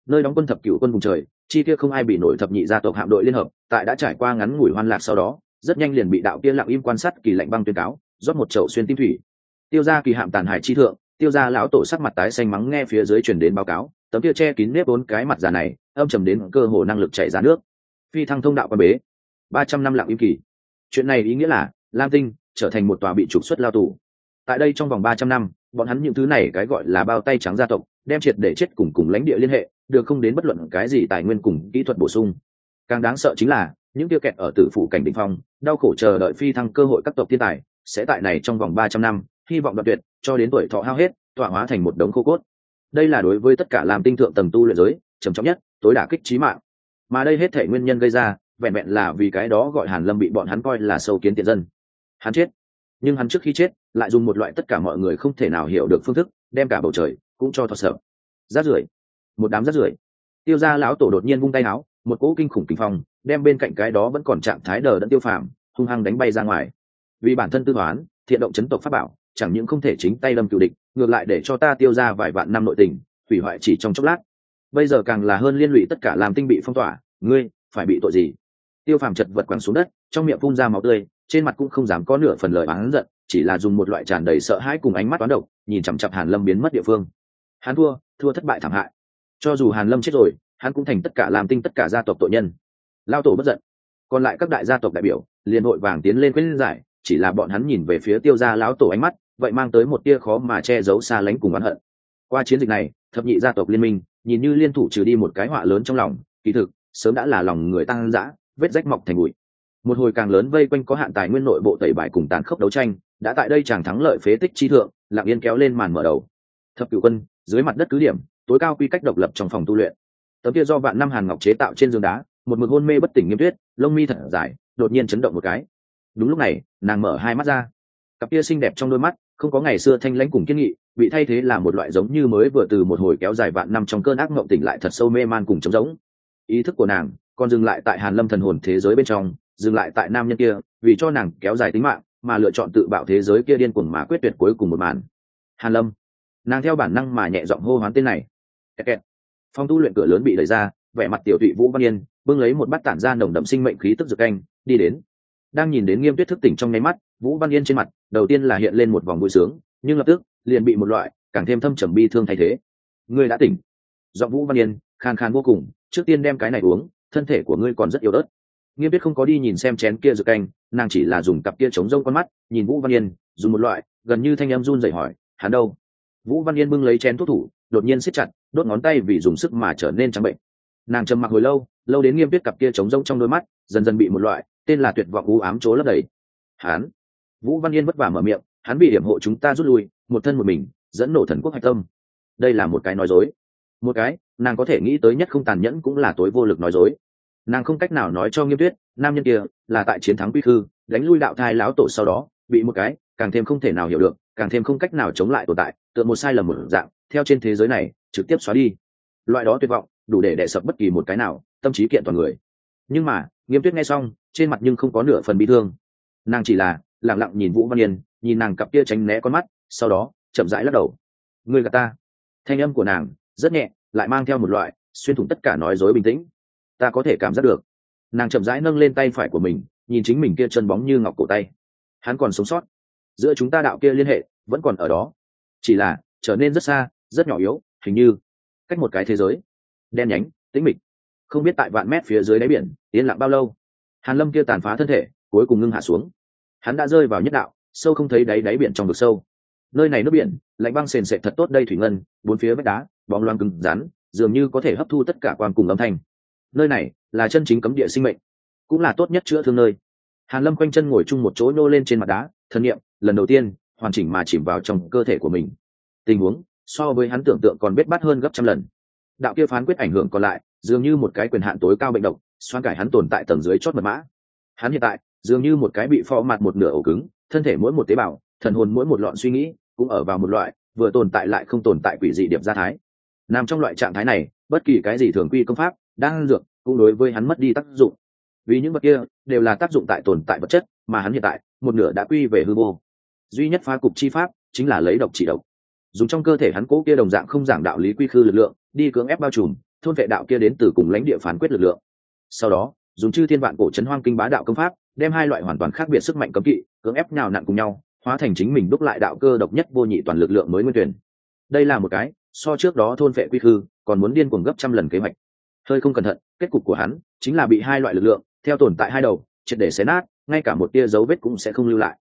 Nơi đóng quân thập cựu quân vùng trời, chi kia không ai bị nổi thập nhị gia tộc hạm đội liên hợp, tại đã trải qua ngắn ngủi hoan lạc sau đó, rất nhanh liền bị đạo kia lặng im quan sát kỳ lạnh băng tuyên cáo, rót một chậu xuyên tim thủy. Tiêu ra kỳ hạm tàn hải chi thượng, tiêu ra lão tổ sắc mặt tái xanh mắng nghe phía dưới truyền đến báo cáo, tấm kia che kín nếp bốn cái mặt già này, âm trầm đến cơ hồ năng lực chảy ra nước. Phi thăng thông đạo quan bế. Ba trăm năm lặng im kỳ. Chuyện này ý nghĩa là, lam tinh trở thành một tòa bị trục xuất lao tù. Tại đây trong vòng ba trăm năm bọn hắn những thứ này cái gọi là bao tay trắng gia tộc, đem triệt để chết cùng cùng lãnh địa liên hệ, được không đến bất luận cái gì tài nguyên cùng kỹ thuật bổ sung. Càng đáng sợ chính là, những tiêu kẹt ở tử phủ cảnh đ ỉ n h phong, đau khổ chờ đợi phi thăng cơ hội các tộc thiên tài, sẽ tại này trong vòng ba trăm năm, hy vọng đoạn tuyệt, cho đến tuổi thọ hao hết, tọa hóa thành một đống khô cốt. Đây là đối với tất cả làm tinh thượng tầng tu luyện giới, trầm trọng nhất, tối đả kích trí mạng. Mà đây hết thể nguyên nhân gây ra, vẹn vẹn là vì cái đó gọi hàn lâm bị bọn hắn coi là sâu kiến tiện dân. Hắn chết nhưng hắn trước khi chết lại dùng một loại tất cả mọi người không thể nào hiểu được phương thức đem cả bầu trời cũng cho thọt sợ. Rát rưởi. Một đám rát rưởi. Tiêu ra lão tổ đột nhiên vung tay áo, một cỗ kinh khủng kinh phong đem bên cạnh cái đó vẫn còn trạng thái đờ đẫn tiêu phàm hung hăng đánh bay ra ngoài. Vì bản thân tư toán, thiện động chấn tộc pháp bảo, chẳng những không thể chính tay lâm cựu địch, ngược lại để cho ta tiêu ra vài vạn năm nội tình, hủy hoại chỉ trong chốc lát. Bây giờ càng là hơn liên lụy tất cả làm tinh bị phong tỏa, ngươi phải bị tội gì? Tiêu phàm chật vật quẳng xuống đất, trong miệng phun ra máu tươi trên mặt cũng không dám có nửa phần lời oán giận, chỉ là dùng một loại tràn đầy sợ hãi cùng ánh mắt toán độc, nhìn chằm chặp hàn lâm biến mất địa phương. Hắn thua thua thất bại thảm hại. Cho dù hàn lâm chết rồi, hắn cũng thành tất cả làm tinh tất cả gia tộc tội nhân. Lao tổ bất giận. Còn lại các đại gia tộc đại biểu, liền hội vàng tiến lên khuyên giải, chỉ là bọn hắn nhìn về phía tiêu gia lão tổ ánh mắt, vậy mang tới một tia khó mà che giấu xa lánh cùng oán hận. Qua chiến dịch này, thập nhị gia tộc liên minh, nhìn như liên thủ trừ đi một cái họa lớn trong lòng, kỳ thực, sớm đã là lòng người tăng dã, vết rách mọc thành bụi một hồi càng lớn vây quanh có hạn tài nguyên nội bộ tẩy bại cùng tàn khốc đấu tranh, đã tại đây chàng thắng lợi phế tích chi thượng, lặng yên kéo lên màn mở đầu. Thập cửu quân, dưới mặt đất cứ điểm, tối cao quy cách độc lập trong phòng tu luyện. Tấm kia do vạn năm hàn ngọc chế tạo trên giường đá, một mực hôn mê bất tỉnh nghiêm tuyết, lông mi thật dài, đột nhiên chấn động một cái. Đúng lúc này, nàng mở hai mắt ra. Cặp kia xinh đẹp trong đôi mắt, không có ngày xưa thanh lãnh cùng kiên nghị, bị thay thế là một loại giống như mới vừa từ một hồi kéo dài vạn năm trong cơn ác mộng tỉnh lại thật sâu mê man cùng trống giống ý thức của nàng còn dừng lại tại hàn lâm thần hồn thế giới bên trong dừng lại tại nam nhân kia, vì cho nàng kéo dài tính mạng, mà lựa chọn tự bạo thế giới kia điên cuồng mà quyết tuyệt cuối cùng một màn. Hàn lâm. Nàng theo bản năng mà nhẹ giọng hô hoán tên này. Kẹt phong tu luyện cửa lớn bị đẩy ra, vẻ mặt tiểu thụy vũ văn yên, bưng lấy một bát tản ra nồng đậm sinh mệnh khí tức dược canh đi đến. Đang nhìn đến nghiêm tuyết thức tỉnh trong nháy mắt, vũ văn yên trên mặt, đầu tiên là hiện lên một vòng vui sướng, nhưng lập tức, liền bị một loại, càng thêm thâm trầm bi thương thay thế. Ngươi đã tỉnh. Giọng vũ văn yên, khàn khàn vô cùng, trước tiên đem cái này uống, thân thể của ngươi còn rất yếu ớt nghiêm biết không có đi nhìn xem chén kia rực canh, nàng chỉ là dùng cặp kia chống rông con mắt, nhìn vũ văn yên, dùng một loại, gần như thanh em run dậy hỏi, hắn đâu? Vũ văn yên bưng lấy chén thuốc thủ, đột nhiên siết chặt, đốt ngón tay vì dùng sức mà trở nên trắng bệnh. Nàng trầm mặc hồi lâu lâu đến nghiêm biết cặp kia chống rông trong đôi mắt, dần dần bị một loại, tên là tuyệt vọng u ám chỗ lấp đầy. Hắn? Vũ văn yên vất vả mở miệng, hắn bị hiểm hộ chúng ta rút lui, một thân một mình, dẫn nổ thần quốc hạch tâm. Đây là một cái nói dối. Một cái, nàng có thể nghĩ tới nhất không tàn nhẫn cũng là tối vô lực nói dối nàng không cách nào nói cho nghiêm tuyết, nam nhân kia là tại chiến thắng quy khư, đánh lui đạo thai láo tổ sau đó, bị một cái càng thêm không thể nào hiểu được, càng thêm không cách nào chống lại tồn tại, tựa một sai lầm một dạng, theo trên thế giới này, trực tiếp xóa đi. Loại đó tuyệt vọng, đủ để đẻ sập bất kỳ một cái nào, tâm trí kiện toàn người. Nhưng mà, nghiêm tuyết nghe xong, trên mặt nhưng không có nửa phần bị thương. Nàng chỉ là lẳng lặng nhìn vũ văn yên, nhìn nàng cặp kia tránh né con mắt, sau đó, chậm rãi lắc đầu. Người gà ta. Thanh âm của nàng rất nhẹ, lại mang theo một loại xuyên thủng tất cả nói dối bình tĩnh ta có thể cảm giác được. Nàng chậm rãi nâng lên tay phải của mình, nhìn chính mình kia chân bóng như ngọc cổ tay. Hắn còn sống sót. Giữa chúng ta đạo kia liên hệ, vẫn còn ở đó. Chỉ là, trở nên rất xa, rất nhỏ yếu, hình như cách một cái thế giới. Đen nhánh, tĩnh mịch. Không biết tại vạn mét phía dưới đáy biển, yên lặng bao lâu. Hàn lâm kia tàn phá thân thể, cuối cùng ngưng hạ xuống. Hắn đã rơi vào nhất đạo, sâu không thấy đáy đáy biển trong vực sâu. Nơi này nước biển, lạnh băng sền sệt thật tốt đây thủy ngân, bốn phía vách đá, bóng loang cứng rắn, dường như có thể hấp thu tất cả quan cùng âm thanh nơi này là chân chính cấm địa sinh mệnh, cũng là tốt nhất chữa thương nơi. Hàn lâm quanh chân ngồi chung một chỗ nô lên trên mặt đá thân nhiệm lần đầu tiên, hoàn chỉnh mà chìm vào trong cơ thể của mình. Tình huống, so với hắn tưởng tượng còn biết bắt hơn gấp trăm lần. Đạo kia phán quyết ảnh hưởng còn lại, dường như một cái quyền hạn tối cao bệnh độc, xoan cải hắn tồn tại tầng dưới chót mật mã. Hắn hiện tại, dường như một cái bị phò mặt một nửa ổ cứng, thân thể mỗi một tế bào, thần hồn mỗi một lọn suy nghĩ, cũng ở vào một loại, vừa tồn tại lại không tồn tại quỷ dị điểm gia thái. Nằm trong loại trạng thái này, bất kỳ cái gì thường quy công pháp đang dược cũng đối với hắn mất đi tác dụng. Vì những vật kia đều là tác dụng tại tồn tại vật chất mà hắn hiện tại, một nửa đã quy về hư vô. Duy nhất phá cục chi pháp chính là lấy độc trị độc. Dùng trong cơ thể hắn cố kia đồng dạng không giảng đạo lý quy khư lực lượng, đi cưỡng ép bao trùm, thôn vệ đạo kia đến từ cùng lãnh địa phán quyết lực lượng. Sau đó, dùng chư thiên vạn cổ trấn hoang kinh bá đạo công pháp, đem hai loại hoàn toàn khác biệt sức mạnh cấm kỵ, cưỡng ép nào nặn cùng nhau, hóa thành chính mình đúc lại đạo cơ độc nhất vô nhị toàn lực lượng mới nguyên tuyển. Đây là một cái, so trước đó thôn vệ quy khư, còn muốn điên cuồng gấp trăm lần kế hoạch hơi không cẩn thận, kết cục của hắn chính là bị hai loại lực lượng, theo tồn tại hai đầu, triệt để xé nát, ngay cả một tia dấu vết cũng sẽ không lưu lại.